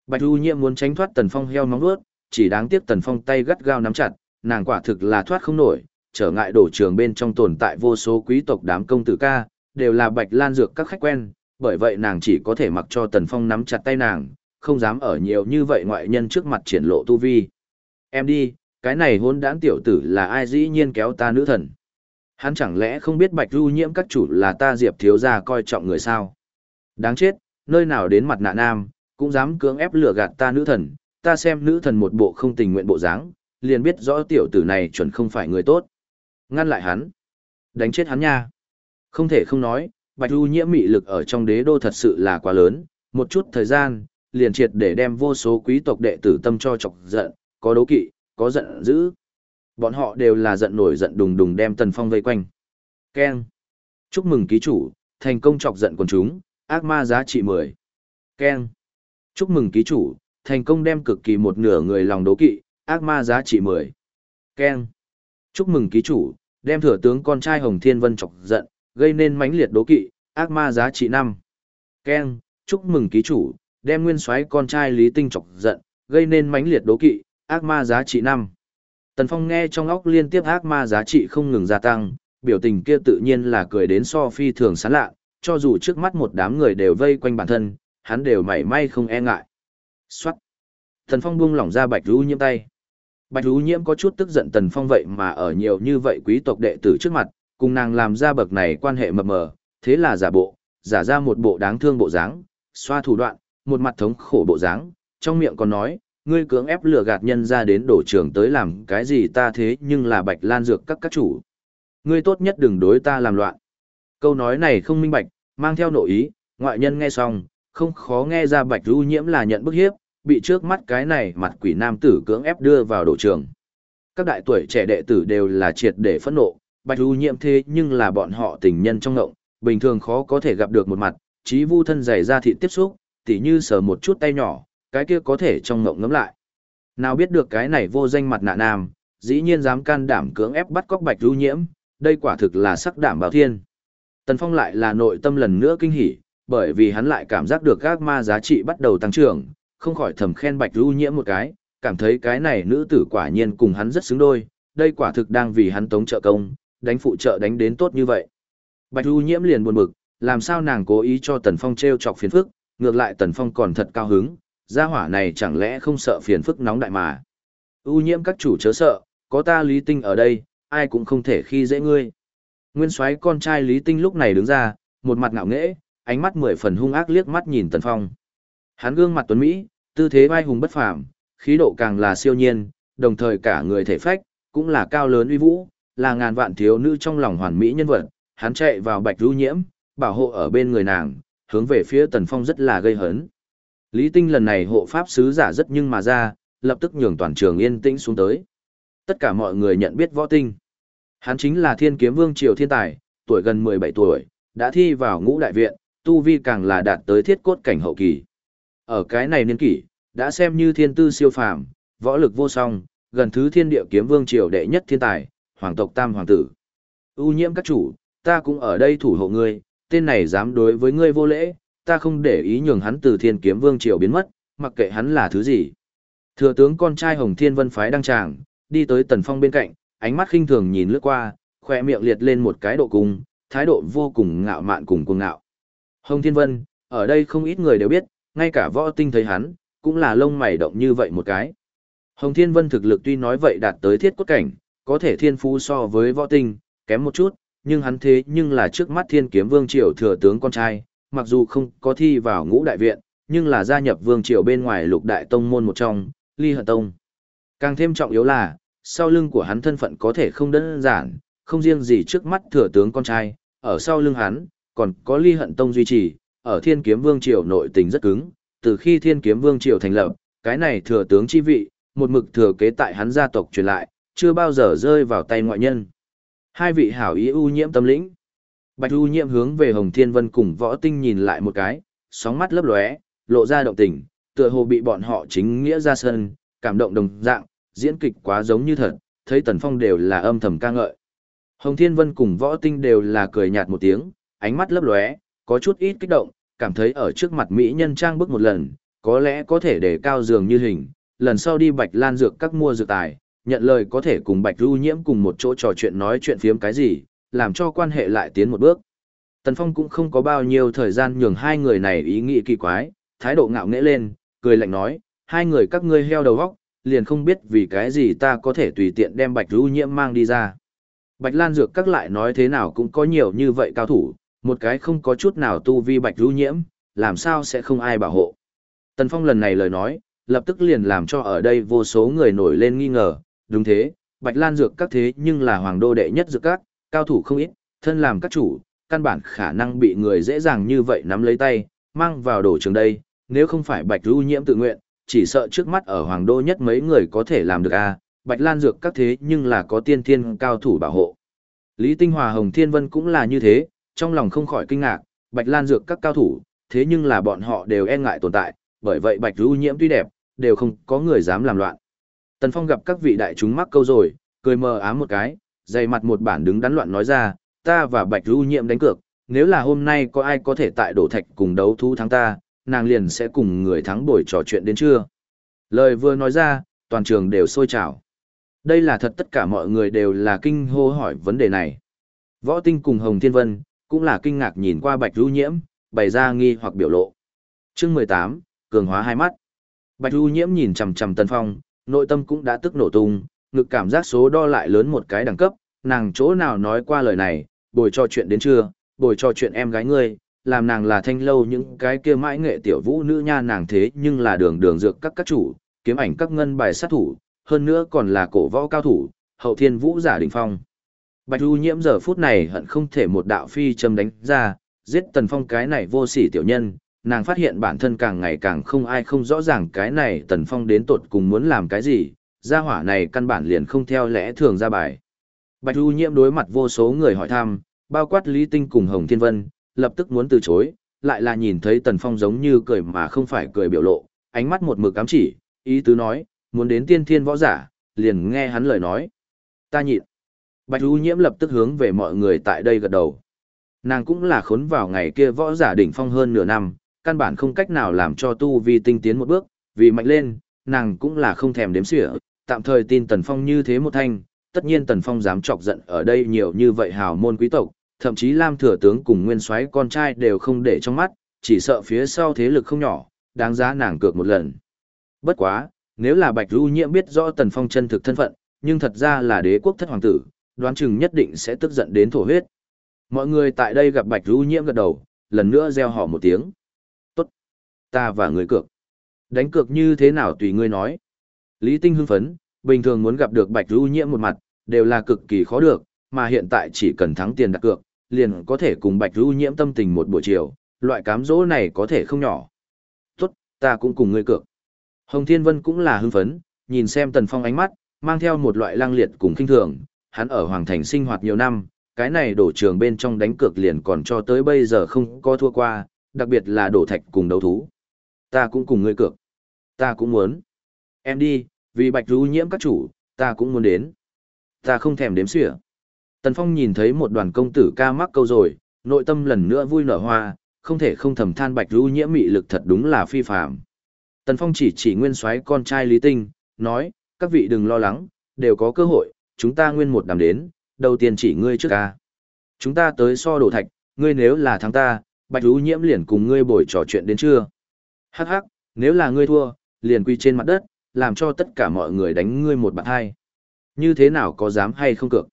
Bạch Du Nhiễm muốn tránh thoát Tần Phong heo nóng vuốt, chỉ đáng tiếc Tần Phong tay gắt gao nắm chặt, nàng quả thực là thoát không nổi, trở ngại đổ trường bên trong tồn tại vô số quý tộc đám công tử ca, đều là Bạch Lan dược các khách quen, bởi vậy nàng chỉ có thể mặc cho Tần Phong nắm chặt tay nàng, không dám ở nhiều như vậy ngoại nhân trước mặt triển lộ tu vi. Em đi, cái này hôn đãn tiểu tử là ai dĩ nhiên kéo ta nữ thần. Hắn chẳng lẽ không biết bạch du nhiễm các chủ là ta diệp thiếu gia coi trọng người sao? Đáng chết, nơi nào đến mặt nạ nam, cũng dám cưỡng ép lừa gạt ta nữ thần, ta xem nữ thần một bộ không tình nguyện bộ dáng, liền biết rõ tiểu tử này chuẩn không phải người tốt. Ngăn lại hắn. Đánh chết hắn nha. Không thể không nói, bạch du nhiễm mị lực ở trong đế đô thật sự là quá lớn, một chút thời gian, liền triệt để đem vô số quý tộc đệ tử tâm cho chọc giận, có đấu kỵ, có giận dữ. Bọn họ đều là giận nổi giận đùng đùng đem Tần Phong vây quanh. keng, Chúc mừng ký chủ, thành công chọc giận quần chúng, ác ma giá trị 10. Ken. Chúc mừng ký chủ, thành công đem cực kỳ một nửa người lòng đố kỵ, ác ma giá trị 10. Ken. Chúc mừng ký chủ, đem thừa tướng con trai Hồng Thiên Vân chọc giận, gây nên mãnh liệt đố kỵ, ác ma giá trị 5. Ken. Chúc mừng ký chủ, đem nguyên soái con trai Lý Tinh chọc giận, gây nên mãnh liệt đố kỵ, ác ma giá trị 5. Tần Phong nghe trong óc liên tiếp ác ma giá trị không ngừng gia tăng, biểu tình kia tự nhiên là cười đến so phi thường sán lạ, cho dù trước mắt một đám người đều vây quanh bản thân, hắn đều mảy may không e ngại. Xoát. Tần Phong buông lỏng ra Bạch Rú Nhiễm tay. Bạch Rú Nhiễm có chút tức giận Tần Phong vậy mà ở nhiều như vậy quý tộc đệ tử trước mặt, cùng nàng làm ra bậc này quan hệ mập mờ, thế là giả bộ, giả ra một bộ đáng thương bộ dáng, xoa thủ đoạn, một mặt thống khổ bộ dáng, trong miệng còn nói, ngươi cưỡng ép lừa gạt nhân ra đến đổ trường tới làm cái gì ta thế nhưng là bạch lan dược các các chủ. Ngươi tốt nhất đừng đối ta làm loạn. Câu nói này không minh bạch, mang theo nội ý, ngoại nhân nghe xong, không khó nghe ra bạch ưu nhiễm là nhận bức hiếp, bị trước mắt cái này mặt quỷ nam tử cưỡng ép đưa vào đổ trường. Các đại tuổi trẻ đệ tử đều là triệt để phẫn nộ, bạch ưu nhiễm thế nhưng là bọn họ tình nhân trong ngộng, bình thường khó có thể gặp được một mặt, trí vu thân dày ra thịt tiếp xúc, tỉ như sờ một chút tay nhỏ, cái kia có thể trong ngộng ngấm lại. Nào biết được cái này vô danh mặt nạ nam, dĩ nhiên dám can đảm cưỡng ép bắt cóc bạch lưu nhiễm, đây quả thực là sắc đảm bảo thiên. Tần Phong lại là nội tâm lần nữa kinh hỉ, bởi vì hắn lại cảm giác được các ma giá trị bắt đầu tăng trưởng, không khỏi thầm khen bạch lưu nhiễm một cái, cảm thấy cái này nữ tử quả nhiên cùng hắn rất xứng đôi, đây quả thực đang vì hắn tống trợ công, đánh phụ trợ đánh đến tốt như vậy. Bạch lưu nhiễm liền buồn bực, làm sao nàng cố ý cho Tần Phong treo chọc phiền phức, ngược lại Tần Phong còn thật cao hứng, gia hỏa này chẳng lẽ không sợ phiền phức nóng đại mà. U nhiễm các chủ chớ sợ, có ta Lý Tinh ở đây, ai cũng không thể khi dễ ngươi. Nguyên soái con trai Lý Tinh lúc này đứng ra, một mặt ngạo nghễ, ánh mắt mười phần hung ác liếc mắt nhìn Tần Phong. Hắn gương mặt tuấn Mỹ, tư thế vai hùng bất phàm, khí độ càng là siêu nhiên, đồng thời cả người thể phách, cũng là cao lớn uy vũ, là ngàn vạn thiếu nữ trong lòng hoàn mỹ nhân vật. Hắn chạy vào bạch du nhiễm, bảo hộ ở bên người nàng, hướng về phía Tần Phong rất là gây hấn. Lý Tinh lần này hộ pháp sứ giả rất nhưng mà ra, lập tức nhường toàn trường yên tĩnh xuống tới. Tất cả mọi người nhận biết võ tinh. Hắn chính là thiên kiếm vương triều thiên tài, tuổi gần 17 tuổi, đã thi vào ngũ đại viện, tu vi càng là đạt tới thiết cốt cảnh hậu kỳ. Ở cái này niên kỷ, đã xem như thiên tư siêu phàm, võ lực vô song, gần thứ thiên địa kiếm vương triều đệ nhất thiên tài, hoàng tộc tam hoàng tử. U nhiễm các chủ, ta cũng ở đây thủ hộ ngươi, tên này dám đối với ngươi vô lễ, ta không để ý nhường hắn từ thiên kiếm vương triều biến mất, mặc kệ hắn là thứ gì. Thừa tướng con trai Hồng Thiên Vân phái đăng tràng, đi tới Tần Phong bên cạnh, ánh mắt khinh thường nhìn lướt qua, khỏe miệng liệt lên một cái độ cung, thái độ vô cùng ngạo mạn cùng cuồng ngạo. Hồng Thiên Vân, ở đây không ít người đều biết, ngay cả võ tinh thấy hắn, cũng là lông mày động như vậy một cái. Hồng Thiên Vân thực lực tuy nói vậy đạt tới thiết cốt cảnh, có thể thiên phú so với võ tinh, kém một chút, nhưng hắn thế nhưng là trước mắt thiên kiếm vương triều thừa tướng con trai, mặc dù không có thi vào ngũ đại viện, nhưng là gia nhập vương triều bên ngoài lục đại tông môn một trong, ly hận tông. Càng thêm trọng yếu là, sau lưng của hắn thân phận có thể không đơn giản, không riêng gì trước mắt thừa tướng con trai, ở sau lưng hắn, còn có ly hận tông duy trì, ở thiên kiếm vương triều nội tình rất cứng, từ khi thiên kiếm vương triều thành lập, cái này thừa tướng chi vị, một mực thừa kế tại hắn gia tộc truyền lại, chưa bao giờ rơi vào tay ngoại nhân. Hai vị hảo ý ưu nhiễm tâm lĩnh, Bạch U nhiễm hướng về Hồng Thiên Vân cùng Võ Tinh nhìn lại một cái, sóng mắt lấp lóe, lộ ra động tình, tựa hồ bị bọn họ chính nghĩa ra sân, cảm động đồng dạng, diễn kịch quá giống như thật, thấy Tần Phong đều là âm thầm ca ngợi. Hồng Thiên Vân cùng Võ Tinh đều là cười nhạt một tiếng, ánh mắt lấp lóe, có chút ít kích động, cảm thấy ở trước mặt mỹ nhân trang bước một lần, có lẽ có thể để cao giường như hình, lần sau đi Bạch Lan dược các mua dược tài, nhận lời có thể cùng Bạch Du Nhiễm cùng một chỗ trò chuyện nói chuyện phiếm cái gì, làm cho quan hệ lại tiến một bước. Tần Phong cũng không có bao nhiêu thời gian nhường hai người này ý nghĩ kỳ quái, thái độ ngạo nghễ lên, cười lạnh nói, hai người các ngươi heo đầu góc, liền không biết vì cái gì ta có thể tùy tiện đem Bạch lưu Nhiễm mang đi ra. Bạch Lan Dược các lại nói thế nào cũng có nhiều như vậy cao thủ, một cái không có chút nào tu vi Bạch lưu Nhiễm, làm sao sẽ không ai bảo hộ. Tần Phong lần này lời nói, lập tức liền làm cho ở đây vô số người nổi lên nghi ngờ, đúng thế, Bạch Lan Dược các thế nhưng là hoàng đô đệ nhất dược các, cao thủ không ít, thân làm các chủ, căn bản khả năng bị người dễ dàng như vậy nắm lấy tay, mang vào đổ trường đây, nếu không phải Bạch lưu Nhiễm tự nguyện, chỉ sợ trước mắt ở Hoàng Đô nhất mấy người có thể làm được a à, Bạch Lan Dược các thế nhưng là có tiên thiên cao thủ bảo hộ. Lý Tinh Hòa Hồng Thiên Vân cũng là như thế, trong lòng không khỏi kinh ngạc, Bạch Lan Dược các cao thủ, thế nhưng là bọn họ đều e ngại tồn tại, bởi vậy Bạch lưu Nhiễm tuy đẹp, đều không có người dám làm loạn. Tần Phong gặp các vị đại chúng mắc câu rồi, cười mờ ám một cái, dày mặt một bản đứng đắn loạn nói ra, ta và Bạch lưu Nhiễm đánh cược, nếu là hôm nay có ai có thể tại đổ thạch cùng đấu thú thắng ta, nàng liền sẽ cùng người thắng buổi trò chuyện đến trưa. Lời vừa nói ra, toàn trường đều sôi trào. Đây là thật tất cả mọi người đều là kinh hô hỏi vấn đề này. Võ Tinh cùng Hồng Thiên Vân, cũng là kinh ngạc nhìn qua Bạch Du Nhiễm, bày ra nghi hoặc biểu lộ. Chương 18, cường hóa hai mắt. Bạch Du Nhiễm nhìn chằm chằm Tần Phong, nội tâm cũng đã tức nổ tung, ngực cảm giác số đo lại lớn một cái đẳng cấp, nàng chỗ nào nói qua lời này, bồi trò chuyện đến trưa, bồi trò chuyện em gái ngươi, làm nàng là thanh lâu những cái kia mãi nghệ tiểu vũ nữ nha nàng thế nhưng là đường đường dược các các chủ, kiếm ảnh các ngân bài sát thủ, hơn nữa còn là cổ võ cao thủ, hậu thiên vũ giả đỉnh phong. Bạch Du Nhiễm giờ phút này hận không thể một đạo phi châm đánh ra, giết Tần Phong cái này vô sỉ tiểu nhân, nàng phát hiện bản thân càng ngày càng không ai không rõ ràng cái này Tần Phong đến tột cùng muốn làm cái gì, gia hỏa này căn bản liền không theo lẽ thường ra bài. Bạch Du Nhiễm đối mặt vô số người hỏi thăm, bao quát Lý Tinh cùng Hồng Thiên Vân, lập tức muốn từ chối, lại là nhìn thấy Tần Phong giống như cười mà không phải cười biểu lộ, ánh mắt một mực cám chỉ, ý tứ nói, muốn đến tiên thiên võ giả, liền nghe hắn lời nói. Ta nhịn. Bạch U Nhiễm lập tức hướng về mọi người tại đây gật đầu. Nàng cũng là khốn vào ngày kia võ giả đỉnh phong hơn nửa năm, căn bản không cách nào làm cho tu vi tinh tiến một bước, vì mạnh lên, nàng cũng là không thèm đếm xỉa, tạm thời tin Tần Phong như thế một thanh, tất nhiên Tần Phong dám chọc giận ở đây nhiều như vậy hào môn quý tộc, thậm chí Lam thừa tướng cùng nguyên soái con trai đều không để trong mắt, chỉ sợ phía sau thế lực không nhỏ, đáng giá nàng cược một lần. Bất quá, nếu là Bạch Du Nhiễm biết rõ Tần Phong chân thực thân phận, nhưng thật ra là đế quốc thất hoàng tử, đoán chừng nhất định sẽ tức giận đến thổ huyết. Mọi người tại đây gặp Bạch Du Nhiễm gật đầu, lần nữa reo hò một tiếng. Tốt, ta và người cược. Đánh cược như thế nào tùy ngươi nói. Lý Tinh hưng phấn, bình thường muốn gặp được Bạch Du Nhiễm một mặt, đều là cực kỳ khó được, mà hiện tại chỉ cần thắng tiền đặt cược, liền có thể cùng Bạch Du Nhiễm tâm tình một buổi chiều, loại cám dỗ này có thể không nhỏ. Tốt, ta cũng cùng ngươi cược. Hồng Thiên Vân cũng là hưng phấn, nhìn xem Tần Phong ánh mắt, mang theo một loại lang liệt cùng kinh thường, hắn ở Hoàng Thành sinh hoạt nhiều năm, cái này đổ trường bên trong đánh cược liền còn cho tới bây giờ không có thua qua, đặc biệt là đổ thạch cùng đấu thú. Ta cũng cùng ngươi cược. Ta cũng muốn. Em đi, vì Bạch Du Nhiễm các chủ, ta cũng muốn đến. Ta không thèm đếm xỉa. Tần Phong nhìn thấy một đoàn công tử ca mắc câu rồi, nội tâm lần nữa vui nở hoa, không thể không thầm than Bạch Vũ Nhiễm mị lực thật đúng là phi phàm. Tần Phong chỉ chỉ nguyên soái con trai Lý Tinh, nói, các vị đừng lo lắng, đều có cơ hội, chúng ta nguyên một đàm đến, đầu tiên chỉ ngươi trước ca. Chúng ta tới so đổ thạch, ngươi nếu là thắng ta, Bạch Vũ Nhiễm liền cùng ngươi bồi trò chuyện đến trưa. Hắc hắc, nếu là ngươi thua, liền quy trên mặt đất, làm cho tất cả mọi người đánh ngươi một bạt hai. Như thế nào có dám hay không cược?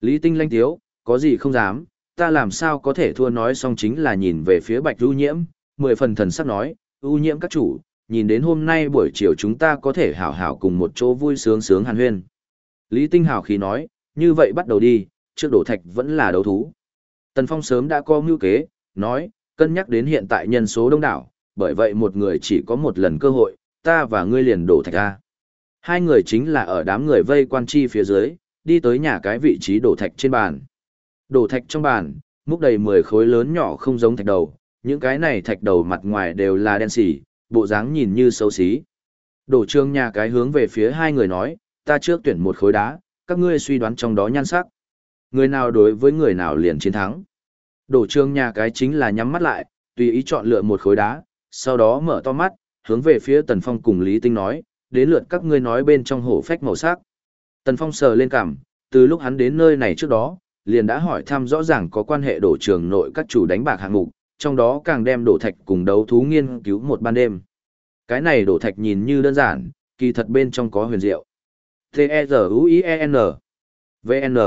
Lý Tinh lanh thiếu, có gì không dám, ta làm sao có thể thua nói xong chính là nhìn về phía Bạch ưu Nhiễm, mười phần thần sắc nói, ưu Nhiễm các chủ, nhìn đến hôm nay buổi chiều chúng ta có thể hảo hảo cùng một chỗ vui sướng sướng hàn huyên. Lý Tinh hào khí nói, như vậy bắt đầu đi, trước đổ thạch vẫn là đấu thú. Tần Phong sớm đã có mưu kế, nói, cân nhắc đến hiện tại nhân số đông đảo, bởi vậy một người chỉ có một lần cơ hội, ta và ngươi liền đổ thạch ra. Hai người chính là ở đám người vây quan chi phía dưới, đi tới nhà cái vị trí đổ thạch trên bàn. Đổ thạch trong bàn, múc đầy 10 khối lớn nhỏ không giống thạch đầu, những cái này thạch đầu mặt ngoài đều là đen xỉ, bộ dáng nhìn như xấu xí. Đổ trương nhà cái hướng về phía hai người nói, ta trước tuyển một khối đá, các ngươi suy đoán trong đó nhan sắc. Người nào đối với người nào liền chiến thắng. Đổ trương nhà cái chính là nhắm mắt lại, tùy ý chọn lựa một khối đá, sau đó mở to mắt, hướng về phía Tần Phong cùng Lý Tinh nói, đến lượt các ngươi nói bên trong hổ phách màu sắc. Tần Phong sờ lên cằm, từ lúc hắn đến nơi này trước đó, liền đã hỏi thăm rõ ràng có quan hệ đổ trường nội các chủ đánh bạc hạng mục, trong đó càng đem đổ thạch cùng đấu thú nghiên cứu một ban đêm. Cái này đổ thạch nhìn như đơn giản, kỳ thật bên trong có huyền diệu. T-E-Z-U-I-E-N V-N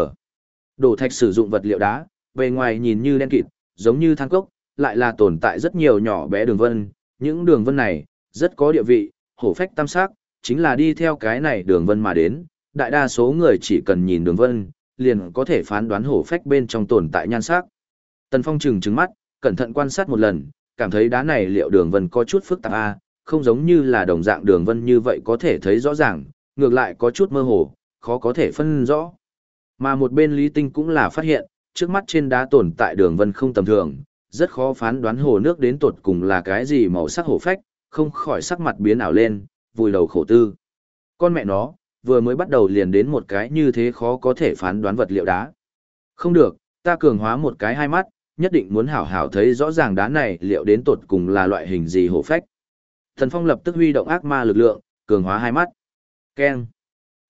Đổ thạch sử dụng vật liệu đá, bề ngoài nhìn như đen kịt, giống như thang cốc, lại là tồn tại rất nhiều nhỏ bé đường vân. Những đường vân này, rất có địa vị, hổ phách tam sắc, chính là đi theo cái này đường vân mà đến. Đại đa số người chỉ cần nhìn đường vân, liền có thể phán đoán hổ phách bên trong tồn tại nhan sắc. Tần Phong trừng trừng mắt, cẩn thận quan sát một lần, cảm thấy đá này liệu đường vân có chút phức tạp a, không giống như là đồng dạng đường vân như vậy có thể thấy rõ ràng, ngược lại có chút mơ hồ, khó có thể phân rõ. Mà một bên Lý Tinh cũng là phát hiện, trước mắt trên đá tồn tại đường vân không tầm thường, rất khó phán đoán hồ nước đến tột cùng là cái gì màu sắc hổ phách, không khỏi sắc mặt biến ảo lên, vùi đầu khổ tư. Con mẹ nó, vừa mới bắt đầu liền đến một cái như thế khó có thể phán đoán vật liệu đá. Không được, ta cường hóa một cái hai mắt, nhất định muốn hảo hảo thấy rõ ràng đá này liệu đến tột cùng là loại hình gì hổ phách. Thần Phong lập tức huy động ác ma lực lượng, cường hóa hai mắt. Keng.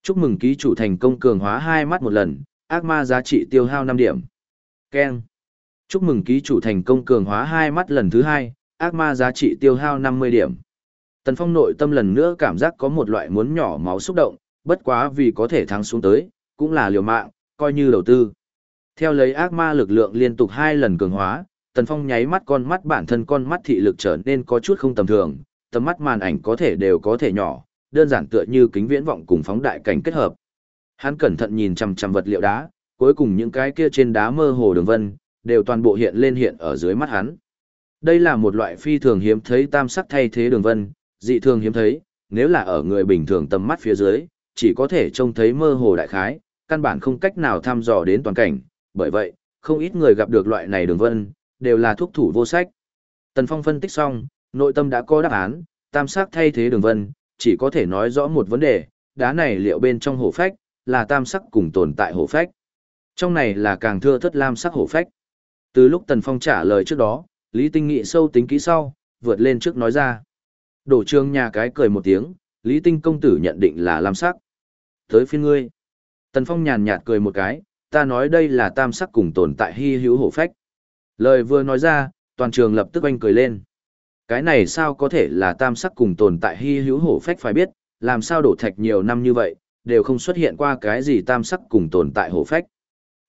Chúc mừng ký chủ thành công cường hóa hai mắt một lần, ác ma giá trị tiêu hao 5 điểm. Keng. Chúc mừng ký chủ thành công cường hóa hai mắt lần thứ hai, ác ma giá trị tiêu hao 50 điểm. Tần Phong nội tâm lần nữa cảm giác có một loại muốn nhỏ máu xúc động, bất quá vì có thể thắng xuống tới, cũng là liều mạng, coi như đầu tư. Theo lấy ác ma lực lượng liên tục hai lần cường hóa, Tần Phong nháy mắt con mắt bản thân con mắt thị lực trở nên có chút không tầm thường, tầm mắt màn ảnh có thể đều có thể nhỏ, đơn giản tựa như kính viễn vọng cùng phóng đại cảnh kết hợp. Hắn cẩn thận nhìn chằm chằm vật liệu đá, cuối cùng những cái kia trên đá mơ hồ đường vân, đều toàn bộ hiện lên hiện ở dưới mắt hắn. Đây là một loại phi thường hiếm thấy tam sắc thay thế đường vân, dị thường hiếm thấy, nếu là ở người bình thường tầm mắt phía dưới, chỉ có thể trông thấy mơ hồ đại khái, căn bản không cách nào thăm dò đến toàn cảnh, bởi vậy, không ít người gặp được loại này đường vân, đều là thuốc thủ vô sách. Tần Phong phân tích xong, nội tâm đã có đáp án, tam sắc thay thế đường vân, chỉ có thể nói rõ một vấn đề, đá này liệu bên trong hổ phách, là tam sắc cùng tồn tại hổ phách. Trong này là càng thưa thất lam sắc hổ phách. Từ lúc Tần Phong trả lời trước đó, Lý Tinh Nghị sâu tính kỹ sau, vượt lên trước nói ra. Đổ trương nhà cái cười một tiếng, Lý Tinh công tử nhận định là lam sắc. Tới phiên ngươi. Tần Phong nhàn nhạt cười một cái, ta nói đây là tam sắc cùng tồn tại hy hữu hổ phách. Lời vừa nói ra, toàn trường lập tức anh cười lên. Cái này sao có thể là tam sắc cùng tồn tại hy hữu hổ phách phải biết, làm sao đổ thạch nhiều năm như vậy, đều không xuất hiện qua cái gì tam sắc cùng tồn tại hổ phách.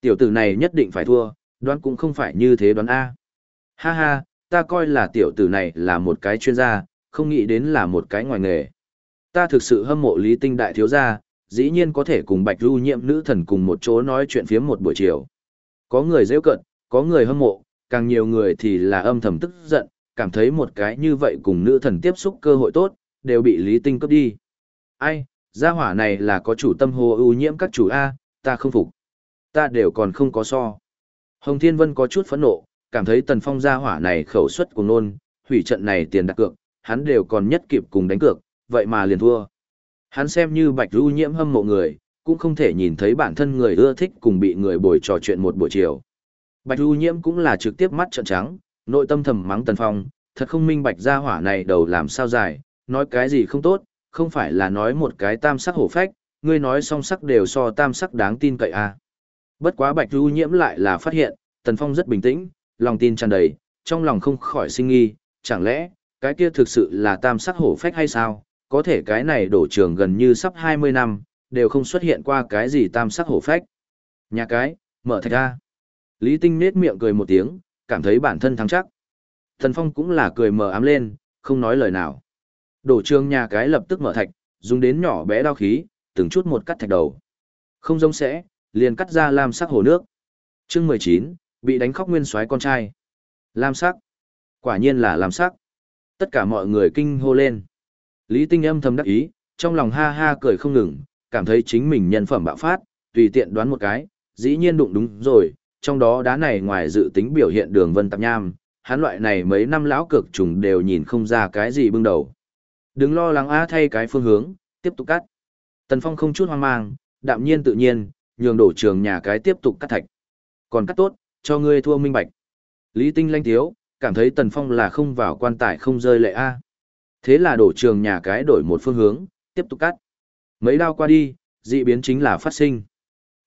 Tiểu tử này nhất định phải thua, đoán cũng không phải như thế đoán A. Ha ha, ta coi là tiểu tử này là một cái chuyên gia, không nghĩ đến là một cái ngoài nghề. Ta thực sự hâm mộ lý tinh đại thiếu gia, dĩ nhiên có thể cùng bạch lưu nhiệm nữ thần cùng một chỗ nói chuyện phiếm một buổi chiều. Có người dễ cận, có người hâm mộ, càng nhiều người thì là âm thầm tức giận, cảm thấy một cái như vậy cùng nữ thần tiếp xúc cơ hội tốt, đều bị lý tinh cướp đi. Ai, gia hỏa này là có chủ tâm hồ ưu nhiễm các chủ A, ta không phục. Ta đều còn không có so. Hồng Thiên Vân có chút phẫn nộ, cảm thấy tần phong gia hỏa này khẩu suất cùng nôn, hủy trận này tiền đặt cược, hắn đều còn nhất kịp cùng đánh cược, vậy mà liền thua. Hắn xem như bạch ru nhiễm hâm mộ người, cũng không thể nhìn thấy bản thân người ưa thích cùng bị người bồi trò chuyện một buổi chiều. Bạch ru nhiễm cũng là trực tiếp mắt trợn trắng, nội tâm thầm mắng tần phong, thật không minh bạch gia hỏa này đầu làm sao dài, nói cái gì không tốt, không phải là nói một cái tam sắc hổ phách, ngươi nói song sắc đều so tam sắc đáng tin cậy à. Bất quá bạch ru nhiễm lại là phát hiện, tần phong rất bình tĩnh, lòng tin tràn đầy, trong lòng không khỏi sinh nghi, chẳng lẽ, cái kia thực sự là tam sắc hổ phách hay sao, có thể cái này đổ trường gần như sắp 20 năm, đều không xuất hiện qua cái gì tam sắc hổ phách. Nhà cái, mở thạch ra. Lý Tinh nết miệng cười một tiếng, cảm thấy bản thân thắng chắc. Thần Phong cũng là cười mờ ám lên, không nói lời nào. Đổ trường nhà cái lập tức mở thạch, dùng đến nhỏ bé đao khí, từng chút một cắt thạch đầu. Không giống sẽ, liền cắt ra lam sắc hồ nước. Chương 19, bị đánh khóc nguyên soái con trai. Lam sắc. Quả nhiên là lam sắc. Tất cả mọi người kinh hô lên. Lý Tinh âm thầm đắc ý, trong lòng ha ha cười không ngừng, cảm thấy chính mình nhân phẩm bạo phát, tùy tiện đoán một cái, dĩ nhiên đụng đúng rồi, trong đó đá này ngoài dự tính biểu hiện đường vân tạp nham, hắn loại này mấy năm lão cực trùng đều nhìn không ra cái gì bưng đầu. Đừng lo lắng á thay cái phương hướng, tiếp tục cắt. Tần Phong không chút hoang mang, đạm nhiên tự nhiên, nhường đổ trường nhà cái tiếp tục cắt thạch. Còn cắt tốt, cho ngươi thua minh bạch. Lý Tinh lanh thiếu, cảm thấy Tần Phong là không vào quan tài không rơi lệ a. Thế là đổ trường nhà cái đổi một phương hướng, tiếp tục cắt. Mấy đao qua đi, dị biến chính là phát sinh.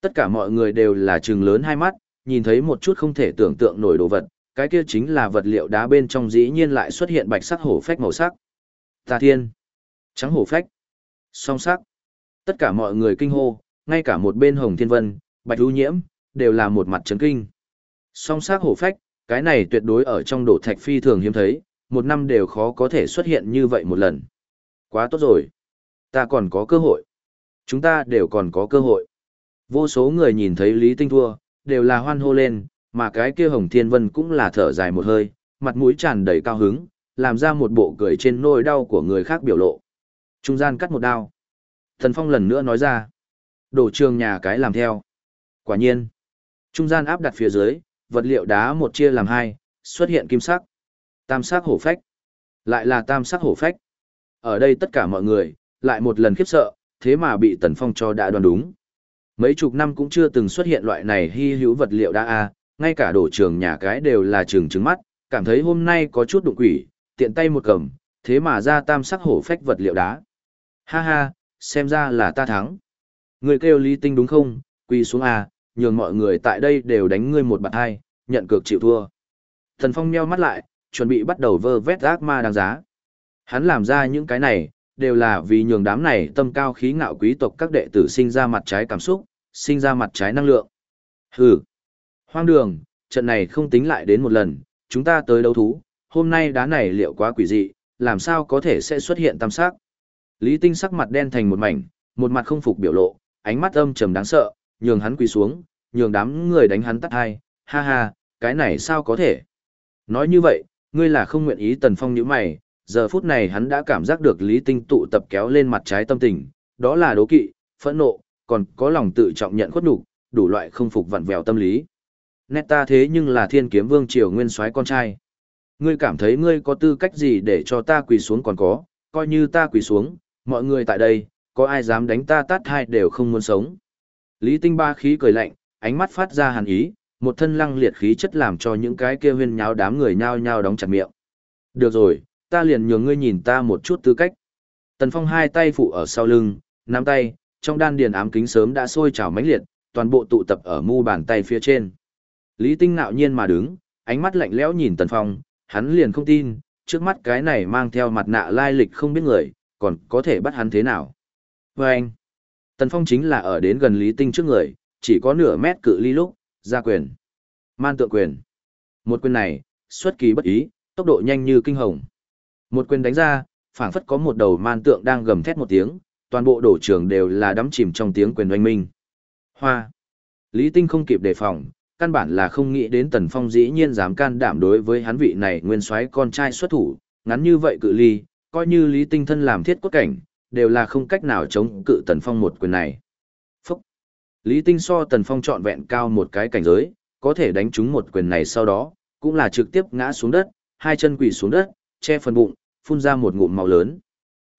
Tất cả mọi người đều là trừng lớn hai mắt, nhìn thấy một chút không thể tưởng tượng nổi đồ vật, cái kia chính là vật liệu đá bên trong dĩ nhiên lại xuất hiện bạch sắc hổ phách màu sắc. Tà thiên, trắng hổ phách, song sắc. Tất cả mọi người kinh hô, ngay cả một bên hồng thiên vân, bạch ưu nhiễm, đều là một mặt chấn kinh. Song sắc hổ phách, cái này tuyệt đối ở trong đổ thạch phi thường hiếm thấy, một năm đều khó có thể xuất hiện như vậy một lần. Quá tốt rồi. Ta còn có cơ hội. Chúng ta đều còn có cơ hội. Vô số người nhìn thấy Lý Tinh thua, đều là hoan hô lên, mà cái kia Hồng Thiên Vân cũng là thở dài một hơi, mặt mũi tràn đầy cao hứng, làm ra một bộ cười trên nỗi đau của người khác biểu lộ. Trung gian cắt một đao. Thần Phong lần nữa nói ra. Đổ trường nhà cái làm theo. Quả nhiên. Trung gian áp đặt phía dưới, vật liệu đá một chia làm hai, xuất hiện kim sắc. Tam sắc hổ phách. Lại là tam sắc hổ phách. Ở đây tất cả mọi người, lại một lần khiếp sợ, thế mà bị Tần Phong cho đã đoán đúng. Mấy chục năm cũng chưa từng xuất hiện loại này hy hữu vật liệu đá a, à, ngay cả đổ trường nhà cái đều là trường trứng mắt, cảm thấy hôm nay có chút đụng quỷ, tiện tay một cầm, thế mà ra tam sắc hổ phách vật liệu đá. Ha ha, xem ra là ta thắng. Người kêu Lý Tinh đúng không, quỳ xuống a, nhường mọi người tại đây đều đánh ngươi một bạt hai, nhận cược chịu thua. Thần Phong meo mắt lại, chuẩn bị bắt đầu vơ vét ác ma đáng giá. Hắn làm ra những cái này, đều là vì nhường đám này tâm cao khí ngạo quý tộc các đệ tử sinh ra mặt trái cảm xúc, sinh ra mặt trái năng lượng. Hừ. Hoang đường, trận này không tính lại đến một lần, chúng ta tới đấu thú, hôm nay đá này liệu quá quỷ dị, làm sao có thể sẽ xuất hiện tam sắc. Lý Tinh sắc mặt đen thành một mảnh, một mặt không phục biểu lộ, ánh mắt âm trầm đáng sợ, nhường hắn quỳ xuống, nhường đám người đánh hắn tắt hai, ha ha, cái này sao có thể. Nói như vậy, ngươi là không nguyện ý tần phong như mày, giờ phút này hắn đã cảm giác được lý tinh tụ tập kéo lên mặt trái tâm tình, đó là đố kỵ, phẫn nộ, còn có lòng tự trọng nhận khuất nhục, đủ loại không phục vặn vẹo tâm lý. Nét ta thế nhưng là thiên kiếm vương triều nguyên soái con trai. Ngươi cảm thấy ngươi có tư cách gì để cho ta quỳ xuống còn có, coi như ta quỳ xuống, mọi người tại đây, có ai dám đánh ta tát hai đều không muốn sống. Lý tinh ba khí cười lạnh, ánh mắt phát ra hàn ý, một thân lăng liệt khí chất làm cho những cái kia huyên nháo đám người nhao nhao đóng chặt miệng. Được rồi, ta liền nhường ngươi nhìn ta một chút tư cách. Tần Phong hai tay phụ ở sau lưng, nắm tay, trong đan điền ám kính sớm đã sôi trào mãnh liệt, toàn bộ tụ tập ở mu bàn tay phía trên. Lý Tinh ngạo nhiên mà đứng, ánh mắt lạnh lẽo nhìn Tần Phong, hắn liền không tin, trước mắt cái này mang theo mặt nạ lai lịch không biết người, còn có thể bắt hắn thế nào. Và anh, Tần Phong chính là ở đến gần Lý Tinh trước người, chỉ có nửa mét cự ly lúc, ra quyền. Man tượng quyền. Một quyền này, xuất kỳ bất ý, tốc độ nhanh như kinh hồng. Một quyền đánh ra, phảng phất có một đầu man tượng đang gầm thét một tiếng, toàn bộ đổ trường đều là đắm chìm trong tiếng quyền oanh minh. Hoa. Lý Tinh không kịp đề phòng, căn bản là không nghĩ đến Tần Phong dĩ nhiên dám can đảm đối với hắn vị này nguyên soái con trai xuất thủ, ngắn như vậy cự ly, coi như Lý Tinh thân làm thiết cốt cảnh, đều là không cách nào chống cự Tần Phong một quyền này. Lý Tinh so Tần Phong trọn vẹn cao một cái cảnh giới, có thể đánh trúng một quyền này sau đó, cũng là trực tiếp ngã xuống đất, hai chân quỳ xuống đất, che phần bụng, phun ra một ngụm máu lớn.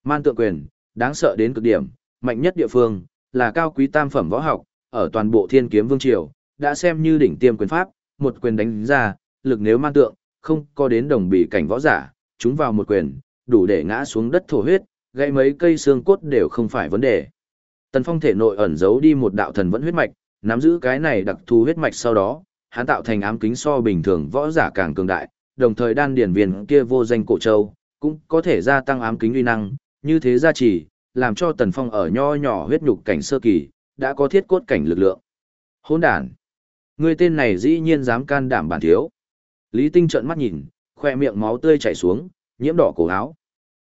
Man tượng quyền, đáng sợ đến cực điểm, mạnh nhất địa phương, là cao quý tam phẩm võ học, ở toàn bộ thiên kiếm vương triều, đã xem như đỉnh tiêm quyền pháp, một quyền đánh ra, lực nếu man tượng, không có đến đồng bị cảnh võ giả, chúng vào một quyền, đủ để ngã xuống đất thổ huyết, gãy mấy cây xương cốt đều không phải vấn đề. Tần Phong thể nội ẩn giấu đi một đạo thần vẫn huyết mạch, nắm giữ cái này đặc thù huyết mạch sau đó, hắn tạo thành ám kính so bình thường võ giả càng cường đại, đồng thời đan điển viên kia vô danh cổ châu, cũng có thể gia tăng ám kính uy năng, như thế gia trì, làm cho Tần Phong ở nho nhỏ huyết nhục cảnh sơ kỳ, đã có thiết cốt cảnh lực lượng. Hỗn đản. Người tên này dĩ nhiên dám can đảm bản thiếu. Lý Tinh trợn mắt nhìn, khoe miệng máu tươi chảy xuống, nhiễm đỏ cổ áo.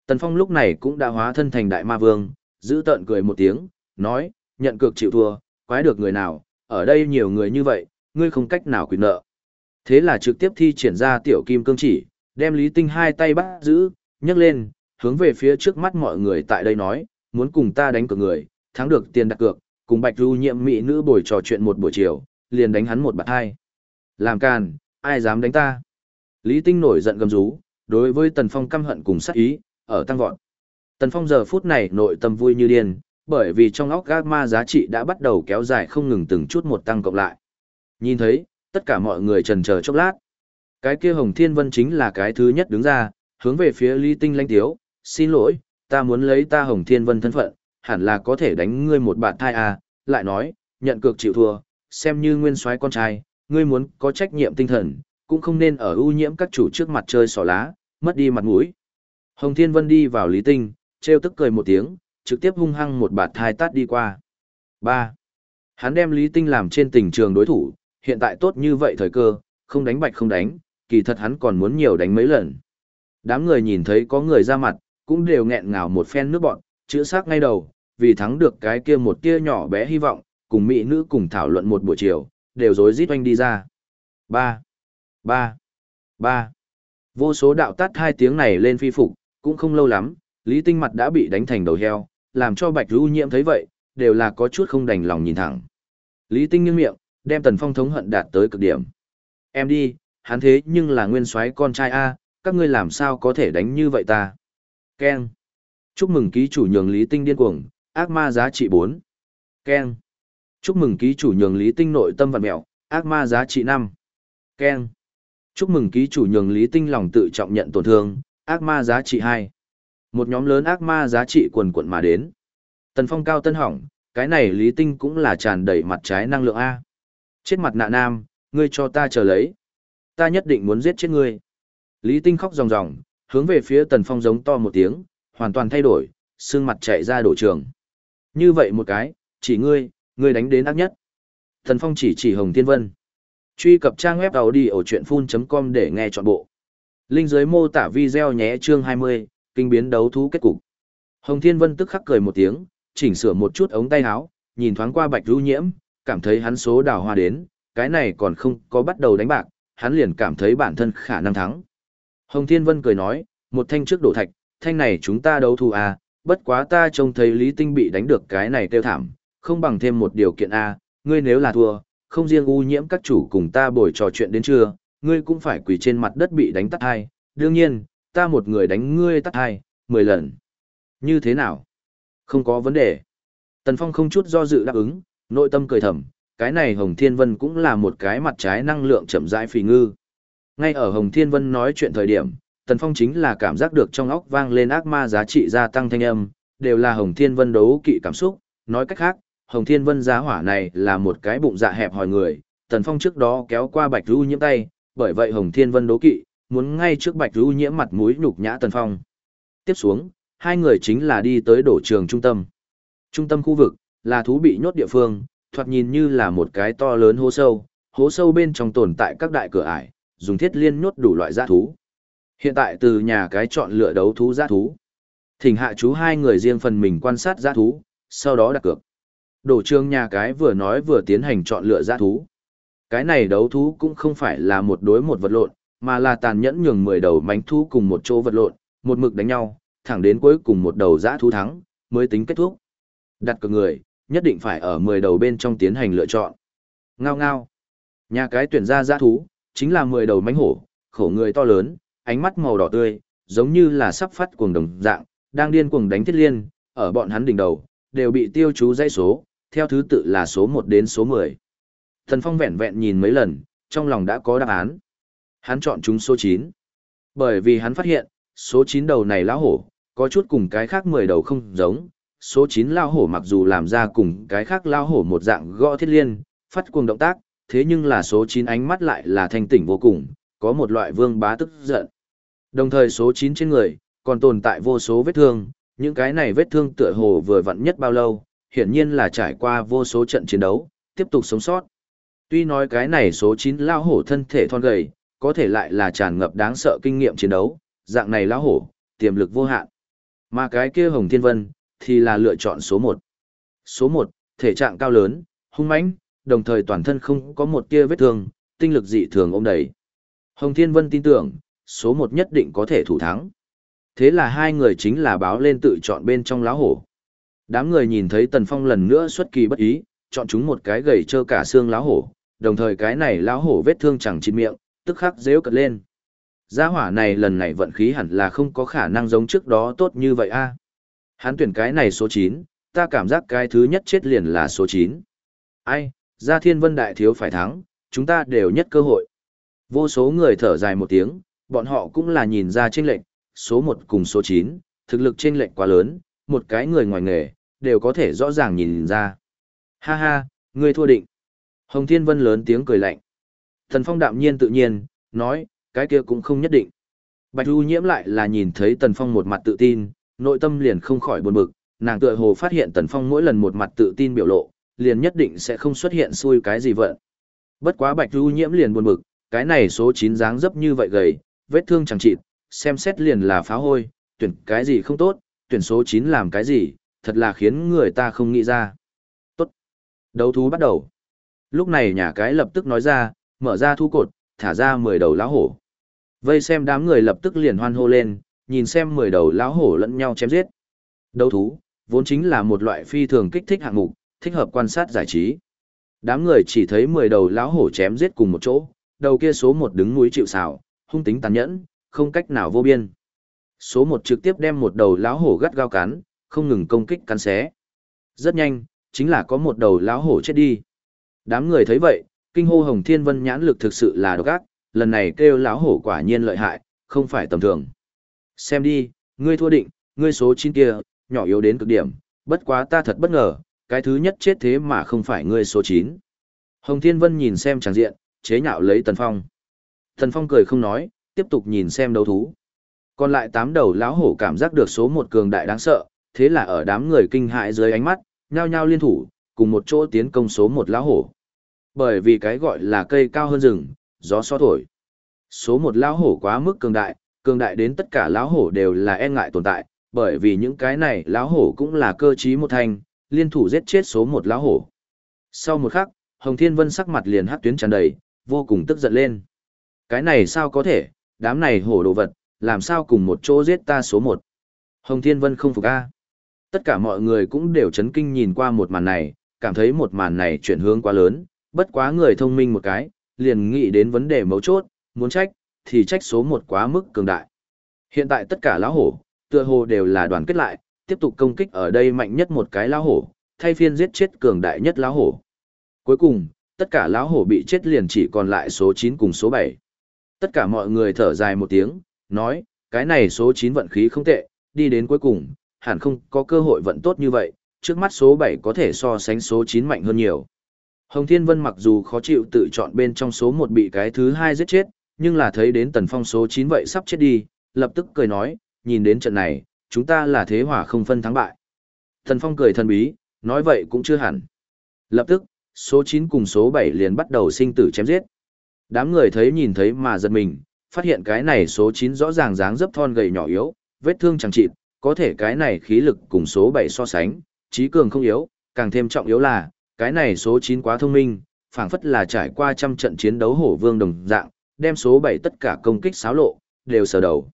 Tần Phong lúc này cũng đã hóa thân thành đại ma vương, giữ tợn cười một tiếng, nói, nhận cược chịu thua, quái được người nào, ở đây nhiều người như vậy, ngươi không cách nào quyền nợ. Thế là trực tiếp thi triển ra tiểu kim cương chỉ, đem Lý Tinh hai tay bắt giữ, nhấc lên, hướng về phía trước mắt mọi người tại đây nói, muốn cùng ta đánh cược người, thắng được tiền đặt cược, cùng Bạch Du nhiệm mỹ nữ bồi trò chuyện một buổi chiều, liền đánh hắn một bạt hai. Làm càn, ai dám đánh ta? Lý Tinh nổi giận gầm rú, đối với Tần Phong căm hận cùng sát ý, ở tăng vọt. Tần Phong giờ phút này nội tâm vui như điên, bởi vì trong óc gác ma giá trị đã bắt đầu kéo dài không ngừng từng chút một tăng cộng lại. Nhìn thấy, tất cả mọi người trần chờ chốc lát. Cái kia Hồng Thiên Vân chính là cái thứ nhất đứng ra, hướng về phía Lý Tinh lanh tiếu, xin lỗi, ta muốn lấy ta Hồng Thiên Vân thân phận, hẳn là có thể đánh ngươi một bạt thai à, lại nói, nhận cược chịu thua, xem như nguyên soái con trai, ngươi muốn có trách nhiệm tinh thần, cũng không nên ở ưu nhiễm các chủ trước mặt chơi xỏ lá, mất đi mặt mũi. Hồng Thiên Vân đi vào Lý Tinh, trêu tức cười một tiếng, trực tiếp hung hăng một bạt thai tát đi qua. 3. Hắn đem Lý Tinh làm trên tình trường đối thủ, hiện tại tốt như vậy thời cơ, không đánh bạch không đánh, kỳ thật hắn còn muốn nhiều đánh mấy lần. Đám người nhìn thấy có người ra mặt, cũng đều nghẹn ngào một phen nước bọn, chữa xác ngay đầu, vì thắng được cái kia một tia nhỏ bé hy vọng, cùng mỹ nữ cùng thảo luận một buổi chiều, đều rối rít oanh đi ra. 3. 3. 3. Vô số đạo tát hai tiếng này lên phi phục, cũng không lâu lắm, Lý Tinh mặt đã bị đánh thành đầu heo, làm cho Bạch Vũ Nhiễm thấy vậy, đều là có chút không đành lòng nhìn thẳng. Lý Tinh nghiêng miệng, đem Tần Phong thống hận đạt tới cực điểm. Em đi, hắn thế nhưng là nguyên soái con trai A, các ngươi làm sao có thể đánh như vậy ta? Keng Chúc mừng ký chủ nhường Lý Tinh điên cuồng, ác ma giá trị 4. Keng Chúc mừng ký chủ nhường Lý Tinh nội tâm vặn mẹo, ác ma giá trị 5. Keng Chúc mừng ký chủ nhường Lý Tinh lòng tự trọng nhận tổn thương, ác ma giá trị 2. Một nhóm lớn ác ma giá trị quần quận mà đến. Tần Phong cao tân hỏng, cái này Lý Tinh cũng là tràn đầy mặt trái năng lượng A. Chết mặt nạ nam, ngươi cho ta chờ lấy. Ta nhất định muốn giết chết ngươi. Lý Tinh khóc ròng ròng, hướng về phía Tần Phong giống to một tiếng, hoàn toàn thay đổi, xương mặt chạy ra đổ trường. Như vậy một cái, chỉ ngươi, ngươi đánh đến ác nhất. Tần Phong chỉ chỉ Hồng Thiên Vân. Truy cập trang web đầu đi ở chuyện full.com để nghe trọn bộ. Linh dưới mô tả video nhé chương 20, kinh biến đấu thú kết cục. Hồng Thiên Vân tức khắc cười một tiếng, chỉnh sửa một chút ống tay áo, nhìn thoáng qua Bạch Du Nhiễm, cảm thấy hắn số đào hoa đến, cái này còn không có bắt đầu đánh bạc, hắn liền cảm thấy bản thân khả năng thắng. Hồng Thiên Vân cười nói, một thanh trước đổ thạch, thanh này chúng ta đấu thú à, bất quá ta trông thấy Lý Tinh bị đánh được cái này tiêu thảm, không bằng thêm một điều kiện a, à, ngươi nếu là thua, không riêng u nhiễm các chủ cùng ta bồi trò chuyện đến trưa, ngươi cũng phải quỳ trên mặt đất bị đánh tắt hai, đương nhiên, ta một người đánh ngươi tắt hai, mười lần. Như thế nào? Không có vấn đề. Tần Phong không chút do dự đáp ứng, nội tâm cười thầm, cái này Hồng Thiên Vân cũng là một cái mặt trái năng lượng chậm rãi phì ngư. Ngay ở Hồng Thiên Vân nói chuyện thời điểm, Tần Phong chính là cảm giác được trong óc vang lên ác ma giá trị gia tăng thanh âm, đều là Hồng Thiên Vân đấu kỵ cảm xúc, nói cách khác, Hồng Thiên Vân giá hỏa này là một cái bụng dạ hẹp hòi người, Tần Phong trước đó kéo qua Bạch Du nhiễm tay, bởi vậy Hồng Thiên Vân đấu kỵ, muốn ngay trước Bạch lưu nhiễm mặt mũi nhục nhã Tần Phong. Tiếp xuống, hai người chính là đi tới đổ trường trung tâm. Trung tâm khu vực, là thú bị nhốt địa phương, thoạt nhìn như là một cái to lớn hố sâu, hố sâu bên trong tồn tại các đại cửa ải, dùng thiết liên nhốt đủ loại giã thú. Hiện tại từ nhà cái chọn lựa đấu thú giã thú. Thỉnh hạ chú hai người riêng phần mình quan sát giã thú, sau đó đặt cược. Đổ trường nhà cái vừa nói vừa tiến hành chọn lựa giã thú. Cái này đấu thú cũng không phải là một đối một vật lộn, mà là tàn nhẫn nhường 10 đầu mánh thú cùng một chỗ vật lộn, một mực đánh nhau, thẳng đến cuối cùng một đầu giã thú thắng, mới tính kết thúc. Đặt cược người, nhất định phải ở 10 đầu bên trong tiến hành lựa chọn. Ngao ngao. Nhà cái tuyển ra giã thú, chính là 10 đầu mánh hổ, khổ người to lớn, ánh mắt màu đỏ tươi, giống như là sắp phát cuồng đồng dạng, đang điên cuồng đánh thiết liên, ở bọn hắn đỉnh đầu, đều bị tiêu chú dãy số, theo thứ tự là số 1 đến số 10. Thần Phong vẹn vẹn nhìn mấy lần, trong lòng đã có đáp án. Hắn chọn chúng số 9. Bởi vì hắn phát hiện, số 9 đầu này lão hổ, có chút cùng cái khác 10 đầu không giống. Số 9 lão hổ mặc dù làm ra cùng cái khác lão hổ một dạng gõ thiết liên, phát cuồng động tác, thế nhưng là số 9 ánh mắt lại là thanh tỉnh vô cùng, có một loại vương bá tức giận. Đồng thời số 9 trên người, còn tồn tại vô số vết thương, những cái này vết thương tựa hồ vừa vặn nhất bao lâu, hiển nhiên là trải qua vô số trận chiến đấu, tiếp tục sống sót. Tuy nói cái này số 9 lao hổ thân thể thon gầy, có thể lại là tràn ngập đáng sợ kinh nghiệm chiến đấu, dạng này lão hổ, tiềm lực vô hạn. Mà cái kia Hồng Thiên Vân, thì là lựa chọn số 1. Số 1, thể trạng cao lớn, hung mãnh, đồng thời toàn thân không có một tia vết thương, tinh lực dị thường ôm đầy. Hồng Thiên Vân tin tưởng, số 1 nhất định có thể thủ thắng. Thế là hai người chính là báo lên tự chọn bên trong lão hổ. Đám người nhìn thấy Tần Phong lần nữa xuất kỳ bất ý, chọn chúng một cái gầy trơ cả xương lão hổ, đồng thời cái này lão hổ vết thương chẳng chín miệng, tức khắc rếu cật lên. Gia hỏa này lần này vận khí hẳn là không có khả năng giống trước đó tốt như vậy a. Hắn tuyển cái này số 9, ta cảm giác cái thứ nhất chết liền là số 9. Ai, Gia Thiên Vân Đại Thiếu phải thắng, chúng ta đều nhất cơ hội. Vô số người thở dài một tiếng, bọn họ cũng là nhìn ra chênh lệnh, số 1 cùng số 9, thực lực chênh lệnh quá lớn, một cái người ngoài nghề, đều có thể rõ ràng nhìn ra. Ha ha, ngươi thua định. Hồng Thiên Vân lớn tiếng cười lạnh. Thần Phong đạm nhiên tự nhiên, nói, cái kia cũng không nhất định. Bạch Du nhiễm lại là nhìn thấy Tần Phong một mặt tự tin, nội tâm liền không khỏi buồn bực, nàng tựa hồ phát hiện Tần Phong mỗi lần một mặt tự tin biểu lộ, liền nhất định sẽ không xuất hiện xui cái gì vậy. Bất quá Bạch Du nhiễm liền buồn bực, cái này số 9 dáng dấp như vậy gầy, vết thương chẳng chịt, xem xét liền là phá hôi, tuyển cái gì không tốt, tuyển số 9 làm cái gì, thật là khiến người ta không nghĩ ra. Tốt. Đấu thú bắt đầu. Lúc này nhà cái lập tức nói ra, mở ra thu cột, thả ra 10 đầu lão hổ. Vây xem đám người lập tức liền hoan hô lên, nhìn xem 10 đầu lão hổ lẫn nhau chém giết. Đấu thú, vốn chính là một loại phi thường kích thích hạng mục, thích hợp quan sát giải trí. Đám người chỉ thấy 10 đầu lão hổ chém giết cùng một chỗ, đầu kia số 1 đứng núi chịu sào, hung tính tàn nhẫn, không cách nào vô biên. Số 1 trực tiếp đem một đầu lão hổ gắt gao cắn, không ngừng công kích cắn xé. Rất nhanh, chính là có một đầu lão hổ chết đi. Đám người thấy vậy, kinh hô Hồng Thiên Vân nhãn lực thực sự là độc ác, lần này kêu lão hổ quả nhiên lợi hại, không phải tầm thường. Xem đi, ngươi thua định, ngươi số 9 kia, nhỏ yếu đến cực điểm, bất quá ta thật bất ngờ, cái thứ nhất chết thế mà không phải ngươi số 9. Hồng Thiên Vân nhìn xem tràng diện, chế nhạo lấy Tần Phong. Tần Phong cười không nói, tiếp tục nhìn xem đấu thú. Còn lại tám đầu lão hổ cảm giác được số một cường đại đáng sợ, thế là ở đám người kinh hại dưới ánh mắt, nhao nhao liên thủ, cùng một chỗ tiến công số một lão hổ. Bởi vì cái gọi là cây cao hơn rừng, gió so thổi. Số một lão hổ quá mức cường đại, cường đại đến tất cả lão hổ đều là e ngại tồn tại, bởi vì những cái này lão hổ cũng là cơ trí một thành, liên thủ giết chết số một lão hổ. Sau một khắc, Hồng Thiên Vân sắc mặt liền hắc tuyến tràn đầy, vô cùng tức giận lên. Cái này sao có thể, đám này hổ đồ vật, làm sao cùng một chỗ giết ta số một. Hồng Thiên Vân không phục a. Tất cả mọi người cũng đều chấn kinh nhìn qua một màn này, cảm thấy một màn này chuyển hướng quá lớn, bất quá người thông minh một cái, liền nghĩ đến vấn đề mấu chốt, muốn trách, thì trách số một quá mức cường đại. Hiện tại tất cả lão hổ, tựa hồ đều là đoàn kết lại, tiếp tục công kích ở đây mạnh nhất một cái lão hổ, thay phiên giết chết cường đại nhất lão hổ. Cuối cùng, tất cả lão hổ bị chết liền chỉ còn lại số 9 cùng số 7. Tất cả mọi người thở dài một tiếng, nói, cái này số 9 vận khí không tệ, đi đến cuối cùng, hẳn không có cơ hội vận tốt như vậy, trước mắt số 7 có thể so sánh số 9 mạnh hơn nhiều. Hồng Thiên Vân mặc dù khó chịu tự chọn bên trong số 1 bị cái thứ hai giết chết, nhưng là thấy đến tần phong số 9 vậy sắp chết đi, lập tức cười nói, nhìn đến trận này, chúng ta là thế hỏa không phân thắng bại. Tần phong cười thần bí, nói vậy cũng chưa hẳn. Lập tức, số 9 cùng số 7 liền bắt đầu sinh tử chém giết. Đám người thấy nhìn thấy mà giật mình, phát hiện cái này số 9 rõ ràng dáng dấp thon gầy nhỏ yếu, vết thương chẳng chịt, có thể cái này khí lực cùng số 7 so sánh, trí cường không yếu, càng thêm trọng yếu là, cái này số 9 quá thông minh, phảng phất là trải qua trăm trận chiến đấu hổ vương đồng dạng, đem số 7 tất cả công kích xáo lộ, đều sờ đầu.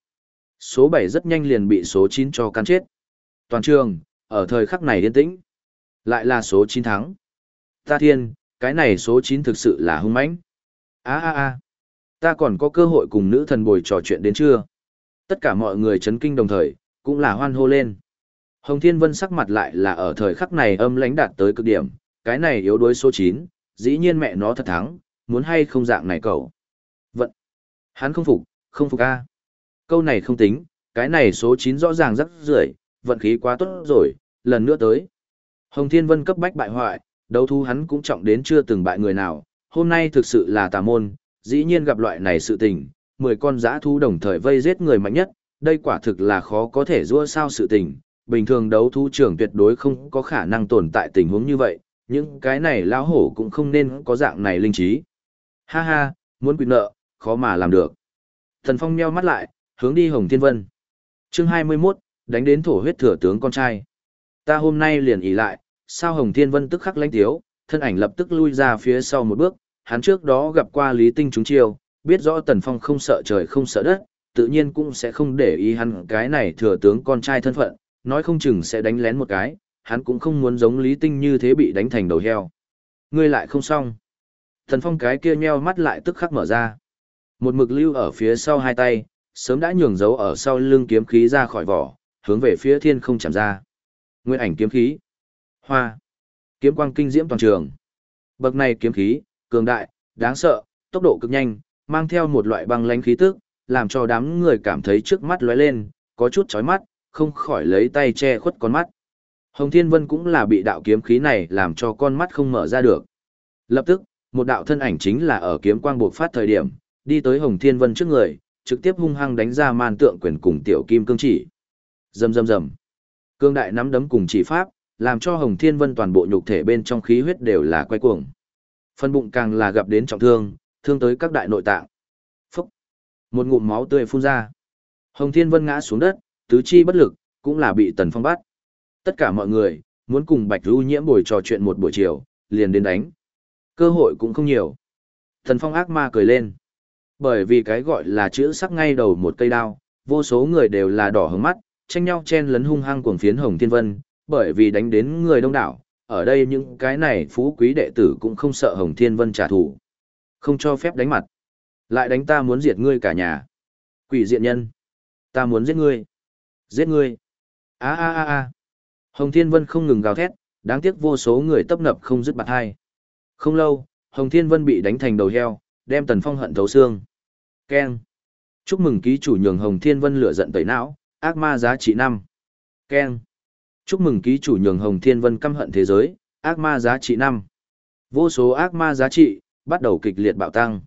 Số 7 rất nhanh liền bị số 9 cho căn chết. Toàn trường, ở thời khắc này yên tĩnh. Lại là số 9 thắng. Ta thiên, cái này số 9 thực sự là hung mãnh. a a a ta còn có cơ hội cùng nữ thần bồi trò chuyện đến chưa? Tất cả mọi người chấn kinh đồng thời, cũng là hoan hô lên. Hồng Thiên Vân sắc mặt lại là ở thời khắc này âm lãnh đạt tới cực điểm, cái này yếu đuối số 9, dĩ nhiên mẹ nó thật thắng, muốn hay không dạng này cậu. Vận. Hắn không phục, không phục a. Câu này không tính, cái này số 9 rõ ràng rất rưởi, vận khí quá tốt rồi, lần nữa tới. Hồng Thiên Vân cấp bách bại hoại, đấu thu hắn cũng trọng đến chưa từng bại người nào, hôm nay thực sự là tà môn, dĩ nhiên gặp loại này sự tình, 10 con giã thu đồng thời vây giết người mạnh nhất, đây quả thực là khó có thể rua sao sự tình, bình thường đấu thu trưởng tuyệt đối không có khả năng tồn tại tình huống như vậy, những cái này lão hổ cũng không nên có dạng này linh trí. Ha ha, muốn quy nợ, khó mà làm được. Thần Phong nheo mắt lại, hướng đi Hồng Thiên Vân. Chương 21, đánh đến thổ huyết thừa tướng con trai. Ta hôm nay liền ý lại, sao Hồng Thiên Vân tức khắc lãnh tiếu, thân ảnh lập tức lui ra phía sau một bước, hắn trước đó gặp qua Lý Tinh chúng chiêu, biết rõ Tần Phong không sợ trời không sợ đất, tự nhiên cũng sẽ không để ý hắn cái này thừa tướng con trai thân phận, nói không chừng sẽ đánh lén một cái, hắn cũng không muốn giống Lý Tinh như thế bị đánh thành đầu heo. Ngươi lại không xong. Thần Phong cái kia nheo mắt lại tức khắc mở ra. Một mực lưu ở phía sau hai tay, sớm đã nhường dấu ở sau lưng kiếm khí ra khỏi vỏ, hướng về phía thiên không chạm ra. Nguyên ảnh kiếm khí. Hoa. Kiếm quang kinh diễm toàn trường. Bậc này kiếm khí, cường đại, đáng sợ, tốc độ cực nhanh, mang theo một loại băng lãnh khí tức, làm cho đám người cảm thấy trước mắt lóe lên, có chút chói mắt, không khỏi lấy tay che khuất con mắt. Hồng Thiên Vân cũng là bị đạo kiếm khí này làm cho con mắt không mở ra được. Lập tức, một đạo thân ảnh chính là ở kiếm quang bộc phát thời điểm, đi tới Hồng Thiên Vân trước người, trực tiếp hung hăng đánh ra man tượng quyền cùng tiểu kim cương chỉ. Rầm rầm rầm. Cương đại nắm đấm cùng chỉ pháp, làm cho Hồng Thiên Vân toàn bộ nhục thể bên trong khí huyết đều là quay cuồng. Phần bụng càng là gặp đến trọng thương, thương tới các đại nội tạng. Phúc! Một ngụm máu tươi phun ra. Hồng Thiên Vân ngã xuống đất, tứ chi bất lực, cũng là bị Tần Phong bắt. Tất cả mọi người, muốn cùng Bạch Lưu Nhiễm buổi trò chuyện một buổi chiều, liền đến đánh. Cơ hội cũng không nhiều. thần Phong ác ma cười lên. Bởi vì cái gọi là chữ sắc ngay đầu một cây đao, vô số người đều là đỏ hứng mắt, tranh nhau chen lấn hung hăng cuồng phiến Hồng Thiên Vân, bởi vì đánh đến người đông đảo, ở đây những cái này phú quý đệ tử cũng không sợ Hồng Thiên Vân trả thù. Không cho phép đánh mặt. Lại đánh ta muốn diệt ngươi cả nhà. Quỷ diện nhân. Ta muốn giết ngươi. Giết ngươi. a a a a Hồng Thiên Vân không ngừng gào thét, đáng tiếc vô số người tấp nập không dứt bạc hai. Không lâu, Hồng Thiên Vân bị đánh thành đầu heo, đem Tần Phong hận thấu xương. Keng. Chúc mừng ký chủ nhường Hồng Thiên Vân lửa giận tẩy não, ác ma giá trị năm. Keng. Chúc mừng ký chủ nhường Hồng Thiên Vân căm hận thế giới, ác ma giá trị năm. Vô số ác ma giá trị, bắt đầu kịch liệt bạo tăng.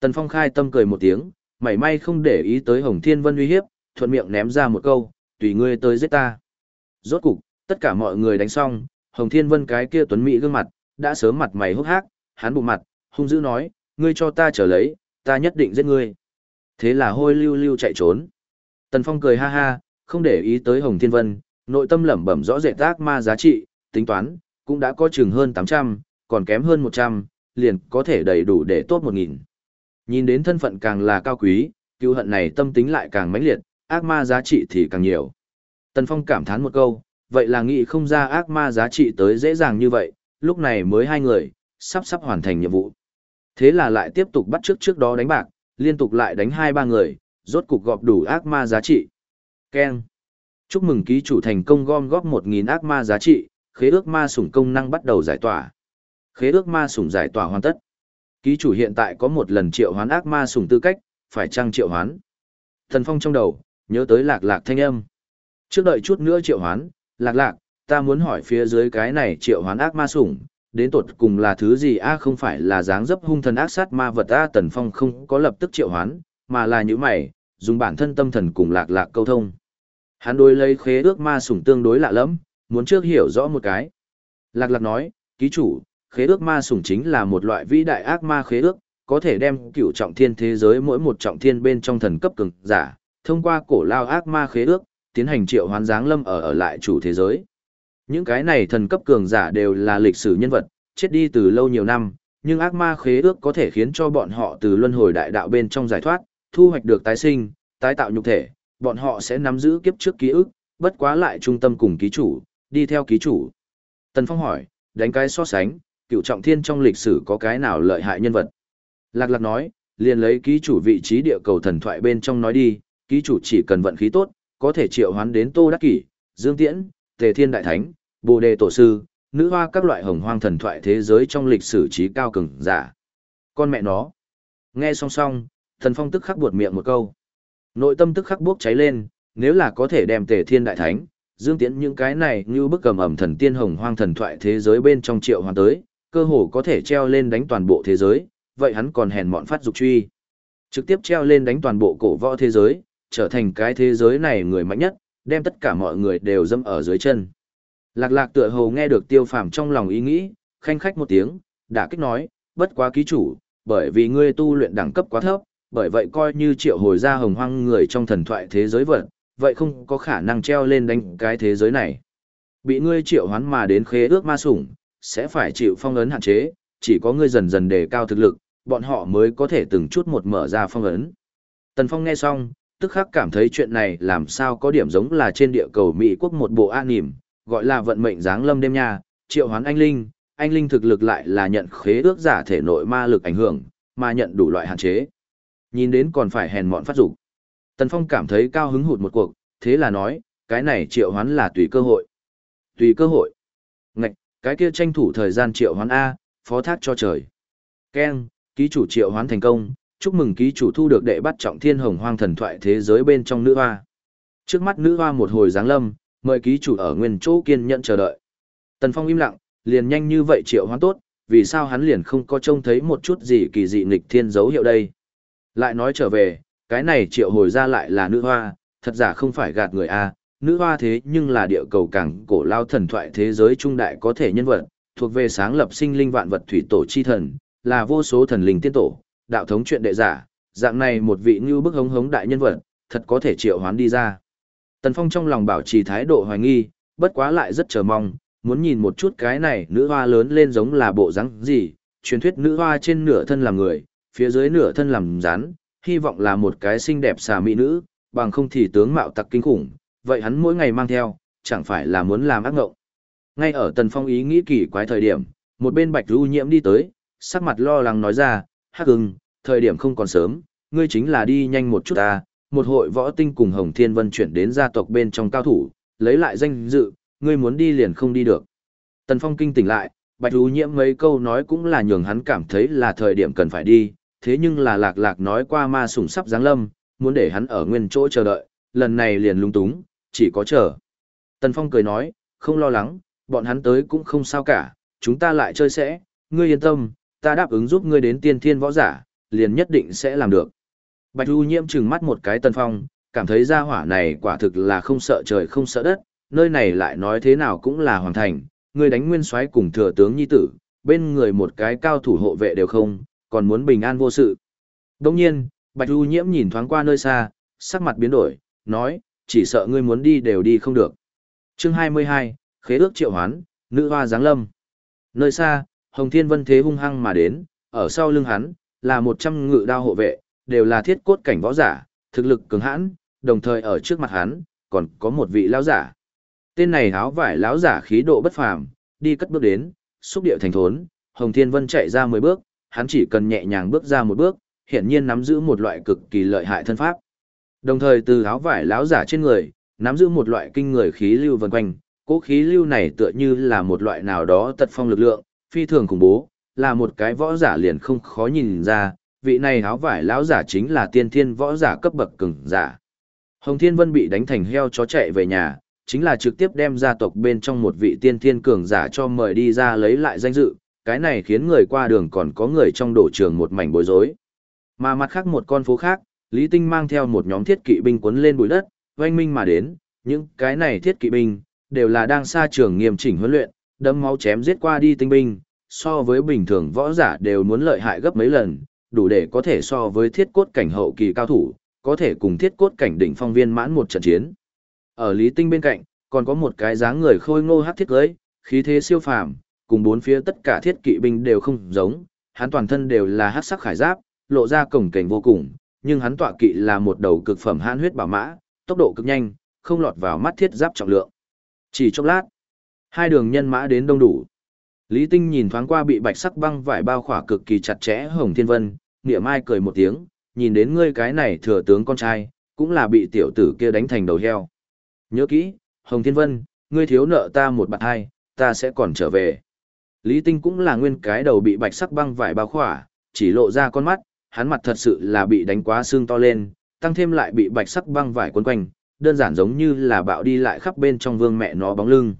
Tần Phong khai tâm cười một tiếng, mảy may không để ý tới Hồng Thiên Vân uy hiếp, thuận miệng ném ra một câu, tùy ngươi tới giết ta. Rốt cục, tất cả mọi người đánh xong, Hồng Thiên Vân cái kia tuấn mỹ gương mặt, đã sớm mặt mày hốc hác, hắn bụng mặt, hung dữ nói, ngươi cho ta trở lấy, ta nhất định giết ngươi. Thế là hôi lưu lưu chạy trốn. Tần Phong cười ha ha, không để ý tới Hồng Thiên Vân, nội tâm lẩm bẩm rõ rệt ác ma giá trị, tính toán, cũng đã có chừng hơn 800, còn kém hơn 100, liền có thể đầy đủ để tốt 1000. Nhìn đến thân phận càng là cao quý, cứu hận này tâm tính lại càng mãnh liệt, ác ma giá trị thì càng nhiều. Tần Phong cảm thán một câu, vậy là nghĩ không ra ác ma giá trị tới dễ dàng như vậy, lúc này mới hai người, sắp sắp hoàn thành nhiệm vụ. Thế là lại tiếp tục bắt trước trước đó đánh bạc, liên tục lại đánh hai ba người, rốt cục gọp đủ ác ma giá trị. Ken. Chúc mừng ký chủ thành công gom góp 1.000 ác ma giá trị, khế ước ma sủng công năng bắt đầu giải tỏa. Khế ước ma sủng giải tỏa hoàn tất. Ký chủ hiện tại có một lần triệu hoán ác ma sủng tư cách, phải trang triệu hoán. Thần Phong trong đầu, nhớ tới lạc lạc thanh âm. Trước đợi chút nữa triệu hoán, lạc lạc, ta muốn hỏi phía dưới cái này triệu hoán ác ma sủng, đến tột cùng là thứ gì a không phải là dáng dấp hung thần ác sát ma vật a tần phong không có lập tức triệu hoán, mà là những mày, dùng bản thân tâm thần cùng lạc lạc câu thông. Hắn đối lấy khế ước ma sủng tương đối lạ lẫm, muốn trước hiểu rõ một cái. Lạc lạc nói, ký chủ, khế ước ma sủng chính là một loại vĩ đại ác ma khế ước, có thể đem cửu trọng thiên thế giới mỗi một trọng thiên bên trong thần cấp cường giả, thông qua cổ lao ác ma khế ước, tiến hành triệu hoán giáng lâm ở ở lại chủ thế giới. Những cái này thần cấp cường giả đều là lịch sử nhân vật, chết đi từ lâu nhiều năm, nhưng ác ma khế ước có thể khiến cho bọn họ từ luân hồi đại đạo bên trong giải thoát, thu hoạch được tái sinh, tái tạo nhục thể, bọn họ sẽ nắm giữ kiếp trước ký ức, bất quá lại trung tâm cùng ký chủ, đi theo ký chủ. Tần Phong hỏi, đánh cái so sánh, cựu trọng thiên trong lịch sử có cái nào lợi hại nhân vật? Lạc lạc nói, liền lấy ký chủ vị trí địa cầu thần thoại bên trong nói đi, ký chủ chỉ cần vận khí tốt, có thể triệu hoán đến Tô Đắc Kỷ, Dương Tiễn, Tề Thiên Đại Thánh, Bồ Đề Tổ Sư, nữ hoa các loại hồng hoang thần thoại thế giới trong lịch sử trí cao cường giả. Con mẹ nó. Nghe song song, thần phong tức khắc buột miệng một câu. Nội tâm tức khắc bốc cháy lên, nếu là có thể đem Tề Thiên Đại Thánh, Dương Tiễn những cái này như bức cầm ẩm thần tiên hồng hoang thần thoại thế giới bên trong triệu hoàn tới, cơ hồ có thể treo lên đánh toàn bộ thế giới, vậy hắn còn hèn mọn phát dục truy. Trực tiếp treo lên đánh toàn bộ cổ võ thế giới, trở thành cái thế giới này người mạnh nhất, đem tất cả mọi người đều dâm ở dưới chân. Lạc lạc tựa hồ nghe được tiêu phàm trong lòng ý nghĩ, khanh khách một tiếng, đã kích nói, bất quá ký chủ, bởi vì ngươi tu luyện đẳng cấp quá thấp, bởi vậy coi như triệu hồi ra hồng hoang người trong thần thoại thế giới vật, vậy không có khả năng treo lên đánh cái thế giới này. Bị ngươi triệu hoán mà đến khế ước ma sủng, sẽ phải chịu phong ấn hạn chế, chỉ có ngươi dần dần đề cao thực lực, bọn họ mới có thể từng chút một mở ra phong ấn. Tần Phong nghe xong, tức khắc cảm thấy chuyện này làm sao có điểm giống là trên địa cầu Mỹ quốc một bộ an nỉm, gọi là vận mệnh giáng lâm đêm nha, triệu hoán anh linh, anh linh thực lực lại là nhận khế ước giả thể nội ma lực ảnh hưởng, mà nhận đủ loại hạn chế. nhìn đến còn phải hèn mọn phát dục. Tần Phong cảm thấy cao hứng hụt một cuộc, thế là nói, cái này triệu hoán là tùy cơ hội. Tùy cơ hội. Ngạch, cái kia tranh thủ thời gian triệu hoán A, phó thác cho trời. Ken, ký chủ triệu hoán thành công, chúc mừng ký chủ thu được đệ bắt trọng thiên hồng hoang thần thoại thế giới bên trong nữ hoa. Trước mắt nữ hoa một hồi giáng lâm, mời ký chủ ở nguyên chỗ kiên nhận chờ đợi. Tần Phong im lặng, liền nhanh như vậy triệu hoán tốt, vì sao hắn liền không có trông thấy một chút gì kỳ dị nghịch thiên dấu hiệu đây. Lại nói trở về, cái này triệu hồi ra lại là nữ hoa, thật giả không phải gạt người a nữ hoa thế nhưng là địa cầu cảng cổ lao thần thoại thế giới trung đại có thể nhân vật, thuộc về sáng lập sinh linh vạn vật thủy tổ chi thần, là vô số thần linh tiên tổ, đạo thống chuyện đệ giả, dạng này một vị như bức hống hống đại nhân vật, thật có thể triệu hoán đi ra. Tần Phong trong lòng bảo trì thái độ hoài nghi, bất quá lại rất chờ mong, muốn nhìn một chút cái này nữ hoa lớn lên giống là bộ rắn gì, truyền thuyết nữ hoa trên nửa thân làm người, phía dưới nửa thân làm rắn, hy vọng là một cái xinh đẹp xà mỹ nữ, bằng không thì tướng mạo tặc kinh khủng, vậy hắn mỗi ngày mang theo, chẳng phải là muốn làm ác ngộng. Ngay ở Tần Phong ý nghĩ kỳ quái thời điểm, một bên Bạch Du Nhiễm đi tới, sắc mặt lo lắng nói ra, "Hắc Ưng, thời điểm không còn sớm, ngươi chính là đi nhanh một chút ta, một hội võ tinh cùng Hồng Thiên Vân chuyển đến gia tộc bên trong cao thủ, lấy lại danh dự, ngươi muốn đi liền không đi được." Tần Phong kinh tỉnh lại, Bạch ú Nhiễm mấy câu nói cũng là nhường hắn cảm thấy là thời điểm cần phải đi, thế nhưng là Lạc Lạc nói qua ma sủng sắp giáng lâm, muốn để hắn ở nguyên chỗ chờ đợi, lần này liền lung túng, chỉ có chờ. Tần Phong cười nói, không lo lắng, bọn hắn tới cũng không sao cả, chúng ta lại chơi sẽ, ngươi yên tâm, ta đáp ứng giúp ngươi đến tiên thiên võ giả, liền nhất định sẽ làm được. Bạch Du Nhiễm trừng mắt một cái Tần Phong, cảm thấy gia hỏa này quả thực là không sợ trời không sợ đất, nơi này lại nói thế nào cũng là hoàng thành, ngươi đánh nguyên soái cùng thừa tướng nhi tử, bên người một cái cao thủ hộ vệ đều không, còn muốn bình an vô sự. Đồng nhiên, Bạch Du Nhiễm nhìn thoáng qua nơi xa, sắc mặt biến đổi, nói, chỉ sợ ngươi muốn đi đều đi không được. Chương 22, Khế ước triệu hoán, nữ hoa giáng lâm. Nơi xa, Hồng Thiên Vân thế hung hăng mà đến, ở sau lưng hắn, là một trăm ngự đao hộ vệ, đều là thiết cốt cảnh võ giả, thực lực cường hãn, đồng thời ở trước mặt hắn, còn có một vị lão giả. Tên này áo vải lão giả khí độ bất phàm, đi cất bước đến, xúc điệu thành thốn, Hồng Thiên Vân chạy ra 10 bước, hắn chỉ cần nhẹ nhàng bước ra một bước, hiển nhiên nắm giữ một loại cực kỳ lợi hại thân pháp. Đồng thời từ áo vải lão giả trên người, nắm giữ một loại kinh người khí lưu vần quanh, cỗ khí lưu này tựa như là một loại nào đó tật phong lực lượng, phi thường khủng bố, là một cái võ giả liền không khó nhìn ra, vị này áo vải lão giả chính là tiên thiên võ giả cấp bậc cường giả. Hồng Thiên Vân bị đánh thành heo chó chạy về nhà, chính là trực tiếp đem gia tộc bên trong một vị tiên thiên cường giả cho mời đi ra lấy lại danh dự, cái này khiến người qua đường còn có người trong đổ trường một mảnh bối rối. Mà mặt khác một con phố khác, Lý Tinh mang theo một nhóm thiết kỵ binh quấn lên bụi đất, oanh minh mà đến, những cái này thiết kỵ binh, đều là đang xa trường nghiêm chỉnh huấn luyện, đâm máu chém giết qua đi tinh binh, so với bình thường võ giả đều muốn lợi hại gấp mấy lần, đủ để có thể so với thiết cốt cảnh hậu kỳ cao thủ, có thể cùng thiết cốt cảnh đỉnh phong viên mãn một trận chiến. Ở Lý Tinh bên cạnh, còn có một cái dáng người khôi ngô hắc thiết cưới, khí thế siêu phàm, cùng bốn phía tất cả thiết kỵ binh đều không giống, hắn toàn thân đều là hắc sắc khải giáp, lộ ra cổng cảnh vô cùng, nhưng hắn tọa kỵ là một đầu cực phẩm hãn huyết bảo mã, tốc độ cực nhanh, không lọt vào mắt thiết giáp trọng lượng. Chỉ trong lát, hai đường nhân mã đến đông đủ. Lý Tinh nhìn thoáng qua bị bạch sắc băng vải bao khỏa cực kỳ chặt chẽ Hồng Thiên Vân, niệm mai cười một tiếng, nhìn đến ngươi cái này thừa tướng con trai, cũng là bị tiểu tử kia đánh thành đầu heo. Nhớ kỹ, Hồng Thiên Vân, ngươi thiếu nợ ta một bạc hai, ta sẽ còn trở về. Lý Tinh cũng là nguyên cái đầu bị bạch sắc băng vải bao khỏa, chỉ lộ ra con mắt, hắn mặt thật sự là bị đánh quá xương to lên, tăng thêm lại bị bạch sắc băng vải quấn quanh, đơn giản giống như là bạo đi lại khắp bên trong vương mẹ nó bóng lưng.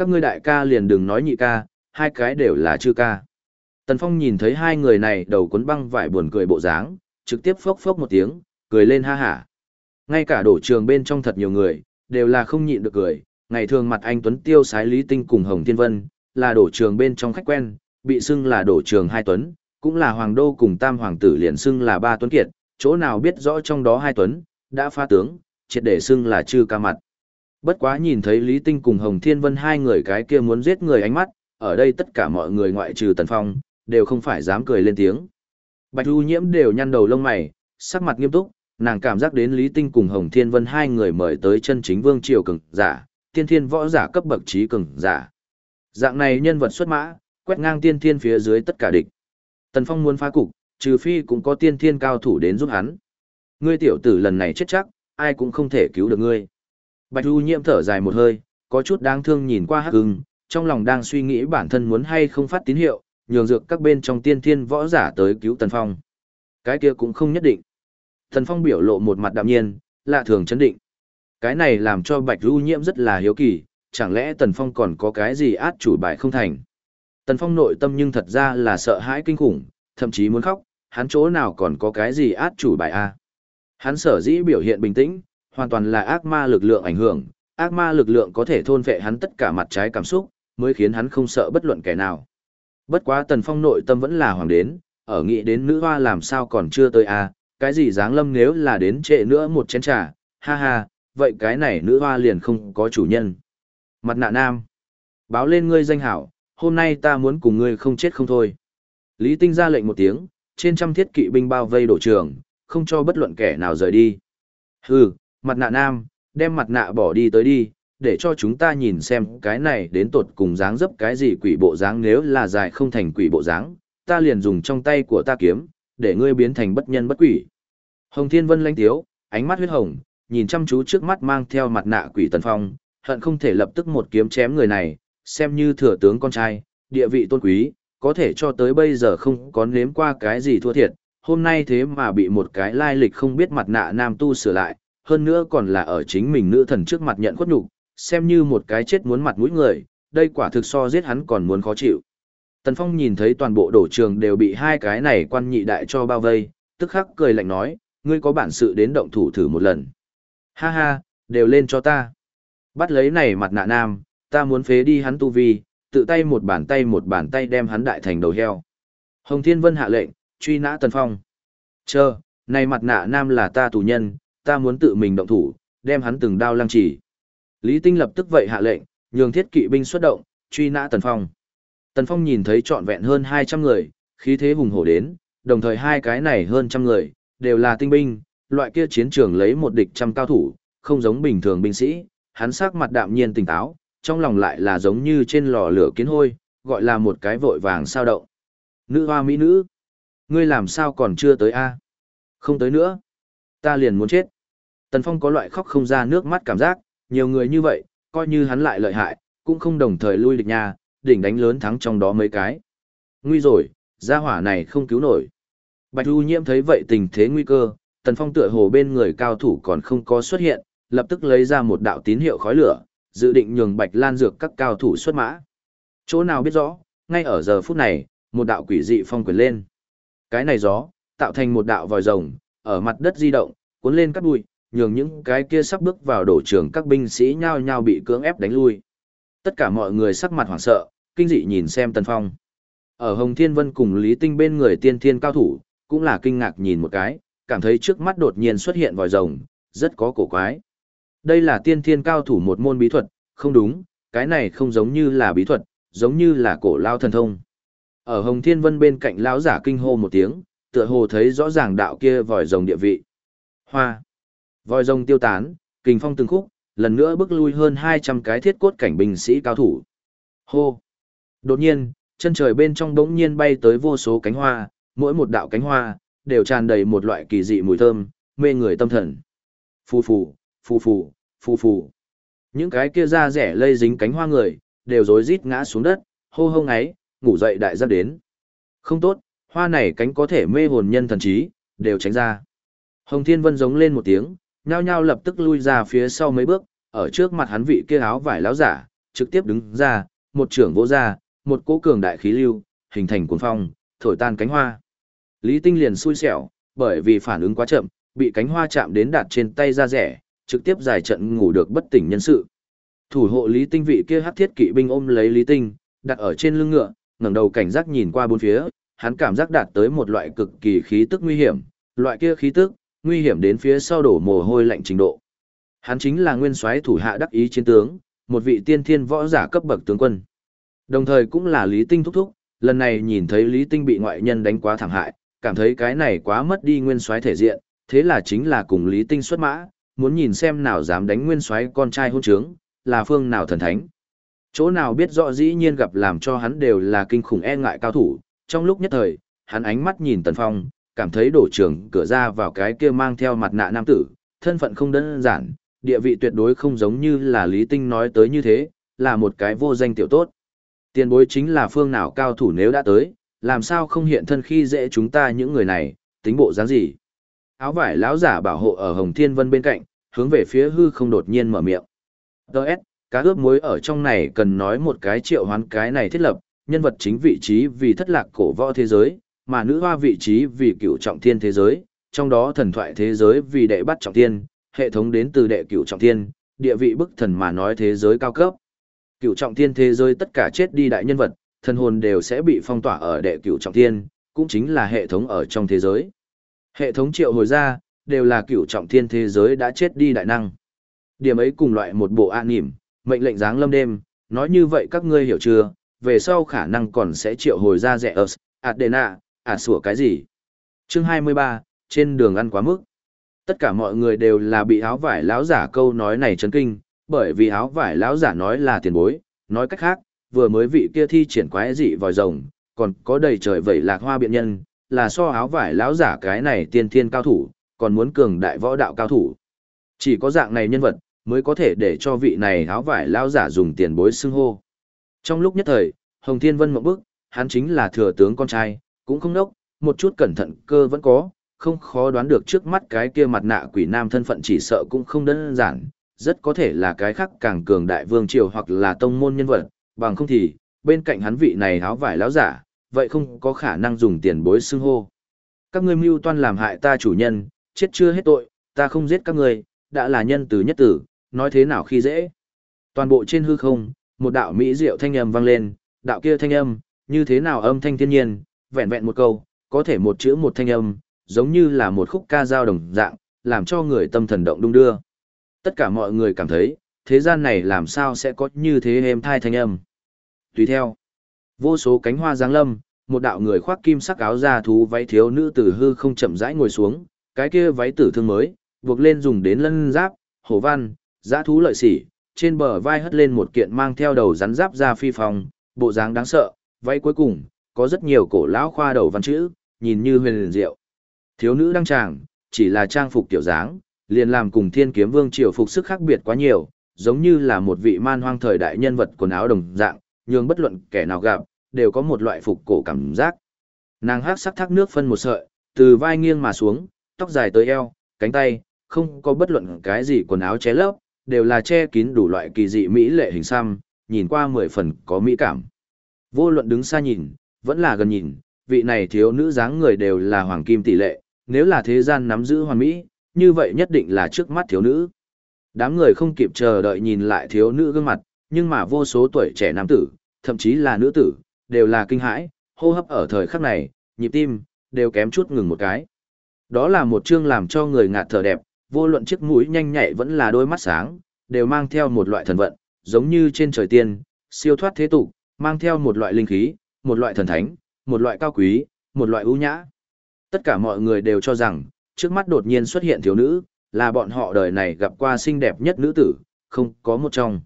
Các ngươi đại ca liền đừng nói nhị ca, hai cái đều là chư ca. Tần Phong nhìn thấy hai người này đầu cuốn băng vải buồn cười bộ dáng, trực tiếp phốc phốc một tiếng, cười lên ha hả. Ngay cả đổ trường bên trong thật nhiều người, đều là không nhịn được cười, ngày thường mặt anh Tuấn Tiêu sái Lý Tinh cùng Hồng Thiên Vân, là đổ trường bên trong khách quen, bị xưng là đổ trường hai Tuấn, cũng là Hoàng Đô cùng Tam Hoàng tử liền xưng là ba Tuấn Kiệt, chỗ nào biết rõ trong đó hai Tuấn, đã pha tướng, triệt để xưng là chư ca mặt. Bất quá nhìn thấy Lý Tinh cùng Hồng Thiên Vân hai người cái kia muốn giết người ánh mắt, ở đây tất cả mọi người ngoại trừ Tần Phong, đều không phải dám cười lên tiếng. Bạch U Nhiễm đều nhăn đầu lông mày, sắc mặt nghiêm túc, nàng cảm giác đến Lý Tinh cùng Hồng Thiên Vân hai người mời tới chân chính vương triều cường giả, tiên thiên võ giả cấp bậc trí cường giả. Dạng này nhân vật xuất mã, quét ngang tiên thiên phía dưới tất cả địch. Tần Phong muốn phá cục, trừ phi cũng có tiên thiên cao thủ đến giúp hắn. Ngươi tiểu tử lần này chết chắc, ai cũng không thể cứu được ngươi. Bạch Du Nhiễm thở dài một hơi, có chút đáng thương nhìn qua Hắc Hưng, trong lòng đang suy nghĩ bản thân muốn hay không phát tín hiệu, nhường dược các bên trong tiên thiên võ giả tới cứu Tần Phong. Cái kia cũng không nhất định. Tần Phong biểu lộ một mặt đạm nhiên, lạ thường chấn định. Cái này làm cho Bạch Du Nhiễm rất là hiếu kỳ, chẳng lẽ Tần Phong còn có cái gì át chủ bài không thành. Tần Phong nội tâm nhưng thật ra là sợ hãi kinh khủng, thậm chí muốn khóc, hắn chỗ nào còn có cái gì át chủ bài a? Hắn sở dĩ biểu hiện bình tĩnh, hoàn toàn là ác ma lực lượng ảnh hưởng, ác ma lực lượng có thể thôn vệ hắn tất cả mặt trái cảm xúc, mới khiến hắn không sợ bất luận kẻ nào. Bất quá Tần Phong nội tâm vẫn là hoàng đến, ở nghĩ đến nữ hoa làm sao còn chưa tới à? cái gì dáng lâm nếu là đến trễ nữa một chén trà, ha ha, vậy cái này nữ hoa liền không có chủ nhân. Mặt nạ nam, báo lên ngươi danh hảo, hôm nay ta muốn cùng ngươi không chết không thôi. Lý Tinh ra lệnh một tiếng, trên trăm thiết kỵ binh bao vây đổ trường, không cho bất luận kẻ nào rời đi. Hừ, mặt nạ nam, đem mặt nạ bỏ đi tới đi, để cho chúng ta nhìn xem cái này đến tột cùng dáng dấp cái gì quỷ bộ dáng nếu là dài không thành quỷ bộ dáng, ta liền dùng trong tay của ta kiếm, để ngươi biến thành bất nhân bất quỷ. Hồng Thiên Vân lanh tiếu, ánh mắt huyết hồng, nhìn chăm chú trước mắt mang theo mặt nạ quỷ tần phong, hận không thể lập tức một kiếm chém người này, xem như thừa tướng con trai, địa vị tôn quý, có thể cho tới bây giờ không có nếm qua cái gì thua thiệt, hôm nay thế mà bị một cái lai lịch không biết mặt nạ nam tu sửa lại, hơn nữa còn là ở chính mình nữ thần trước mặt nhận khuất nhục, xem như một cái chết muốn mặt mũi người, đây quả thực so giết hắn còn muốn khó chịu. Tần Phong nhìn thấy toàn bộ đổ trường đều bị hai cái này quan nhị đại cho bao vây, tức khắc cười lạnh nói, ngươi có bản sự đến động thủ thử một lần. Ha ha, đều lên cho ta. Bắt lấy này mặt nạ nam, ta muốn phế đi hắn tu vi, tự tay một bàn tay một bàn tay đem hắn đại thành đầu heo. Hồng Thiên Vân hạ lệnh, truy nã Tần Phong. Chờ, này mặt nạ nam là ta tù nhân, ta muốn tự mình động thủ, đem hắn từng đao lăng chỉ. Lý Tinh lập tức vậy hạ lệnh, nhường thiết kỵ binh xuất động, truy nã Tần Phong. Tần Phong nhìn thấy trọn vẹn hơn 200 người, khí thế hùng hổ đến, đồng thời hai cái này hơn trăm người, đều là tinh binh, loại kia chiến trường lấy một địch trăm cao thủ, không giống bình thường binh sĩ, hắn sắc mặt đạm nhiên tỉnh táo, trong lòng lại là giống như trên lò lửa kiến hôi, gọi là một cái vội vàng sao động. Nữ hoa mỹ nữ, ngươi làm sao còn chưa tới a? Không tới nữa, ta liền muốn chết. Tần Phong có loại khóc không ra nước mắt cảm giác, nhiều người như vậy, coi như hắn lại lợi hại, cũng không đồng thời lui địch nhà, đỉnh đánh lớn thắng trong đó mấy cái. Nguy rồi, gia hỏa này không cứu nổi. Bạch Du Nhiễm thấy vậy tình thế nguy cơ, Tần Phong tựa hồ bên người cao thủ còn không có xuất hiện, lập tức lấy ra một đạo tín hiệu khói lửa, dự định nhường Bạch Lan dược các cao thủ xuất mã. Chỗ nào biết rõ, ngay ở giờ phút này, một đạo quỷ dị phong quyền lên. Cái này gió, tạo thành một đạo vòi rồng, ở mặt đất di động, cuốn lên cát bụi, nhường những cái kia sắp bước vào đổ trường các binh sĩ nhao nhao bị cưỡng ép đánh lui. Tất cả mọi người sắc mặt hoảng sợ, kinh dị nhìn xem Tần Phong. Ở Hồng Thiên Vân cùng Lý Tinh bên người tiên thiên cao thủ, cũng là kinh ngạc nhìn một cái, cảm thấy trước mắt đột nhiên xuất hiện vòi rồng, rất có cổ quái. Đây là tiên thiên cao thủ một môn bí thuật, không đúng, cái này không giống như là bí thuật, giống như là cổ lao thần thông. Ở Hồng Thiên Vân bên cạnh lão giả kinh hô một tiếng, tựa hồ thấy rõ ràng đạo kia vòi rồng địa vị. Hoa. Vòi rồng tiêu tán, kình phong từng khúc, lần nữa bước lui hơn 200 cái thiết cốt cảnh binh sĩ cao thủ. Hô. Đột nhiên, chân trời bên trong đống nhiên bay tới vô số cánh hoa, mỗi một đạo cánh hoa, đều tràn đầy một loại kỳ dị mùi thơm, mê người tâm thần. Phù phù, phù phù, phù phù. Những cái kia da rẻ lây dính cánh hoa người, đều rối rít ngã xuống đất, hô hô ngáy, ngủ dậy đại giáp đến. Không tốt, hoa này cánh có thể mê hồn nhân thần trí, đều tránh ra. Hồng Thiên Vân giống lên một tiếng, nhao nhao lập tức lui ra phía sau mấy bước, ở trước mặt hắn vị kia áo vải láo giả, trực tiếp đứng ra, một trưởng vỗ ra, một cỗ cường đại khí lưu, hình thành cuốn phong, thổi tan cánh hoa. Lý Tinh liền xui xẻo, bởi vì phản ứng quá chậm, bị cánh hoa chạm đến đạt trên tay ra rẻ, trực tiếp giải trận ngủ được bất tỉnh nhân sự. Thủ hộ Lý Tinh vị kia hắc thiết kỵ binh ôm lấy Lý Tinh, đặt ở trên lưng ngựa, ngẩng đầu cảnh giác nhìn qua bốn phía, hắn cảm giác đạt tới một loại cực kỳ khí tức nguy hiểm, loại kia khí tức, nguy hiểm đến phía sau đổ mồ hôi lạnh trình độ. Hắn chính là nguyên soái thủ hạ đắc ý chiến tướng, một vị tiên thiên võ giả cấp bậc tướng quân. Đồng thời cũng là Lý Tinh thúc thúc, lần này nhìn thấy Lý Tinh bị ngoại nhân đánh quá thảm hại, cảm thấy cái này quá mất đi nguyên soái thể diện, thế là chính là cùng Lý Tinh xuất mã, muốn nhìn xem nào dám đánh nguyên soái con trai hôn trướng, là phương nào thần thánh. Chỗ nào biết rõ dĩ nhiên gặp làm cho hắn đều là kinh khủng e ngại cao thủ, trong lúc nhất thời, hắn ánh mắt nhìn Tần Phong, cảm thấy đổ trường cửa ra vào cái kia mang theo mặt nạ nam tử, thân phận không đơn giản, địa vị tuyệt đối không giống như là Lý Tinh nói tới như thế, là một cái vô danh tiểu tốt. Tiền bối chính là phương nào cao thủ nếu đã tới, làm sao không hiện thân khi dễ chúng ta những người này, tính bộ dáng gì. Áo vải lão giả bảo hộ ở Hồng Thiên Vân bên cạnh, hướng về phía hư không đột nhiên mở miệng. Đợt, cá ướp muối ở trong này cần nói một cái triệu hoán cái này thiết lập, nhân vật chính vị trí vì thất lạc cổ võ thế giới, mà nữ hoa vị trí vì cựu trọng thiên thế giới, trong đó thần thoại thế giới vì đệ bắt trọng thiên, hệ thống đến từ đệ cựu trọng thiên, địa vị bức thần mà nói thế giới cao cấp. Cựu trọng thiên thế giới tất cả chết đi đại nhân vật, thần hồn đều sẽ bị phong tỏa ở đệ cửu trọng thiên, cũng chính là hệ thống ở trong thế giới. Hệ thống triệu hồi ra, đều là cửu trọng thiên thế giới đã chết đi đại năng. Điểm ấy cùng loại một bộ an nỉm, mệnh lệnh dáng lâm đêm, nói như vậy các ngươi hiểu chưa, về sau khả năng còn sẽ triệu hồi ra rẻ ớt, Adena, à sủa cái gì. Chương 23, trên đường ăn quá mức. Tất cả mọi người đều là bị áo vải lão giả câu nói này chấn kinh, bởi vì áo vải lão giả nói là tiền bối, nói cách khác, vừa mới vị kia thi triển quái dị vòi rồng, còn có đầy trời vẩy lạc hoa biện nhân, là so áo vải lão giả cái này tiên thiên cao thủ, còn muốn cường đại võ đạo cao thủ. Chỉ có dạng này nhân vật, mới có thể để cho vị này áo vải lão giả dùng tiền bối xưng hô. Trong lúc nhất thời, Hồng Thiên Vân mộng bước, hắn chính là thừa tướng con trai, cũng không nốc, một chút cẩn thận cơ vẫn có, không khó đoán được trước mắt cái kia mặt nạ quỷ nam thân phận chỉ sợ cũng không đơn giản, rất có thể là cái khác càng cường đại vương triều hoặc là tông môn nhân vật, bằng không thì, bên cạnh hắn vị này háo vải láo giả, vậy không có khả năng dùng tiền bối xưng hô. Các ngươi mưu toan làm hại ta chủ nhân, chết chưa hết tội, ta không giết các ngươi, đã là nhân từ nhất tử, nói thế nào khi dễ. Toàn bộ trên hư không, một đạo mỹ diệu thanh âm vang lên, đạo kia thanh âm, như thế nào âm thanh thiên nhiên, vẹn vẹn một câu, có thể một chữ một thanh âm, giống như là một khúc ca dao đồng dạng, làm cho người tâm thần động đung đưa. Tất cả mọi người cảm thấy, thế gian này làm sao sẽ có như thế êm thai thanh âm. Tùy theo, vô số cánh hoa giáng lâm, một đạo người khoác kim sắc áo da thú váy thiếu nữ tử hư không chậm rãi ngồi xuống, cái kia váy tử thương mới, buộc lên dùng đến lân giáp, hổ văn, giã thú lợi sỉ, trên bờ vai hất lên một kiện mang theo đầu rắn giáp ra phi phòng, bộ dáng đáng sợ, váy cuối cùng, có rất nhiều cổ lão khoa đầu văn chữ, nhìn như huyền liền diệu. Thiếu nữ đăng tràng, chỉ là trang phục tiểu dáng, liền làm cùng thiên kiếm vương triều phục sức khác biệt quá nhiều, giống như là một vị man hoang thời đại nhân vật quần áo đồng dạng, nhưng bất luận kẻ nào gặp, đều có một loại phục cổ cảm giác. Nàng hát sắc thác nước phân một sợi, từ vai nghiêng mà xuống, tóc dài tới eo, cánh tay, không có bất luận cái gì quần áo che lấp, đều là che kín đủ loại kỳ dị mỹ lệ hình xăm, nhìn qua mười phần có mỹ cảm. Vô luận đứng xa nhìn, vẫn là gần nhìn, vị này thiếu nữ dáng người đều là hoàng kim tỷ lệ, nếu là thế gian nắm giữ hoàn mỹ, như vậy nhất định là trước mắt thiếu nữ. Đám người không kịp chờ đợi nhìn lại thiếu nữ gương mặt, nhưng mà vô số tuổi trẻ nam tử, thậm chí là nữ tử, đều là kinh hãi, hô hấp ở thời khắc này, nhịp tim, đều kém chút ngừng một cái. Đó là một chương làm cho người ngạt thở đẹp, vô luận chiếc mũi nhanh nhạy vẫn là đôi mắt sáng, đều mang theo một loại thần vận, giống như trên trời tiên, siêu thoát thế tục, mang theo một loại linh khí, một loại thần thánh, một loại cao quý, một loại ưu nhã. Tất cả mọi người đều cho rằng, trước mắt đột nhiên xuất hiện thiếu nữ, là bọn họ đời này gặp qua xinh đẹp nhất nữ tử, không có một trong.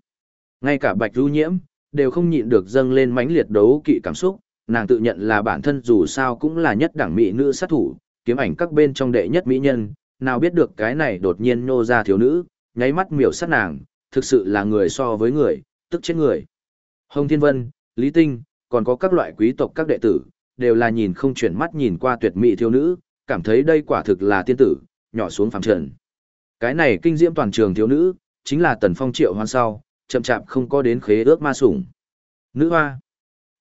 Ngay cả Bạch Du Nhiễm, đều không nhịn được dâng lên mãnh liệt đấu kỵ cảm xúc, nàng tự nhận là bản thân dù sao cũng là nhất đẳng mỹ nữ sát thủ, kiếm ảnh các bên trong đệ nhất mỹ nhân, nào biết được cái này đột nhiên nô ra thiếu nữ, nháy mắt miểu sát nàng, thực sự là người so với người, tức chết người. Hồng Thiên Vân, Lý Tinh, còn có các loại quý tộc các đệ tử, đều là nhìn không chuyển mắt nhìn qua tuyệt mỹ thiếu nữ, cảm thấy đây quả thực là tiên tử, nhỏ xuống phàm trần. Cái này kinh diễm toàn trường thiếu nữ, chính là tần phong triệu hoan sau, chậm chạp không có đến khế ước ma sủng. Nữ hoa.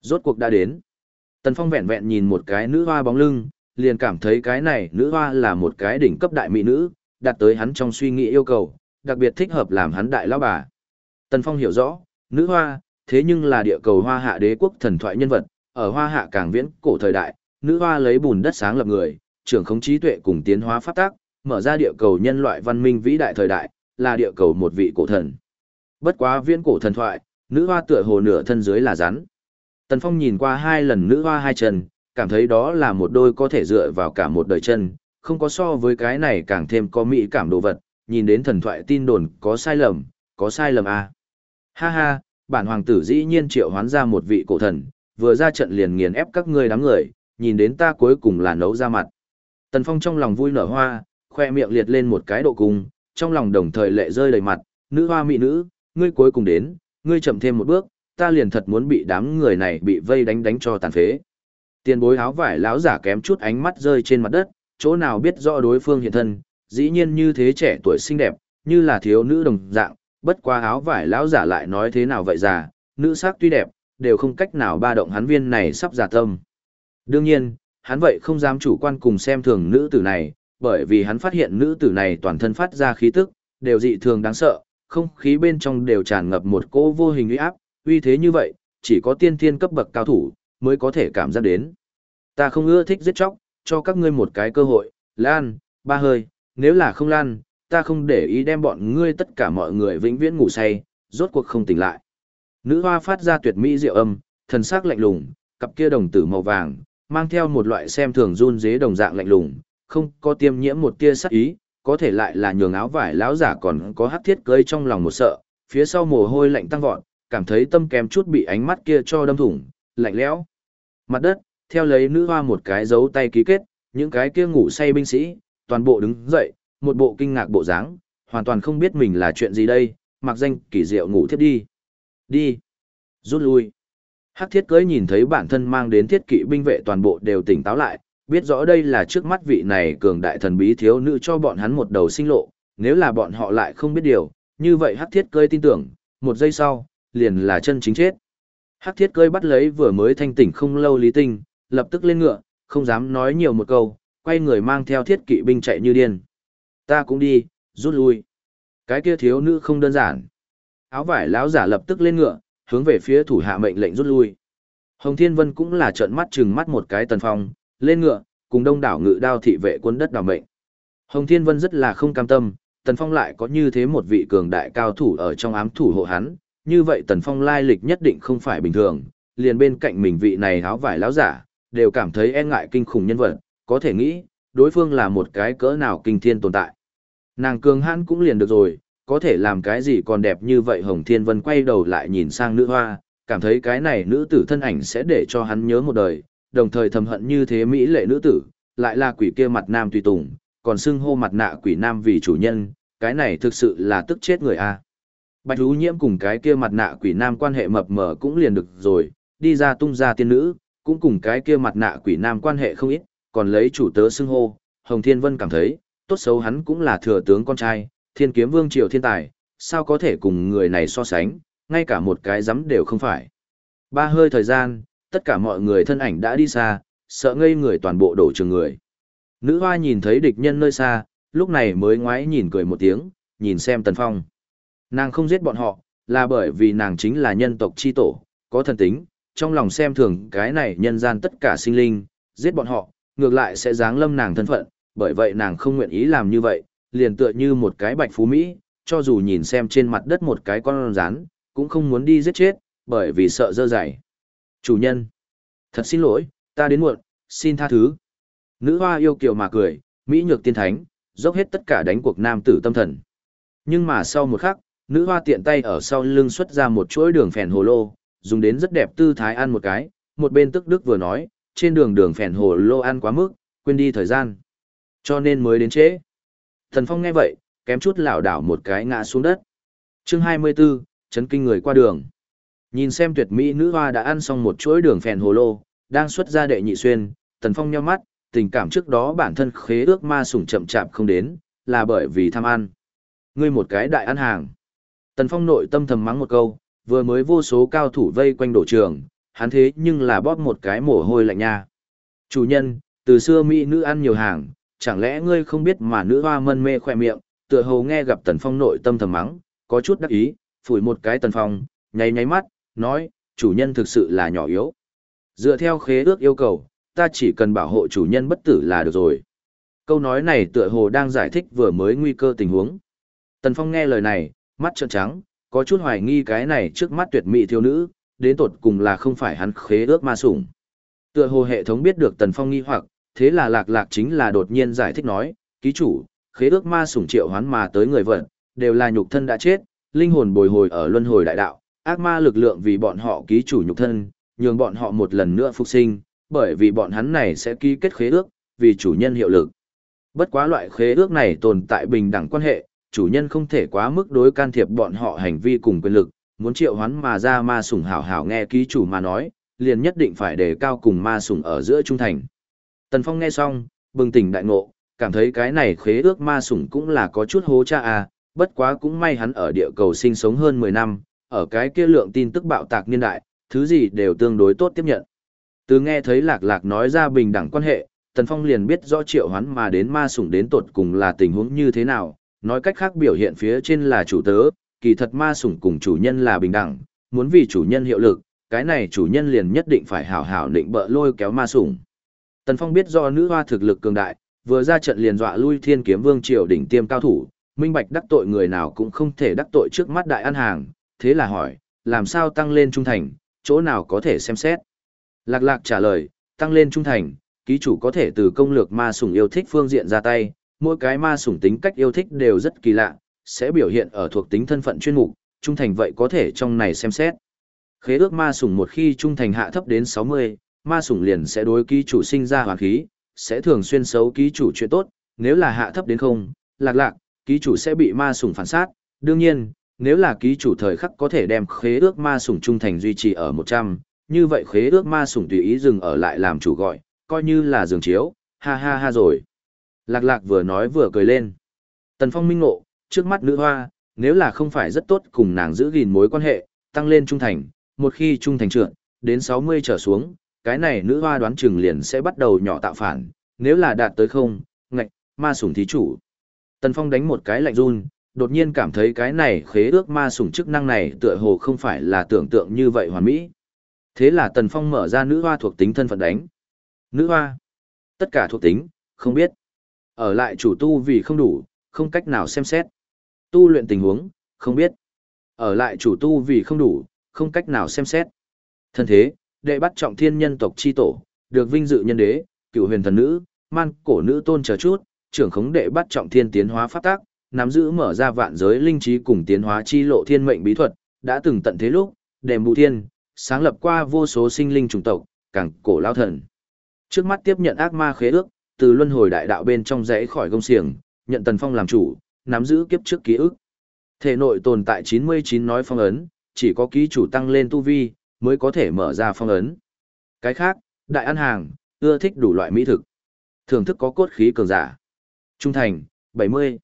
Rốt cuộc đã đến. Tần phong vẹn vẹn nhìn một cái nữ hoa bóng lưng, liền cảm thấy cái này nữ hoa là một cái đỉnh cấp đại mỹ nữ, đạt tới hắn trong suy nghĩ yêu cầu, đặc biệt thích hợp làm hắn đại lão bà. Tần phong hiểu rõ, nữ hoa, thế nhưng là địa cầu hoa hạ đế quốc thần thoại nhân vật, ở hoa hạ càng viễn cổ thời đại, nữ hoa lấy bùn đất sáng lập người, trưởng khống trí tuệ cùng tiến hóa pháp tác, mở ra địa cầu nhân loại văn minh vĩ đại thời đại, là địa cầu một vị cổ thần. Bất quá viễn cổ thần thoại, nữ hoa tựa hồ nửa thân dưới là rắn. Tần Phong nhìn qua hai lần nữ hoa hai chân, cảm thấy đó là một đôi có thể dựa vào cả một đời chân, không có so với cái này càng thêm có mỹ cảm đồ vật, nhìn đến thần thoại tin đồn có sai lầm, có sai lầm à. Ha ha, bản hoàng tử dĩ nhiên triệu hoán ra một vị cổ thần, vừa ra trận liền nghiền ép các ngươi đám người, nhìn đến ta cuối cùng là nấu ra mặt. Tần Phong trong lòng vui nở hoa, khoe miệng liệt lên một cái độ cung, trong lòng đồng thời lệ rơi đầy mặt, nữ hoa mỹ nữ, ngươi cuối cùng đến, ngươi chậm thêm một bước, ta liền thật muốn bị đám người này bị vây đánh đánh cho tàn phế. Tiền bối áo vải lão giả kém chút ánh mắt rơi trên mặt đất, chỗ nào biết rõ đối phương hiện thân, dĩ nhiên như thế trẻ tuổi xinh đẹp, như là thiếu nữ đồng dạng, bất qua áo vải lão giả lại nói thế nào vậy già, nữ sắc tuy đẹp, đều không cách nào ba động hắn viên này sắp giả tâm. Đương nhiên, hắn vậy không dám chủ quan cùng xem thường nữ tử này, bởi vì hắn phát hiện nữ tử này toàn thân phát ra khí tức, đều dị thường đáng sợ, không khí bên trong đều tràn ngập một cỗ vô hình uy áp, uy thế như vậy, chỉ có tiên thiên cấp bậc cao thủ mới có thể cảm giác đến. Ta không ưa thích giết chóc, cho các ngươi một cái cơ hội, Lan, ba hơi, nếu là không Lan, ta không để ý đem bọn ngươi tất cả mọi người vĩnh viễn ngủ say, rốt cuộc không tỉnh lại. Nữ hoa phát ra tuyệt mỹ diệu âm, thần sắc lạnh lùng, cặp kia đồng tử màu vàng, mang theo một loại xem thường run dế đồng dạng lạnh lùng, không có tiêm nhiễm một tia sắc ý, có thể lại là nhường áo vải lão giả còn có hắc thiết cơi trong lòng một sợ, phía sau mồ hôi lạnh tăng vọt, cảm thấy tâm kém chút bị ánh mắt kia cho đâm thủng, lạnh lẽo. Mặt đất, theo lấy nữ hoa một cái dấu tay ký kết, những cái kia ngủ say binh sĩ, toàn bộ đứng dậy, một bộ kinh ngạc bộ dáng, hoàn toàn không biết mình là chuyện gì đây, mặc danh kỳ diệu ngủ thiếp đi. Đi. Rút lui. Hắc thiết cưới nhìn thấy bản thân mang đến thiết kỵ binh vệ toàn bộ đều tỉnh táo lại, biết rõ đây là trước mắt vị này cường đại thần bí thiếu nữ cho bọn hắn một đầu sinh lộ, nếu là bọn họ lại không biết điều, như vậy hắc thiết cưới tin tưởng, một giây sau, liền là chân chính chết. Hắc thiết Cơi bắt lấy vừa mới thanh tỉnh không lâu lý tinh, lập tức lên ngựa, không dám nói nhiều một câu, quay người mang theo thiết kỵ binh chạy như điên. Ta cũng đi, rút lui. Cái kia thiếu nữ không đơn giản. Áo vải lão giả lập tức lên ngựa, hướng về phía thủ hạ mệnh lệnh rút lui. Hồng Thiên Vân cũng là trợn mắt chừng mắt một cái tần phong, lên ngựa, cùng đông đảo ngự đao thị vệ quân đất đảo mệnh. Hồng Thiên Vân rất là không cam tâm, tần phong lại có như thế một vị cường đại cao thủ ở trong ám thủ hộ hắn, như vậy tần phong lai lịch nhất định không phải bình thường, liền bên cạnh mình vị này háo vải láo giả, đều cảm thấy e ngại kinh khủng nhân vật, có thể nghĩ, đối phương là một cái cỡ nào kinh thiên tồn tại. Nàng cường hãn cũng liền được rồi, có thể làm cái gì còn đẹp như vậy Hồng Thiên Vân quay đầu lại nhìn sang nữ hoa, cảm thấy cái này nữ tử thân ảnh sẽ để cho hắn nhớ một đời, đồng thời thầm hận như thế mỹ lệ nữ tử, lại là quỷ kia mặt nam tùy tùng, còn xưng hô mặt nạ quỷ nam vì chủ nhân, cái này thực sự là tức chết người a. Bạch Hú Nhiễm cùng cái kia mặt nạ quỷ nam quan hệ mập mờ cũng liền được rồi, đi ra tung ra tiên nữ, cũng cùng cái kia mặt nạ quỷ nam quan hệ không ít, còn lấy chủ tớ xưng hô, Hồng Thiên Vân cảm thấy, tốt xấu hắn cũng là thừa tướng con trai, thiên kiếm vương triều thiên tài, sao có thể cùng người này so sánh, ngay cả một cái giấm đều không phải. Ba hơi thời gian, tất cả mọi người thân ảnh đã đi xa, sợ ngây người toàn bộ đổ trường người. Nữ hoa nhìn thấy địch nhân nơi xa, lúc này mới ngoái nhìn cười một tiếng, nhìn xem Tần Phong. Nàng không giết bọn họ, là bởi vì nàng chính là nhân tộc chi tổ, có thần tính, trong lòng xem thường cái này nhân gian tất cả sinh linh, giết bọn họ, ngược lại sẽ giáng lâm nàng thân phận, bởi vậy nàng không nguyện ý làm như vậy, liền tựa như một cái bạch phú Mỹ, cho dù nhìn xem trên mặt đất một cái con rắn, cũng không muốn đi giết chết, bởi vì sợ dơ dày. Chủ nhân, thật xin lỗi, ta đến muộn, xin tha thứ. Nữ hoa yêu kiều mà cười, Mỹ nhược tiên thánh, dốc hết tất cả đánh cuộc nam tử tâm thần. Nhưng mà sau một khắc, nữ hoa tiện tay ở sau lưng xuất ra một chuỗi đường phèn hồ lô, dùng đến rất đẹp tư thái ăn một cái, một bên tức đức vừa nói, trên đường đường phèn hồ lô ăn quá mức, quên đi thời gian. Cho nên mới đến trễ. Thần Phong nghe vậy, kém chút lảo đảo một cái ngã xuống đất. Chương 24, chấn kinh người qua đường. Nhìn xem tuyệt mỹ nữ hoa đã ăn xong một chuỗi đường phèn hồ lô, đang xuất ra đệ nhị xuyên, Tần Phong nheo mắt, tình cảm trước đó bản thân khế ước ma sủng chậm chạp không đến, là bởi vì tham ăn. Ngươi một cái đại ăn hàng. Tần Phong nội tâm thầm mắng một câu, vừa mới vô số cao thủ vây quanh đổ trường, hắn thế nhưng là bóp một cái mồ hôi lạnh nha. Chủ nhân, từ xưa mỹ nữ ăn nhiều hàng, chẳng lẽ ngươi không biết mà nữ hoa mân mê khoe miệng, tựa hồ nghe gặp Tần Phong nội tâm thầm mắng, có chút đắc ý, phủi một cái Tần Phong, nháy nháy mắt, nói, chủ nhân thực sự là nhỏ yếu. Dựa theo khế ước yêu cầu, ta chỉ cần bảo hộ chủ nhân bất tử là được rồi. Câu nói này tựa hồ đang giải thích vừa mới nguy cơ tình huống. Tần Phong nghe lời này, mắt trợn trắng, có chút hoài nghi cái này trước mắt tuyệt mỹ thiếu nữ, đến tột cùng là không phải hắn khế ước ma sủng. Tựa hồ hệ thống biết được Tần Phong nghi hoặc, thế là lạc lạc chính là đột nhiên giải thích nói, ký chủ, khế ước ma sủng triệu hoán mà tới người vận, đều là nhục thân đã chết, linh hồn bồi hồi ở luân hồi đại đạo, ác ma lực lượng vì bọn họ ký chủ nhục thân, nhường bọn họ một lần nữa phục sinh, bởi vì bọn hắn này sẽ ký kết khế ước, vì chủ nhân hiệu lực. Bất quá loại khế ước này tồn tại bình đẳng quan hệ, chủ nhân không thể quá mức đối can thiệp bọn họ hành vi cùng quyền lực, muốn triệu hoán mà ra ma sủng hảo hảo nghe ký chủ mà nói, liền nhất định phải đề cao cùng ma sủng ở giữa trung thành. Tần Phong nghe xong, bừng tỉnh đại ngộ, cảm thấy cái này khế ước ma sủng cũng là có chút hố cha à, bất quá cũng may hắn ở địa cầu sinh sống hơn 10 năm, ở cái kia lượng tin tức bạo tạc niên đại, thứ gì đều tương đối tốt tiếp nhận. Từ nghe thấy lạc lạc nói ra bình đẳng quan hệ, Tần Phong liền biết rõ triệu hoán mà đến ma sủng đến tột cùng là tình huống như thế nào, nói cách khác biểu hiện phía trên là chủ tớ, kỳ thật ma sủng cùng chủ nhân là bình đẳng, muốn vì chủ nhân hiệu lực, cái này chủ nhân liền nhất định phải hảo hảo định bợ lôi kéo ma sủng. Tần Phong biết do nữ hoa thực lực cường đại, vừa ra trận liền dọa lui thiên kiếm vương triều đỉnh tiêm cao thủ, minh bạch đắc tội người nào cũng không thể đắc tội trước mắt đại ăn hàng, thế là hỏi, làm sao tăng lên trung thành, chỗ nào có thể xem xét. Lạc lạc trả lời, tăng lên trung thành, ký chủ có thể từ công lược ma sủng yêu thích phương diện ra tay, mỗi cái ma sủng tính cách yêu thích đều rất kỳ lạ, sẽ biểu hiện ở thuộc tính thân phận chuyên mục, trung thành vậy có thể trong này xem xét. Khế ước ma sủng một khi trung thành hạ thấp đến 60, ma sủng liền sẽ đối ký chủ sinh ra hoàn khí, sẽ thường xuyên xấu ký chủ chuyện tốt, nếu là hạ thấp đến không, lạc lạc, ký chủ sẽ bị ma sủng phản sát, đương nhiên, nếu là ký chủ thời khắc có thể đem khế ước ma sủng trung thành duy trì ở 100, như vậy khế ước ma sủng tùy ý dừng ở lại làm chủ gọi, coi như là giường chiếu, ha ha ha rồi. Lạc lạc vừa nói vừa cười lên. Tần Phong minh ngộ, trước mắt nữ hoa, nếu là không phải rất tốt cùng nàng giữ gìn mối quan hệ, tăng lên trung thành, một khi trung thành trượt, đến 60 trở xuống, cái này nữ hoa đoán chừng liền sẽ bắt đầu nhỏ tạo phản, nếu là đạt tới không, ngạch, ma sủng thí chủ. Tần Phong đánh một cái lạnh run, đột nhiên cảm thấy cái này khế ước ma sủng chức năng này tựa hồ không phải là tưởng tượng như vậy hoàn mỹ. Thế là Tần Phong mở ra nữ hoa thuộc tính thân phận đánh. Nữ hoa. Tất cả thuộc tính, không biết. Ở lại chủ tu vì không đủ, không cách nào xem xét. Tu luyện tình huống, không biết. Ở lại chủ tu vì không đủ, không cách nào xem xét. Thân thế, đệ bắt trọng thiên nhân tộc chi tổ, được vinh dự nhân đế, cựu huyền thần nữ, man cổ nữ tôn chờ chút, trưởng khống đệ bắt trọng thiên tiến hóa pháp tác, nắm giữ mở ra vạn giới linh trí cùng tiến hóa chi lộ thiên mệnh bí thuật, đã từng tận thế lúc, đềm bù thiên, sáng lập qua vô số sinh linh chủng tộc, càng cổ lao thần. Trước mắt tiếp nhận ác ma khế ước, từ luân hồi đại đạo bên trong rẽ khỏi gông xiềng, nhận Tần Phong làm chủ, nắm giữ kiếp trước ký ức. Thể nội tồn tại 99 nói phong ấn, chỉ có ký chủ tăng lên tu vi, mới có thể mở ra phong ấn. Cái khác, đại ăn hàng, ưa thích đủ loại mỹ thực. Thưởng thức có cốt khí cường giả. Trung thành, 70.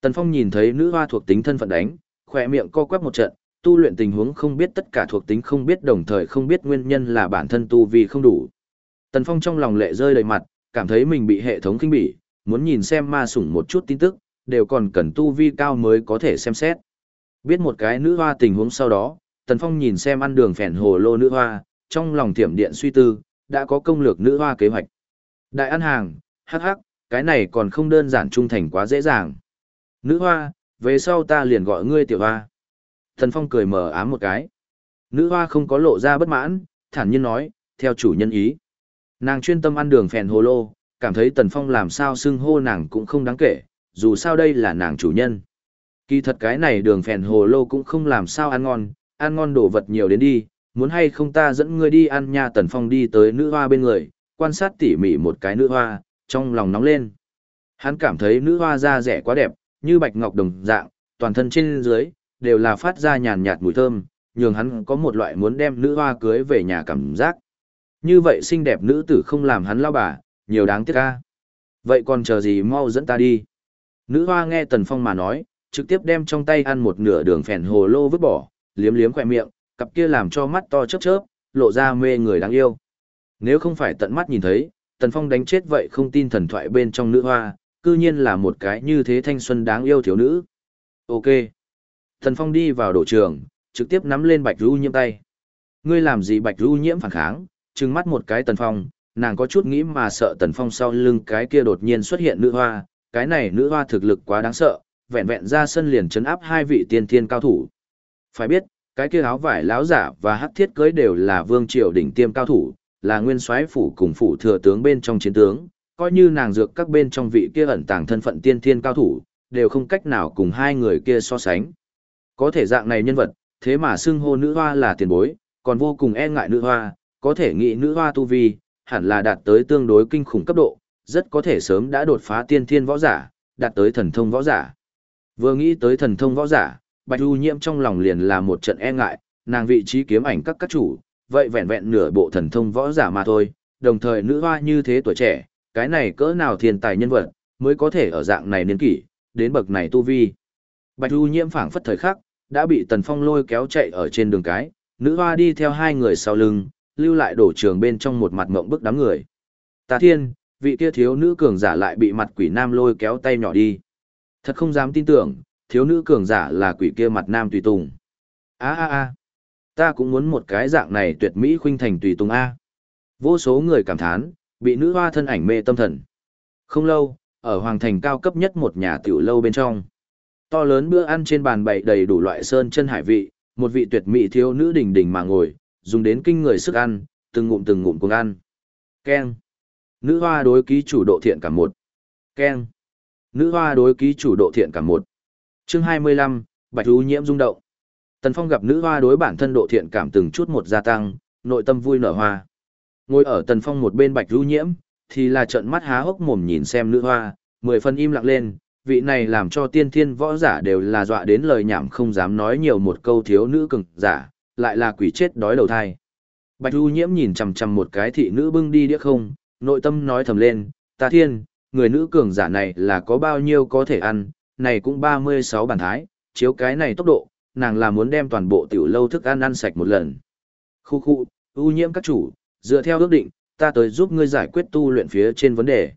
Tần Phong nhìn thấy nữ hoa thuộc tính thân phận đánh, khỏe miệng co quắp một trận, tu luyện tình huống không biết tất cả thuộc tính không biết đồng thời không biết nguyên nhân là bản thân tu vi không đủ. Tần Phong trong lòng lệ rơi đầy mặt, cảm thấy mình bị hệ thống kinh bỉ, muốn nhìn xem ma sủng một chút tin tức, đều còn cần tu vi cao mới có thể xem xét. Biết một cái nữ hoa tình huống sau đó, Tần Phong nhìn xem ăn đường phèn hồ lô nữ hoa, trong lòng thiểm điện suy tư, đã có công lược nữ hoa kế hoạch. Đại ăn hàng, hắc hắc, cái này còn không đơn giản trung thành quá dễ dàng. Nữ hoa, về sau ta liền gọi ngươi tiểu hoa. Tần Phong cười mờ ám một cái. Nữ hoa không có lộ ra bất mãn, thản nhiên nói, theo chủ nhân ý. Nàng chuyên tâm ăn đường phèn hồ lô, cảm thấy Tần Phong làm sao xưng hô nàng cũng không đáng kể, dù sao đây là nàng chủ nhân. Kỳ thật cái này đường phèn hồ lô cũng không làm sao ăn ngon, ăn ngon đồ vật nhiều đến đi, muốn hay không ta dẫn ngươi đi ăn nha Tần Phong đi tới nữ hoa bên người, quan sát tỉ mỉ một cái nữ hoa, trong lòng nóng lên. Hắn cảm thấy nữ hoa da rẻ quá đẹp, như bạch ngọc đồng dạng, toàn thân trên dưới, đều là phát ra nhàn nhạt mùi thơm, nhường hắn có một loại muốn đem nữ hoa cưới về nhà cảm giác. Như vậy xinh đẹp nữ tử không làm hắn lao bà, nhiều đáng tiếc ca. Vậy còn chờ gì mau dẫn ta đi. Nữ hoa nghe Tần Phong mà nói, trực tiếp đem trong tay ăn một nửa đường phèn hồ lô vứt bỏ, liếm liếm khỏe miệng, cặp kia làm cho mắt to chớp chớp, lộ ra mê người đáng yêu. Nếu không phải tận mắt nhìn thấy, Tần Phong đánh chết vậy không tin thần thoại bên trong nữ hoa, cư nhiên là một cái như thế thanh xuân đáng yêu thiếu nữ. Ok. Tần Phong đi vào đổ trường, trực tiếp nắm lên Bạch Ru nhiễm tay. Ngươi làm gì Bạch Ru nhiễm phản kháng, trừng mắt một cái Tần Phong, nàng có chút nghĩ mà sợ Tần Phong sau lưng cái kia đột nhiên xuất hiện nữ hoa, cái này nữ hoa thực lực quá đáng sợ, vẹn vẹn ra sân liền chấn áp hai vị tiên thiên cao thủ. Phải biết, cái kia áo vải láo giả và hắc thiết cưới đều là vương triều đỉnh tiêm cao thủ, là nguyên soái phủ cùng phủ thừa tướng bên trong chiến tướng, coi như nàng dược các bên trong vị kia ẩn tàng thân phận tiên thiên cao thủ, đều không cách nào cùng hai người kia so sánh. Có thể dạng này nhân vật, thế mà xưng hô nữ hoa là tiền bối, còn vô cùng e ngại nữ hoa, có thể nghĩ nữ hoa tu vi, hẳn là đạt tới tương đối kinh khủng cấp độ, rất có thể sớm đã đột phá tiên thiên võ giả, đạt tới thần thông võ giả. Vừa nghĩ tới thần thông võ giả, Bạch Du Nhiễm trong lòng liền là một trận e ngại, nàng vị trí kiếm ảnh các các chủ, vậy vẹn vẹn nửa bộ thần thông võ giả mà thôi, đồng thời nữ hoa như thế tuổi trẻ, cái này cỡ nào thiên tài nhân vật, mới có thể ở dạng này niên kỷ, đến bậc này tu vi. Bạch Du Nhiễm phảng phất thời khắc, đã bị Tần Phong lôi kéo chạy ở trên đường cái, nữ hoa đi theo hai người sau lưng, lưu lại đổ trường bên trong một mặt ngộng bức đám người. Tà Thiên, vị kia thiếu nữ cường giả lại bị mặt quỷ nam lôi kéo tay nhỏ đi. Thật không dám tin tưởng, thiếu nữ cường giả là quỷ kia mặt nam tùy tùng. A a a, ta cũng muốn một cái dạng này tuyệt mỹ khuynh thành tùy tùng a. Vô số người cảm thán, bị nữ hoa thân ảnh mê tâm thần. Không lâu, ở hoàng thành cao cấp nhất một nhà tiểu lâu bên trong. To lớn bữa ăn trên bàn bày đầy đủ loại sơn chân hải vị, một vị tuyệt mỹ thiếu nữ đỉnh đỉnh mà ngồi, dùng đến kinh người sức ăn, từng ngụm từng ngụm cùng ăn. Keng. Nữ hoa đối ký chủ độ thiện cảm một. Keng. Nữ hoa đối ký chủ độ thiện cảm một. Chương 25, Bạch Thú nhiễm rung động. Tần Phong gặp nữ hoa đối bản thân độ thiện cảm từng chút một gia tăng, nội tâm vui nở hoa. Ngồi ở Tần Phong một bên Bạch Thú nhiễm, thì là trợn mắt há hốc mồm nhìn xem nữ hoa, mười phần im lặng lên, vị này làm cho tiên thiên võ giả đều là dọa đến lời nhảm không dám nói nhiều một câu thiếu nữ cường giả, lại là quỷ chết đói đầu thai. Bạch Du Nhiễm nhìn chằm chằm một cái thị nữ bưng đi đĩa không, nội tâm nói thầm lên, ta thiên, người nữ cường giả này là có bao nhiêu có thể ăn, này cũng 36 bản thái, chiếu cái này tốc độ, nàng là muốn đem toàn bộ tiểu lâu thức ăn ăn sạch một lần. Khu khu, ưu nhiễm các chủ, dựa theo ước định, ta tới giúp ngươi giải quyết tu luyện phía trên vấn đề.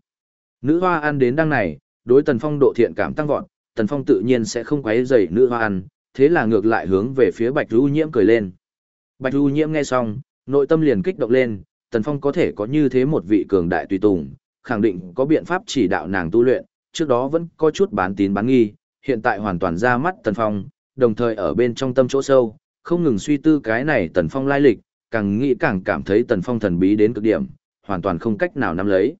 Nữ hoa ăn đến đăng này, đối tần phong độ thiện cảm tăng vọt, tần phong tự nhiên sẽ không quấy rầy nữ hoa ăn, thế là ngược lại hướng về phía bạch du nhiễm cười lên. Bạch du nhiễm nghe xong, nội tâm liền kích động lên, tần phong có thể có như thế một vị cường đại tùy tùng, khẳng định có biện pháp chỉ đạo nàng tu luyện, trước đó vẫn có chút bán tín bán nghi, hiện tại hoàn toàn ra mắt tần phong, đồng thời ở bên trong tâm chỗ sâu, không ngừng suy tư cái này tần phong lai lịch, càng nghĩ càng cảm thấy tần phong thần bí đến cực điểm, hoàn toàn không cách nào nắm lấy.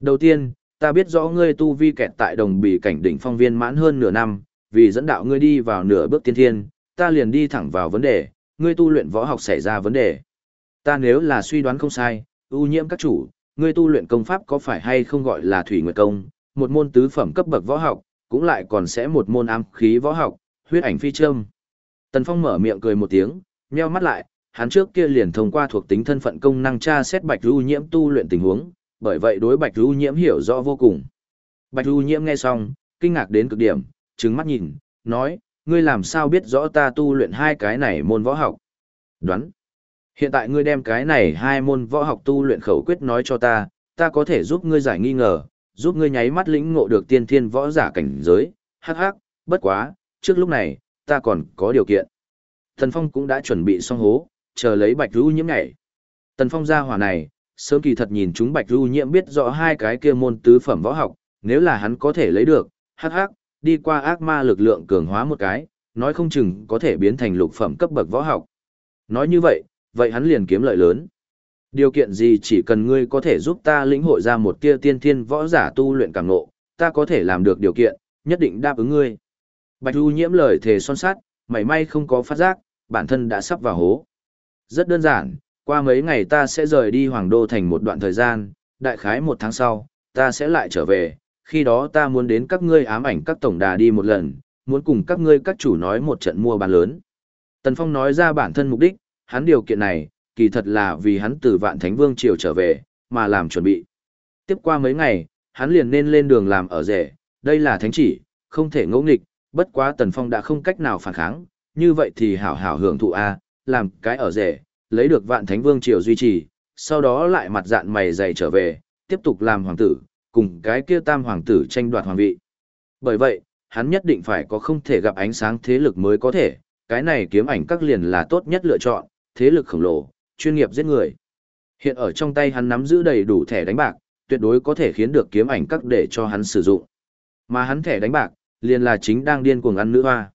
Đầu tiên, ta biết rõ ngươi tu vi kẹt tại đồng bì cảnh đỉnh phong viên mãn hơn nửa năm, vì dẫn đạo ngươi đi vào nửa bước tiên thiên, ta liền đi thẳng vào vấn đề, ngươi tu luyện võ học xảy ra vấn đề. Ta nếu là suy đoán không sai, ưu nhiễm các chủ, ngươi tu luyện công pháp có phải hay không gọi là thủy nguyệt công, một môn tứ phẩm cấp bậc võ học, cũng lại còn sẽ một môn ám khí võ học, huyết ảnh phi châm. Tần Phong mở miệng cười một tiếng, nheo mắt lại, hắn trước kia liền thông qua thuộc tính thân phận công năng tra xét Bạch Du Nhiễm tu luyện tình huống, bởi vậy đối Bạch Du Nhiễm hiểu rõ vô cùng. Bạch Du Nhiễm nghe xong, kinh ngạc đến cực điểm, trứng mắt nhìn, nói, ngươi làm sao biết rõ ta tu luyện hai cái này môn võ học? Đoán. Hiện tại ngươi đem cái này hai môn võ học tu luyện khẩu quyết nói cho ta, ta có thể giúp ngươi giải nghi ngờ, giúp ngươi nháy mắt lĩnh ngộ được tiên thiên võ giả cảnh giới, hắc hắc, bất quá, trước lúc này, ta còn có điều kiện. Thần Phong cũng đã chuẩn bị xong hố, chờ lấy Bạch Du Nhiễm nhảy. Tần Phong ra hỏa này, sớm kỳ thật nhìn chúng Bạch Du Nhiễm biết rõ hai cái kia môn tứ phẩm võ học, nếu là hắn có thể lấy được, hắc hắc, đi qua ác ma lực lượng cường hóa một cái, nói không chừng có thể biến thành lục phẩm cấp bậc võ học. Nói như vậy, vậy hắn liền kiếm lợi lớn. Điều kiện gì chỉ cần ngươi có thể giúp ta lĩnh hội ra một tia tiên thiên võ giả tu luyện cảm ngộ, ta có thể làm được điều kiện, nhất định đáp ứng ngươi. Bạch Du nhiễm lời thề son sát, mảy may không có phát giác, bản thân đã sắp vào hố. Rất đơn giản, qua mấy ngày ta sẽ rời đi Hoàng Đô thành một đoạn thời gian, đại khái một tháng sau, ta sẽ lại trở về, khi đó ta muốn đến các ngươi ám ảnh các tổng đà đi một lần, muốn cùng các ngươi các chủ nói một trận mua bán lớn. Tần Phong nói ra bản thân mục đích, hắn điều kiện này, kỳ thật là vì hắn từ vạn thánh vương triều trở về, mà làm chuẩn bị. Tiếp qua mấy ngày, hắn liền nên lên đường làm ở rể, đây là thánh chỉ, không thể ngẫu nghịch, bất quá Tần Phong đã không cách nào phản kháng, như vậy thì hảo hảo hưởng thụ A, làm cái ở rể, lấy được vạn thánh vương triều duy trì, sau đó lại mặt dạn mày dày trở về, tiếp tục làm hoàng tử, cùng cái kia tam hoàng tử tranh đoạt hoàng vị. Bởi vậy, hắn nhất định phải có không thể gặp ánh sáng thế lực mới có thể, cái này kiếm ảnh các liền là tốt nhất lựa chọn, thế lực khổng lồ, chuyên nghiệp giết người. Hiện ở trong tay hắn nắm giữ đầy đủ thẻ đánh bạc, tuyệt đối có thể khiến được kiếm ảnh các để cho hắn sử dụng. Mà hắn thẻ đánh bạc, liền là chính đang điên cuồng ăn nữ hoa.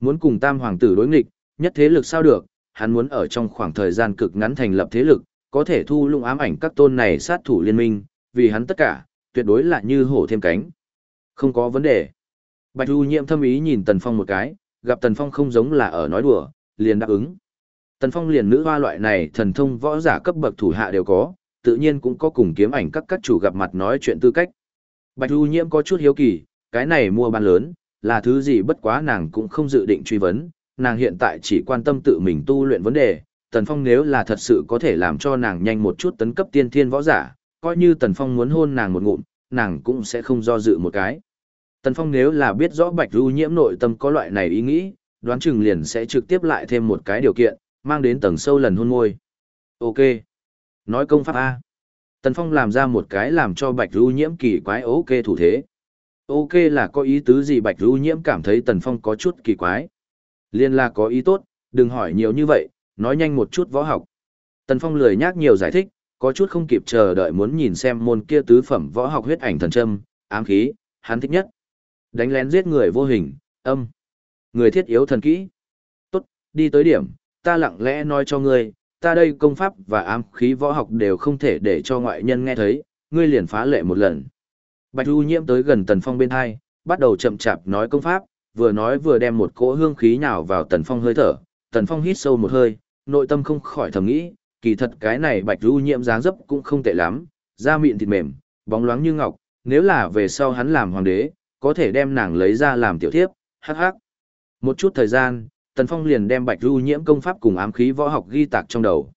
Muốn cùng tam hoàng tử đối nghịch, nhất thế lực sao được, hắn muốn ở trong khoảng thời gian cực ngắn thành lập thế lực, có thể thu lung ám ảnh các tôn này sát thủ liên minh, vì hắn tất cả, tuyệt đối là như hổ thêm cánh. Không có vấn đề. Bạch Du nhiệm thâm ý nhìn Tần Phong một cái, gặp Tần Phong không giống là ở nói đùa, liền đáp ứng. Tần Phong liền nữ hoa loại này thần thông võ giả cấp bậc thủ hạ đều có, tự nhiên cũng có cùng kiếm ảnh các các chủ gặp mặt nói chuyện tư cách. Bạch Du nhiệm có chút hiếu kỳ, cái này mua bán lớn, là thứ gì bất quá nàng cũng không dự định truy vấn, nàng hiện tại chỉ quan tâm tự mình tu luyện vấn đề, Tần Phong nếu là thật sự có thể làm cho nàng nhanh một chút tấn cấp tiên thiên võ giả, coi như Tần Phong muốn hôn nàng một ngụm, nàng cũng sẽ không do dự một cái. Tần Phong nếu là biết rõ Bạch Du Nhiễm nội tâm có loại này ý nghĩ, đoán chừng liền sẽ trực tiếp lại thêm một cái điều kiện, mang đến tầng sâu lần hôn môi. Ok. Nói công pháp A. Tần Phong làm ra một cái làm cho Bạch Du Nhiễm kỳ quái ok thủ thế. Ok là có ý tứ gì Bạch Du Nhiễm cảm thấy Tần Phong có chút kỳ quái. Liên là có ý tốt, đừng hỏi nhiều như vậy, nói nhanh một chút võ học. Tần Phong lười nhác nhiều giải thích, có chút không kịp chờ đợi muốn nhìn xem môn kia tứ phẩm võ học huyết ảnh thần châm, ám khí, hắn thích nhất. Đánh lén giết người vô hình, âm. Người thiết yếu thần kỹ. Tốt, đi tới điểm, ta lặng lẽ nói cho ngươi, ta đây công pháp và ám khí võ học đều không thể để cho ngoại nhân nghe thấy, ngươi liền phá lệ một lần. Bạch Du nhiễm tới gần Tần Phong bên hai, bắt đầu chậm chạp nói công pháp, vừa nói vừa đem một cỗ hương khí nhào vào Tần Phong hơi thở. Tần Phong hít sâu một hơi, nội tâm không khỏi thầm nghĩ, kỳ thật cái này Bạch Du nhiễm dáng dấp cũng không tệ lắm, da mịn thịt mềm, bóng loáng như ngọc, nếu là về sau hắn làm hoàng đế, có thể đem nàng lấy ra làm tiểu thiếp, hắc hắc. Một chút thời gian, Tần Phong liền đem Bạch Du nhiễm công pháp cùng ám khí võ học ghi tạc trong đầu.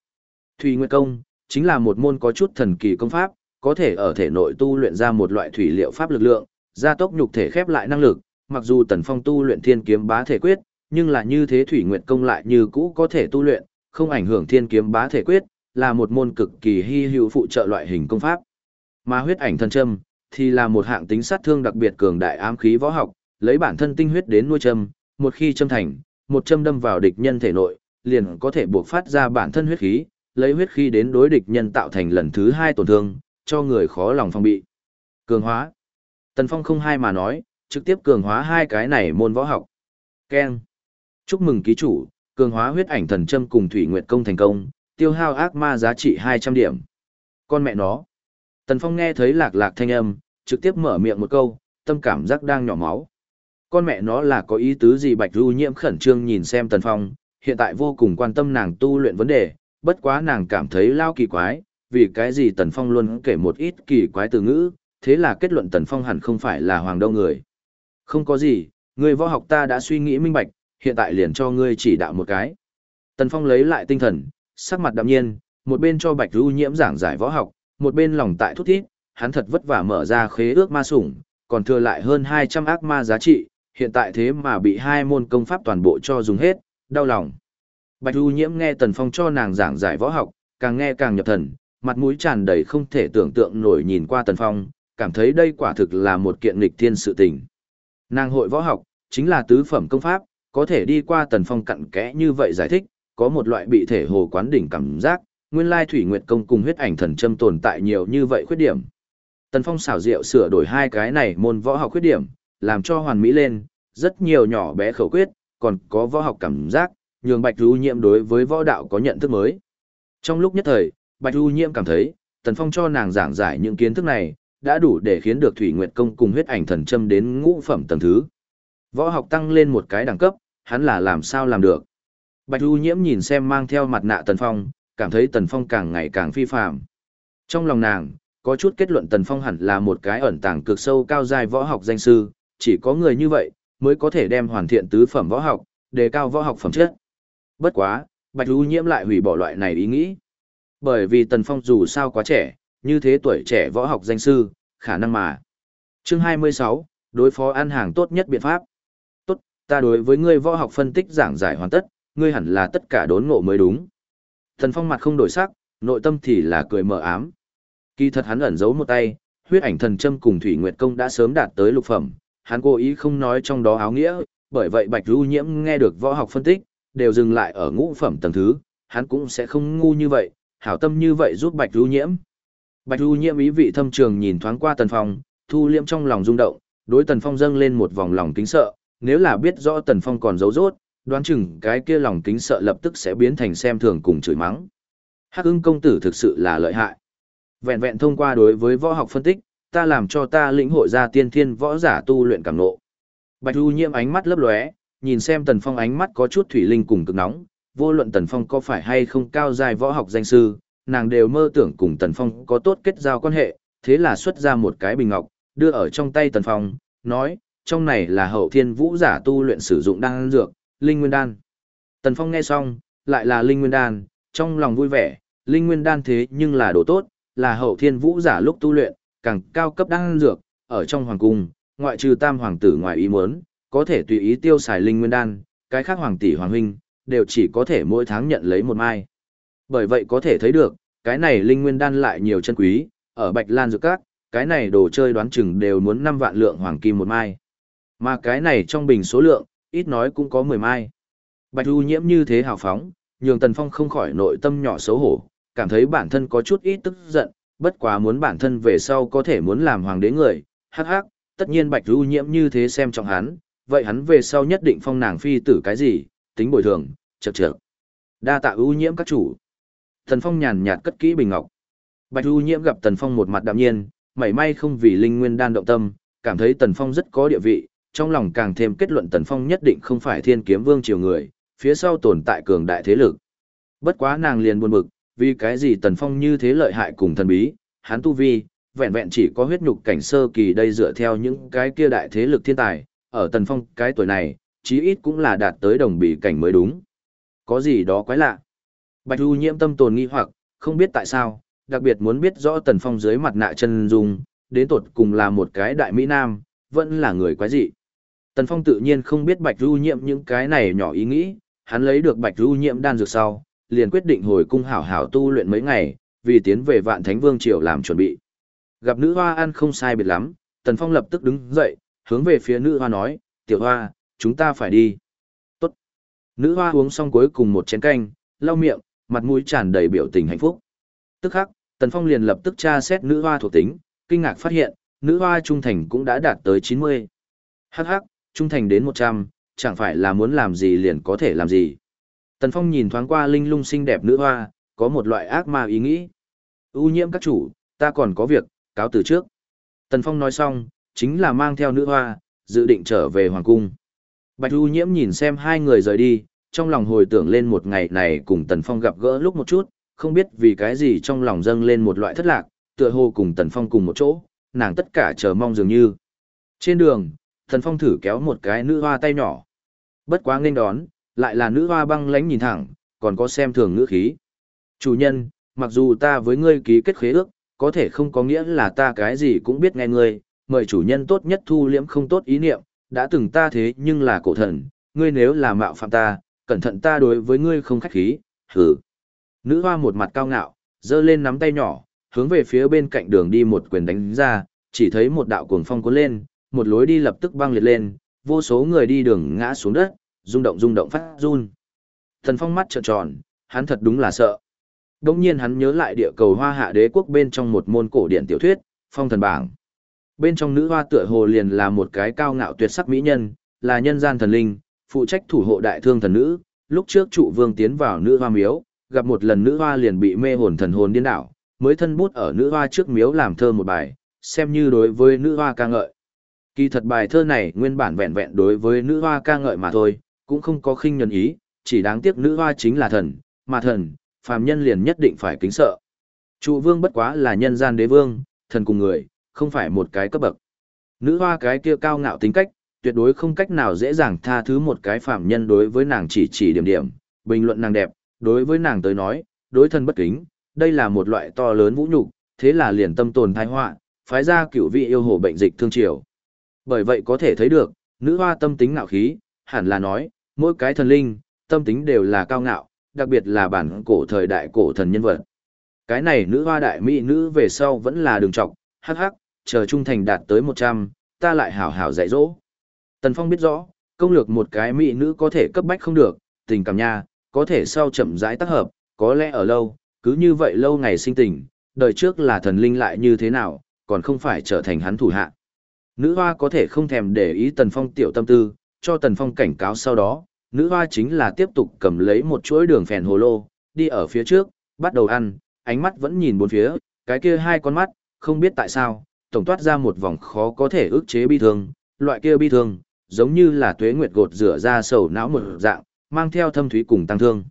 Thủy Nguyệt công chính là một môn có chút thần kỳ công pháp, có thể ở thể nội tu luyện ra một loại thủy liệu pháp lực lượng, gia tốc nhục thể khép lại năng lực, mặc dù Tần Phong tu luyện Thiên kiếm bá thể quyết, nhưng là như thế Thủy Nguyệt công lại như cũ có thể tu luyện, không ảnh hưởng Thiên kiếm bá thể quyết, là một môn cực kỳ hy hữu phụ trợ loại hình công pháp. Mà huyết ảnh thần châm thì là một hạng tính sát thương đặc biệt cường đại ám khí võ học, lấy bản thân tinh huyết đến nuôi châm, một khi châm thành, một châm đâm vào địch nhân thể nội, liền có thể buộc phát ra bản thân huyết khí, lấy huyết khí đến đối địch nhân tạo thành lần thứ hai tổn thương, cho người khó lòng phòng bị. Cường hóa. Tần Phong không hai mà nói, trực tiếp cường hóa hai cái này môn võ học. Ken. Chúc mừng ký chủ, cường hóa huyết ảnh thần châm cùng thủy nguyệt công thành công, tiêu hao ác ma giá trị 200 điểm. Con mẹ nó. Tần Phong nghe thấy lạc lạc thanh âm, trực tiếp mở miệng một câu, tâm cảm giác đang nhỏ máu. Con mẹ nó là có ý tứ gì Bạch Du Nhiễm khẩn trương nhìn xem Tần Phong, hiện tại vô cùng quan tâm nàng tu luyện vấn đề, bất quá nàng cảm thấy lao kỳ quái, vì cái gì Tần Phong luôn kể một ít kỳ quái từ ngữ, thế là kết luận Tần Phong hẳn không phải là hoàng đâu người. Không có gì, người võ học ta đã suy nghĩ minh bạch, hiện tại liền cho ngươi chỉ đạo một cái. Tần Phong lấy lại tinh thần, sắc mặt đạm nhiên, một bên cho Bạch Du Nhiễm giảng giải võ học, một bên lòng tại thúc thiết, hắn thật vất vả mở ra khế ước ma sủng, còn thừa lại hơn 200 ác ma giá trị, hiện tại thế mà bị hai môn công pháp toàn bộ cho dùng hết, đau lòng. Bạch Du Nhiễm nghe Tần Phong cho nàng giảng giải võ học, càng nghe càng nhập thần, mặt mũi tràn đầy không thể tưởng tượng nổi nhìn qua Tần Phong, cảm thấy đây quả thực là một kiện nghịch thiên sự tình. Nàng hội võ học, chính là tứ phẩm công pháp, có thể đi qua Tần Phong cặn kẽ như vậy giải thích, có một loại bị thể hồ quán đỉnh cảm giác, nguyên lai thủy nguyệt công cùng huyết ảnh thần châm tồn tại nhiều như vậy khuyết điểm. Tần Phong xảo diệu sửa đổi hai cái này môn võ học khuyết điểm, làm cho hoàn mỹ lên, rất nhiều nhỏ bé khẩu quyết, còn có võ học cảm giác, nhường Bạch Du Nhiễm đối với võ đạo có nhận thức mới. Trong lúc nhất thời, Bạch Du Nhiễm cảm thấy, Tần Phong cho nàng giảng giải những kiến thức này, đã đủ để khiến được Thủy Nguyệt Công cùng huyết ảnh thần châm đến ngũ phẩm tầng thứ. Võ học tăng lên một cái đẳng cấp, hắn là làm sao làm được. Bạch Du Nhiễm nhìn xem mang theo mặt nạ Tần Phong, cảm thấy Tần Phong càng ngày càng phi phàm. Trong lòng nàng, có chút kết luận Tần Phong hẳn là một cái ẩn tàng cực sâu cao dài võ học danh sư, chỉ có người như vậy mới có thể đem hoàn thiện tứ phẩm võ học, đề cao võ học phẩm chất. Bất quá, Bạch Du Nhiễm lại hủy bỏ loại này ý nghĩ. Bởi vì Tần Phong dù sao quá trẻ, như thế tuổi trẻ võ học danh sư, khả năng mà. Chương 26, đối phó ăn hàng tốt nhất biện pháp. Ta đối với ngươi võ học phân tích giảng giải hoàn tất, ngươi hẳn là tất cả đốn ngộ mới đúng. Thần Phong mặt không đổi sắc, nội tâm thì là cười mờ ám. Kỳ thật hắn ẩn giấu một tay, huyết ảnh thần châm cùng Thủy Nguyệt công đã sớm đạt tới lục phẩm, hắn cố ý không nói trong đó áo nghĩa, bởi vậy Bạch Du Nhiễm nghe được võ học phân tích, đều dừng lại ở ngũ phẩm tầng thứ, hắn cũng sẽ không ngu như vậy, hảo tâm như vậy giúp Bạch Du Nhiễm. Bạch Du Nhiễm ý vị thâm trường nhìn thoáng qua Tần Phong, thu liễm trong lòng rung động, đối Tần Phong dâng lên một vòng lòng kính sợ, nếu là biết rõ Tần Phong còn giấu rốt, đoán chừng cái kia lòng kính sợ lập tức sẽ biến thành xem thường cùng chửi mắng. Hắc ưng công tử thực sự là lợi hại. Vẹn vẹn thông qua đối với võ học phân tích, ta làm cho ta lĩnh hội ra tiên thiên võ giả tu luyện cảm ngộ. Bạch Du Nhiễm ánh mắt lấp lóe, nhìn xem Tần Phong ánh mắt có chút thủy linh cùng cực nóng, vô luận Tần Phong có phải hay không cao dài võ học danh sư, nàng đều mơ tưởng cùng Tần Phong có tốt kết giao quan hệ, thế là xuất ra một cái bình ngọc, đưa ở trong tay Tần Phong, nói, trong này là hậu thiên vũ giả tu luyện sử dụng đan dược, linh nguyên đan. Tần Phong nghe xong, lại là linh nguyên đan, trong lòng vui vẻ, linh nguyên đan thế nhưng là đồ tốt, là hậu thiên vũ giả lúc tu luyện, càng cao cấp đan dược, ở trong hoàng cung, ngoại trừ tam hoàng tử ngoài ý muốn, có thể tùy ý tiêu xài linh nguyên đan, cái khác hoàng tỷ hoàng huynh, đều chỉ có thể mỗi tháng nhận lấy một mai. Bởi vậy có thể thấy được, cái này linh nguyên đan lại nhiều chân quý, ở Bạch Lan dược các, cái này đồ chơi đoán chừng đều muốn 5 vạn lượng hoàng kim một mai. Mà cái này trong bình số lượng, ít nói cũng có 10 mai. Bạch Du nhiễm như thế hào phóng, nhường Tần Phong không khỏi nội tâm nhỏ xấu hổ, cảm thấy bản thân có chút ít tức giận, bất quá muốn bản thân về sau có thể muốn làm hoàng đế người, hắc hắc, tất nhiên Bạch Du nhiễm như thế xem trọng hắn, vậy hắn về sau nhất định phong nàng phi tử cái gì, tính bồi thường, chật chậc. Đa tạ ưu nhiễm các chủ. Tần Phong nhàn nhạt cất kỹ bình ngọc. Bạch ưu nhiễm gặp Tần Phong một mặt đạm nhiên, mảy may không vì linh nguyên đan động tâm, cảm thấy Tần Phong rất có địa vị, trong lòng càng thêm kết luận Tần Phong nhất định không phải thiên kiếm vương triều người, phía sau tồn tại cường đại thế lực. Bất quá nàng liền buồn bực, vì cái gì Tần Phong như thế lợi hại cùng thần bí, hắn tu vi, vẹn vẹn chỉ có huyết nhục cảnh sơ kỳ đây dựa theo những cái kia đại thế lực thiên tài, ở Tần Phong cái tuổi này, chí ít cũng là đạt tới đồng bị cảnh mới đúng. Có gì đó quái lạ. Bạch Du nhiễm tâm tồn nghi hoặc, không biết tại sao, đặc biệt muốn biết rõ Tần Phong dưới mặt nạ chân dung, đến tột cùng là một cái đại Mỹ Nam, vẫn là người quái dị. Tần Phong tự nhiên không biết Bạch Du Nhiệm những cái này nhỏ ý nghĩ, hắn lấy được Bạch Du Nhiệm đan dược sau, liền quyết định hồi cung hảo hảo tu luyện mấy ngày, vì tiến về Vạn Thánh Vương triều làm chuẩn bị. Gặp nữ hoa ăn không sai biệt lắm, Tần Phong lập tức đứng dậy, hướng về phía nữ hoa nói, tiểu hoa, chúng ta phải đi. Tốt. Nữ hoa uống xong cuối cùng một chén canh, lau miệng, mặt mũi tràn đầy biểu tình hạnh phúc. Tức khắc, Tần Phong liền lập tức tra xét nữ hoa thuộc tính, kinh ngạc phát hiện, nữ hoa trung thành cũng đã đạt tới 90. Hắc hắc, trung thành đến 100, chẳng phải là muốn làm gì liền có thể làm gì. Tần Phong nhìn thoáng qua linh lung xinh đẹp nữ hoa, có một loại ác ma ý nghĩ. U nhiễm các chủ, ta còn có việc, cáo từ trước. Tần Phong nói xong, chính là mang theo nữ hoa, dự định trở về hoàng cung. Bạch U nhiễm nhìn xem hai người rời đi, trong lòng hồi tưởng lên một ngày này cùng Tần Phong gặp gỡ lúc một chút, không biết vì cái gì trong lòng dâng lên một loại thất lạc, tựa hồ cùng Tần Phong cùng một chỗ, nàng tất cả chờ mong dường như. Trên đường, Thần Phong thử kéo một cái nữ hoa tay nhỏ. Bất quá nghênh đón, lại là nữ hoa băng lánh nhìn thẳng, còn có xem thường ngữ khí. Chủ nhân, mặc dù ta với ngươi ký kết khế ước, có thể không có nghĩa là ta cái gì cũng biết nghe ngươi, mời chủ nhân tốt nhất thu liễm không tốt ý niệm, đã từng ta thế nhưng là cổ thần, ngươi nếu là mạo phạm ta, cẩn thận ta đối với ngươi không khách khí, hừ. Nữ hoa một mặt cao ngạo, giơ lên nắm tay nhỏ, hướng về phía bên cạnh đường đi một quyền đánh ra, chỉ thấy một đạo cuồng phong cuốn lên, một lối đi lập tức băng liệt lên, vô số người đi đường ngã xuống đất, rung động rung động phát run. Thần phong mắt trợn tròn, hắn thật đúng là sợ. đống nhiên hắn nhớ lại địa cầu hoa hạ đế quốc bên trong một môn cổ điển tiểu thuyết, phong thần bảng. Bên trong nữ hoa tựa hồ liền là một cái cao ngạo tuyệt sắc mỹ nhân, là nhân gian thần linh, phụ trách thủ hộ đại thương thần nữ. Lúc trước trụ vương tiến vào nữ hoa miếu, gặp một lần nữ hoa liền bị mê hồn thần hồn điên đảo, mới thân bút ở nữ hoa trước miếu làm thơ một bài, xem như đối với nữ hoa ca ngợi. Kỳ thật bài thơ này nguyên bản vẹn vẹn đối với nữ hoa ca ngợi mà thôi, cũng không có khinh nhân ý, chỉ đáng tiếc nữ hoa chính là thần, mà thần, phàm nhân liền nhất định phải kính sợ. Trụ vương bất quá là nhân gian đế vương, thần cùng người, không phải một cái cấp bậc. Nữ hoa cái kia cao ngạo tính cách, tuyệt đối không cách nào dễ dàng tha thứ một cái phàm nhân đối với nàng chỉ chỉ điểm điểm, bình luận nàng đẹp, đối với nàng tới nói, đối thân bất kính, đây là một loại to lớn vũ nhục, thế là liền tâm tồn tai họa, phái ra cửu vị yêu hồ bệnh dịch thương triều. Bởi vậy có thể thấy được, nữ hoa tâm tính ngạo khí, hẳn là nói, mỗi cái thần linh, tâm tính đều là cao ngạo, đặc biệt là bản cổ thời đại cổ thần nhân vật. Cái này nữ hoa đại mỹ nữ về sau vẫn là đường trọng, hắc hắc, chờ trung thành đạt tới 100, ta lại hảo hảo dạy dỗ. Tần Phong biết rõ, công lược một cái mỹ nữ có thể cấp bách không được, tình cảm nha, có thể sau chậm rãi tác hợp, có lẽ ở lâu, cứ như vậy lâu ngày sinh tình, đời trước là thần linh lại như thế nào, còn không phải trở thành hắn thủ hạ. Nữ hoa có thể không thèm để ý Tần Phong tiểu tâm tư, cho Tần Phong cảnh cáo sau đó, nữ hoa chính là tiếp tục cầm lấy một chuỗi đường phèn hồ lô, đi ở phía trước, bắt đầu ăn, ánh mắt vẫn nhìn bốn phía, cái kia hai con mắt, không biết tại sao, tổng toát ra một vòng khó có thể ức chế bi thương, loại kia bi thương, giống như là tuế nguyệt gột rửa ra sầu não một dạng, mang theo thâm thúy cùng tăng thương.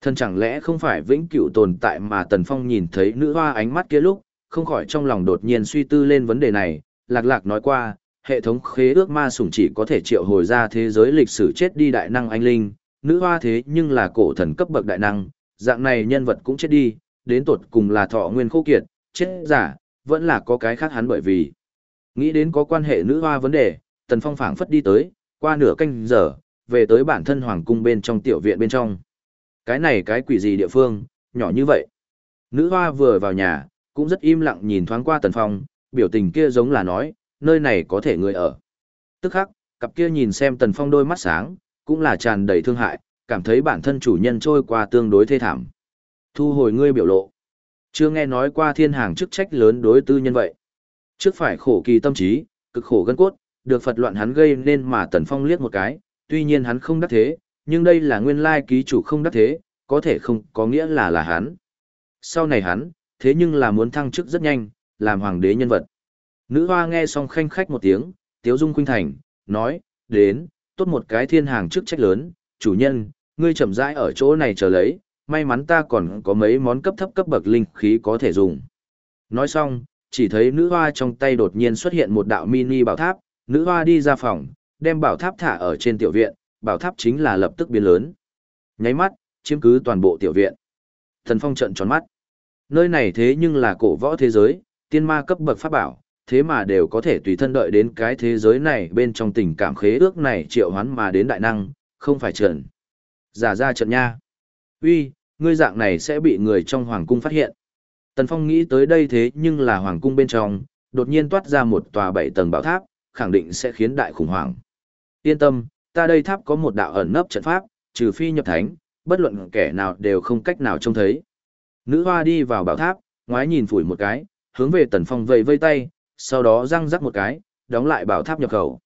Thân chẳng lẽ không phải vĩnh cửu tồn tại mà Tần Phong nhìn thấy nữ hoa ánh mắt kia lúc, không khỏi trong lòng đột nhiên suy tư lên vấn đề này, lạc lạc nói qua, hệ thống khế ước ma sủng chỉ có thể triệu hồi ra thế giới lịch sử chết đi đại năng anh linh, nữ hoa thế nhưng là cổ thần cấp bậc đại năng, dạng này nhân vật cũng chết đi, đến tột cùng là thọ nguyên khô kiệt, chết giả, vẫn là có cái khác hắn bởi vì. Nghĩ đến có quan hệ nữ hoa vấn đề, Tần Phong phảng phất đi tới, qua nửa canh giờ, về tới bản thân hoàng cung bên trong tiểu viện bên trong. Cái này cái quỷ gì địa phương, nhỏ như vậy. Nữ hoa vừa vào nhà, cũng rất im lặng nhìn thoáng qua Tần Phong, biểu tình kia giống là nói, nơi này có thể người ở. Tức khắc, cặp kia nhìn xem Tần Phong đôi mắt sáng, cũng là tràn đầy thương hại, cảm thấy bản thân chủ nhân trôi qua tương đối thê thảm. Thu hồi ngươi biểu lộ. Chưa nghe nói qua thiên hàng chức trách lớn đối tư nhân vậy. Trước phải khổ kỳ tâm trí, cực khổ gân cốt, được Phật loạn hắn gây nên mà Tần Phong liếc một cái, tuy nhiên hắn không đắc thế, nhưng đây là nguyên lai ký chủ không đắc thế, có thể không có nghĩa là là hắn. Sau này hắn, thế nhưng là muốn thăng chức rất nhanh, làm hoàng đế nhân vật. Nữ hoa nghe xong khanh khách một tiếng, tiếu dung khuynh thành, nói, đến, tốt một cái thiên hàng chức trách lớn, chủ nhân, ngươi chậm rãi ở chỗ này chờ lấy, may mắn ta còn có mấy món cấp thấp cấp bậc linh khí có thể dùng. Nói xong, chỉ thấy nữ hoa trong tay đột nhiên xuất hiện một đạo mini bảo tháp, nữ hoa đi ra phòng, đem bảo tháp thả ở trên tiểu viện, bảo tháp chính là lập tức biến lớn. Nháy mắt, chiếm cứ toàn bộ tiểu viện. Thần Phong trận tròn mắt. Nơi này thế nhưng là cổ võ thế giới, tiên ma cấp bậc pháp bảo, thế mà đều có thể tùy thân đợi đến cái thế giới này bên trong tình cảm khế ước này triệu hoán mà đến đại năng, không phải trận. Giả ra trận nha. Uy, ngươi dạng này sẽ bị người trong hoàng cung phát hiện. Tần Phong nghĩ tới đây thế nhưng là hoàng cung bên trong, đột nhiên toát ra một tòa bảy tầng bảo tháp, khẳng định sẽ khiến đại khủng hoảng. Yên tâm, ta đây tháp có một đạo ẩn nấp trận pháp, trừ phi nhập thánh, bất luận kẻ nào đều không cách nào trông thấy. Nữ hoa đi vào bảo tháp, ngoái nhìn phủi một cái, hướng về Tần Phong vẫy vây tay, sau đó răng rắc một cái, đóng lại bảo tháp nhập khẩu.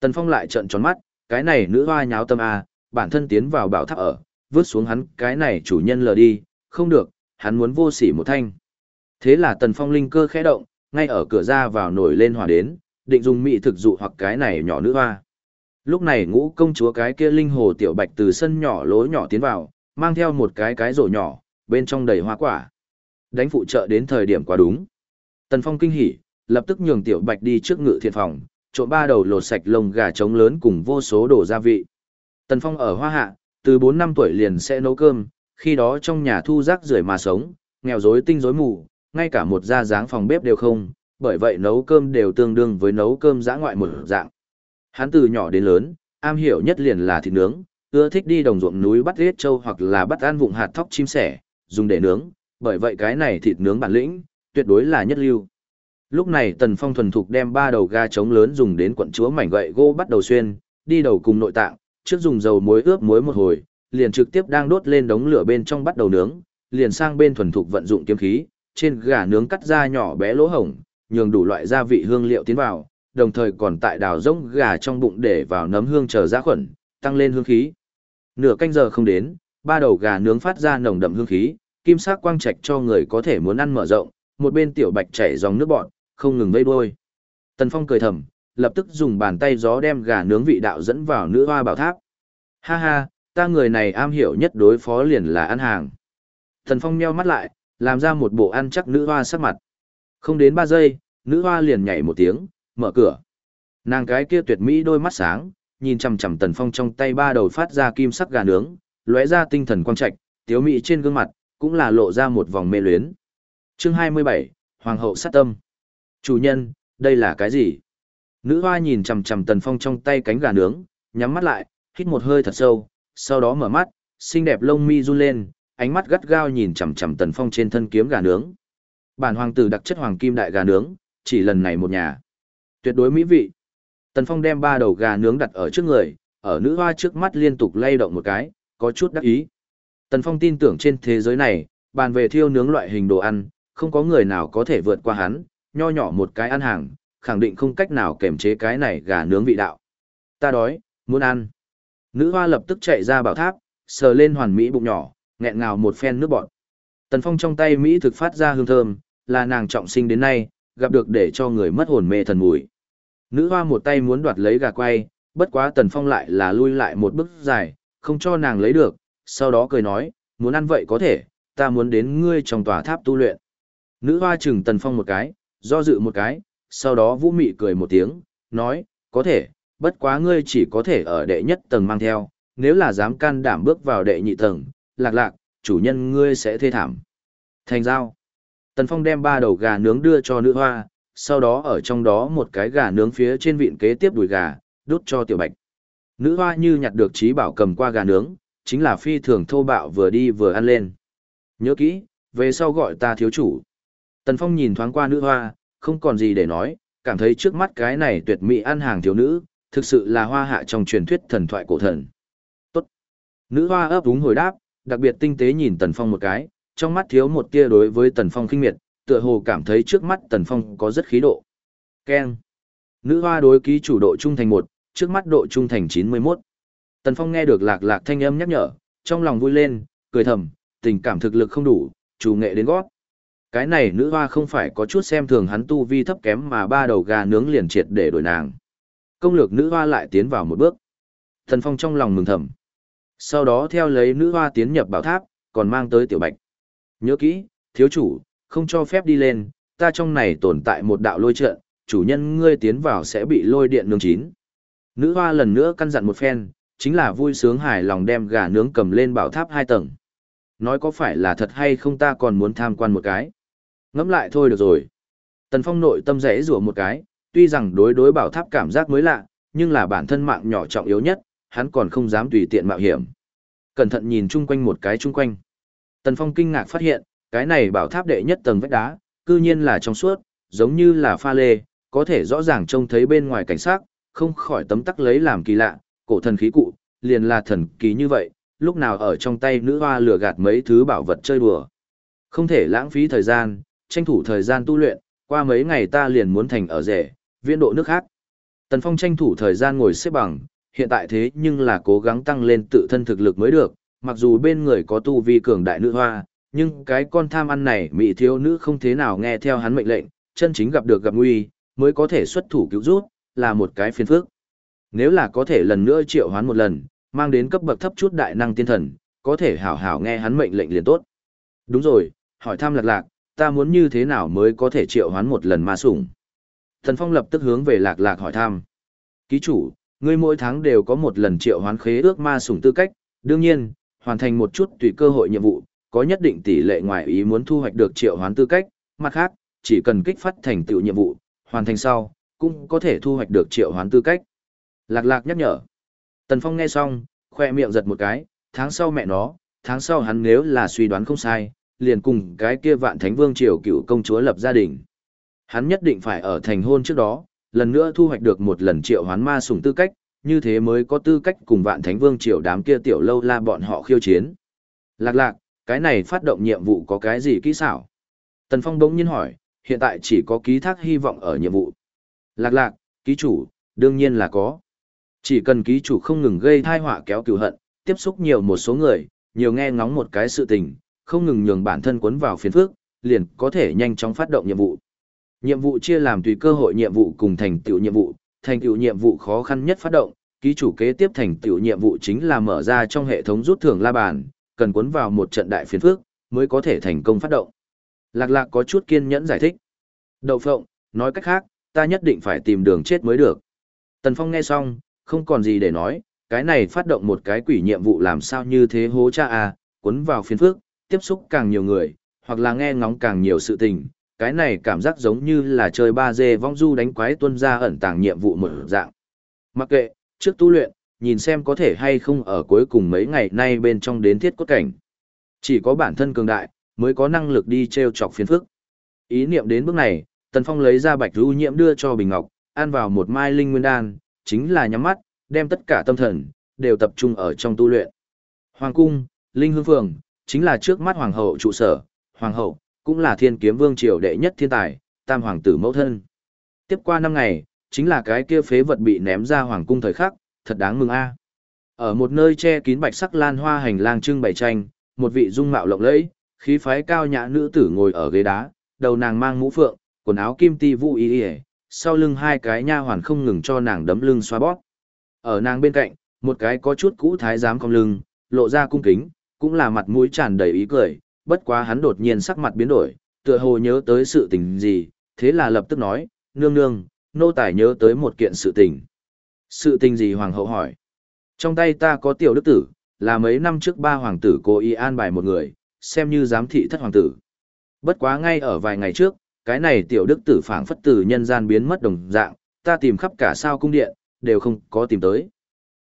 Tần Phong lại trợn tròn mắt, cái này nữ hoa nháo tâm a, bản thân tiến vào bảo tháp ở, vứt xuống hắn cái này chủ nhân lờ đi, không được, hắn muốn vô sỉ một thanh. Thế là Tần Phong linh cơ khẽ động, ngay ở cửa ra vào nổi lên hỏa đến, định dùng mị thực dụ hoặc cái này nhỏ nữ hoa. Lúc này ngũ công chúa cái kia linh hồ tiểu bạch từ sân nhỏ lối nhỏ tiến vào, mang theo một cái cái rổ nhỏ, bên trong đầy hoa quả. Đánh phụ trợ đến thời điểm quá đúng. Tần Phong kinh hỉ, lập tức nhường tiểu bạch đi trước ngự thiện phòng, trộn ba đầu lột sạch lông gà trống lớn cùng vô số đồ gia vị. Tần Phong ở hoa hạ, từ 4 năm tuổi liền sẽ nấu cơm, khi đó trong nhà thu rác rưởi mà sống, nghèo rối tinh rối mù, ngay cả một gia dáng phòng bếp đều không, bởi vậy nấu cơm đều tương đương với nấu cơm dã ngoại một dạng. Hắn từ nhỏ đến lớn, am hiểu nhất liền là thịt nướng, ưa thích đi đồng ruộng núi bắt giết trâu hoặc là bắt ăn vụng hạt thóc chim sẻ, dùng để nướng, bởi vậy cái này thịt nướng bản lĩnh, tuyệt đối là nhất lưu. Lúc này Tần Phong thuần thục đem ba đầu ga trống lớn dùng đến quận chúa mảnh gậy gỗ bắt đầu xuyên, đi đầu cùng nội tạng, trước dùng dầu muối ướp muối một hồi, liền trực tiếp đang đốt lên đống lửa bên trong bắt đầu nướng, liền sang bên thuần thục vận dụng kiếm khí, trên gà nướng cắt ra nhỏ bé lỗ hổng, nhường đủ loại gia vị hương liệu tiến vào, đồng thời còn tại đào rỗng gà trong bụng để vào nấm hương chờ ra khuẩn, tăng lên hương khí. Nửa canh giờ không đến, ba đầu gà nướng phát ra nồng đậm hương khí, kim sắc quang trạch cho người có thể muốn ăn mở rộng, một bên tiểu bạch chảy dòng nước bọt, không ngừng vây đuôi. Tần Phong cười thầm, lập tức dùng bàn tay gió đem gà nướng vị đạo dẫn vào nữ hoa bảo tháp. Ha ha, ta người này am hiểu nhất đối phó liền là ăn hàng. Tần Phong meo mắt lại, làm ra một bộ ăn chắc nữ hoa sắc mặt. Không đến ba giây, nữ hoa liền nhảy một tiếng, mở cửa. Nàng cái kia tuyệt mỹ đôi mắt sáng, nhìn chằm chằm Tần Phong trong tay ba đầu phát ra kim sắc gà nướng, lóe ra tinh thần quang trạch, tiếu mỹ trên gương mặt cũng là lộ ra một vòng mê luyến. Chương 27, Hoàng hậu sát tâm. Chủ nhân, đây là cái gì? Nữ hoa nhìn chằm chằm Tần Phong trong tay cánh gà nướng, nhắm mắt lại, hít một hơi thật sâu, sau đó mở mắt, xinh đẹp lông mi run lên, ánh mắt gắt gao nhìn chằm chằm Tần Phong trên thân kiếm gà nướng. Bản hoàng tử đặc chất hoàng kim đại gà nướng, chỉ lần này một nhà. Tuyệt đối mỹ vị. Tần Phong đem ba đầu gà nướng đặt ở trước người, ở nữ hoa trước mắt liên tục lay động một cái, có chút đắc ý. Tần Phong tin tưởng trên thế giới này, bàn về thiêu nướng loại hình đồ ăn, không có người nào có thể vượt qua hắn, nho nhỏ một cái ăn hàng, khẳng định không cách nào kềm chế cái này gà nướng vị đạo. Ta đói, muốn ăn. Nữ hoa lập tức chạy ra bảo tháp, sờ lên hoàn mỹ bụng nhỏ, nghẹn ngào một phen nước bọt. Tần Phong trong tay Mỹ thực phát ra hương thơm, là nàng trọng sinh đến nay, gặp được để cho người mất hồn mê thần mùi. Nữ hoa một tay muốn đoạt lấy gà quay, bất quá Tần Phong lại là lui lại một bước dài, không cho nàng lấy được, sau đó cười nói, muốn ăn vậy có thể, ta muốn đến ngươi trong tòa tháp tu luyện. Nữ hoa chừng Tần Phong một cái, do dự một cái, sau đó vũ mị cười một tiếng, nói, có thể, bất quá ngươi chỉ có thể ở đệ nhất tầng mang theo, nếu là dám can đảm bước vào đệ nhị tầng, lạc lạc, chủ nhân ngươi sẽ thê thảm. Thành giao. Tần Phong đem ba đầu gà nướng đưa cho nữ hoa, sau đó ở trong đó một cái gà nướng phía trên vịn kế tiếp đùi gà, đút cho tiểu bạch. Nữ hoa như nhặt được trí bảo cầm qua gà nướng, chính là phi thường thô bạo vừa đi vừa ăn lên. Nhớ kỹ, về sau gọi ta thiếu chủ. Tần Phong nhìn thoáng qua nữ hoa, không còn gì để nói, cảm thấy trước mắt cái này tuyệt mỹ ăn hàng thiếu nữ, thực sự là hoa hạ trong truyền thuyết thần thoại cổ thần. Tốt. Nữ hoa ấp úng hồi đáp, đặc biệt tinh tế nhìn Tần Phong một cái, trong mắt thiếu một tia đối với Tần Phong khinh miệt, tựa hồ cảm thấy trước mắt Tần Phong có rất khí độ. Keng. Nữ hoa đối ký chủ độ trung thành một, trước mắt độ trung thành 91. Tần Phong nghe được lạc lạc thanh âm nhắc nhở, trong lòng vui lên, cười thầm, tình cảm thực lực không đủ, chủ nghệ đến gót. Cái này nữ hoa không phải có chút xem thường hắn tu vi thấp kém mà ba đầu gà nướng liền triệt để đổi nàng. Công lược nữ hoa lại tiến vào một bước. thần Phong trong lòng mừng thầm. Sau đó theo lấy nữ hoa tiến nhập bảo tháp, còn mang tới tiểu bạch. Nhớ kỹ, thiếu chủ, không cho phép đi lên, ta trong này tồn tại một đạo lôi trận, chủ nhân ngươi tiến vào sẽ bị lôi điện nướng chín. Nữ hoa lần nữa căn dặn một phen, chính là vui sướng hài lòng đem gà nướng cầm lên bảo tháp hai tầng. Nói có phải là thật hay không ta còn muốn tham quan một cái. Ngẫm lại thôi được rồi. Tần Phong nội tâm rẽ rủa một cái, tuy rằng đối đối bảo tháp cảm giác mới lạ, nhưng là bản thân mạng nhỏ trọng yếu nhất, hắn còn không dám tùy tiện mạo hiểm. Cẩn thận nhìn chung quanh một cái chung quanh. Tần Phong kinh ngạc phát hiện, cái này bảo tháp đệ nhất tầng vách đá, cư nhiên là trong suốt, giống như là pha lê, có thể rõ ràng trông thấy bên ngoài cảnh sát, không khỏi tấm tắc lấy làm kỳ lạ, cổ thần khí cụ, liền là thần kỳ như vậy, lúc nào ở trong tay nữ hoa lừa gạt mấy thứ bảo vật chơi đùa. Không thể lãng phí thời gian, tranh thủ thời gian tu luyện, qua mấy ngày ta liền muốn thành ở rể, viễn độ nước khác. Tần Phong tranh thủ thời gian ngồi xếp bằng, hiện tại thế nhưng là cố gắng tăng lên tự thân thực lực mới được, mặc dù bên người có tu vi cường đại nữ hoa, nhưng cái con tham ăn này mỹ thiếu nữ không thế nào nghe theo hắn mệnh lệnh, chân chính gặp được gặp nguy, mới có thể xuất thủ cứu rút, là một cái phiền phức. Nếu là có thể lần nữa triệu hoán một lần, mang đến cấp bậc thấp chút đại năng tiên thần, có thể hảo hảo nghe hắn mệnh lệnh liền tốt. Đúng rồi, hỏi thăm lạc lạc, ta muốn như thế nào mới có thể triệu hoán một lần ma sủng. Thần Phong lập tức hướng về lạc lạc hỏi thăm. Ký chủ, ngươi mỗi tháng đều có một lần triệu hoán khế ước ma sủng tư cách, đương nhiên, hoàn thành một chút tùy cơ hội nhiệm vụ, có nhất định tỷ lệ ngoài ý muốn thu hoạch được triệu hoán tư cách, mặt khác, chỉ cần kích phát thành tựu nhiệm vụ, hoàn thành sau, cũng có thể thu hoạch được triệu hoán tư cách. Lạc lạc nhắc nhở. Tần Phong nghe xong, khoe miệng giật một cái, tháng sau mẹ nó, tháng sau hắn nếu là suy đoán không sai, liền cùng cái kia vạn thánh vương triều cựu công chúa lập gia đình. Hắn nhất định phải ở thành hôn trước đó, lần nữa thu hoạch được một lần triệu hoán ma sủng tư cách, như thế mới có tư cách cùng vạn thánh vương triều đám kia tiểu lâu la bọn họ khiêu chiến. Lạc lạc, cái này phát động nhiệm vụ có cái gì kỹ xảo? Tần Phong bỗng nhiên hỏi, hiện tại chỉ có ký thác hy vọng ở nhiệm vụ. Lạc lạc, ký chủ, đương nhiên là có. Chỉ cần ký chủ không ngừng gây thai họa kéo cửu hận, tiếp xúc nhiều một số người, nhiều nghe ngóng một cái sự tình, không ngừng nhường bản thân cuốn vào phiền phức, liền có thể nhanh chóng phát động nhiệm vụ. Nhiệm vụ chia làm tùy cơ hội nhiệm vụ cùng thành tựu nhiệm vụ, thành tựu nhiệm vụ khó khăn nhất phát động, ký chủ kế tiếp thành tựu nhiệm vụ chính là mở ra trong hệ thống rút thưởng la bàn, cần cuốn vào một trận đại phiền phức mới có thể thành công phát động. Lạc Lạc có chút kiên nhẫn giải thích. Đậu phộng, nói cách khác, ta nhất định phải tìm đường chết mới được. Tần Phong nghe xong, không còn gì để nói, cái này phát động một cái quỷ nhiệm vụ làm sao như thế hố cha à, cuốn vào phiền phức, tiếp xúc càng nhiều người, hoặc là nghe ngóng càng nhiều sự tình, cái này cảm giác giống như là chơi ba dê vong du đánh quái tuân ra ẩn tàng nhiệm vụ một dạng. Mặc kệ, trước tu luyện, nhìn xem có thể hay không ở cuối cùng mấy ngày nay bên trong đến thiết cốt cảnh. Chỉ có bản thân cường đại, mới có năng lực đi treo chọc phiền phức. Ý niệm đến bước này, Tần Phong lấy ra bạch lưu nhiễm đưa cho Bình Ngọc, ăn vào một mai linh nguyên đan, chính là nhắm mắt, đem tất cả tâm thần, đều tập trung ở trong tu luyện. Hoàng cung, Linh Hương Phường, chính là trước mắt Hoàng hậu trụ sở, Hoàng hậu, cũng là thiên kiếm vương triều đệ nhất thiên tài, tam hoàng tử mẫu thân. Tiếp qua năm ngày, chính là cái kia phế vật bị ném ra Hoàng cung thời khắc, thật đáng mừng a. Ở một nơi che kín bạch sắc lan hoa hành lang trưng bày tranh, một vị dung mạo lộng lẫy, khí phái cao nhã nữ tử ngồi ở ghế đá, đầu nàng mang mũ phượng, quần áo kim ti vũ y y, sau lưng hai cái nha hoàn không ngừng cho nàng đấm lưng xoa bóp. Ở nàng bên cạnh, một cái có chút cũ thái giám cong lưng, lộ ra cung kính, cũng là mặt mũi tràn đầy ý cười, bất quá hắn đột nhiên sắc mặt biến đổi, tựa hồ nhớ tới sự tình gì, thế là lập tức nói, nương nương, nô tài nhớ tới một kiện sự tình. Sự tình gì hoàng hậu hỏi? Trong tay ta có tiểu đức tử, là mấy năm trước ba hoàng tử cố ý an bài một người, xem như giám thị thất hoàng tử. Bất quá ngay ở vài ngày trước, cái này tiểu đức tử phảng phất tử nhân gian biến mất đồng dạng, ta tìm khắp cả sao cung điện, đều không có tìm tới.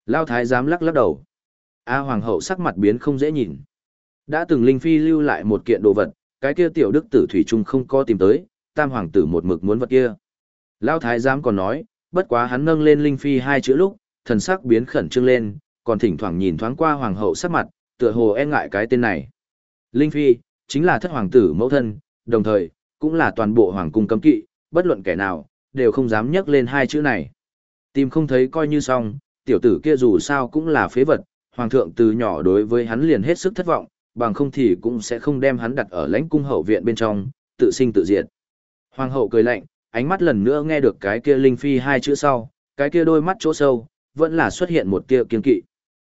Lao thái giám lắc lắc đầu. A hoàng hậu sắc mặt biến không dễ nhìn. Đã từng Linh Phi lưu lại một kiện đồ vật, cái kia tiểu đức tử thủy trung không có tìm tới, tam hoàng tử một mực muốn vật kia. Lão thái giám còn nói, bất quá hắn nâng lên Linh Phi hai chữ lúc, thần sắc biến khẩn trương lên, còn thỉnh thoảng nhìn thoáng qua hoàng hậu sắc mặt, tựa hồ e ngại cái tên này. Linh Phi, chính là thất hoàng tử mẫu thân, đồng thời, cũng là toàn bộ hoàng cung cấm kỵ, bất luận kẻ nào, đều không dám nhắc lên hai chữ này. Tìm không thấy coi như xong, tiểu tử kia dù sao cũng là phế vật, hoàng thượng từ nhỏ đối với hắn liền hết sức thất vọng, bằng không thì cũng sẽ không đem hắn đặt ở lãnh cung hậu viện bên trong, tự sinh tự diệt. Hoàng hậu cười lạnh, ánh mắt lần nữa nghe được cái kia linh phi hai chữ sau, cái kia đôi mắt chỗ sâu, vẫn là xuất hiện một tia kiên kỵ.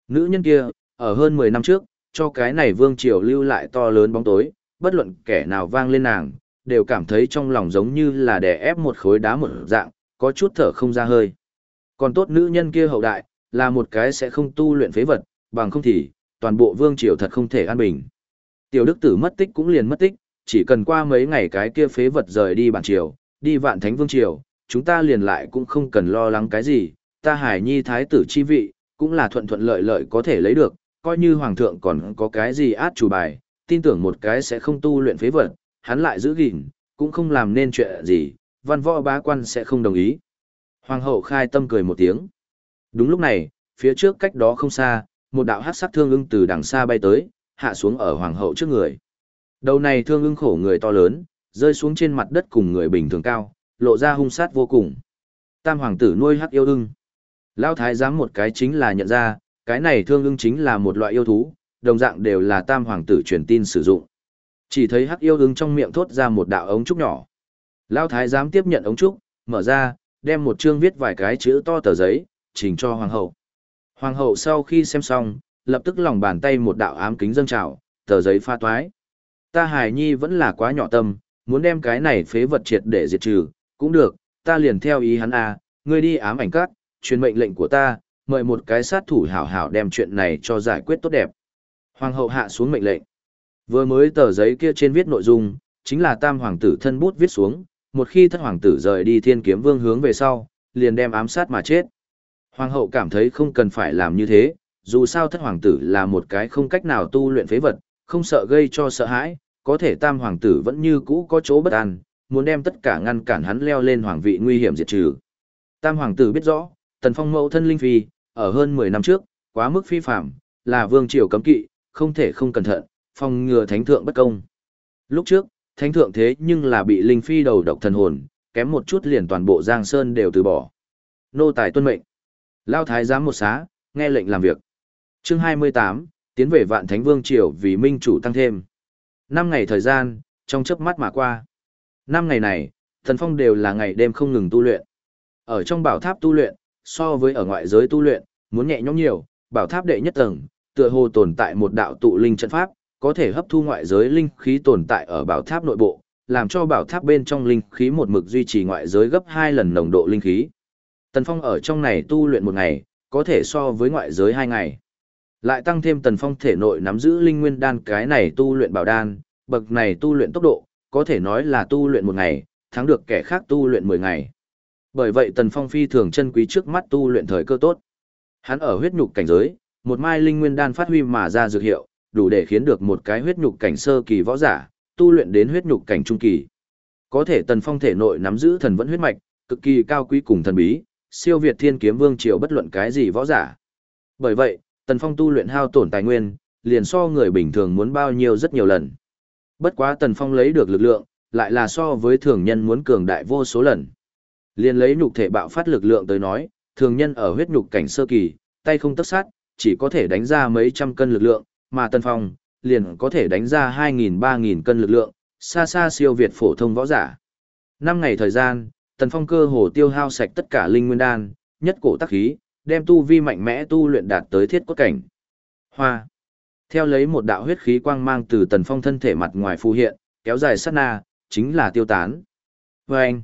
Nữ nhân kia, ở hơn 10 năm trước, cho cái này vương triều lưu lại to lớn bóng tối, bất luận kẻ nào vang lên nàng, đều cảm thấy trong lòng giống như là đè ép một khối đá một dạng, có chút thở không ra hơi. Còn tốt nữ nhân kia hậu đại, là một cái sẽ không tu luyện phế vật, bằng không thì, toàn bộ vương triều thật không thể an bình. Tiểu đức tử mất tích cũng liền mất tích, chỉ cần qua mấy ngày cái kia phế vật rời đi bản triều, đi vạn thánh vương triều, chúng ta liền lại cũng không cần lo lắng cái gì, ta hải nhi thái tử chi vị, cũng là thuận thuận lợi lợi có thể lấy được, coi như hoàng thượng còn có cái gì át chủ bài, tin tưởng một cái sẽ không tu luyện phế vật, hắn lại giữ gìn, cũng không làm nên chuyện gì, văn võ bá quan sẽ không đồng ý. Hoàng hậu khai tâm cười một tiếng. Đúng lúc này, phía trước cách đó không xa, một đạo hắc sắc thương ưng từ đằng xa bay tới, hạ xuống ở hoàng hậu trước người. Đầu này thương ưng khổ người to lớn, rơi xuống trên mặt đất cùng người bình thường cao, lộ ra hung sát vô cùng. Tam hoàng tử nuôi hắc yêu ưng. Lão thái giám một cái chính là nhận ra, cái này thương ưng chính là một loại yêu thú, đồng dạng đều là tam hoàng tử truyền tin sử dụng. Chỉ thấy hắc yêu ưng trong miệng thốt ra một đạo ống trúc nhỏ. Lão thái giám tiếp nhận ống trúc, mở ra, đem một chương viết vài cái chữ to tờ giấy, trình cho hoàng hậu. Hoàng hậu sau khi xem xong, lập tức lòng bàn tay một đạo ám kính dâng trào, tờ giấy pha toái. Ta hài nhi vẫn là quá nhỏ tâm, muốn đem cái này phế vật triệt để diệt trừ, cũng được, ta liền theo ý hắn à, ngươi đi ám ảnh cắt, truyền mệnh lệnh của ta, mời một cái sát thủ hảo hảo đem chuyện này cho giải quyết tốt đẹp. Hoàng hậu hạ xuống mệnh lệnh. Vừa mới tờ giấy kia trên viết nội dung, chính là tam hoàng tử thân bút viết xuống, một khi thất hoàng tử rời đi thiên kiếm vương hướng về sau, liền đem ám sát mà chết. Hoàng hậu cảm thấy không cần phải làm như thế, dù sao thất hoàng tử là một cái không cách nào tu luyện phế vật, không sợ gây cho sợ hãi, có thể tam hoàng tử vẫn như cũ có chỗ bất an, muốn đem tất cả ngăn cản hắn leo lên hoàng vị nguy hiểm diệt trừ. Tam hoàng tử biết rõ, tần phong mẫu thân linh phi, ở hơn 10 năm trước, quá mức phi phạm, là vương triều cấm kỵ, không thể không cẩn thận, phòng ngừa thánh thượng bất công. Lúc trước, thánh thượng thế nhưng là bị linh phi đầu độc thần hồn, kém một chút liền toàn bộ giang sơn đều từ bỏ. Nô tài tuân mệnh. Lao thái giám một xá, nghe lệnh làm việc. Chương 28, tiến về vạn thánh vương triều vì minh chủ tăng thêm. Năm ngày thời gian, trong chớp mắt mà qua. Năm ngày này, thần phong đều là ngày đêm không ngừng tu luyện. Ở trong bảo tháp tu luyện, so với ở ngoại giới tu luyện, muốn nhẹ nhõm nhiều, bảo tháp đệ nhất tầng, tựa hồ tồn tại một đạo tụ linh trận pháp, có thể hấp thu ngoại giới linh khí tồn tại ở bảo tháp nội bộ, làm cho bảo tháp bên trong linh khí một mực duy trì ngoại giới gấp 2 lần nồng độ linh khí. Tần Phong ở trong này tu luyện một ngày, có thể so với ngoại giới hai ngày. Lại tăng thêm Tần Phong thể nội nắm giữ linh nguyên đan cái này tu luyện bảo đan, bậc này tu luyện tốc độ, có thể nói là tu luyện một ngày, thắng được kẻ khác tu luyện 10 ngày. Bởi vậy Tần Phong phi thường chân quý trước mắt tu luyện thời cơ tốt. Hắn ở huyết nhục cảnh giới, một mai linh nguyên đan phát huy mà ra dược hiệu, đủ để khiến được một cái huyết nhục cảnh sơ kỳ võ giả, tu luyện đến huyết nhục cảnh trung kỳ. Có thể Tần Phong thể nội nắm giữ thần vẫn huyết mạch, cực kỳ cao quý cùng thần bí, siêu việt thiên kiếm vương triều bất luận cái gì võ giả. Bởi vậy, Tần Phong tu luyện hao tổn tài nguyên, liền so người bình thường muốn bao nhiêu rất nhiều lần. Bất quá Tần Phong lấy được lực lượng, lại là so với thường nhân muốn cường đại vô số lần. Liền lấy nhục thể bạo phát lực lượng tới nói, thường nhân ở huyết nhục cảnh sơ kỳ, tay không tất sát, chỉ có thể đánh ra mấy trăm cân lực lượng, mà Tần Phong liền có thể đánh ra 2.000-3.000 cân lực lượng, xa xa siêu việt phổ thông võ giả. Năm ngày thời gian, Tần Phong cơ hồ tiêu hao sạch tất cả linh nguyên đan, nhất cổ tác khí, đem tu vi mạnh mẽ tu luyện đạt tới thiết cốt cảnh. Hoa. Theo lấy một đạo huyết khí quang mang từ Tần Phong thân thể mặt ngoài phù hiện, kéo dài sát na, chính là tiêu tán. Và anh,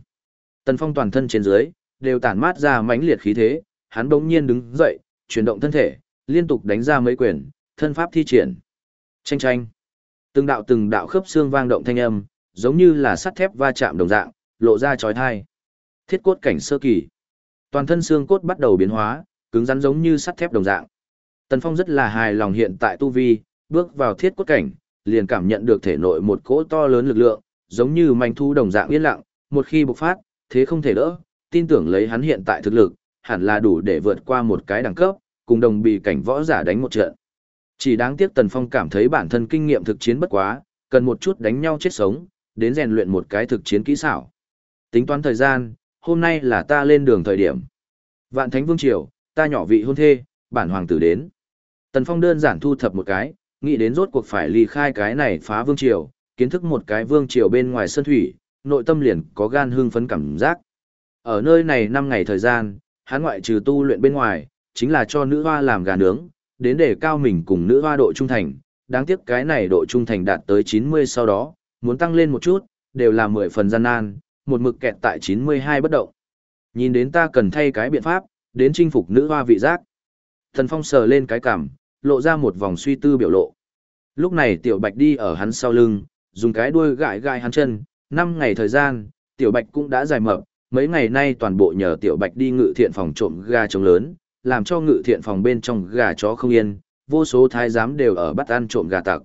Tần Phong toàn thân trên dưới, đều tản mát ra mãnh liệt khí thế, hắn bỗng nhiên đứng dậy, chuyển động thân thể, liên tục đánh ra mấy quyền, thân pháp thi triển. Chanh chanh. Từng đạo từng đạo khớp xương vang động thanh âm, giống như là sắt thép va chạm đồng dạng, lộ ra chói tai. Thiết cốt cảnh sơ kỳ. Toàn thân xương cốt bắt đầu biến hóa, cứng rắn giống như sắt thép đồng dạng. Tần Phong rất là hài lòng hiện tại tu vi, bước vào thiết cốt cảnh, liền cảm nhận được thể nội một cỗ to lớn lực lượng, giống như manh thu đồng dạng yên lặng, một khi bộc phát, thế không thể đỡ, tin tưởng lấy hắn hiện tại thực lực, hẳn là đủ để vượt qua một cái đẳng cấp, cùng đồng bị cảnh võ giả đánh một trận. Chỉ đáng tiếc Tần Phong cảm thấy bản thân kinh nghiệm thực chiến bất quá, cần một chút đánh nhau chết sống, đến rèn luyện một cái thực chiến kỹ xảo. Tính toán thời gian, hôm nay là ta lên đường thời điểm. Vạn Thánh Vương Triều, ta nhỏ vị hôn thê, bản hoàng tử đến. Tần Phong đơn giản thu thập một cái, nghĩ đến rốt cuộc phải ly khai cái này phá vương triều, kiến thức một cái vương triều bên ngoài sân thủy, nội tâm liền có gan hương phấn cảm giác. Ở nơi này 5 ngày thời gian, hắn ngoại trừ tu luyện bên ngoài, chính là cho nữ hoa làm gà nướng, đến để cao mình cùng nữ hoa độ trung thành. Đáng tiếc cái này độ trung thành đạt tới 90 sau đó, muốn tăng lên một chút, đều là 10 phần gian nan, một mực kẹt tại 92 bất động. Nhìn đến ta cần thay cái biện pháp, đến chinh phục nữ hoa vị giác. Thần Phong sờ lên cái cằm, lộ ra một vòng suy tư biểu lộ. Lúc này Tiểu Bạch đi ở hắn sau lưng, dùng cái đuôi gãi gãi hắn chân, năm ngày thời gian, Tiểu Bạch cũng đã dài mập, mấy ngày nay toàn bộ nhờ Tiểu Bạch đi ngự thiện phòng trộm gà trống lớn, làm cho ngự thiện phòng bên trong gà chó không yên, vô số thái giám đều ở bắt ăn trộm gà tặc.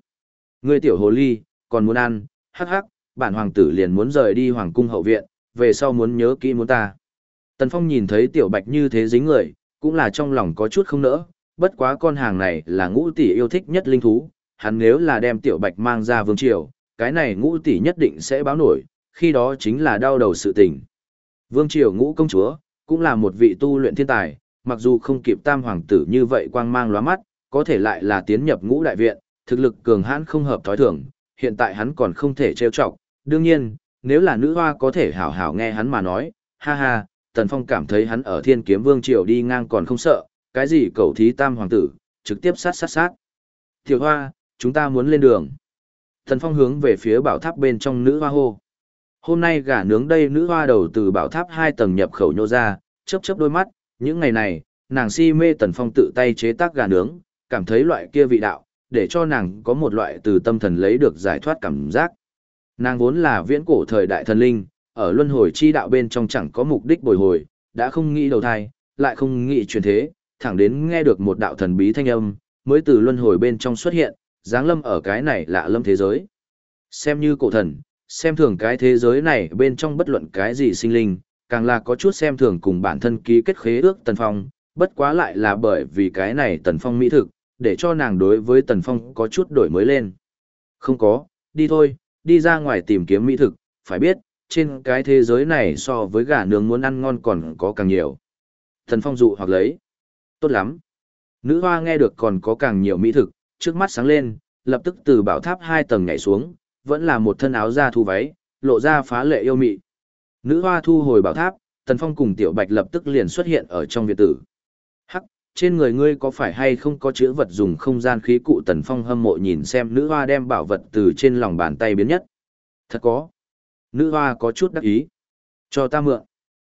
Người Tiểu Hồ Ly, còn muốn ăn, hắc hắc, bản hoàng tử liền muốn rời đi hoàng cung hậu viện, về sau muốn nhớ kỹ muốn ta. Tần Phong nhìn thấy Tiểu Bạch như thế dính người, cũng là trong lòng có chút không nỡ, bất quá con hàng này là ngũ tỷ yêu thích nhất linh thú, hắn nếu là đem tiểu bạch mang ra vương triều, cái này ngũ tỷ nhất định sẽ báo nổi, khi đó chính là đau đầu sự tình. Vương triều ngũ công chúa, cũng là một vị tu luyện thiên tài, mặc dù không kịp tam hoàng tử như vậy quang mang lóa mắt, có thể lại là tiến nhập ngũ đại viện, thực lực cường hãn không hợp thói thường, hiện tại hắn còn không thể trêu chọc. Đương nhiên, nếu là nữ hoa có thể hảo hảo nghe hắn mà nói, ha ha, Tần Phong cảm thấy hắn ở thiên kiếm vương triều đi ngang còn không sợ, cái gì cầu thí tam hoàng tử, trực tiếp sát sát sát. Tiểu hoa, chúng ta muốn lên đường. tần Phong hướng về phía bảo tháp bên trong nữ hoa hô. Hôm nay gà nướng đây nữ hoa đầu từ bảo tháp hai tầng nhập khẩu nhô ra, chớp chớp đôi mắt, những ngày này, nàng si mê Tần Phong tự tay chế tác gà nướng, cảm thấy loại kia vị đạo, để cho nàng có một loại từ tâm thần lấy được giải thoát cảm giác. Nàng vốn là viễn cổ thời đại thần linh, ở luân hồi chi đạo bên trong chẳng có mục đích bồi hồi, đã không nghĩ đầu thai, lại không nghĩ truyền thế, thẳng đến nghe được một đạo thần bí thanh âm, mới từ luân hồi bên trong xuất hiện, giáng lâm ở cái này lạ lâm thế giới. Xem như cổ thần, xem thường cái thế giới này bên trong bất luận cái gì sinh linh, càng là có chút xem thường cùng bản thân ký kết khế ước Tần Phong, bất quá lại là bởi vì cái này Tần Phong mỹ thực, để cho nàng đối với Tần Phong có chút đổi mới lên. Không có, đi thôi, đi ra ngoài tìm kiếm mỹ thực, phải biết, trên cái thế giới này so với gà nướng muốn ăn ngon còn có càng nhiều. Thần Phong dụ hoặc lấy. Tốt lắm. Nữ hoa nghe được còn có càng nhiều mỹ thực, trước mắt sáng lên, lập tức từ bảo tháp hai tầng nhảy xuống, vẫn là một thân áo da thu váy, lộ ra phá lệ yêu mị. Nữ hoa thu hồi bảo tháp, Tần Phong cùng Tiểu Bạch lập tức liền xuất hiện ở trong viện tử. Trên người ngươi có phải hay không có chữ vật dùng không gian khí cụ Tần Phong hâm mộ nhìn xem nữ hoa đem bảo vật từ trên lòng bàn tay biến nhất. Thật có. Nữ hoa có chút đắc ý. Cho ta mượn.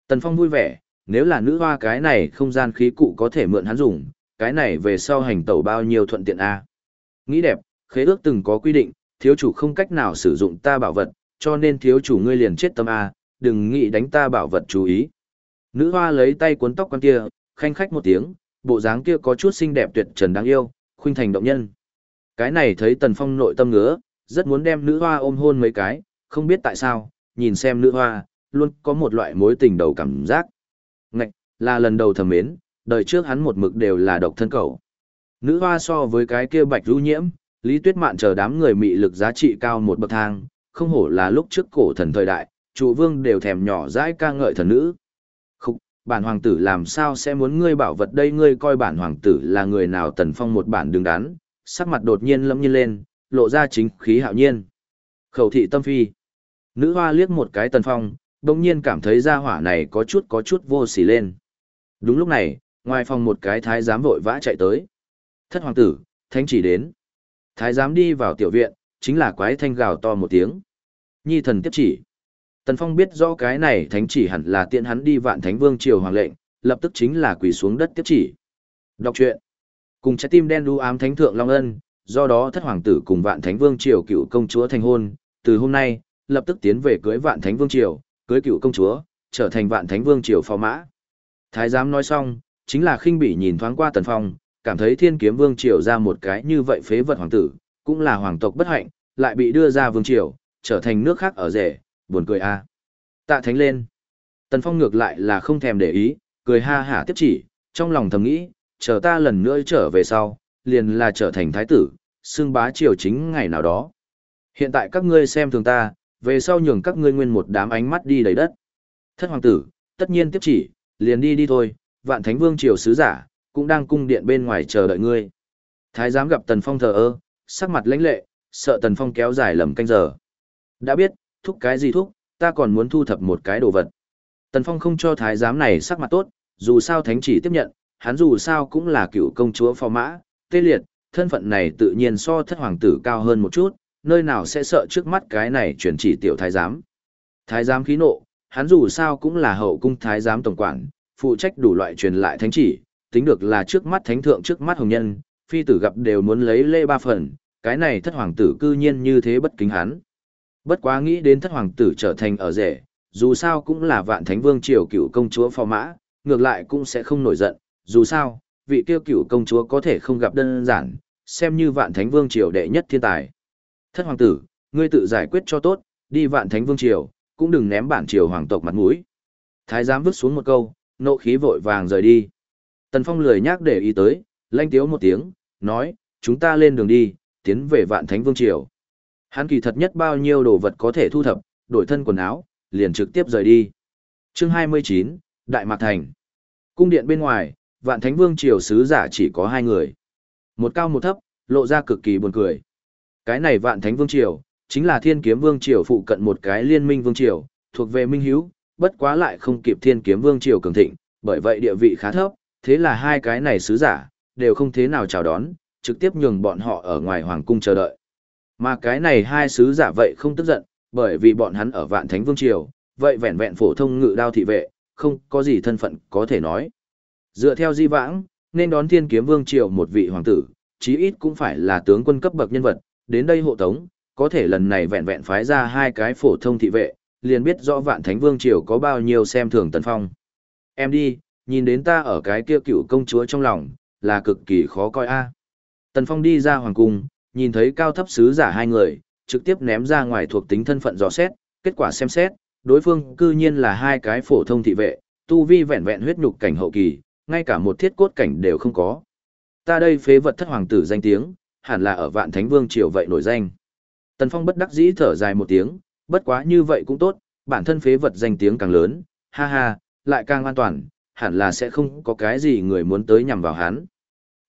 Tần Phong vui vẻ, nếu là nữ hoa cái này không gian khí cụ có thể mượn hắn dùng, cái này về sau hành tẩu bao nhiêu thuận tiện a Nghĩ đẹp, khế ước từng có quy định, thiếu chủ không cách nào sử dụng ta bảo vật, cho nên thiếu chủ ngươi liền chết tâm A, đừng nghĩ đánh ta bảo vật chú ý. Nữ hoa lấy tay cuốn tóc con kia, khanh khách một tiếng, bộ dáng kia có chút xinh đẹp tuyệt trần đáng yêu, khuynh thành động nhân. Cái này thấy tần phong nội tâm ngứa, rất muốn đem nữ hoa ôm hôn mấy cái, không biết tại sao, nhìn xem nữ hoa, luôn có một loại mối tình đầu cảm giác. Ngạch, là lần đầu thầm mến, đời trước hắn một mực đều là độc thân cầu. Nữ hoa so với cái kia bạch lưu nhiễm, Lý Tuyết Mạn chờ đám người mị lực giá trị cao một bậc thang, không hổ là lúc trước cổ thần thời đại, chủ vương đều thèm nhỏ dãi ca ngợi thần nữ. Bản hoàng tử làm sao sẽ muốn ngươi bảo vật đây ngươi coi bản hoàng tử là người nào tần phong một bản đứng đắn, sắc mặt đột nhiên lâm nhiên lên, lộ ra chính khí hạo nhiên. Khẩu thị tâm phi. Nữ hoa liếc một cái tần phong, đồng nhiên cảm thấy ra hỏa này có chút có chút vô sỉ lên. Đúng lúc này, ngoài phòng một cái thái giám vội vã chạy tới. Thất hoàng tử, thánh chỉ đến. Thái giám đi vào tiểu viện, chính là quái thanh gào to một tiếng. Nhi thần tiếp chỉ. Tần Phong biết rõ cái này thánh chỉ hẳn là tiện hắn đi vạn thánh vương triều hoàng lệnh, lập tức chính là quỳ xuống đất tiếp chỉ. Đọc truyện. Cùng trái tim đen đu ám thánh thượng Long Ân, do đó thất hoàng tử cùng vạn thánh vương triều cựu công chúa thành hôn, từ hôm nay, lập tức tiến về cưới vạn thánh vương triều, cưới cựu công chúa, trở thành vạn thánh vương triều phò mã. Thái giám nói xong, chính là khinh bỉ nhìn thoáng qua Tần Phong, cảm thấy thiên kiếm vương triều ra một cái như vậy phế vật hoàng tử, cũng là hoàng tộc bất hạnh, lại bị đưa ra vương triều, trở thành nước khác ở rể, buồn cười a. À. Tạ thánh lên. Tần Phong ngược lại là không thèm để ý, cười ha hả tiếp chỉ, trong lòng thầm nghĩ, chờ ta lần nữa trở về sau, liền là trở thành thái tử, xưng bá triều chính ngày nào đó. Hiện tại các ngươi xem thường ta, về sau nhường các ngươi nguyên một đám ánh mắt đi đầy đất. Thất hoàng tử, tất nhiên tiếp chỉ, liền đi đi thôi, vạn thánh vương triều sứ giả, cũng đang cung điện bên ngoài chờ đợi ngươi. Thái giám gặp Tần Phong thờ ơ, sắc mặt lãnh lệ, sợ Tần Phong kéo dài lầm canh giờ. Đã biết, thúc cái gì thúc, ta còn muốn thu thập một cái đồ vật. Tần Phong không cho thái giám này sắc mặt tốt, dù sao thánh chỉ tiếp nhận, hắn dù sao cũng là cựu công chúa phò mã, tê liệt, thân phận này tự nhiên so thất hoàng tử cao hơn một chút, nơi nào sẽ sợ trước mắt cái này chuyển chỉ tiểu thái giám. Thái giám khí nộ, hắn dù sao cũng là hậu cung thái giám tổng quản, phụ trách đủ loại truyền lại thánh chỉ, tính được là trước mắt thánh thượng trước mắt hồng nhân, phi tử gặp đều muốn lấy lê ba phần, cái này thất hoàng tử cư nhiên như thế bất kính hắn. Bất quá nghĩ đến thất hoàng tử trở thành ở rể, dù sao cũng là vạn thánh vương triều cựu công chúa phò mã, ngược lại cũng sẽ không nổi giận, dù sao, vị tiêu cựu công chúa có thể không gặp đơn giản, xem như vạn thánh vương triều đệ nhất thiên tài. Thất hoàng tử, ngươi tự giải quyết cho tốt, đi vạn thánh vương triều, cũng đừng ném bản triều hoàng tộc mặt mũi. Thái giám vứt xuống một câu, nộ khí vội vàng rời đi. Tần Phong lười nhác để ý tới, lanh tiếu một tiếng, nói, chúng ta lên đường đi, tiến về vạn thánh vương triều. Hắn kỳ thật nhất bao nhiêu đồ vật có thể thu thập, đổi thân quần áo, liền trực tiếp rời đi. Chương 29, Đại Mạc Thành. Cung điện bên ngoài, vạn thánh vương triều sứ giả chỉ có hai người. Một cao một thấp, lộ ra cực kỳ buồn cười. Cái này vạn thánh vương triều, chính là thiên kiếm vương triều phụ cận một cái liên minh vương triều, thuộc về minh hiếu, bất quá lại không kịp thiên kiếm vương triều cường thịnh, bởi vậy địa vị khá thấp, thế là hai cái này sứ giả, đều không thế nào chào đón, trực tiếp nhường bọn họ ở ngoài hoàng cung chờ đợi. Mà cái này hai sứ giả vậy không tức giận, bởi vì bọn hắn ở vạn thánh vương triều, vậy vẹn vẹn phổ thông ngự đao thị vệ, không có gì thân phận có thể nói. Dựa theo di vãng, nên đón thiên kiếm vương triều một vị hoàng tử, chí ít cũng phải là tướng quân cấp bậc nhân vật, đến đây hộ tống, có thể lần này vẹn vẹn phái ra hai cái phổ thông thị vệ, liền biết rõ vạn thánh vương triều có bao nhiêu xem thường tần phong. Em đi, nhìn đến ta ở cái kia cựu công chúa trong lòng, là cực kỳ khó coi a. Tần phong đi ra hoàng cung, nhìn thấy cao thấp sứ giả hai người, trực tiếp ném ra ngoài thuộc tính thân phận dò xét, kết quả xem xét, đối phương cư nhiên là hai cái phổ thông thị vệ, tu vi vẹn vẹn huyết nhục cảnh hậu kỳ, ngay cả một thiết cốt cảnh đều không có. Ta đây phế vật thất hoàng tử danh tiếng, hẳn là ở vạn thánh vương triều vậy nổi danh. Tần Phong bất đắc dĩ thở dài một tiếng, bất quá như vậy cũng tốt, bản thân phế vật danh tiếng càng lớn, ha ha, lại càng an toàn, hẳn là sẽ không có cái gì người muốn tới nhằm vào hắn.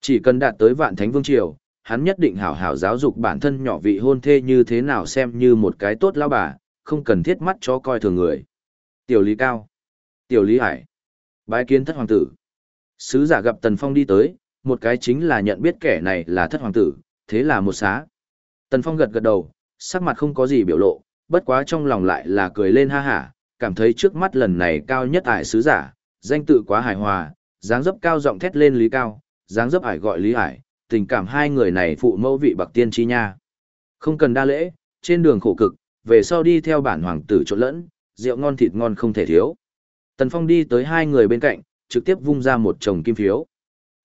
Chỉ cần đạt tới vạn thánh vương triều, hắn nhất định hảo hảo giáo dục bản thân nhỏ vị hôn thê như thế nào xem như một cái tốt lao bà, không cần thiết mắt cho coi thường người. Tiểu Lý Cao. Tiểu Lý Hải. Bái kiến thất hoàng tử. Sứ giả gặp Tần Phong đi tới, một cái chính là nhận biết kẻ này là thất hoàng tử, thế là một xá. Tần Phong gật gật đầu, sắc mặt không có gì biểu lộ, bất quá trong lòng lại là cười lên ha hả, cảm thấy trước mắt lần này cao nhất ải sứ giả, danh tự quá hài hòa, dáng dấp cao giọng thét lên Lý Cao, dáng dấp ải gọi Lý hải tình cảm hai người này phụ mẫu vị bậc tiên chi nha. Không cần đa lễ, trên đường khổ cực, về sau đi theo bản hoàng tử trộn lẫn, rượu ngon thịt ngon không thể thiếu. Tần Phong đi tới hai người bên cạnh, trực tiếp vung ra một chồng kim phiếu.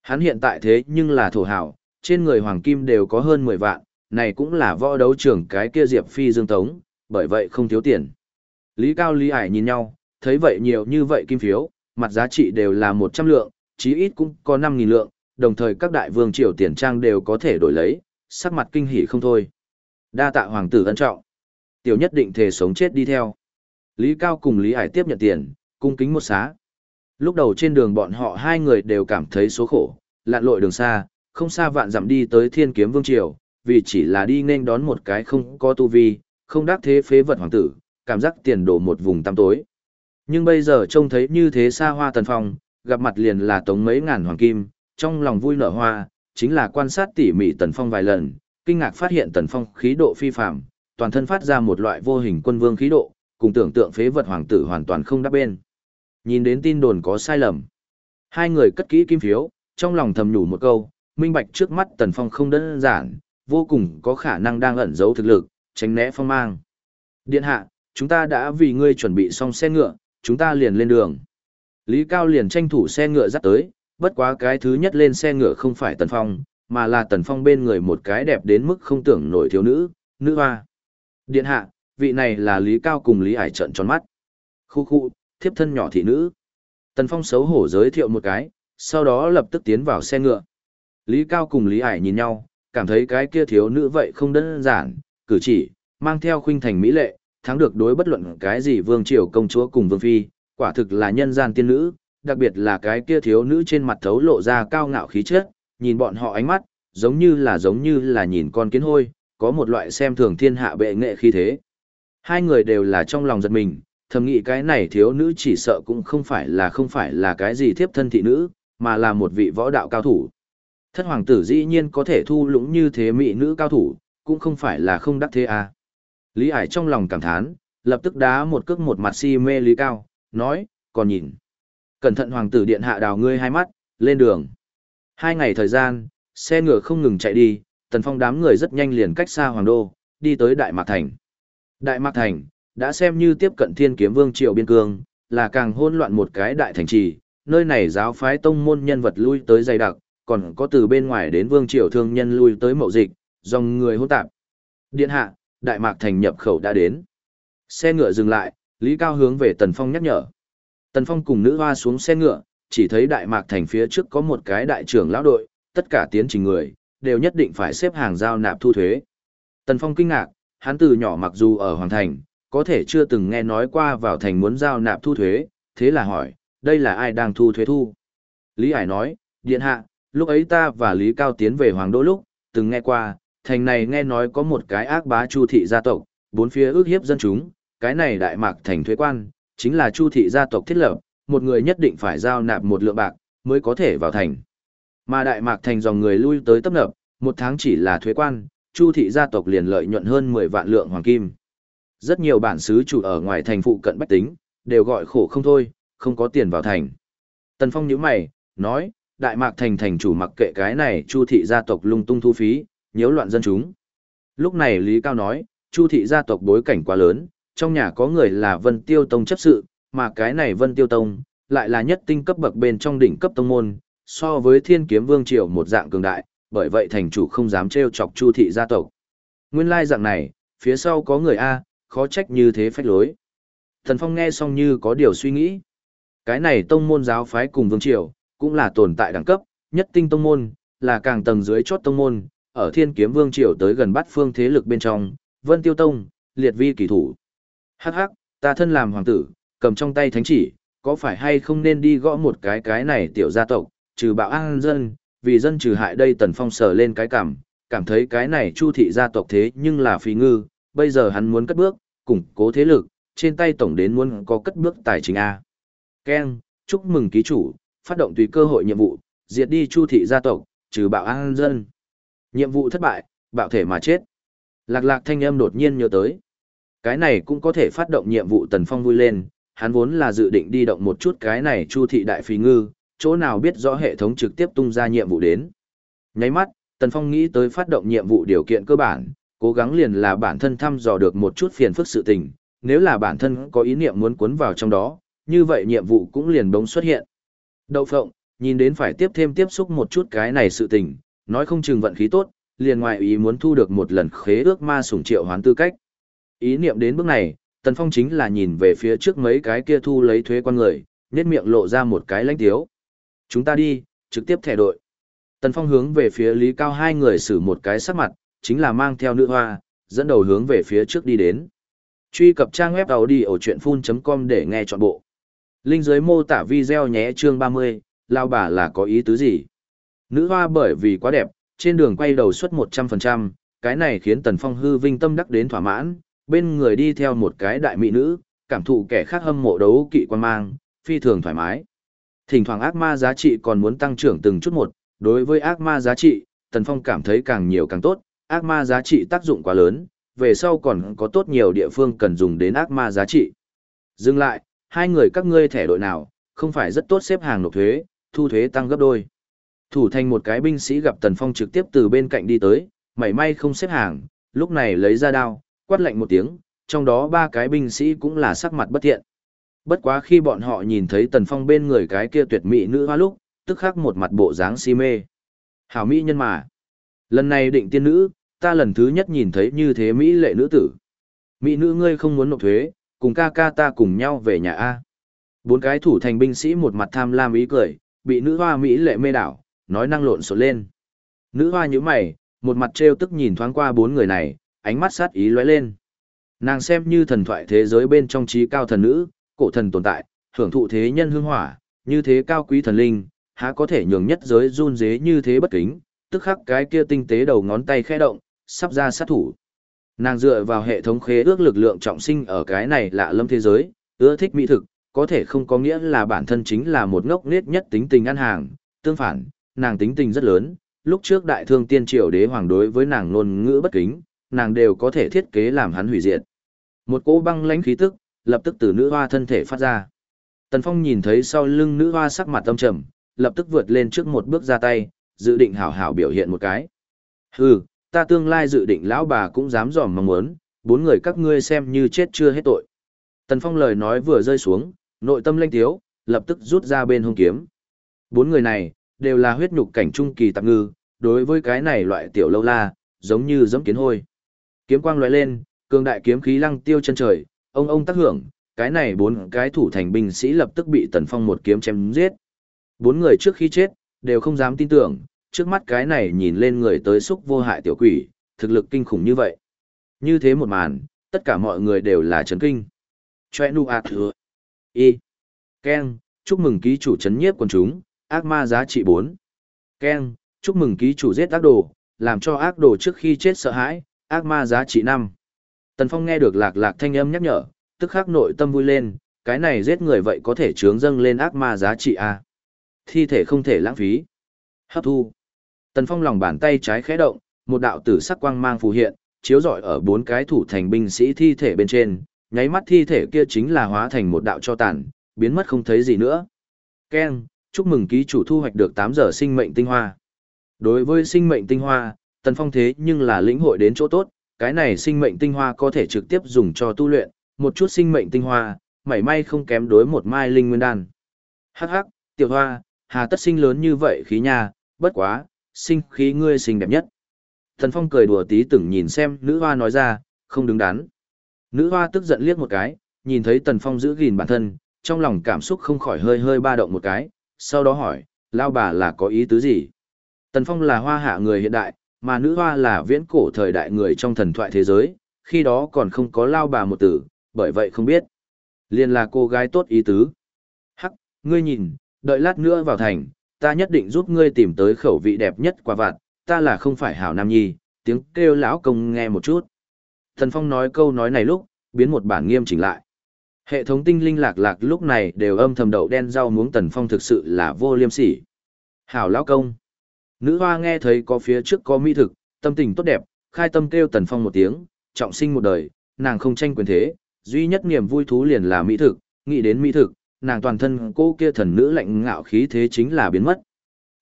Hắn hiện tại thế nhưng là thổ hảo, trên người hoàng kim đều có hơn 10 vạn, này cũng là võ đấu trưởng cái kia Diệp Phi Dương Tống, bởi vậy không thiếu tiền. Lý Cao Lý Hải nhìn nhau, thấy vậy nhiều như vậy kim phiếu, mặt giá trị đều là 100 lượng, chí ít cũng có 5.000 lượng, đồng thời các đại vương triều tiền trang đều có thể đổi lấy, sắc mặt kinh hỉ không thôi. Đa tạ hoàng tử ân trọng. Tiểu nhất định thể sống chết đi theo. Lý Cao cùng Lý Hải tiếp nhận tiền, cung kính một xá. Lúc đầu trên đường bọn họ hai người đều cảm thấy số khổ, lặn lội đường xa, không xa vạn dặm đi tới thiên kiếm vương triều, vì chỉ là đi nên đón một cái không có tu vi, không đắc thế phế vật hoàng tử, cảm giác tiền đổ một vùng tăm tối. Nhưng bây giờ trông thấy như thế xa hoa tần phong, gặp mặt liền là tống mấy ngàn hoàng kim, trong lòng vui nở hoa, chính là quan sát tỉ mỉ tần phong vài lần, kinh ngạc phát hiện Tần Phong khí độ phi phàm, toàn thân phát ra một loại vô hình quân vương khí độ, cùng tưởng tượng phế vật hoàng tử hoàn toàn không đáp bên. Nhìn đến tin đồn có sai lầm. Hai người cất kỹ kim phiếu, trong lòng thầm nhủ một câu, minh bạch trước mắt Tần Phong không đơn giản, vô cùng có khả năng đang ẩn giấu thực lực, tránh né phong mang. Điện hạ, chúng ta đã vì ngươi chuẩn bị xong xe ngựa, chúng ta liền lên đường. Lý Cao liền tranh thủ xe ngựa dắt tới, bất quá cái thứ nhất lên xe ngựa không phải Tần Phong, mà là Tần Phong bên người một cái đẹp đến mức không tưởng nổi thiếu nữ, nữ hoa. Điện hạ, vị này là Lý Cao cùng Lý Ải trận tròn mắt. Khu khu, thiếp thân nhỏ thị nữ. Tần Phong xấu hổ giới thiệu một cái, sau đó lập tức tiến vào xe ngựa. Lý Cao cùng Lý Ải nhìn nhau, cảm thấy cái kia thiếu nữ vậy không đơn giản, cử chỉ, mang theo khuynh thành mỹ lệ, thắng được đối bất luận cái gì vương triều công chúa cùng vương phi, quả thực là nhân gian tiên nữ, đặc biệt là cái kia thiếu nữ trên mặt thấu lộ ra cao ngạo khí chất, nhìn bọn họ ánh mắt, giống như là giống như là nhìn con kiến hôi, có một loại xem thường thiên hạ bệ nghệ khí thế. Hai người đều là trong lòng giật mình, thầm nghĩ cái này thiếu nữ chỉ sợ cũng không phải là không phải là cái gì thiếp thân thị nữ, mà là một vị võ đạo cao thủ. Thất hoàng tử dĩ nhiên có thể thu lũng như thế mỹ nữ cao thủ, cũng không phải là không đắc thế à. Lý Hải trong lòng cảm thán, lập tức đá một cước một mặt si mê Lý Cao, nói, còn nhìn. Cẩn thận hoàng tử điện hạ đào ngươi hai mắt, lên đường. Hai ngày thời gian, xe ngựa không ngừng chạy đi, tần phong đám người rất nhanh liền cách xa hoàng đô, đi tới Đại Mạc Thành. Đại Mạc Thành, đã xem như tiếp cận thiên kiếm vương triệu biên cương, là càng hỗn loạn một cái đại thành trì, nơi này giáo phái tông môn nhân vật lui tới dày đặc, còn có từ bên ngoài đến vương triều thương nhân lui tới mậu dịch, dòng người hỗn tạp. Điện hạ, Đại Mạc Thành nhập khẩu đã đến. Xe ngựa dừng lại, Lý Cao hướng về Tần Phong nhắc nhở. Tần Phong cùng nữ hoa xuống xe ngựa, chỉ thấy Đại Mạc Thành phía trước có một cái đại trưởng lão đội, tất cả tiến trình người, đều nhất định phải xếp hàng giao nạp thu thuế. Tần Phong kinh ngạc, hắn từ nhỏ mặc dù ở Hoàng Thành, có thể chưa từng nghe nói qua vào thành muốn giao nạp thu thuế, thế là hỏi, đây là ai đang thu thuế thu? Lý Hải nói, điện hạ, lúc ấy ta và Lý Cao tiến về Hoàng Đô lúc, từng nghe qua, thành này nghe nói có một cái ác bá chu thị gia tộc, bốn phía ước hiếp dân chúng, cái này đại mạc thành thuế quan, chính là chu thị gia tộc thiết lập, một người nhất định phải giao nạp một lượng bạc, mới có thể vào thành. Mà đại mạc thành dòng người lui tới tấp nập, một tháng chỉ là thuế quan, chu thị gia tộc liền lợi nhuận hơn 10 vạn lượng hoàng kim. Rất nhiều bản xứ chủ ở ngoài thành phụ cận bách tính, đều gọi khổ không thôi, không có tiền vào thành. Tần Phong nhíu mày, nói, đại mạc thành thành chủ mặc kệ cái này chu thị gia tộc lung tung thu phí, nhiễu loạn dân chúng. Lúc này Lý Cao nói, chu thị gia tộc bối cảnh quá lớn, trong nhà có người là Vân Tiêu Tông chấp sự, mà cái này Vân Tiêu Tông, lại là nhất tinh cấp bậc bên trong đỉnh cấp tông môn, so với thiên kiếm vương triều một dạng cường đại, bởi vậy thành chủ không dám trêu chọc chu thị gia tộc. Nguyên lai dạng này, phía sau có người A, khó trách như thế phách lối. Thần Phong nghe xong như có điều suy nghĩ. Cái này tông môn giáo phái cùng vương triều, cũng là tồn tại đẳng cấp, nhất tinh tông môn, là càng tầng dưới chót tông môn, ở thiên kiếm vương triều tới gần bắt phương thế lực bên trong, vân tiêu tông, liệt vi kỳ thủ. Hắc hắc, ta thân làm hoàng tử, cầm trong tay thánh chỉ, có phải hay không nên đi gõ một cái cái này tiểu gia tộc, trừ bạo an dân, vì dân trừ hại đây tần phong sờ lên cái cảm, cảm thấy cái này chu thị gia tộc thế nhưng là phi ngư, bây giờ hắn muốn cất bước, củng cố thế lực, trên tay tổng đến muốn có cất bước tài chính A. Ken, chúc mừng ký chủ, phát động tùy cơ hội nhiệm vụ, diệt đi chu thị gia tộc, trừ bạo an dân. Nhiệm vụ thất bại, bạo thể mà chết. Lạc lạc thanh âm đột nhiên nhớ tới. Cái này cũng có thể phát động nhiệm vụ tần phong vui lên, hắn vốn là dự định đi động một chút cái này chu thị đại phí ngư, chỗ nào biết rõ hệ thống trực tiếp tung ra nhiệm vụ đến. Nháy mắt, tần phong nghĩ tới phát động nhiệm vụ điều kiện cơ bản, cố gắng liền là bản thân thăm dò được một chút phiền phức sự tình, nếu là bản thân có ý niệm muốn cuốn vào trong đó, như vậy nhiệm vụ cũng liền bỗng xuất hiện. Đậu phộng, nhìn đến phải tiếp thêm tiếp xúc một chút cái này sự tình, nói không chừng vận khí tốt, liền ngoại ý muốn thu được một lần khế ước ma sủng triệu hoán tư cách. Ý niệm đến bước này, Tần Phong chính là nhìn về phía trước mấy cái kia thu lấy thuế quan người, nhét miệng lộ ra một cái lãnh tiếu. Chúng ta đi, trực tiếp thẻ đội. Tần Phong hướng về phía Lý Cao hai người xử một cái sắc mặt, chính là mang theo nữ hoa, dẫn đầu hướng về phía trước đi đến. Truy cập trang web đầu đi ở chuyện full.com để nghe trọn bộ. Linh dưới mô tả video nhé chương 30, lao bà là có ý tứ gì? Nữ hoa bởi vì quá đẹp, trên đường quay đầu suất 100%, cái này khiến Tần Phong hư vinh tâm đắc đến thỏa mãn, bên người đi theo một cái đại mỹ nữ, cảm thụ kẻ khác hâm mộ đấu kỵ quan mang, phi thường thoải mái. Thỉnh thoảng ác ma giá trị còn muốn tăng trưởng từng chút một, đối với ác ma giá trị, Tần Phong cảm thấy càng nhiều càng tốt, ác ma giá trị tác dụng quá lớn, về sau còn có tốt nhiều địa phương cần dùng đến ác ma giá trị. Dừng lại, hai người các ngươi thẻ đội nào, không phải rất tốt xếp hàng nộp thuế, thu thuế tăng gấp đôi. Thủ thành một cái binh sĩ gặp Tần Phong trực tiếp từ bên cạnh đi tới, mảy may không xếp hàng, lúc này lấy ra đao, quát lạnh một tiếng, trong đó ba cái binh sĩ cũng là sắc mặt bất thiện. Bất quá khi bọn họ nhìn thấy Tần Phong bên người cái kia tuyệt mỹ nữ hoa lúc, tức khắc một mặt bộ dáng si mê. Hảo mỹ nhân mà. Lần này định tiên nữ, ta lần thứ nhất nhìn thấy như thế mỹ lệ nữ tử. Mỹ nữ ngươi không muốn nộp thuế, cùng ca ca ta cùng nhau về nhà A. Bốn cái thủ thành binh sĩ một mặt tham lam ý cười, bị nữ hoa mỹ lệ mê đảo, nói năng lộn xộn lên. Nữ hoa như mày, một mặt trêu tức nhìn thoáng qua bốn người này, ánh mắt sát ý lóe lên. Nàng xem như thần thoại thế giới bên trong trí cao thần nữ, cổ thần tồn tại, hưởng thụ thế nhân hương hỏa, như thế cao quý thần linh, há có thể nhường nhất giới run dế như thế bất kính, tức khắc cái kia tinh tế đầu ngón tay khẽ động, sắp ra sát thủ. Nàng dựa vào hệ thống khế ước lực lượng trọng sinh ở cái này lạ lâm thế giới, ưa thích mỹ thực, có thể không có nghĩa là bản thân chính là một ngốc nết nhất tính tình ăn hàng, tương phản, nàng tính tình rất lớn, lúc trước đại thương tiên triều đế hoàng đối với nàng ngôn ngữ bất kính, nàng đều có thể thiết kế làm hắn hủy diệt. Một cỗ băng lãnh khí tức, lập tức từ nữ hoa thân thể phát ra. Tần Phong nhìn thấy sau lưng nữ hoa sắc mặt tâm trầm, lập tức vượt lên trước một bước ra tay, dự định hảo hảo biểu hiện một cái. Hừ, ta tương lai dự định lão bà cũng dám dòm mong muốn, bốn người các ngươi xem như chết chưa hết tội. Tần Phong lời nói vừa rơi xuống, nội tâm lanh thiếu, lập tức rút ra bên hông kiếm. Bốn người này, đều là huyết nhục cảnh trung kỳ tạp ngư, đối với cái này loại tiểu lâu la, giống như giẫm kiến hôi. Kiếm quang lóe lên, cường đại kiếm khí lăng tiêu chân trời, ông ông tác hưởng, cái này bốn cái thủ thành binh sĩ lập tức bị Tần Phong một kiếm chém giết. Bốn người trước khi chết, đều không dám tin tưởng, trước mắt cái này nhìn lên người tới xúc vô hại tiểu quỷ, thực lực kinh khủng như vậy. Như thế một màn, tất cả mọi người đều là chấn kinh. Choe nu ạt thừa. Y. Ken, chúc mừng ký chủ chấn nhiếp quần chúng, ác ma giá trị 4. Ken, chúc mừng ký chủ giết ác đồ, làm cho ác đồ trước khi chết sợ hãi, ác ma giá trị 5. Tần Phong nghe được lạc lạc thanh âm nhắc nhở, tức khắc nội tâm vui lên, cái này giết người vậy có thể trướng dâng lên ác ma giá trị A. Thi thể không thể lãng phí. Hấp thu. Tần Phong lòng bàn tay trái khẽ động, một đạo tử sắc quang mang phù hiện, chiếu rọi ở bốn cái thủ thành binh sĩ thi thể bên trên, nháy mắt thi thể kia chính là hóa thành một đạo cho tàn, biến mất không thấy gì nữa. Ken, chúc mừng ký chủ thu hoạch được 8 giờ sinh mệnh tinh hoa. Đối với sinh mệnh tinh hoa, Tần Phong thế nhưng là lĩnh hội đến chỗ tốt, cái này sinh mệnh tinh hoa có thể trực tiếp dùng cho tu luyện, một chút sinh mệnh tinh hoa, mảy may không kém đối một mai linh nguyên đan. Hắc hắc, tiểu hoa, hà tất sinh lớn như vậy khí nha, bất quá, sinh khí ngươi xinh đẹp nhất. Thần Phong cười đùa tí từng nhìn xem nữ hoa nói ra, không đứng đắn. Nữ hoa tức giận liếc một cái, nhìn thấy Tần Phong giữ gìn bản thân, trong lòng cảm xúc không khỏi hơi hơi ba động một cái, sau đó hỏi, lao bà là có ý tứ gì? Tần Phong là hoa hạ người hiện đại, mà nữ hoa là viễn cổ thời đại người trong thần thoại thế giới, khi đó còn không có lao bà một tử, bởi vậy không biết. Liên là cô gái tốt ý tứ. Hắc, ngươi nhìn, đợi lát nữa vào thành, ta nhất định giúp ngươi tìm tới khẩu vị đẹp nhất quả vặt, ta là không phải hảo nam nhi, tiếng kêu lão công nghe một chút. Thần Phong nói câu nói này lúc, biến một bản nghiêm chỉnh lại. Hệ thống tinh linh lạc lạc lúc này đều âm thầm đậu đen rau muống Tần Phong thực sự là vô liêm sỉ. Hảo lão công. Nữ hoa nghe thấy có phía trước có mỹ thực, tâm tình tốt đẹp, khai tâm kêu Tần Phong một tiếng, trọng sinh một đời, nàng không tranh quyền thế, duy nhất niềm vui thú liền là mỹ thực, nghĩ đến mỹ thực, nàng toàn thân cô kia thần nữ lạnh ngạo khí thế chính là biến mất.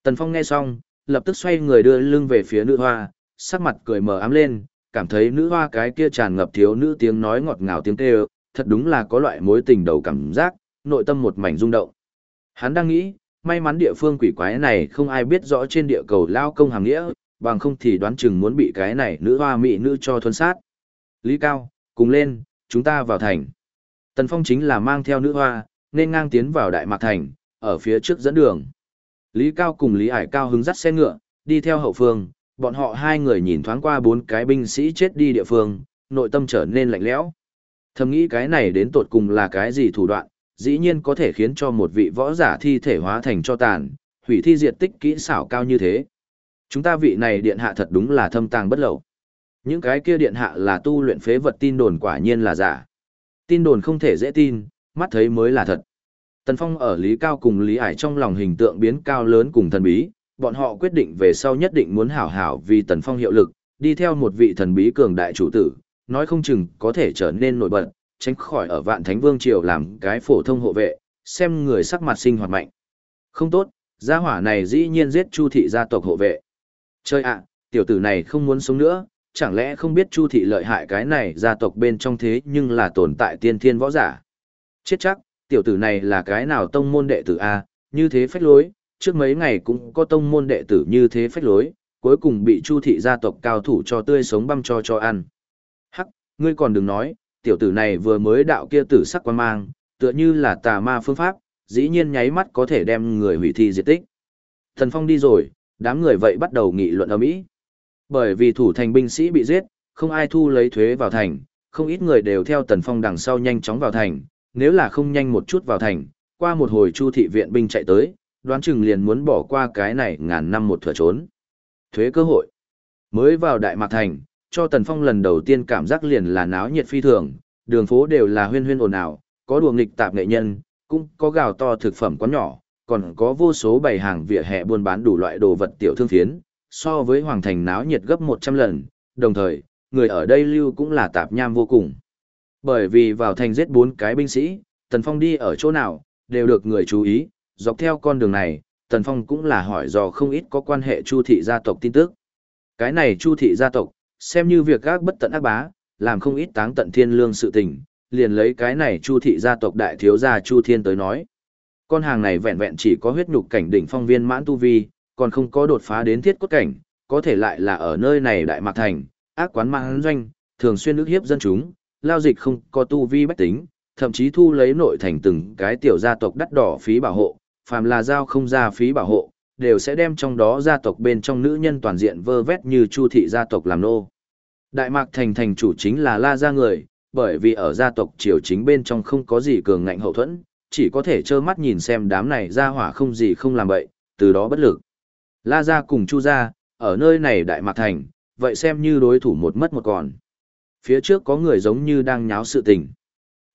Tần Phong nghe xong, lập tức xoay người đưa lưng về phía nữ hoa, sắc mặt cười mờ ám lên, cảm thấy nữ hoa cái kia tràn ngập thiếu nữ tiếng nói ngọt ngào tiếng kêu, thật đúng là có loại mối tình đầu cảm giác, nội tâm một mảnh rung động. Hắn đang nghĩ, may mắn địa phương quỷ quái này không ai biết rõ trên địa cầu lao công hàng nghĩa, bằng không thì đoán chừng muốn bị cái này nữ hoa mỹ nữ cho thuần sát. Lý Cao, cùng lên, chúng ta vào thành. Tần Phong chính là mang theo nữ hoa, nên ngang tiến vào Đại Mạc Thành, ở phía trước dẫn đường. Lý Cao cùng Lý Ải Cao hứng dắt xe ngựa, đi theo hậu phương, bọn họ hai người nhìn thoáng qua bốn cái binh sĩ chết đi địa phương, nội tâm trở nên lạnh lẽo. Thầm nghĩ cái này đến tột cùng là cái gì thủ đoạn, dĩ nhiên có thể khiến cho một vị võ giả thi thể hóa thành cho tàn, hủy thi diệt tích kỹ xảo cao như thế. Chúng ta vị này điện hạ thật đúng là thâm tàng bất lậu. Những cái kia điện hạ là tu luyện phế vật tin đồn quả nhiên là giả. Tin đồn không thể dễ tin, mắt thấy mới là thật. Tần Phong ở Lý Cao cùng Lý Ải trong lòng hình tượng biến cao lớn cùng thần bí, bọn họ quyết định về sau nhất định muốn hảo hảo vì Tần Phong hiệu lực, đi theo một vị thần bí cường đại chủ tử, nói không chừng có thể trở nên nổi bật, tránh khỏi ở vạn thánh vương triều làm cái phổ thông hộ vệ, xem người sắc mặt sinh hoạt mạnh. Không tốt, gia hỏa này dĩ nhiên giết Chu thị gia tộc hộ vệ. Chơi ạ, tiểu tử này không muốn sống nữa, chẳng lẽ không biết Chu thị lợi hại cái này gia tộc bên trong thế nhưng là tồn tại tiên thiên võ giả. Chết chắc, tiểu tử này là cái nào tông môn đệ tử A, như thế phách lối, trước mấy ngày cũng có tông môn đệ tử như thế phách lối, cuối cùng bị Chu thị gia tộc cao thủ cho tươi sống băm cho cho ăn. Hắc, ngươi còn đừng nói, tiểu tử này vừa mới đạo kia tử sắc quan mang, tựa như là tà ma phương pháp, dĩ nhiên nháy mắt có thể đem người hủy thi diệt tích. Thần Phong đi rồi, đám người vậy bắt đầu nghị luận ở mỹ. Bởi vì thủ thành binh sĩ bị giết, không ai thu lấy thuế vào thành, không ít người đều theo Tần Phong đằng sau nhanh chóng vào thành, nếu là không nhanh một chút vào thành, qua một hồi chu thị viện binh chạy tới, đoán chừng liền muốn bỏ qua cái này ngàn năm một thừa trốn. Thuế cơ hội. Mới vào Đại Mạc Thành, cho Tần Phong lần đầu tiên cảm giác liền là náo nhiệt phi thường, đường phố đều là huyên huyên ồn ào, có đùa nghịch tạp nghệ nhân, cũng có gào to thực phẩm quán nhỏ, còn có vô số bày hàng vỉa hè buôn bán đủ loại đồ vật tiểu thương phiến, so với Hoàng Thành náo nhiệt gấp 100 lần, đồng thời, người ở đây lưu cũng là tạp nham vô cùng. Bởi vì vào thành giết bốn cái binh sĩ, Tần Phong đi ở chỗ nào, đều được người chú ý, dọc theo con đường này, Tần Phong cũng là hỏi dò không ít có quan hệ Chu thị gia tộc tin tức. Cái này Chu thị gia tộc, xem như việc gác bất tận ác bá, làm không ít táng tận thiên lương sự tình, liền lấy cái này Chu thị gia tộc đại thiếu gia Chu Thiên tới nói. Con hàng này vẹn vẹn chỉ có huyết nhục cảnh đỉnh phong viên mãn tu vi, còn không có đột phá đến thiết cốt cảnh, có thể lại là ở nơi này đại mạc thành, ác quán mang doanh, thường xuyên ức hiếp dân chúng, lao dịch không có tu vi bách tính, thậm chí thu lấy nội thành từng cái tiểu gia tộc đắt đỏ phí bảo hộ, phàm là giao không ra phí bảo hộ, đều sẽ đem trong đó gia tộc bên trong nữ nhân toàn diện vơ vét như chu thị gia tộc làm nô. Đại mạc thành thành chủ chính là la gia người, bởi vì ở gia tộc triều chính bên trong không có gì cường ngạnh hậu thuẫn, chỉ có thể trơ mắt nhìn xem đám này gia hỏa không gì không làm bậy, từ đó bất lực. La gia cùng Chu gia, ở nơi này đại mạc thành, vậy xem như đối thủ một mất một còn. Phía trước có người giống như đang nháo sự tình.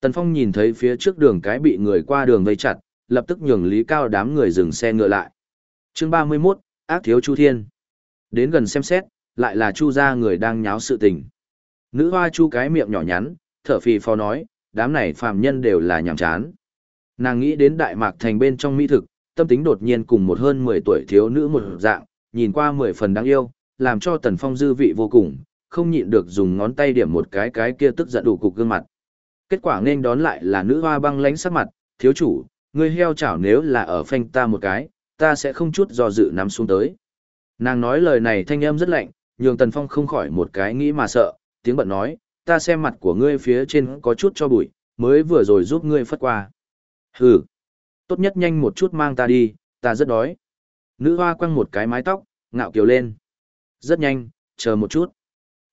Tần Phong nhìn thấy phía trước đường cái bị người qua đường vây chặt, lập tức nhường Lý Cao đám người dừng xe ngựa lại. Chương 31, ác thiếu Chu Thiên. Đến gần xem xét, lại là Chu gia người đang nháo sự tình. Nữ hoa Chu cái miệng nhỏ nhắn, thở phì phò nói, đám này phàm nhân đều là nhàm chán. Nàng nghĩ đến Đại Mạc Thành bên trong mỹ thực, tâm tính đột nhiên cùng một hơn 10 tuổi thiếu nữ một dạng, nhìn qua 10 phần đáng yêu, làm cho Tần Phong dư vị vô cùng, không nhịn được dùng ngón tay điểm một cái cái kia tức giận đủ cục gương mặt. Kết quả nên đón lại là nữ hoa băng lánh sắc mặt, thiếu chủ, ngươi heo chảo nếu là ở phanh ta một cái, ta sẽ không chút do dự nắm xuống tới. Nàng nói lời này thanh âm rất lạnh, nhường Tần Phong không khỏi một cái nghĩ mà sợ, tiếng bận nói, ta xem mặt của ngươi phía trên có chút cho bụi, mới vừa rồi giúp ngươi phất qua. Hừ, tốt nhất nhanh một chút mang ta đi, ta rất đói. Nữ hoa quăng một cái mái tóc, ngạo kiều lên. Rất nhanh, chờ một chút.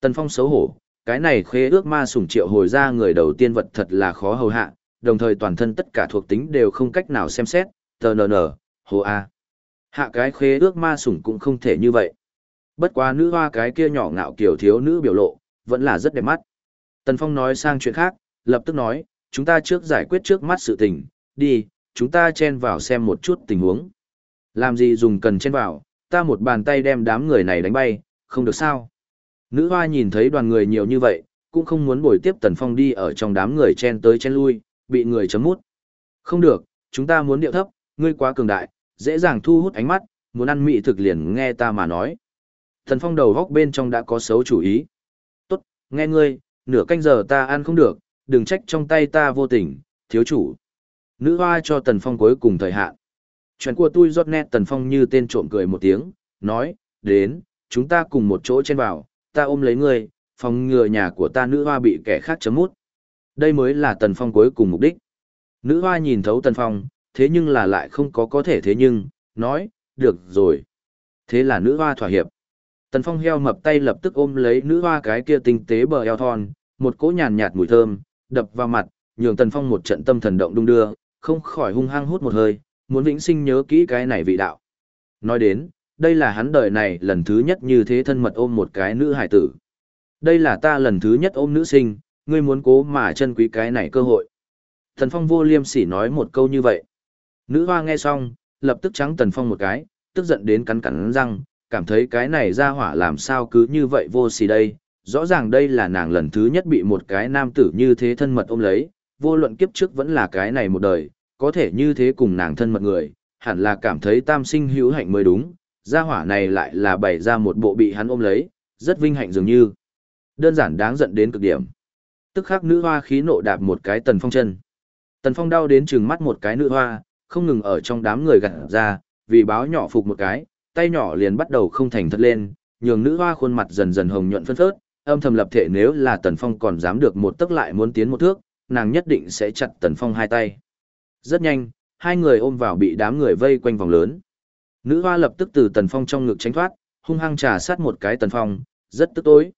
Tần Phong xấu hổ, cái này khế ước ma sủng triệu hồi ra người đầu tiên vật thật là khó hầu hạ, đồng thời toàn thân tất cả thuộc tính đều không cách nào xem xét, tờ nờ nờ, hồ a. Hạ cái khế ước ma sủng cũng không thể như vậy. Bất quá nữ hoa cái kia nhỏ ngạo kiểu thiếu nữ biểu lộ, vẫn là rất đẹp mắt. Tần Phong nói sang chuyện khác, lập tức nói, chúng ta trước giải quyết trước mắt sự tình, đi, chúng ta chen vào xem một chút tình huống. Làm gì dùng cần chen vào, ta một bàn tay đem đám người này đánh bay, không được sao. Nữ hoa nhìn thấy đoàn người nhiều như vậy, cũng không muốn bồi tiếp Tần Phong đi ở trong đám người chen tới chen lui, bị người chấm mút. Không được, chúng ta muốn điệu thấp, ngươi quá cường đại, dễ dàng thu hút ánh mắt, muốn ăn mị thực liền nghe ta mà nói. Tần Phong đầu góc bên trong đã có xấu chủ ý. Tốt, nghe ngươi, nửa canh giờ ta ăn không được, đừng trách trong tay ta vô tình, thiếu chủ. Nữ hoa cho Tần Phong cuối cùng thời hạn. Chuyện của tôi rót nét Tần Phong như tên trộm cười một tiếng, nói, đến, chúng ta cùng một chỗ trên vào, ta ôm lấy ngươi, phòng ngừa nhà của ta nữ hoa bị kẻ khác chấm mút. Đây mới là Tần Phong cuối cùng mục đích. Nữ hoa nhìn thấu Tần Phong, thế nhưng là lại không có có thể thế nhưng, nói, được rồi. Thế là nữ hoa thỏa hiệp. Tần Phong heo mập tay lập tức ôm lấy nữ hoa cái kia tinh tế bờ eo thon, một cỗ nhàn nhạt mùi thơm, đập vào mặt, nhường Tần Phong một trận tâm thần động đung đưa, không khỏi hung hăng hút một hơi, muốn vĩnh sinh nhớ kỹ cái này vị đạo. Nói đến, đây là hắn đời này lần thứ nhất như thế thân mật ôm một cái nữ hải tử. Đây là ta lần thứ nhất ôm nữ sinh, ngươi muốn cố mà chân quý cái này cơ hội. Tần Phong vô liêm sỉ nói một câu như vậy. Nữ hoa nghe xong, lập tức trắng Tần Phong một cái, tức giận đến cắn cắn răng, cảm thấy cái này ra hỏa làm sao cứ như vậy vô xì đây, rõ ràng đây là nàng lần thứ nhất bị một cái nam tử như thế thân mật ôm lấy, vô luận kiếp trước vẫn là cái này một đời, có thể như thế cùng nàng thân mật người, hẳn là cảm thấy tam sinh hữu hạnh mới đúng, gia hỏa này lại là bày ra một bộ bị hắn ôm lấy, rất vinh hạnh dường như. Đơn giản đáng giận đến cực điểm. Tức khắc nữ hoa khí nộ đạp một cái tần phong chân. Tần phong đau đến chừng mắt một cái nữ hoa, không ngừng ở trong đám người gặt ra, vì báo nhỏ phục một cái, tay nhỏ liền bắt đầu không thành thật lên, nhường nữ hoa khuôn mặt dần dần hồng nhuận phân phớt, âm thầm lập thể nếu là Tần Phong còn dám được một tức lại muốn tiến một thước, nàng nhất định sẽ chặt Tần Phong hai tay. Rất nhanh, hai người ôm vào bị đám người vây quanh vòng lớn. Nữ hoa lập tức từ Tần Phong trong ngực tránh thoát, hung hăng trà sát một cái Tần Phong, rất tức tối.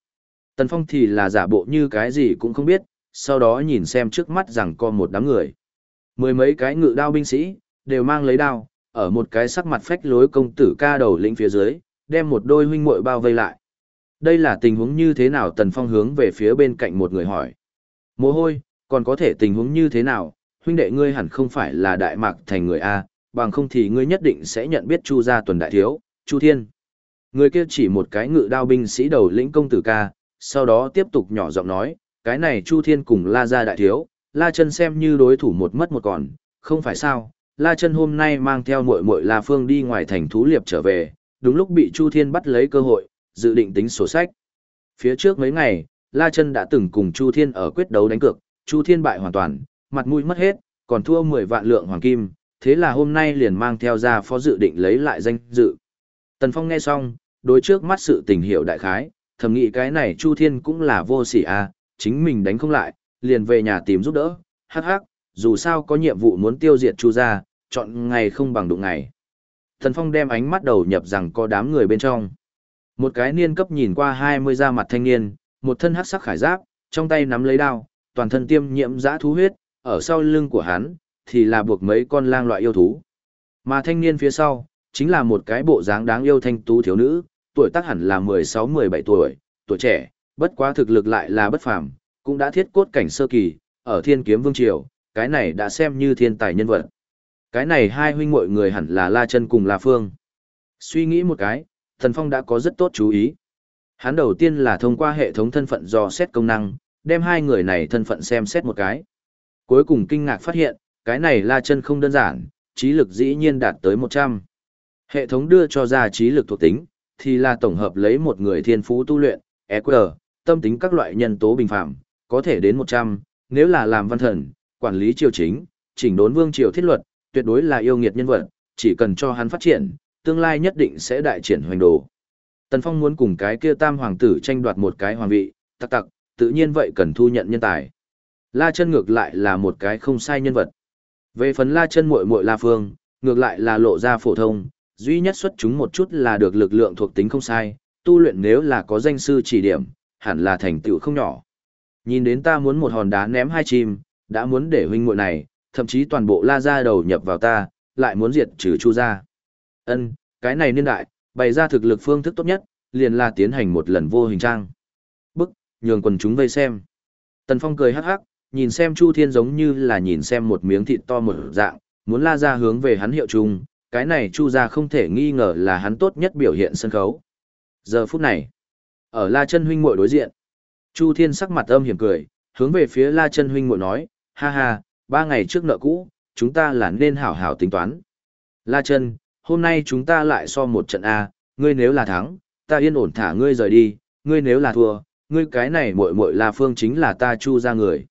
Tần Phong thì là giả bộ như cái gì cũng không biết, sau đó nhìn xem trước mắt rằng có một đám người. Mười mấy cái ngự đao binh sĩ, đều mang lấy đao, ở một cái sắc mặt phách lối công tử ca đầu lĩnh phía dưới, đem một đôi huynh muội bao vây lại. Đây là tình huống như thế nào Tần Phong hướng về phía bên cạnh một người hỏi. Mồ hôi, còn có thể tình huống như thế nào, huynh đệ ngươi hẳn không phải là đại mạc thành người A, bằng không thì ngươi nhất định sẽ nhận biết Chu gia tuần đại thiếu, Chu Thiên. Người kia chỉ một cái ngự đao binh sĩ đầu lĩnh công tử ca, sau đó tiếp tục nhỏ giọng nói, cái này Chu Thiên cùng La gia đại thiếu, La chân xem như đối thủ một mất một còn, không phải sao, La chân hôm nay mang theo muội muội La Phương đi ngoài thành thú liệp trở về, đúng lúc bị Chu Thiên bắt lấy cơ hội, dự định tính sổ sách. Phía trước mấy ngày, La Chân đã từng cùng Chu Thiên ở quyết đấu đánh cược, Chu Thiên bại hoàn toàn, mặt mũi mất hết, còn thua 10 vạn lượng hoàng kim, thế là hôm nay liền mang theo ra phó dự định lấy lại danh dự. Tần Phong nghe xong, đối trước mắt sự tình hiểu đại khái, thầm nghĩ cái này Chu Thiên cũng là vô sỉ à, chính mình đánh không lại, liền về nhà tìm giúp đỡ, hắc hắc, dù sao có nhiệm vụ muốn tiêu diệt Chu gia, chọn ngày không bằng đụng ngày. Thần Phong đem ánh mắt đầu nhập rằng có đám người bên trong. Một cái niên cấp nhìn qua 20 da mặt thanh niên, một thân hắc sắc khải giáp, trong tay nắm lấy đao, toàn thân tiêm nhiễm dã thú huyết, ở sau lưng của hắn thì là buộc mấy con lang loại yêu thú. Mà thanh niên phía sau chính là một cái bộ dáng đáng yêu thanh tú thiếu nữ, tuổi tác hẳn là 16-17 tuổi, tuổi trẻ, bất quá thực lực lại là bất phàm, cũng đã thiết cốt cảnh sơ kỳ, ở Thiên Kiếm Vương triều, cái này đã xem như thiên tài nhân vật. Cái này hai huynh muội người hẳn là La Chân cùng La Phương. Suy nghĩ một cái, Thần Phong đã có rất tốt chú ý. Hắn đầu tiên là thông qua hệ thống thân phận dò xét công năng, đem hai người này thân phận xem xét một cái. Cuối cùng kinh ngạc phát hiện, cái này La Chân không đơn giản, trí lực dĩ nhiên đạt tới 100. Hệ thống đưa cho ra trí lực thuộc tính, thì là tổng hợp lấy một người thiên phú tu luyện, EQ, tâm tính các loại nhân tố bình phạm, có thể đến 100, nếu là làm văn thần, quản lý triều chính, chỉnh đốn vương triều thiết luật, tuyệt đối là yêu nghiệt nhân vật, chỉ cần cho hắn phát triển, tương lai nhất định sẽ đại triển hoành đồ. Tần Phong muốn cùng cái kia tam hoàng tử tranh đoạt một cái hoàng vị, tặc tặc, tự nhiên vậy cần thu nhận nhân tài. La chân ngược lại là một cái không sai nhân vật. Về phần La chân muội muội La Phương, ngược lại là lộ ra phổ thông, duy nhất xuất chúng một chút là được lực lượng thuộc tính không sai, tu luyện nếu là có danh sư chỉ điểm, hẳn là thành tựu không nhỏ. Nhìn đến ta muốn một hòn đá ném hai chim, đã muốn để huynh muội này, thậm chí toàn bộ La gia đầu nhập vào ta, lại muốn diệt trừ Chu gia. Ân, cái này niên đại, bày ra thực lực phương thức tốt nhất, liền là tiến hành một lần vô hình trang. Bức, nhường quần chúng vây xem. Tần Phong cười hắc hắc, nhìn xem Chu Thiên giống như là nhìn xem một miếng thịt to một dạng, muốn la ra hướng về hắn hiệu chung, cái này Chu ra không thể nghi ngờ là hắn tốt nhất biểu hiện sân khấu. Giờ phút này, ở La Chân huynh muội đối diện, Chu Thiên sắc mặt âm hiểm cười, hướng về phía La Chân huynh muội nói, ha ha, ba ngày trước nợ cũ, chúng ta là nên hảo hảo tính toán. La Chân, hôm nay chúng ta lại so một trận A, ngươi nếu là thắng, ta yên ổn thả ngươi rời đi, ngươi nếu là thua, ngươi cái này muội muội La Phương chính là ta chu ra người.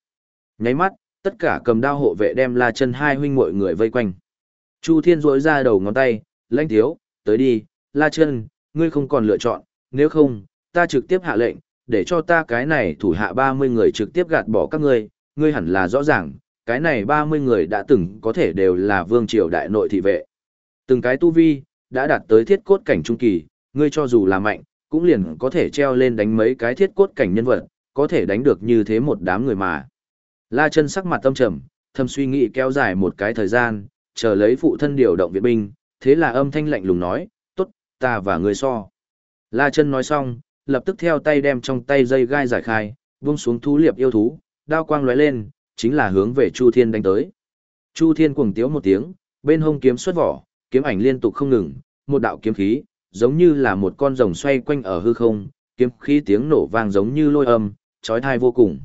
Nháy mắt, tất cả cầm đao hộ vệ đem La Chân hai huynh muội người vây quanh. Chu Thiên rỗi ra đầu ngón tay, lãnh thiếu, tới đi, La Chân, ngươi không còn lựa chọn, nếu không, ta trực tiếp hạ lệnh, để cho ta cái này thủ hạ 30 người trực tiếp gạt bỏ các ngươi, ngươi hẳn là rõ ràng, cái này 30 người đã từng có thể đều là vương triều đại nội thị vệ. Từng cái tu vi, đã đạt tới thiết cốt cảnh trung kỳ, ngươi cho dù là mạnh, cũng liền có thể treo lên đánh mấy cái thiết cốt cảnh nhân vật, có thể đánh được như thế một đám người mà. La chân sắc mặt tâm trầm, thầm suy nghĩ kéo dài một cái thời gian, chờ lấy phụ thân điều động viện binh, thế là âm thanh lạnh lùng nói, tốt, ta và ngươi so. La chân nói xong, lập tức theo tay đem trong tay dây gai giải khai, vung xuống thú liệp yêu thú, đao quang lóe lên, chính là hướng về Chu Thiên đánh tới. Chu Thiên cuồng tiếu một tiếng, bên hông kiếm xuất vỏ, kiếm ảnh liên tục không ngừng, một đạo kiếm khí, giống như là một con rồng xoay quanh ở hư không, kiếm khí tiếng nổ vang giống như lôi âm, chói tai vô cùng.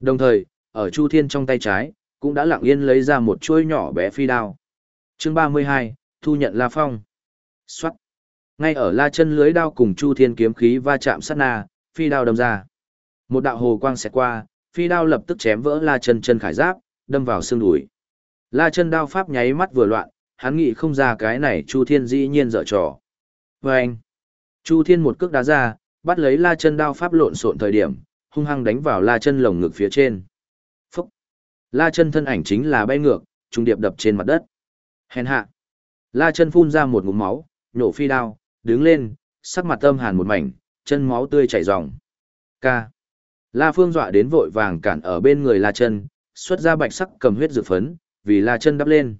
Đồng thời, ở Chu Thiên trong tay trái, cũng đã lặng yên lấy ra một chuôi nhỏ bé phi đao. Chương 32, thu nhận La Phong. Soát. Ngay ở La chân lưới đao cùng Chu Thiên kiếm khí va chạm sát na, phi đao đâm ra. Một đạo hồ quang xẹt qua, phi đao lập tức chém vỡ La chân chân khải giáp, đâm vào xương đùi. La chân đao pháp nháy mắt vừa loạn, hắn nghĩ không ra cái này Chu Thiên dĩ nhiên dở trò. Và anh, Chu Thiên một cước đá ra, bắt lấy La chân đao pháp lộn xộn thời điểm, hung hăng đánh vào La chân lồng ngực phía trên. Phúc! La chân thân ảnh chính là bay ngược, trung điệp đập trên mặt đất. Hèn hạ! La chân phun ra một ngụm máu, nhổ phi đao, đứng lên, sắc mặt âm hàn một mảnh, chân máu tươi chảy ròng. Ca! La Phương dọa đến vội vàng cản ở bên người La chân, xuất ra bạch sắc cầm huyết dược phấn, vì La chân đắp lên.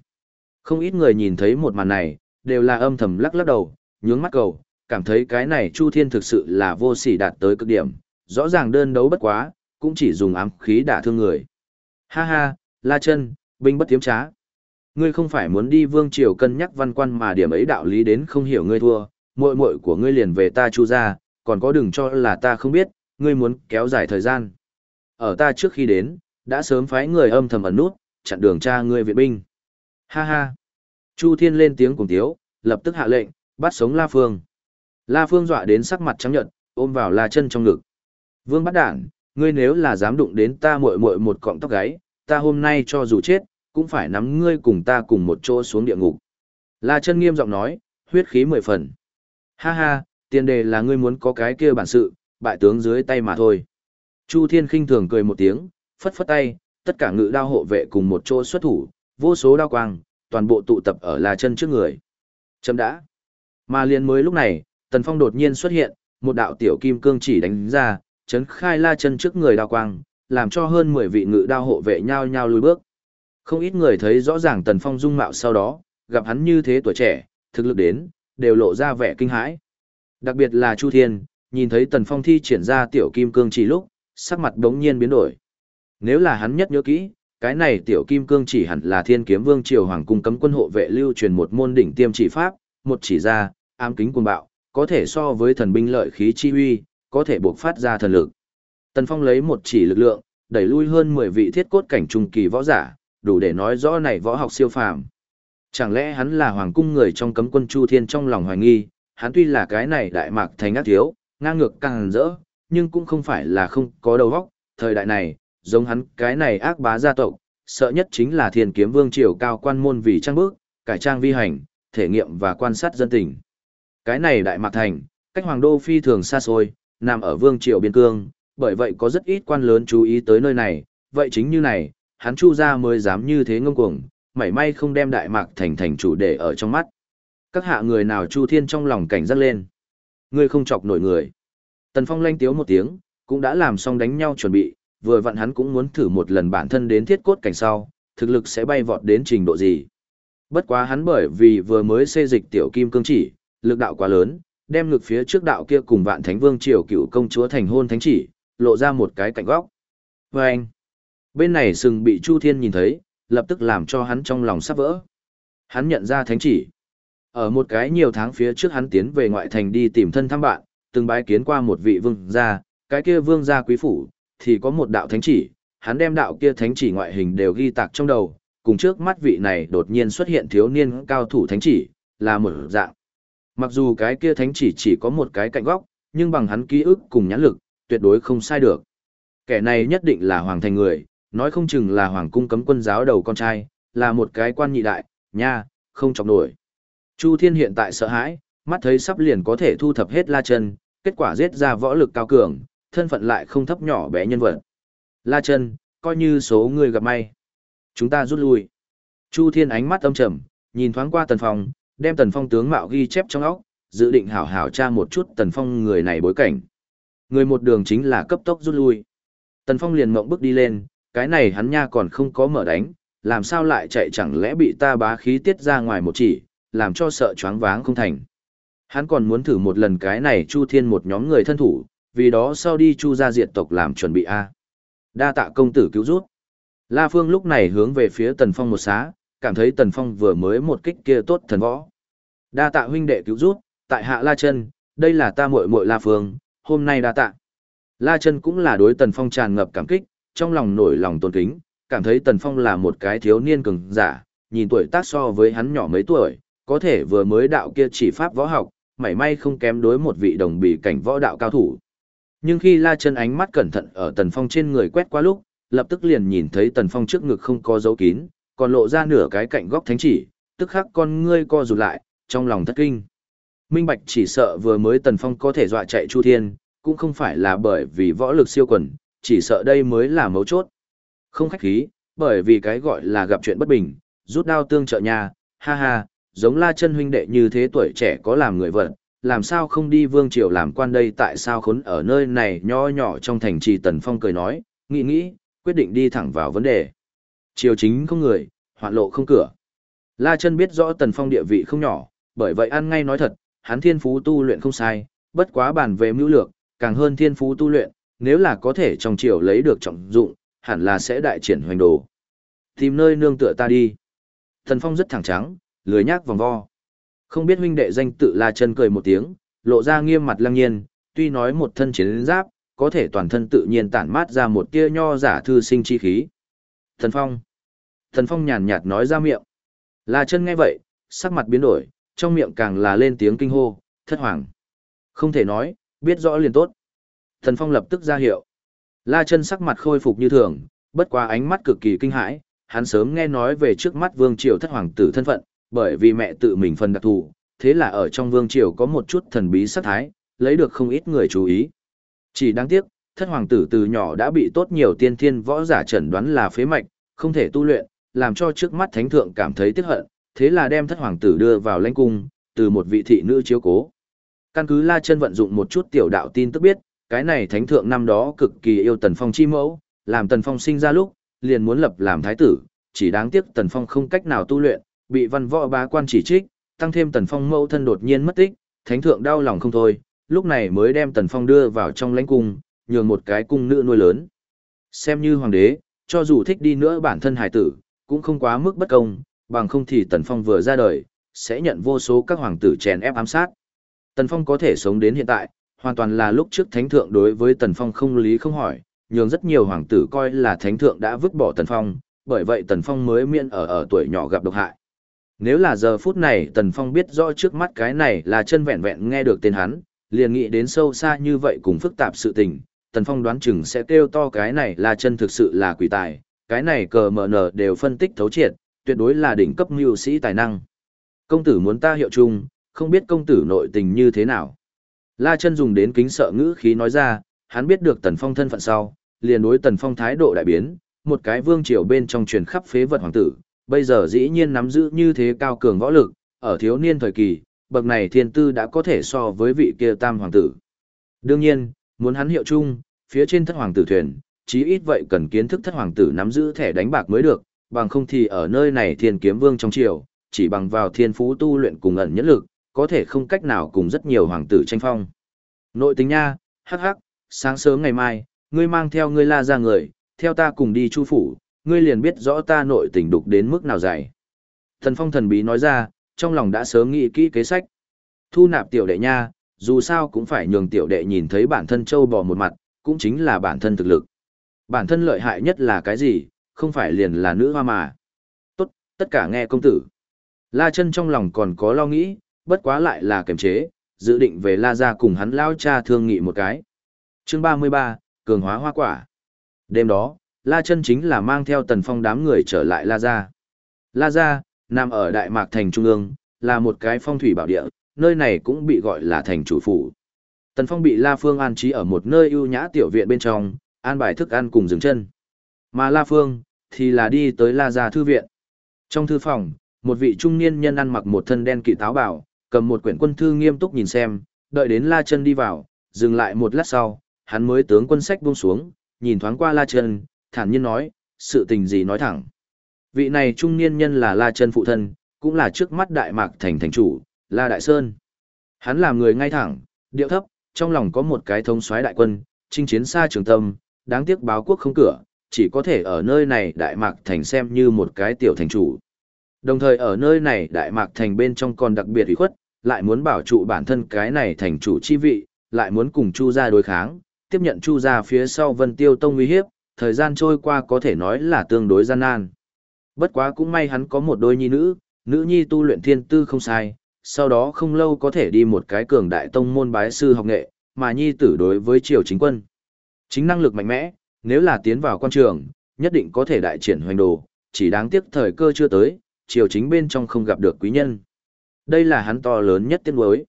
Không ít người nhìn thấy một màn này, đều là âm thầm lắc lắc đầu, nhướng mắt cầu, cảm thấy cái này Chu Thiên thực sự là vô sỉ đạt tới cực điểm, rõ ràng đơn đấu bất quá, cũng chỉ dùng ám khí đả thương người. Ha ha, La chân, binh bất tiếm trá. Ngươi không phải muốn đi vương triều cân nhắc văn quan mà điểm ấy đạo lý đến không hiểu ngươi thua, muội muội của ngươi liền về ta chu ra, còn có đừng cho là ta không biết, ngươi muốn kéo dài thời gian. Ở ta trước khi đến, đã sớm phái người âm thầm ẩn nút, chặn đường cha ngươi viện binh. Ha ha. Chu Thiên lên tiếng cùng tiếu, lập tức hạ lệnh, bắt sống La Phương. La Phương dọa đến sắc mặt trắng nhợt, ôm vào La chân trong ngực. Vương bắt đản, ngươi nếu là dám đụng đến ta muội muội một cọng tóc gáy, ta hôm nay cho dù chết, cũng phải nắm ngươi cùng ta cùng một chỗ xuống địa ngục. La chân nghiêm giọng nói, huyết khí mười phần. Ha ha, tiền đề là ngươi muốn có cái kia bản sự, bại tướng dưới tay mà thôi. Chu Thiên khinh thường cười một tiếng, phất phất tay, tất cả ngự đao hộ vệ cùng một chỗ xuất thủ, vô số đao quang, toàn bộ tụ tập ở là chân trước người. Chấm đã. Mà liền mới lúc này, Tần Phong đột nhiên xuất hiện, một đạo tiểu kim cương chỉ đánh ra, chấn khai La chân trước người đao quang, làm cho hơn 10 vị ngự đao hộ vệ nhau nhau lùi bước. Không ít người thấy rõ ràng Tần Phong dung mạo sau đó, gặp hắn như thế tuổi trẻ, thực lực đến, đều lộ ra vẻ kinh hãi. Đặc biệt là Chu Thiên, nhìn thấy Tần Phong thi triển ra tiểu kim cương chỉ lúc, sắc mặt đống nhiên biến đổi. Nếu là hắn nhất nhớ kỹ, cái này tiểu kim cương chỉ hẳn là thiên kiếm vương triều hoàng cung cấm quân hộ vệ lưu truyền một môn đỉnh tiêm chỉ pháp, một chỉ ra, ám kính cuồng bạo, có thể so với thần binh lợi khí chi huy, có thể buộc phát ra thần lực. Tần Phong lấy một chỉ lực lượng, đẩy lui hơn 10 vị thiết cốt cảnh trung kỳ võ giả, đủ để nói rõ này võ học siêu phàm. Chẳng lẽ hắn là hoàng cung người trong cấm quân Chu Thiên trong lòng hoài nghi, hắn tuy là cái này đại mạc thành ác thiếu, ngang ngược càng rỡ, nhưng cũng không phải là không có đầu óc, thời đại này, giống hắn cái này ác bá gia tộc, sợ nhất chính là thiên kiếm vương triều cao quan môn vì trang bước, cải trang vi hành, thể nghiệm và quan sát dân tình. Cái này đại mạc thành, cách hoàng đô phi thường xa xôi, nằm ở vương triều biên cương, bởi vậy có rất ít quan lớn chú ý tới nơi này, vậy chính như này, hắn chu ra mới dám như thế ngông cuồng, mảy may không đem đại mạc thành thành chủ để ở trong mắt. Các hạ người nào chu thiên trong lòng cảnh giác lên. Ngươi không chọc nổi người. Tần Phong lanh tiếu một tiếng, cũng đã làm xong đánh nhau chuẩn bị, vừa vặn hắn cũng muốn thử một lần bản thân đến thiết cốt cảnh sau, thực lực sẽ bay vọt đến trình độ gì. Bất quá hắn bởi vì vừa mới xê dịch tiểu kim cương chỉ, lực đạo quá lớn, đem ngực phía trước đạo kia cùng vạn thánh vương triều cựu công chúa thành hôn thánh chỉ, lộ ra một cái cạnh góc. Và anh, bên này sừng bị Chu Thiên nhìn thấy, lập tức làm cho hắn trong lòng sắp vỡ. Hắn nhận ra thánh chỉ. Ở một cái nhiều tháng phía trước hắn tiến về ngoại thành đi tìm thân thăm bạn, từng bái kiến qua một vị vương gia, cái kia vương gia quý phủ, thì có một đạo thánh chỉ, hắn đem đạo kia thánh chỉ ngoại hình đều ghi tạc trong đầu, cùng trước mắt vị này đột nhiên xuất hiện thiếu niên cao thủ thánh chỉ, là một dạng. Mặc dù cái kia thánh chỉ chỉ có một cái cạnh góc, nhưng bằng hắn ký ức cùng nhãn lực, tuyệt đối không sai được. Kẻ này nhất định là hoàng thành người, nói không chừng là hoàng cung cấm quân giáo đầu con trai, là một cái quan nhị đại, nha, không chọc nổi. Chu Thiên hiện tại sợ hãi, mắt thấy sắp liền có thể thu thập hết La Chân, kết quả giết ra võ lực cao cường, thân phận lại không thấp nhỏ bé nhân vật. La Chân, coi như số người gặp may. Chúng ta rút lui. Chu Thiên ánh mắt âm trầm, nhìn thoáng qua Tần Phong, đem Tần Phong tướng mạo ghi chép trong óc, dự định hảo hảo tra một chút Tần Phong người này bối cảnh. Người một đường chính là cấp tốc rút lui. Tần Phong liền mộng bước đi lên, cái này hắn nha còn không có mở đánh, làm sao lại chạy chẳng lẽ bị ta bá khí tiết ra ngoài một chỉ, làm cho sợ choáng váng không thành. Hắn còn muốn thử một lần cái này Chu Thiên một nhóm người thân thủ, vì đó sau đi Chu ra diệt tộc làm chuẩn bị A. Đa tạ công tử cứu rút. La Phương lúc này hướng về phía Tần Phong một xá, cảm thấy Tần Phong vừa mới một kích kia tốt thần võ. Đa tạ huynh đệ cứu rút, tại hạ La Chân, đây là ta muội muội La Phương, hôm nay đa tạ. La Chân cũng là đối Tần Phong tràn ngập cảm kích, trong lòng nổi lòng tôn kính, cảm thấy Tần Phong là một cái thiếu niên cường giả, nhìn tuổi tác so với hắn nhỏ mấy tuổi, có thể vừa mới đạo kia chỉ pháp võ học, mảy may không kém đối một vị đồng bì cảnh võ đạo cao thủ. Nhưng khi La Chân ánh mắt cẩn thận ở Tần Phong trên người quét qua lúc, lập tức liền nhìn thấy Tần Phong trước ngực không có dấu kín, còn lộ ra nửa cái cạnh góc thánh chỉ, tức khắc con ngươi co rụt lại, trong lòng thất kinh. Minh Bạch chỉ sợ vừa mới Tần Phong có thể dọa chạy Chu Thiên, cũng không phải là bởi vì võ lực siêu quần, chỉ sợ đây mới là mấu chốt. Không khách khí, bởi vì cái gọi là gặp chuyện bất bình, rút đao tương trợ nhà, ha ha, giống la chân huynh đệ như thế tuổi trẻ có làm người vợ, làm sao không đi vương triều làm quan đây tại sao khốn ở nơi này nho nhỏ trong thành trì Tần Phong cười nói, nghĩ nghĩ, quyết định đi thẳng vào vấn đề. Triều chính không người, hoạn lộ không cửa. La chân biết rõ Tần Phong địa vị không nhỏ, bởi vậy ăn ngay nói thật, hắn thiên phú tu luyện không sai, bất quá bản về mưu lược, càng hơn thiên phú tu luyện, nếu là có thể trong triều lấy được trọng dụng, hẳn là sẽ đại triển hoành đồ. Tìm nơi nương tựa ta đi. thần Phong rất thẳng trắng, lười nhác vòng vo. Không biết huynh đệ danh tự La chân cười một tiếng, lộ ra nghiêm mặt lăng nhiên, tuy nói một thân chiến giáp, có thể toàn thân tự nhiên tản mát ra một tia nho giả thư sinh chi khí. Thần Phong. Thần Phong nhàn nhạt nói ra miệng. La chân nghe vậy, sắc mặt biến đổi, trong miệng càng là lên tiếng kinh hô, thất hoàng. Không thể nói, biết rõ liền tốt. Thần Phong lập tức ra hiệu. La chân sắc mặt khôi phục như thường, bất quá ánh mắt cực kỳ kinh hãi, hắn sớm nghe nói về trước mắt vương triều thất hoàng tử thân phận, bởi vì mẹ tự mình phân đặc thù, thế là ở trong vương triều có một chút thần bí sắc thái, lấy được không ít người chú ý. Chỉ đáng tiếc, thất hoàng tử từ nhỏ đã bị tốt nhiều tiên thiên võ giả chẩn đoán là phế mạch, không thể tu luyện, làm cho trước mắt thánh thượng cảm thấy tiếc hận, thế là đem thất hoàng tử đưa vào lãnh cung, từ một vị thị nữ chiếu cố. Căn cứ La Chân vận dụng một chút tiểu đạo tin tức biết, cái này thánh thượng năm đó cực kỳ yêu Tần Phong chi mẫu, làm Tần Phong sinh ra lúc, liền muốn lập làm thái tử, chỉ đáng tiếc Tần Phong không cách nào tu luyện, bị văn võ bá quan chỉ trích, tăng thêm Tần Phong mẫu thân đột nhiên mất tích, thánh thượng đau lòng không thôi, lúc này mới đem Tần Phong đưa vào trong lãnh cung, nhường một cái cung nữ nuôi lớn. Xem như hoàng đế, cho dù thích đi nữa bản thân hải tử, cũng không quá mức bất công, bằng không thì Tần Phong vừa ra đời, sẽ nhận vô số các hoàng tử chèn ép ám sát. Tần Phong có thể sống đến hiện tại, hoàn toàn là lúc trước thánh thượng đối với Tần Phong không lý không hỏi, nhường rất nhiều hoàng tử coi là thánh thượng đã vứt bỏ Tần Phong, bởi vậy Tần Phong mới miễn ở ở tuổi nhỏ gặp độc hại. Nếu là giờ phút này Tần Phong biết rõ trước mắt cái này là chân vẹn vẹn nghe được tên hắn, liền nghĩ đến sâu xa như vậy cùng phức tạp sự tình, Tần Phong đoán chừng sẽ kêu to cái này là chân thực sự là quỷ tài, cái này cờ mở nở đều phân tích thấu triệt, tuyệt đối là đỉnh cấp mưu sĩ tài năng. Công tử muốn ta hiệu chung, không biết công tử nội tình như thế nào. La chân dùng đến kính sợ ngữ khí nói ra, hắn biết được Tần Phong thân phận sau, liền đối Tần Phong thái độ đại biến, một cái vương triều bên trong truyền khắp phế vật hoàng tử, bây giờ dĩ nhiên nắm giữ như thế cao cường võ lực, ở thiếu niên thời kỳ, bậc này thiên tư đã có thể so với vị kia tam hoàng tử. Đương nhiên, muốn hắn hiệu chung, phía trên thất hoàng tử thuyền, chí ít vậy cần kiến thức thất hoàng tử nắm giữ thẻ đánh bạc mới được, bằng không thì ở nơi này thiên kiếm vương trong triều, chỉ bằng vào thiên phú tu luyện cùng ẩn nhẫn lực, có thể không cách nào cùng rất nhiều hoàng tử tranh phong. Nội tính nha, hắc hắc, sáng sớm ngày mai, ngươi mang theo ngươi la ra người, theo ta cùng đi chu phủ, ngươi liền biết rõ ta nội tình đục đến mức nào dày. Thần phong thần bí nói ra, trong lòng đã sớm nghĩ kỹ kế sách. Thu nạp tiểu đệ nha, dù sao cũng phải nhường tiểu đệ nhìn thấy bản thân châu bò một mặt, cũng chính là bản thân thực lực. Bản thân lợi hại nhất là cái gì, không phải liền là nữ hoa mà. Tốt, tất cả nghe công tử. La chân trong lòng còn có lo nghĩ, bất quá lại là kiềm chế, dự định về La gia cùng hắn lao cha thương nghị một cái. Chương 33, Cường hóa hoa quả. Đêm đó, La chân chính là mang theo tần phong đám người trở lại La Gia. La Gia, nằm ở Đại Mạc Thành Trung ương, là một cái phong thủy bảo địa, nơi này cũng bị gọi là thành chủ phủ. Tần Phong bị La Phương an trí ở một nơi ưu nhã tiểu viện bên trong, an bài thức ăn cùng dừng chân. Mà La Phương, thì là đi tới La Gia thư viện. Trong thư phòng, một vị trung niên nhân ăn mặc một thân đen kỵ táo bảo, cầm một quyển quân thư nghiêm túc nhìn xem, đợi đến La Chân đi vào, dừng lại một lát sau, hắn mới tướng quân sách buông xuống, nhìn thoáng qua La Chân, thản nhiên nói, sự tình gì nói thẳng. Vị này trung niên nhân là La Chân phụ thân, cũng là trước mắt Đại Mạc thành thành chủ, La Đại Sơn. Hắn là người ngay thẳng, điệu thấp, trong lòng có một cái thông soái đại quân, chinh chiến xa trường tâm, đáng tiếc báo quốc không cửa, chỉ có thể ở nơi này Đại Mạc thành xem như một cái tiểu thành chủ. Đồng thời ở nơi này Đại Mạc thành bên trong còn đặc biệt ủy khuất, lại muốn bảo trụ bản thân cái này thành chủ chi vị, lại muốn cùng Chu gia đối kháng, tiếp nhận Chu gia phía sau Vân Tiêu Tông uy hiếp, thời gian trôi qua có thể nói là tương đối gian nan. Bất quá cũng may hắn có một đôi nhi nữ, nữ nhi tu luyện thiên tư không sai, sau đó không lâu có thể đi một cái cường đại tông môn bái sư học nghệ, mà nhi tử đối với triều chính quân. Chính năng lực mạnh mẽ, nếu là tiến vào quan trường, nhất định có thể đại triển hoành đồ, chỉ đáng tiếc thời cơ chưa tới, triều chính bên trong không gặp được quý nhân. Đây là hắn to lớn nhất tiếc đối.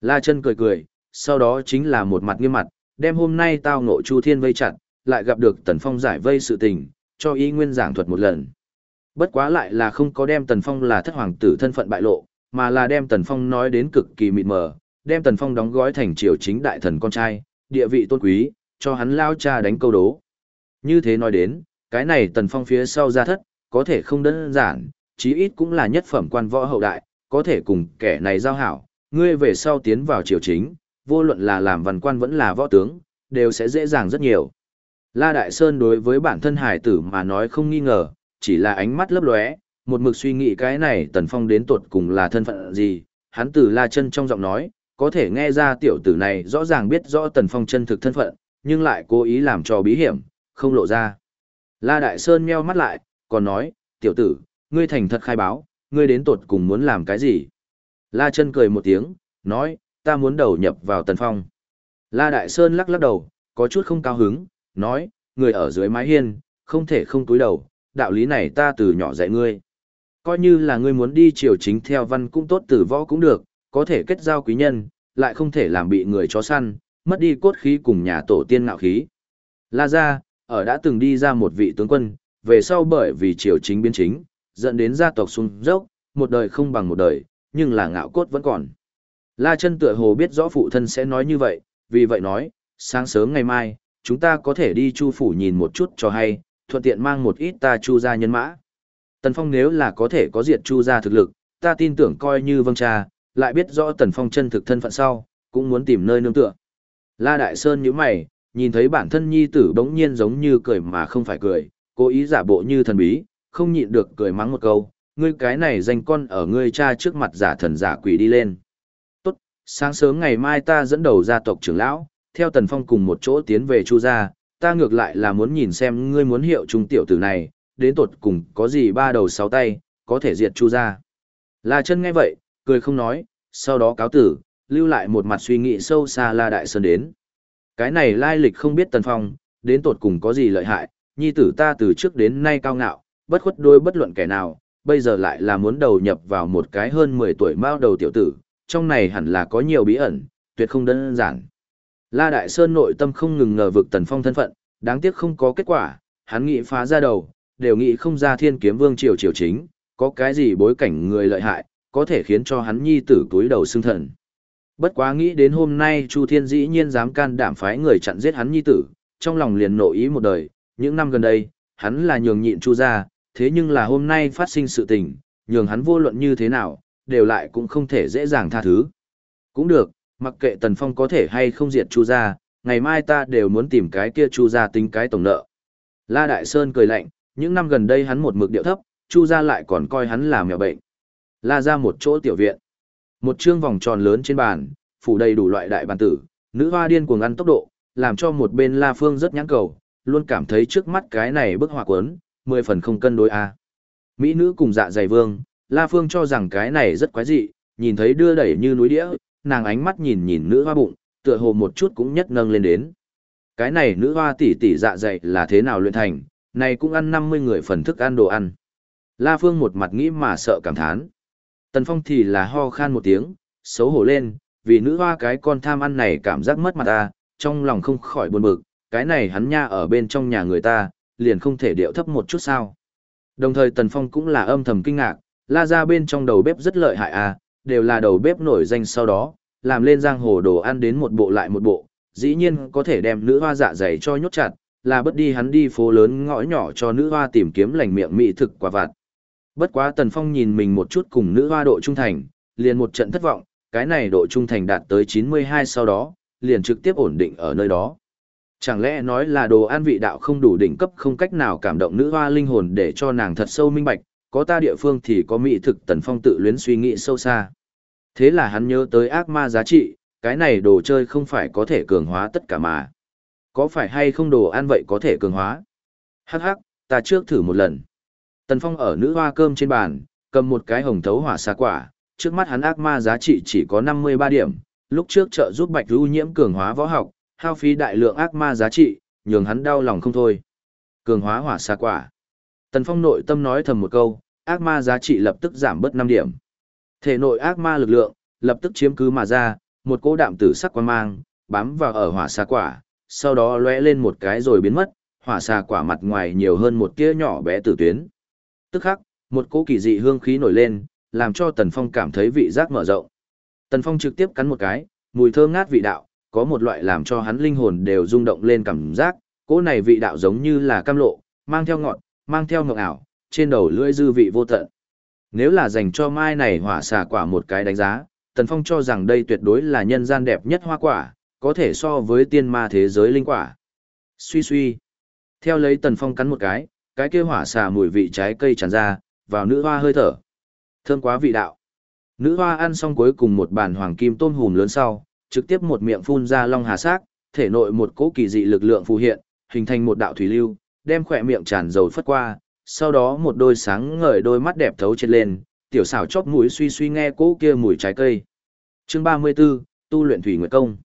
La chân cười cười, sau đó chính là một mặt nghiêm mặt, đem hôm nay tao ngộ Chu Thiên vây chặt, lại gặp được Tần Phong giải vây sự tình, cho ý nguyên giảng thuật một lần. Bất quá lại là không có đem Tần Phong là thất hoàng tử thân phận bại lộ, mà là đem Tần Phong nói đến cực kỳ mịt mờ, đem Tần Phong đóng gói thành triều chính đại thần con trai, địa vị tôn quý, cho hắn lao cha đánh câu đố. Như thế nói đến, cái này Tần Phong phía sau ra thất, có thể không đơn giản, chí ít cũng là nhất phẩm quan võ hậu đại, có thể cùng kẻ này giao hảo, ngươi về sau tiến vào triều chính, vô luận là làm văn quan vẫn là võ tướng, đều sẽ dễ dàng rất nhiều. La Đại Sơn đối với bản thân hải tử mà nói không nghi ngờ, chỉ là ánh mắt lấp lóe, một mực suy nghĩ cái này Tần Phong đến tuột cùng là thân phận gì, hắn từ La Chân trong giọng nói, có thể nghe ra tiểu tử này rõ ràng biết rõ Tần Phong chân thực thân phận, nhưng lại cố ý làm cho bí hiểm, không lộ ra. La Đại Sơn meo mắt lại, còn nói, tiểu tử, ngươi thành thật khai báo, ngươi đến tột cùng muốn làm cái gì? La Chân cười một tiếng, nói, ta muốn đầu nhập vào Tần Phong. La Đại Sơn lắc lắc đầu, có chút không cao hứng, nói, người ở dưới mái hiên, không thể không túi đầu, đạo lý này ta từ nhỏ dạy ngươi. Coi như là ngươi muốn đi triều chính theo văn cũng tốt tử võ cũng được, có thể kết giao quý nhân, lại không thể làm bị người chó săn, mất đi cốt khí cùng nhà tổ tiên ngạo khí. La gia, ở đã từng đi ra một vị tướng quân, về sau bởi vì triều chính biến chính, dẫn đến gia tộc xuống dốc, một đời không bằng một đời, nhưng là ngạo cốt vẫn còn. La chân tựa hồ biết rõ phụ thân sẽ nói như vậy, vì vậy nói, sáng sớm ngày mai, chúng ta có thể đi chu phủ nhìn một chút cho hay, thuận tiện mang một ít ta chu ra nhân mã. Tần Phong nếu là có thể có diệt chu ra thực lực, ta tin tưởng coi như vâng cha, lại biết rõ Tần Phong chân thực thân phận sau, cũng muốn tìm nơi nương tựa. La Đại Sơn nhíu mày, nhìn thấy bản thân nhi tử bỗng nhiên giống như cười mà không phải cười, cố ý giả bộ như thần bí, không nhịn được cười mắng một câu, ngươi cái này danh con ở ngươi cha trước mặt giả thần giả quỷ đi lên. Tốt, sáng sớm ngày mai ta dẫn đầu gia tộc trưởng lão, theo Tần Phong cùng một chỗ tiến về Chu gia, ta ngược lại là muốn nhìn xem ngươi muốn hiệu trung tiểu tử này, đến tột cùng có gì ba đầu sáu tay, có thể diệt Chu gia. La chân nghe vậy, cười không nói, sau đó cáo tử, lưu lại một mặt suy nghĩ sâu xa La Đại Sơn đến. Cái này lai lịch không biết Tần Phong, đến tột cùng có gì lợi hại, nhi tử ta từ trước đến nay cao ngạo, bất khuất đôi bất luận kẻ nào, bây giờ lại là muốn đầu nhập vào một cái hơn 10 tuổi mao đầu tiểu tử, trong này hẳn là có nhiều bí ẩn, tuyệt không đơn giản. La Đại Sơn nội tâm không ngừng ngờ vực Tần Phong thân phận, đáng tiếc không có kết quả, hắn nghĩ phá ra đầu, đều nghĩ không ra thiên kiếm vương triều triều chính, có cái gì bối cảnh người lợi hại, có thể khiến cho hắn nhi tử túi đầu xương thần. Bất quá nghĩ đến hôm nay Chu Thiên dĩ nhiên dám can đảm phái người chặn giết hắn nhi tử, trong lòng liền nộ ý một đời, những năm gần đây, hắn là nhường nhịn Chu gia, thế nhưng là hôm nay phát sinh sự tình, nhường hắn vô luận như thế nào, đều lại cũng không thể dễ dàng tha thứ. Cũng được, mặc kệ Tần Phong có thể hay không diệt Chu gia, ngày mai ta đều muốn tìm cái kia Chu gia tính cái tổng nợ. La Đại Sơn cười lạnh, những năm gần đây hắn một mực điệu thấp, Chu gia lại còn coi hắn là mèo bệnh. La ra một chỗ tiểu viện. Một chương vòng tròn lớn trên bàn, phủ đầy đủ loại đại bàn tử, nữ hoa điên cuồng ăn tốc độ, làm cho một bên La Phương rất nhãn cầu, luôn cảm thấy trước mắt cái này bức họa cuốn, mười phần không cân đối a. Mỹ nữ cùng dạ dày vương, La Phương cho rằng cái này rất quái dị, nhìn thấy đưa đẩy như núi đĩa, nàng ánh mắt nhìn nhìn nữ hoa bụng, tựa hồ một chút cũng nhất nâng lên đến. Cái này nữ hoa tỷ tỷ dạ dày là thế nào luyện thành, này cũng ăn 50 người phần thức ăn đồ ăn. La Phương một mặt nghĩ mà sợ cảm thán. Tần Phong thì là ho khan một tiếng, xấu hổ lên, vì nữ hoa cái con tham ăn này cảm giác mất mặt ta, trong lòng không khỏi buồn bực, cái này hắn nha ở bên trong nhà người ta, liền không thể điệu thấp một chút sao. Đồng thời Tần Phong cũng là âm thầm kinh ngạc, la ra bên trong đầu bếp rất lợi hại à, đều là đầu bếp nổi danh sau đó, làm lên giang hồ đồ ăn đến một bộ lại một bộ, dĩ nhiên có thể đem nữ hoa dạ dày cho nhốt chặt, là bất đi hắn đi phố lớn ngõ nhỏ cho nữ hoa tìm kiếm lành miệng mỹ thực quả vặt. Bất quá Tần Phong nhìn mình một chút cùng nữ hoa độ trung thành, liền một trận thất vọng, cái này độ trung thành đạt tới 92 sau đó, liền trực tiếp ổn định ở nơi đó. Chẳng lẽ nói là đồ ăn vị đạo không đủ đỉnh cấp không cách nào cảm động nữ hoa linh hồn để cho nàng thật sâu minh bạch, có ta địa phương thì có mỹ thực Tần Phong tự luyến suy nghĩ sâu xa. Thế là hắn nhớ tới ác ma giá trị, cái này đồ chơi không phải có thể cường hóa tất cả mà. Có phải hay không đồ ăn vậy có thể cường hóa? Hắc hắc, ta trước thử một lần. Tần Phong ở nữ hoa cơm trên bàn, cầm một cái hồng thấu hỏa xà quả, trước mắt hắn ác ma giá trị chỉ có 53 điểm, lúc trước trợ giúp Bạch Du nhiễm cường hóa võ học, hao phí đại lượng ác ma giá trị, nhường hắn đau lòng không thôi. Cường hóa hỏa xà quả. Tần Phong nội tâm nói thầm một câu, ác ma giá trị lập tức giảm bớt 5 điểm. Thể nội ác ma lực lượng, lập tức chiếm cứ mà ra, một cỗ đạm tử sắc quang mang, bám vào ở hỏa xà quả, sau đó lóe lên một cái rồi biến mất, hỏa xà quả mặt ngoài nhiều hơn một tia nhỏ bé tử tuyến. Tức khắc, một cỗ kỳ dị hương khí nổi lên, làm cho Tần Phong cảm thấy vị giác mở rộng. Tần Phong trực tiếp cắn một cái, mùi thơm ngát vị đạo, có một loại làm cho hắn linh hồn đều rung động lên cảm giác, cỗ này vị đạo giống như là cam lộ, mang theo ngọt, mang theo ngọt ảo, trên đầu lưỡi dư vị vô tận. Nếu là dành cho mai này hỏa xà quả một cái đánh giá, Tần Phong cho rằng đây tuyệt đối là nhân gian đẹp nhất hoa quả, có thể so với tiên ma thế giới linh quả. Suy suy. Theo lấy Tần Phong cắn một cái, cái kia hỏa xà mùi vị trái cây tràn ra, vào nữ hoa hơi thở. Thơm quá vị đạo. Nữ hoa ăn xong cuối cùng một bàn hoàng kim tôm hùm lớn sau, trực tiếp một miệng phun ra long hà xác, thể nội một cỗ kỳ dị lực lượng phù hiện, hình thành một đạo thủy lưu, đem khỏe miệng tràn dầu phất qua, sau đó một đôi sáng ngời đôi mắt đẹp thấu trên lên, tiểu xảo chóp mũi suy suy nghe cỗ kia mùi trái cây. Chương 34, tu luyện thủy nguyệt công.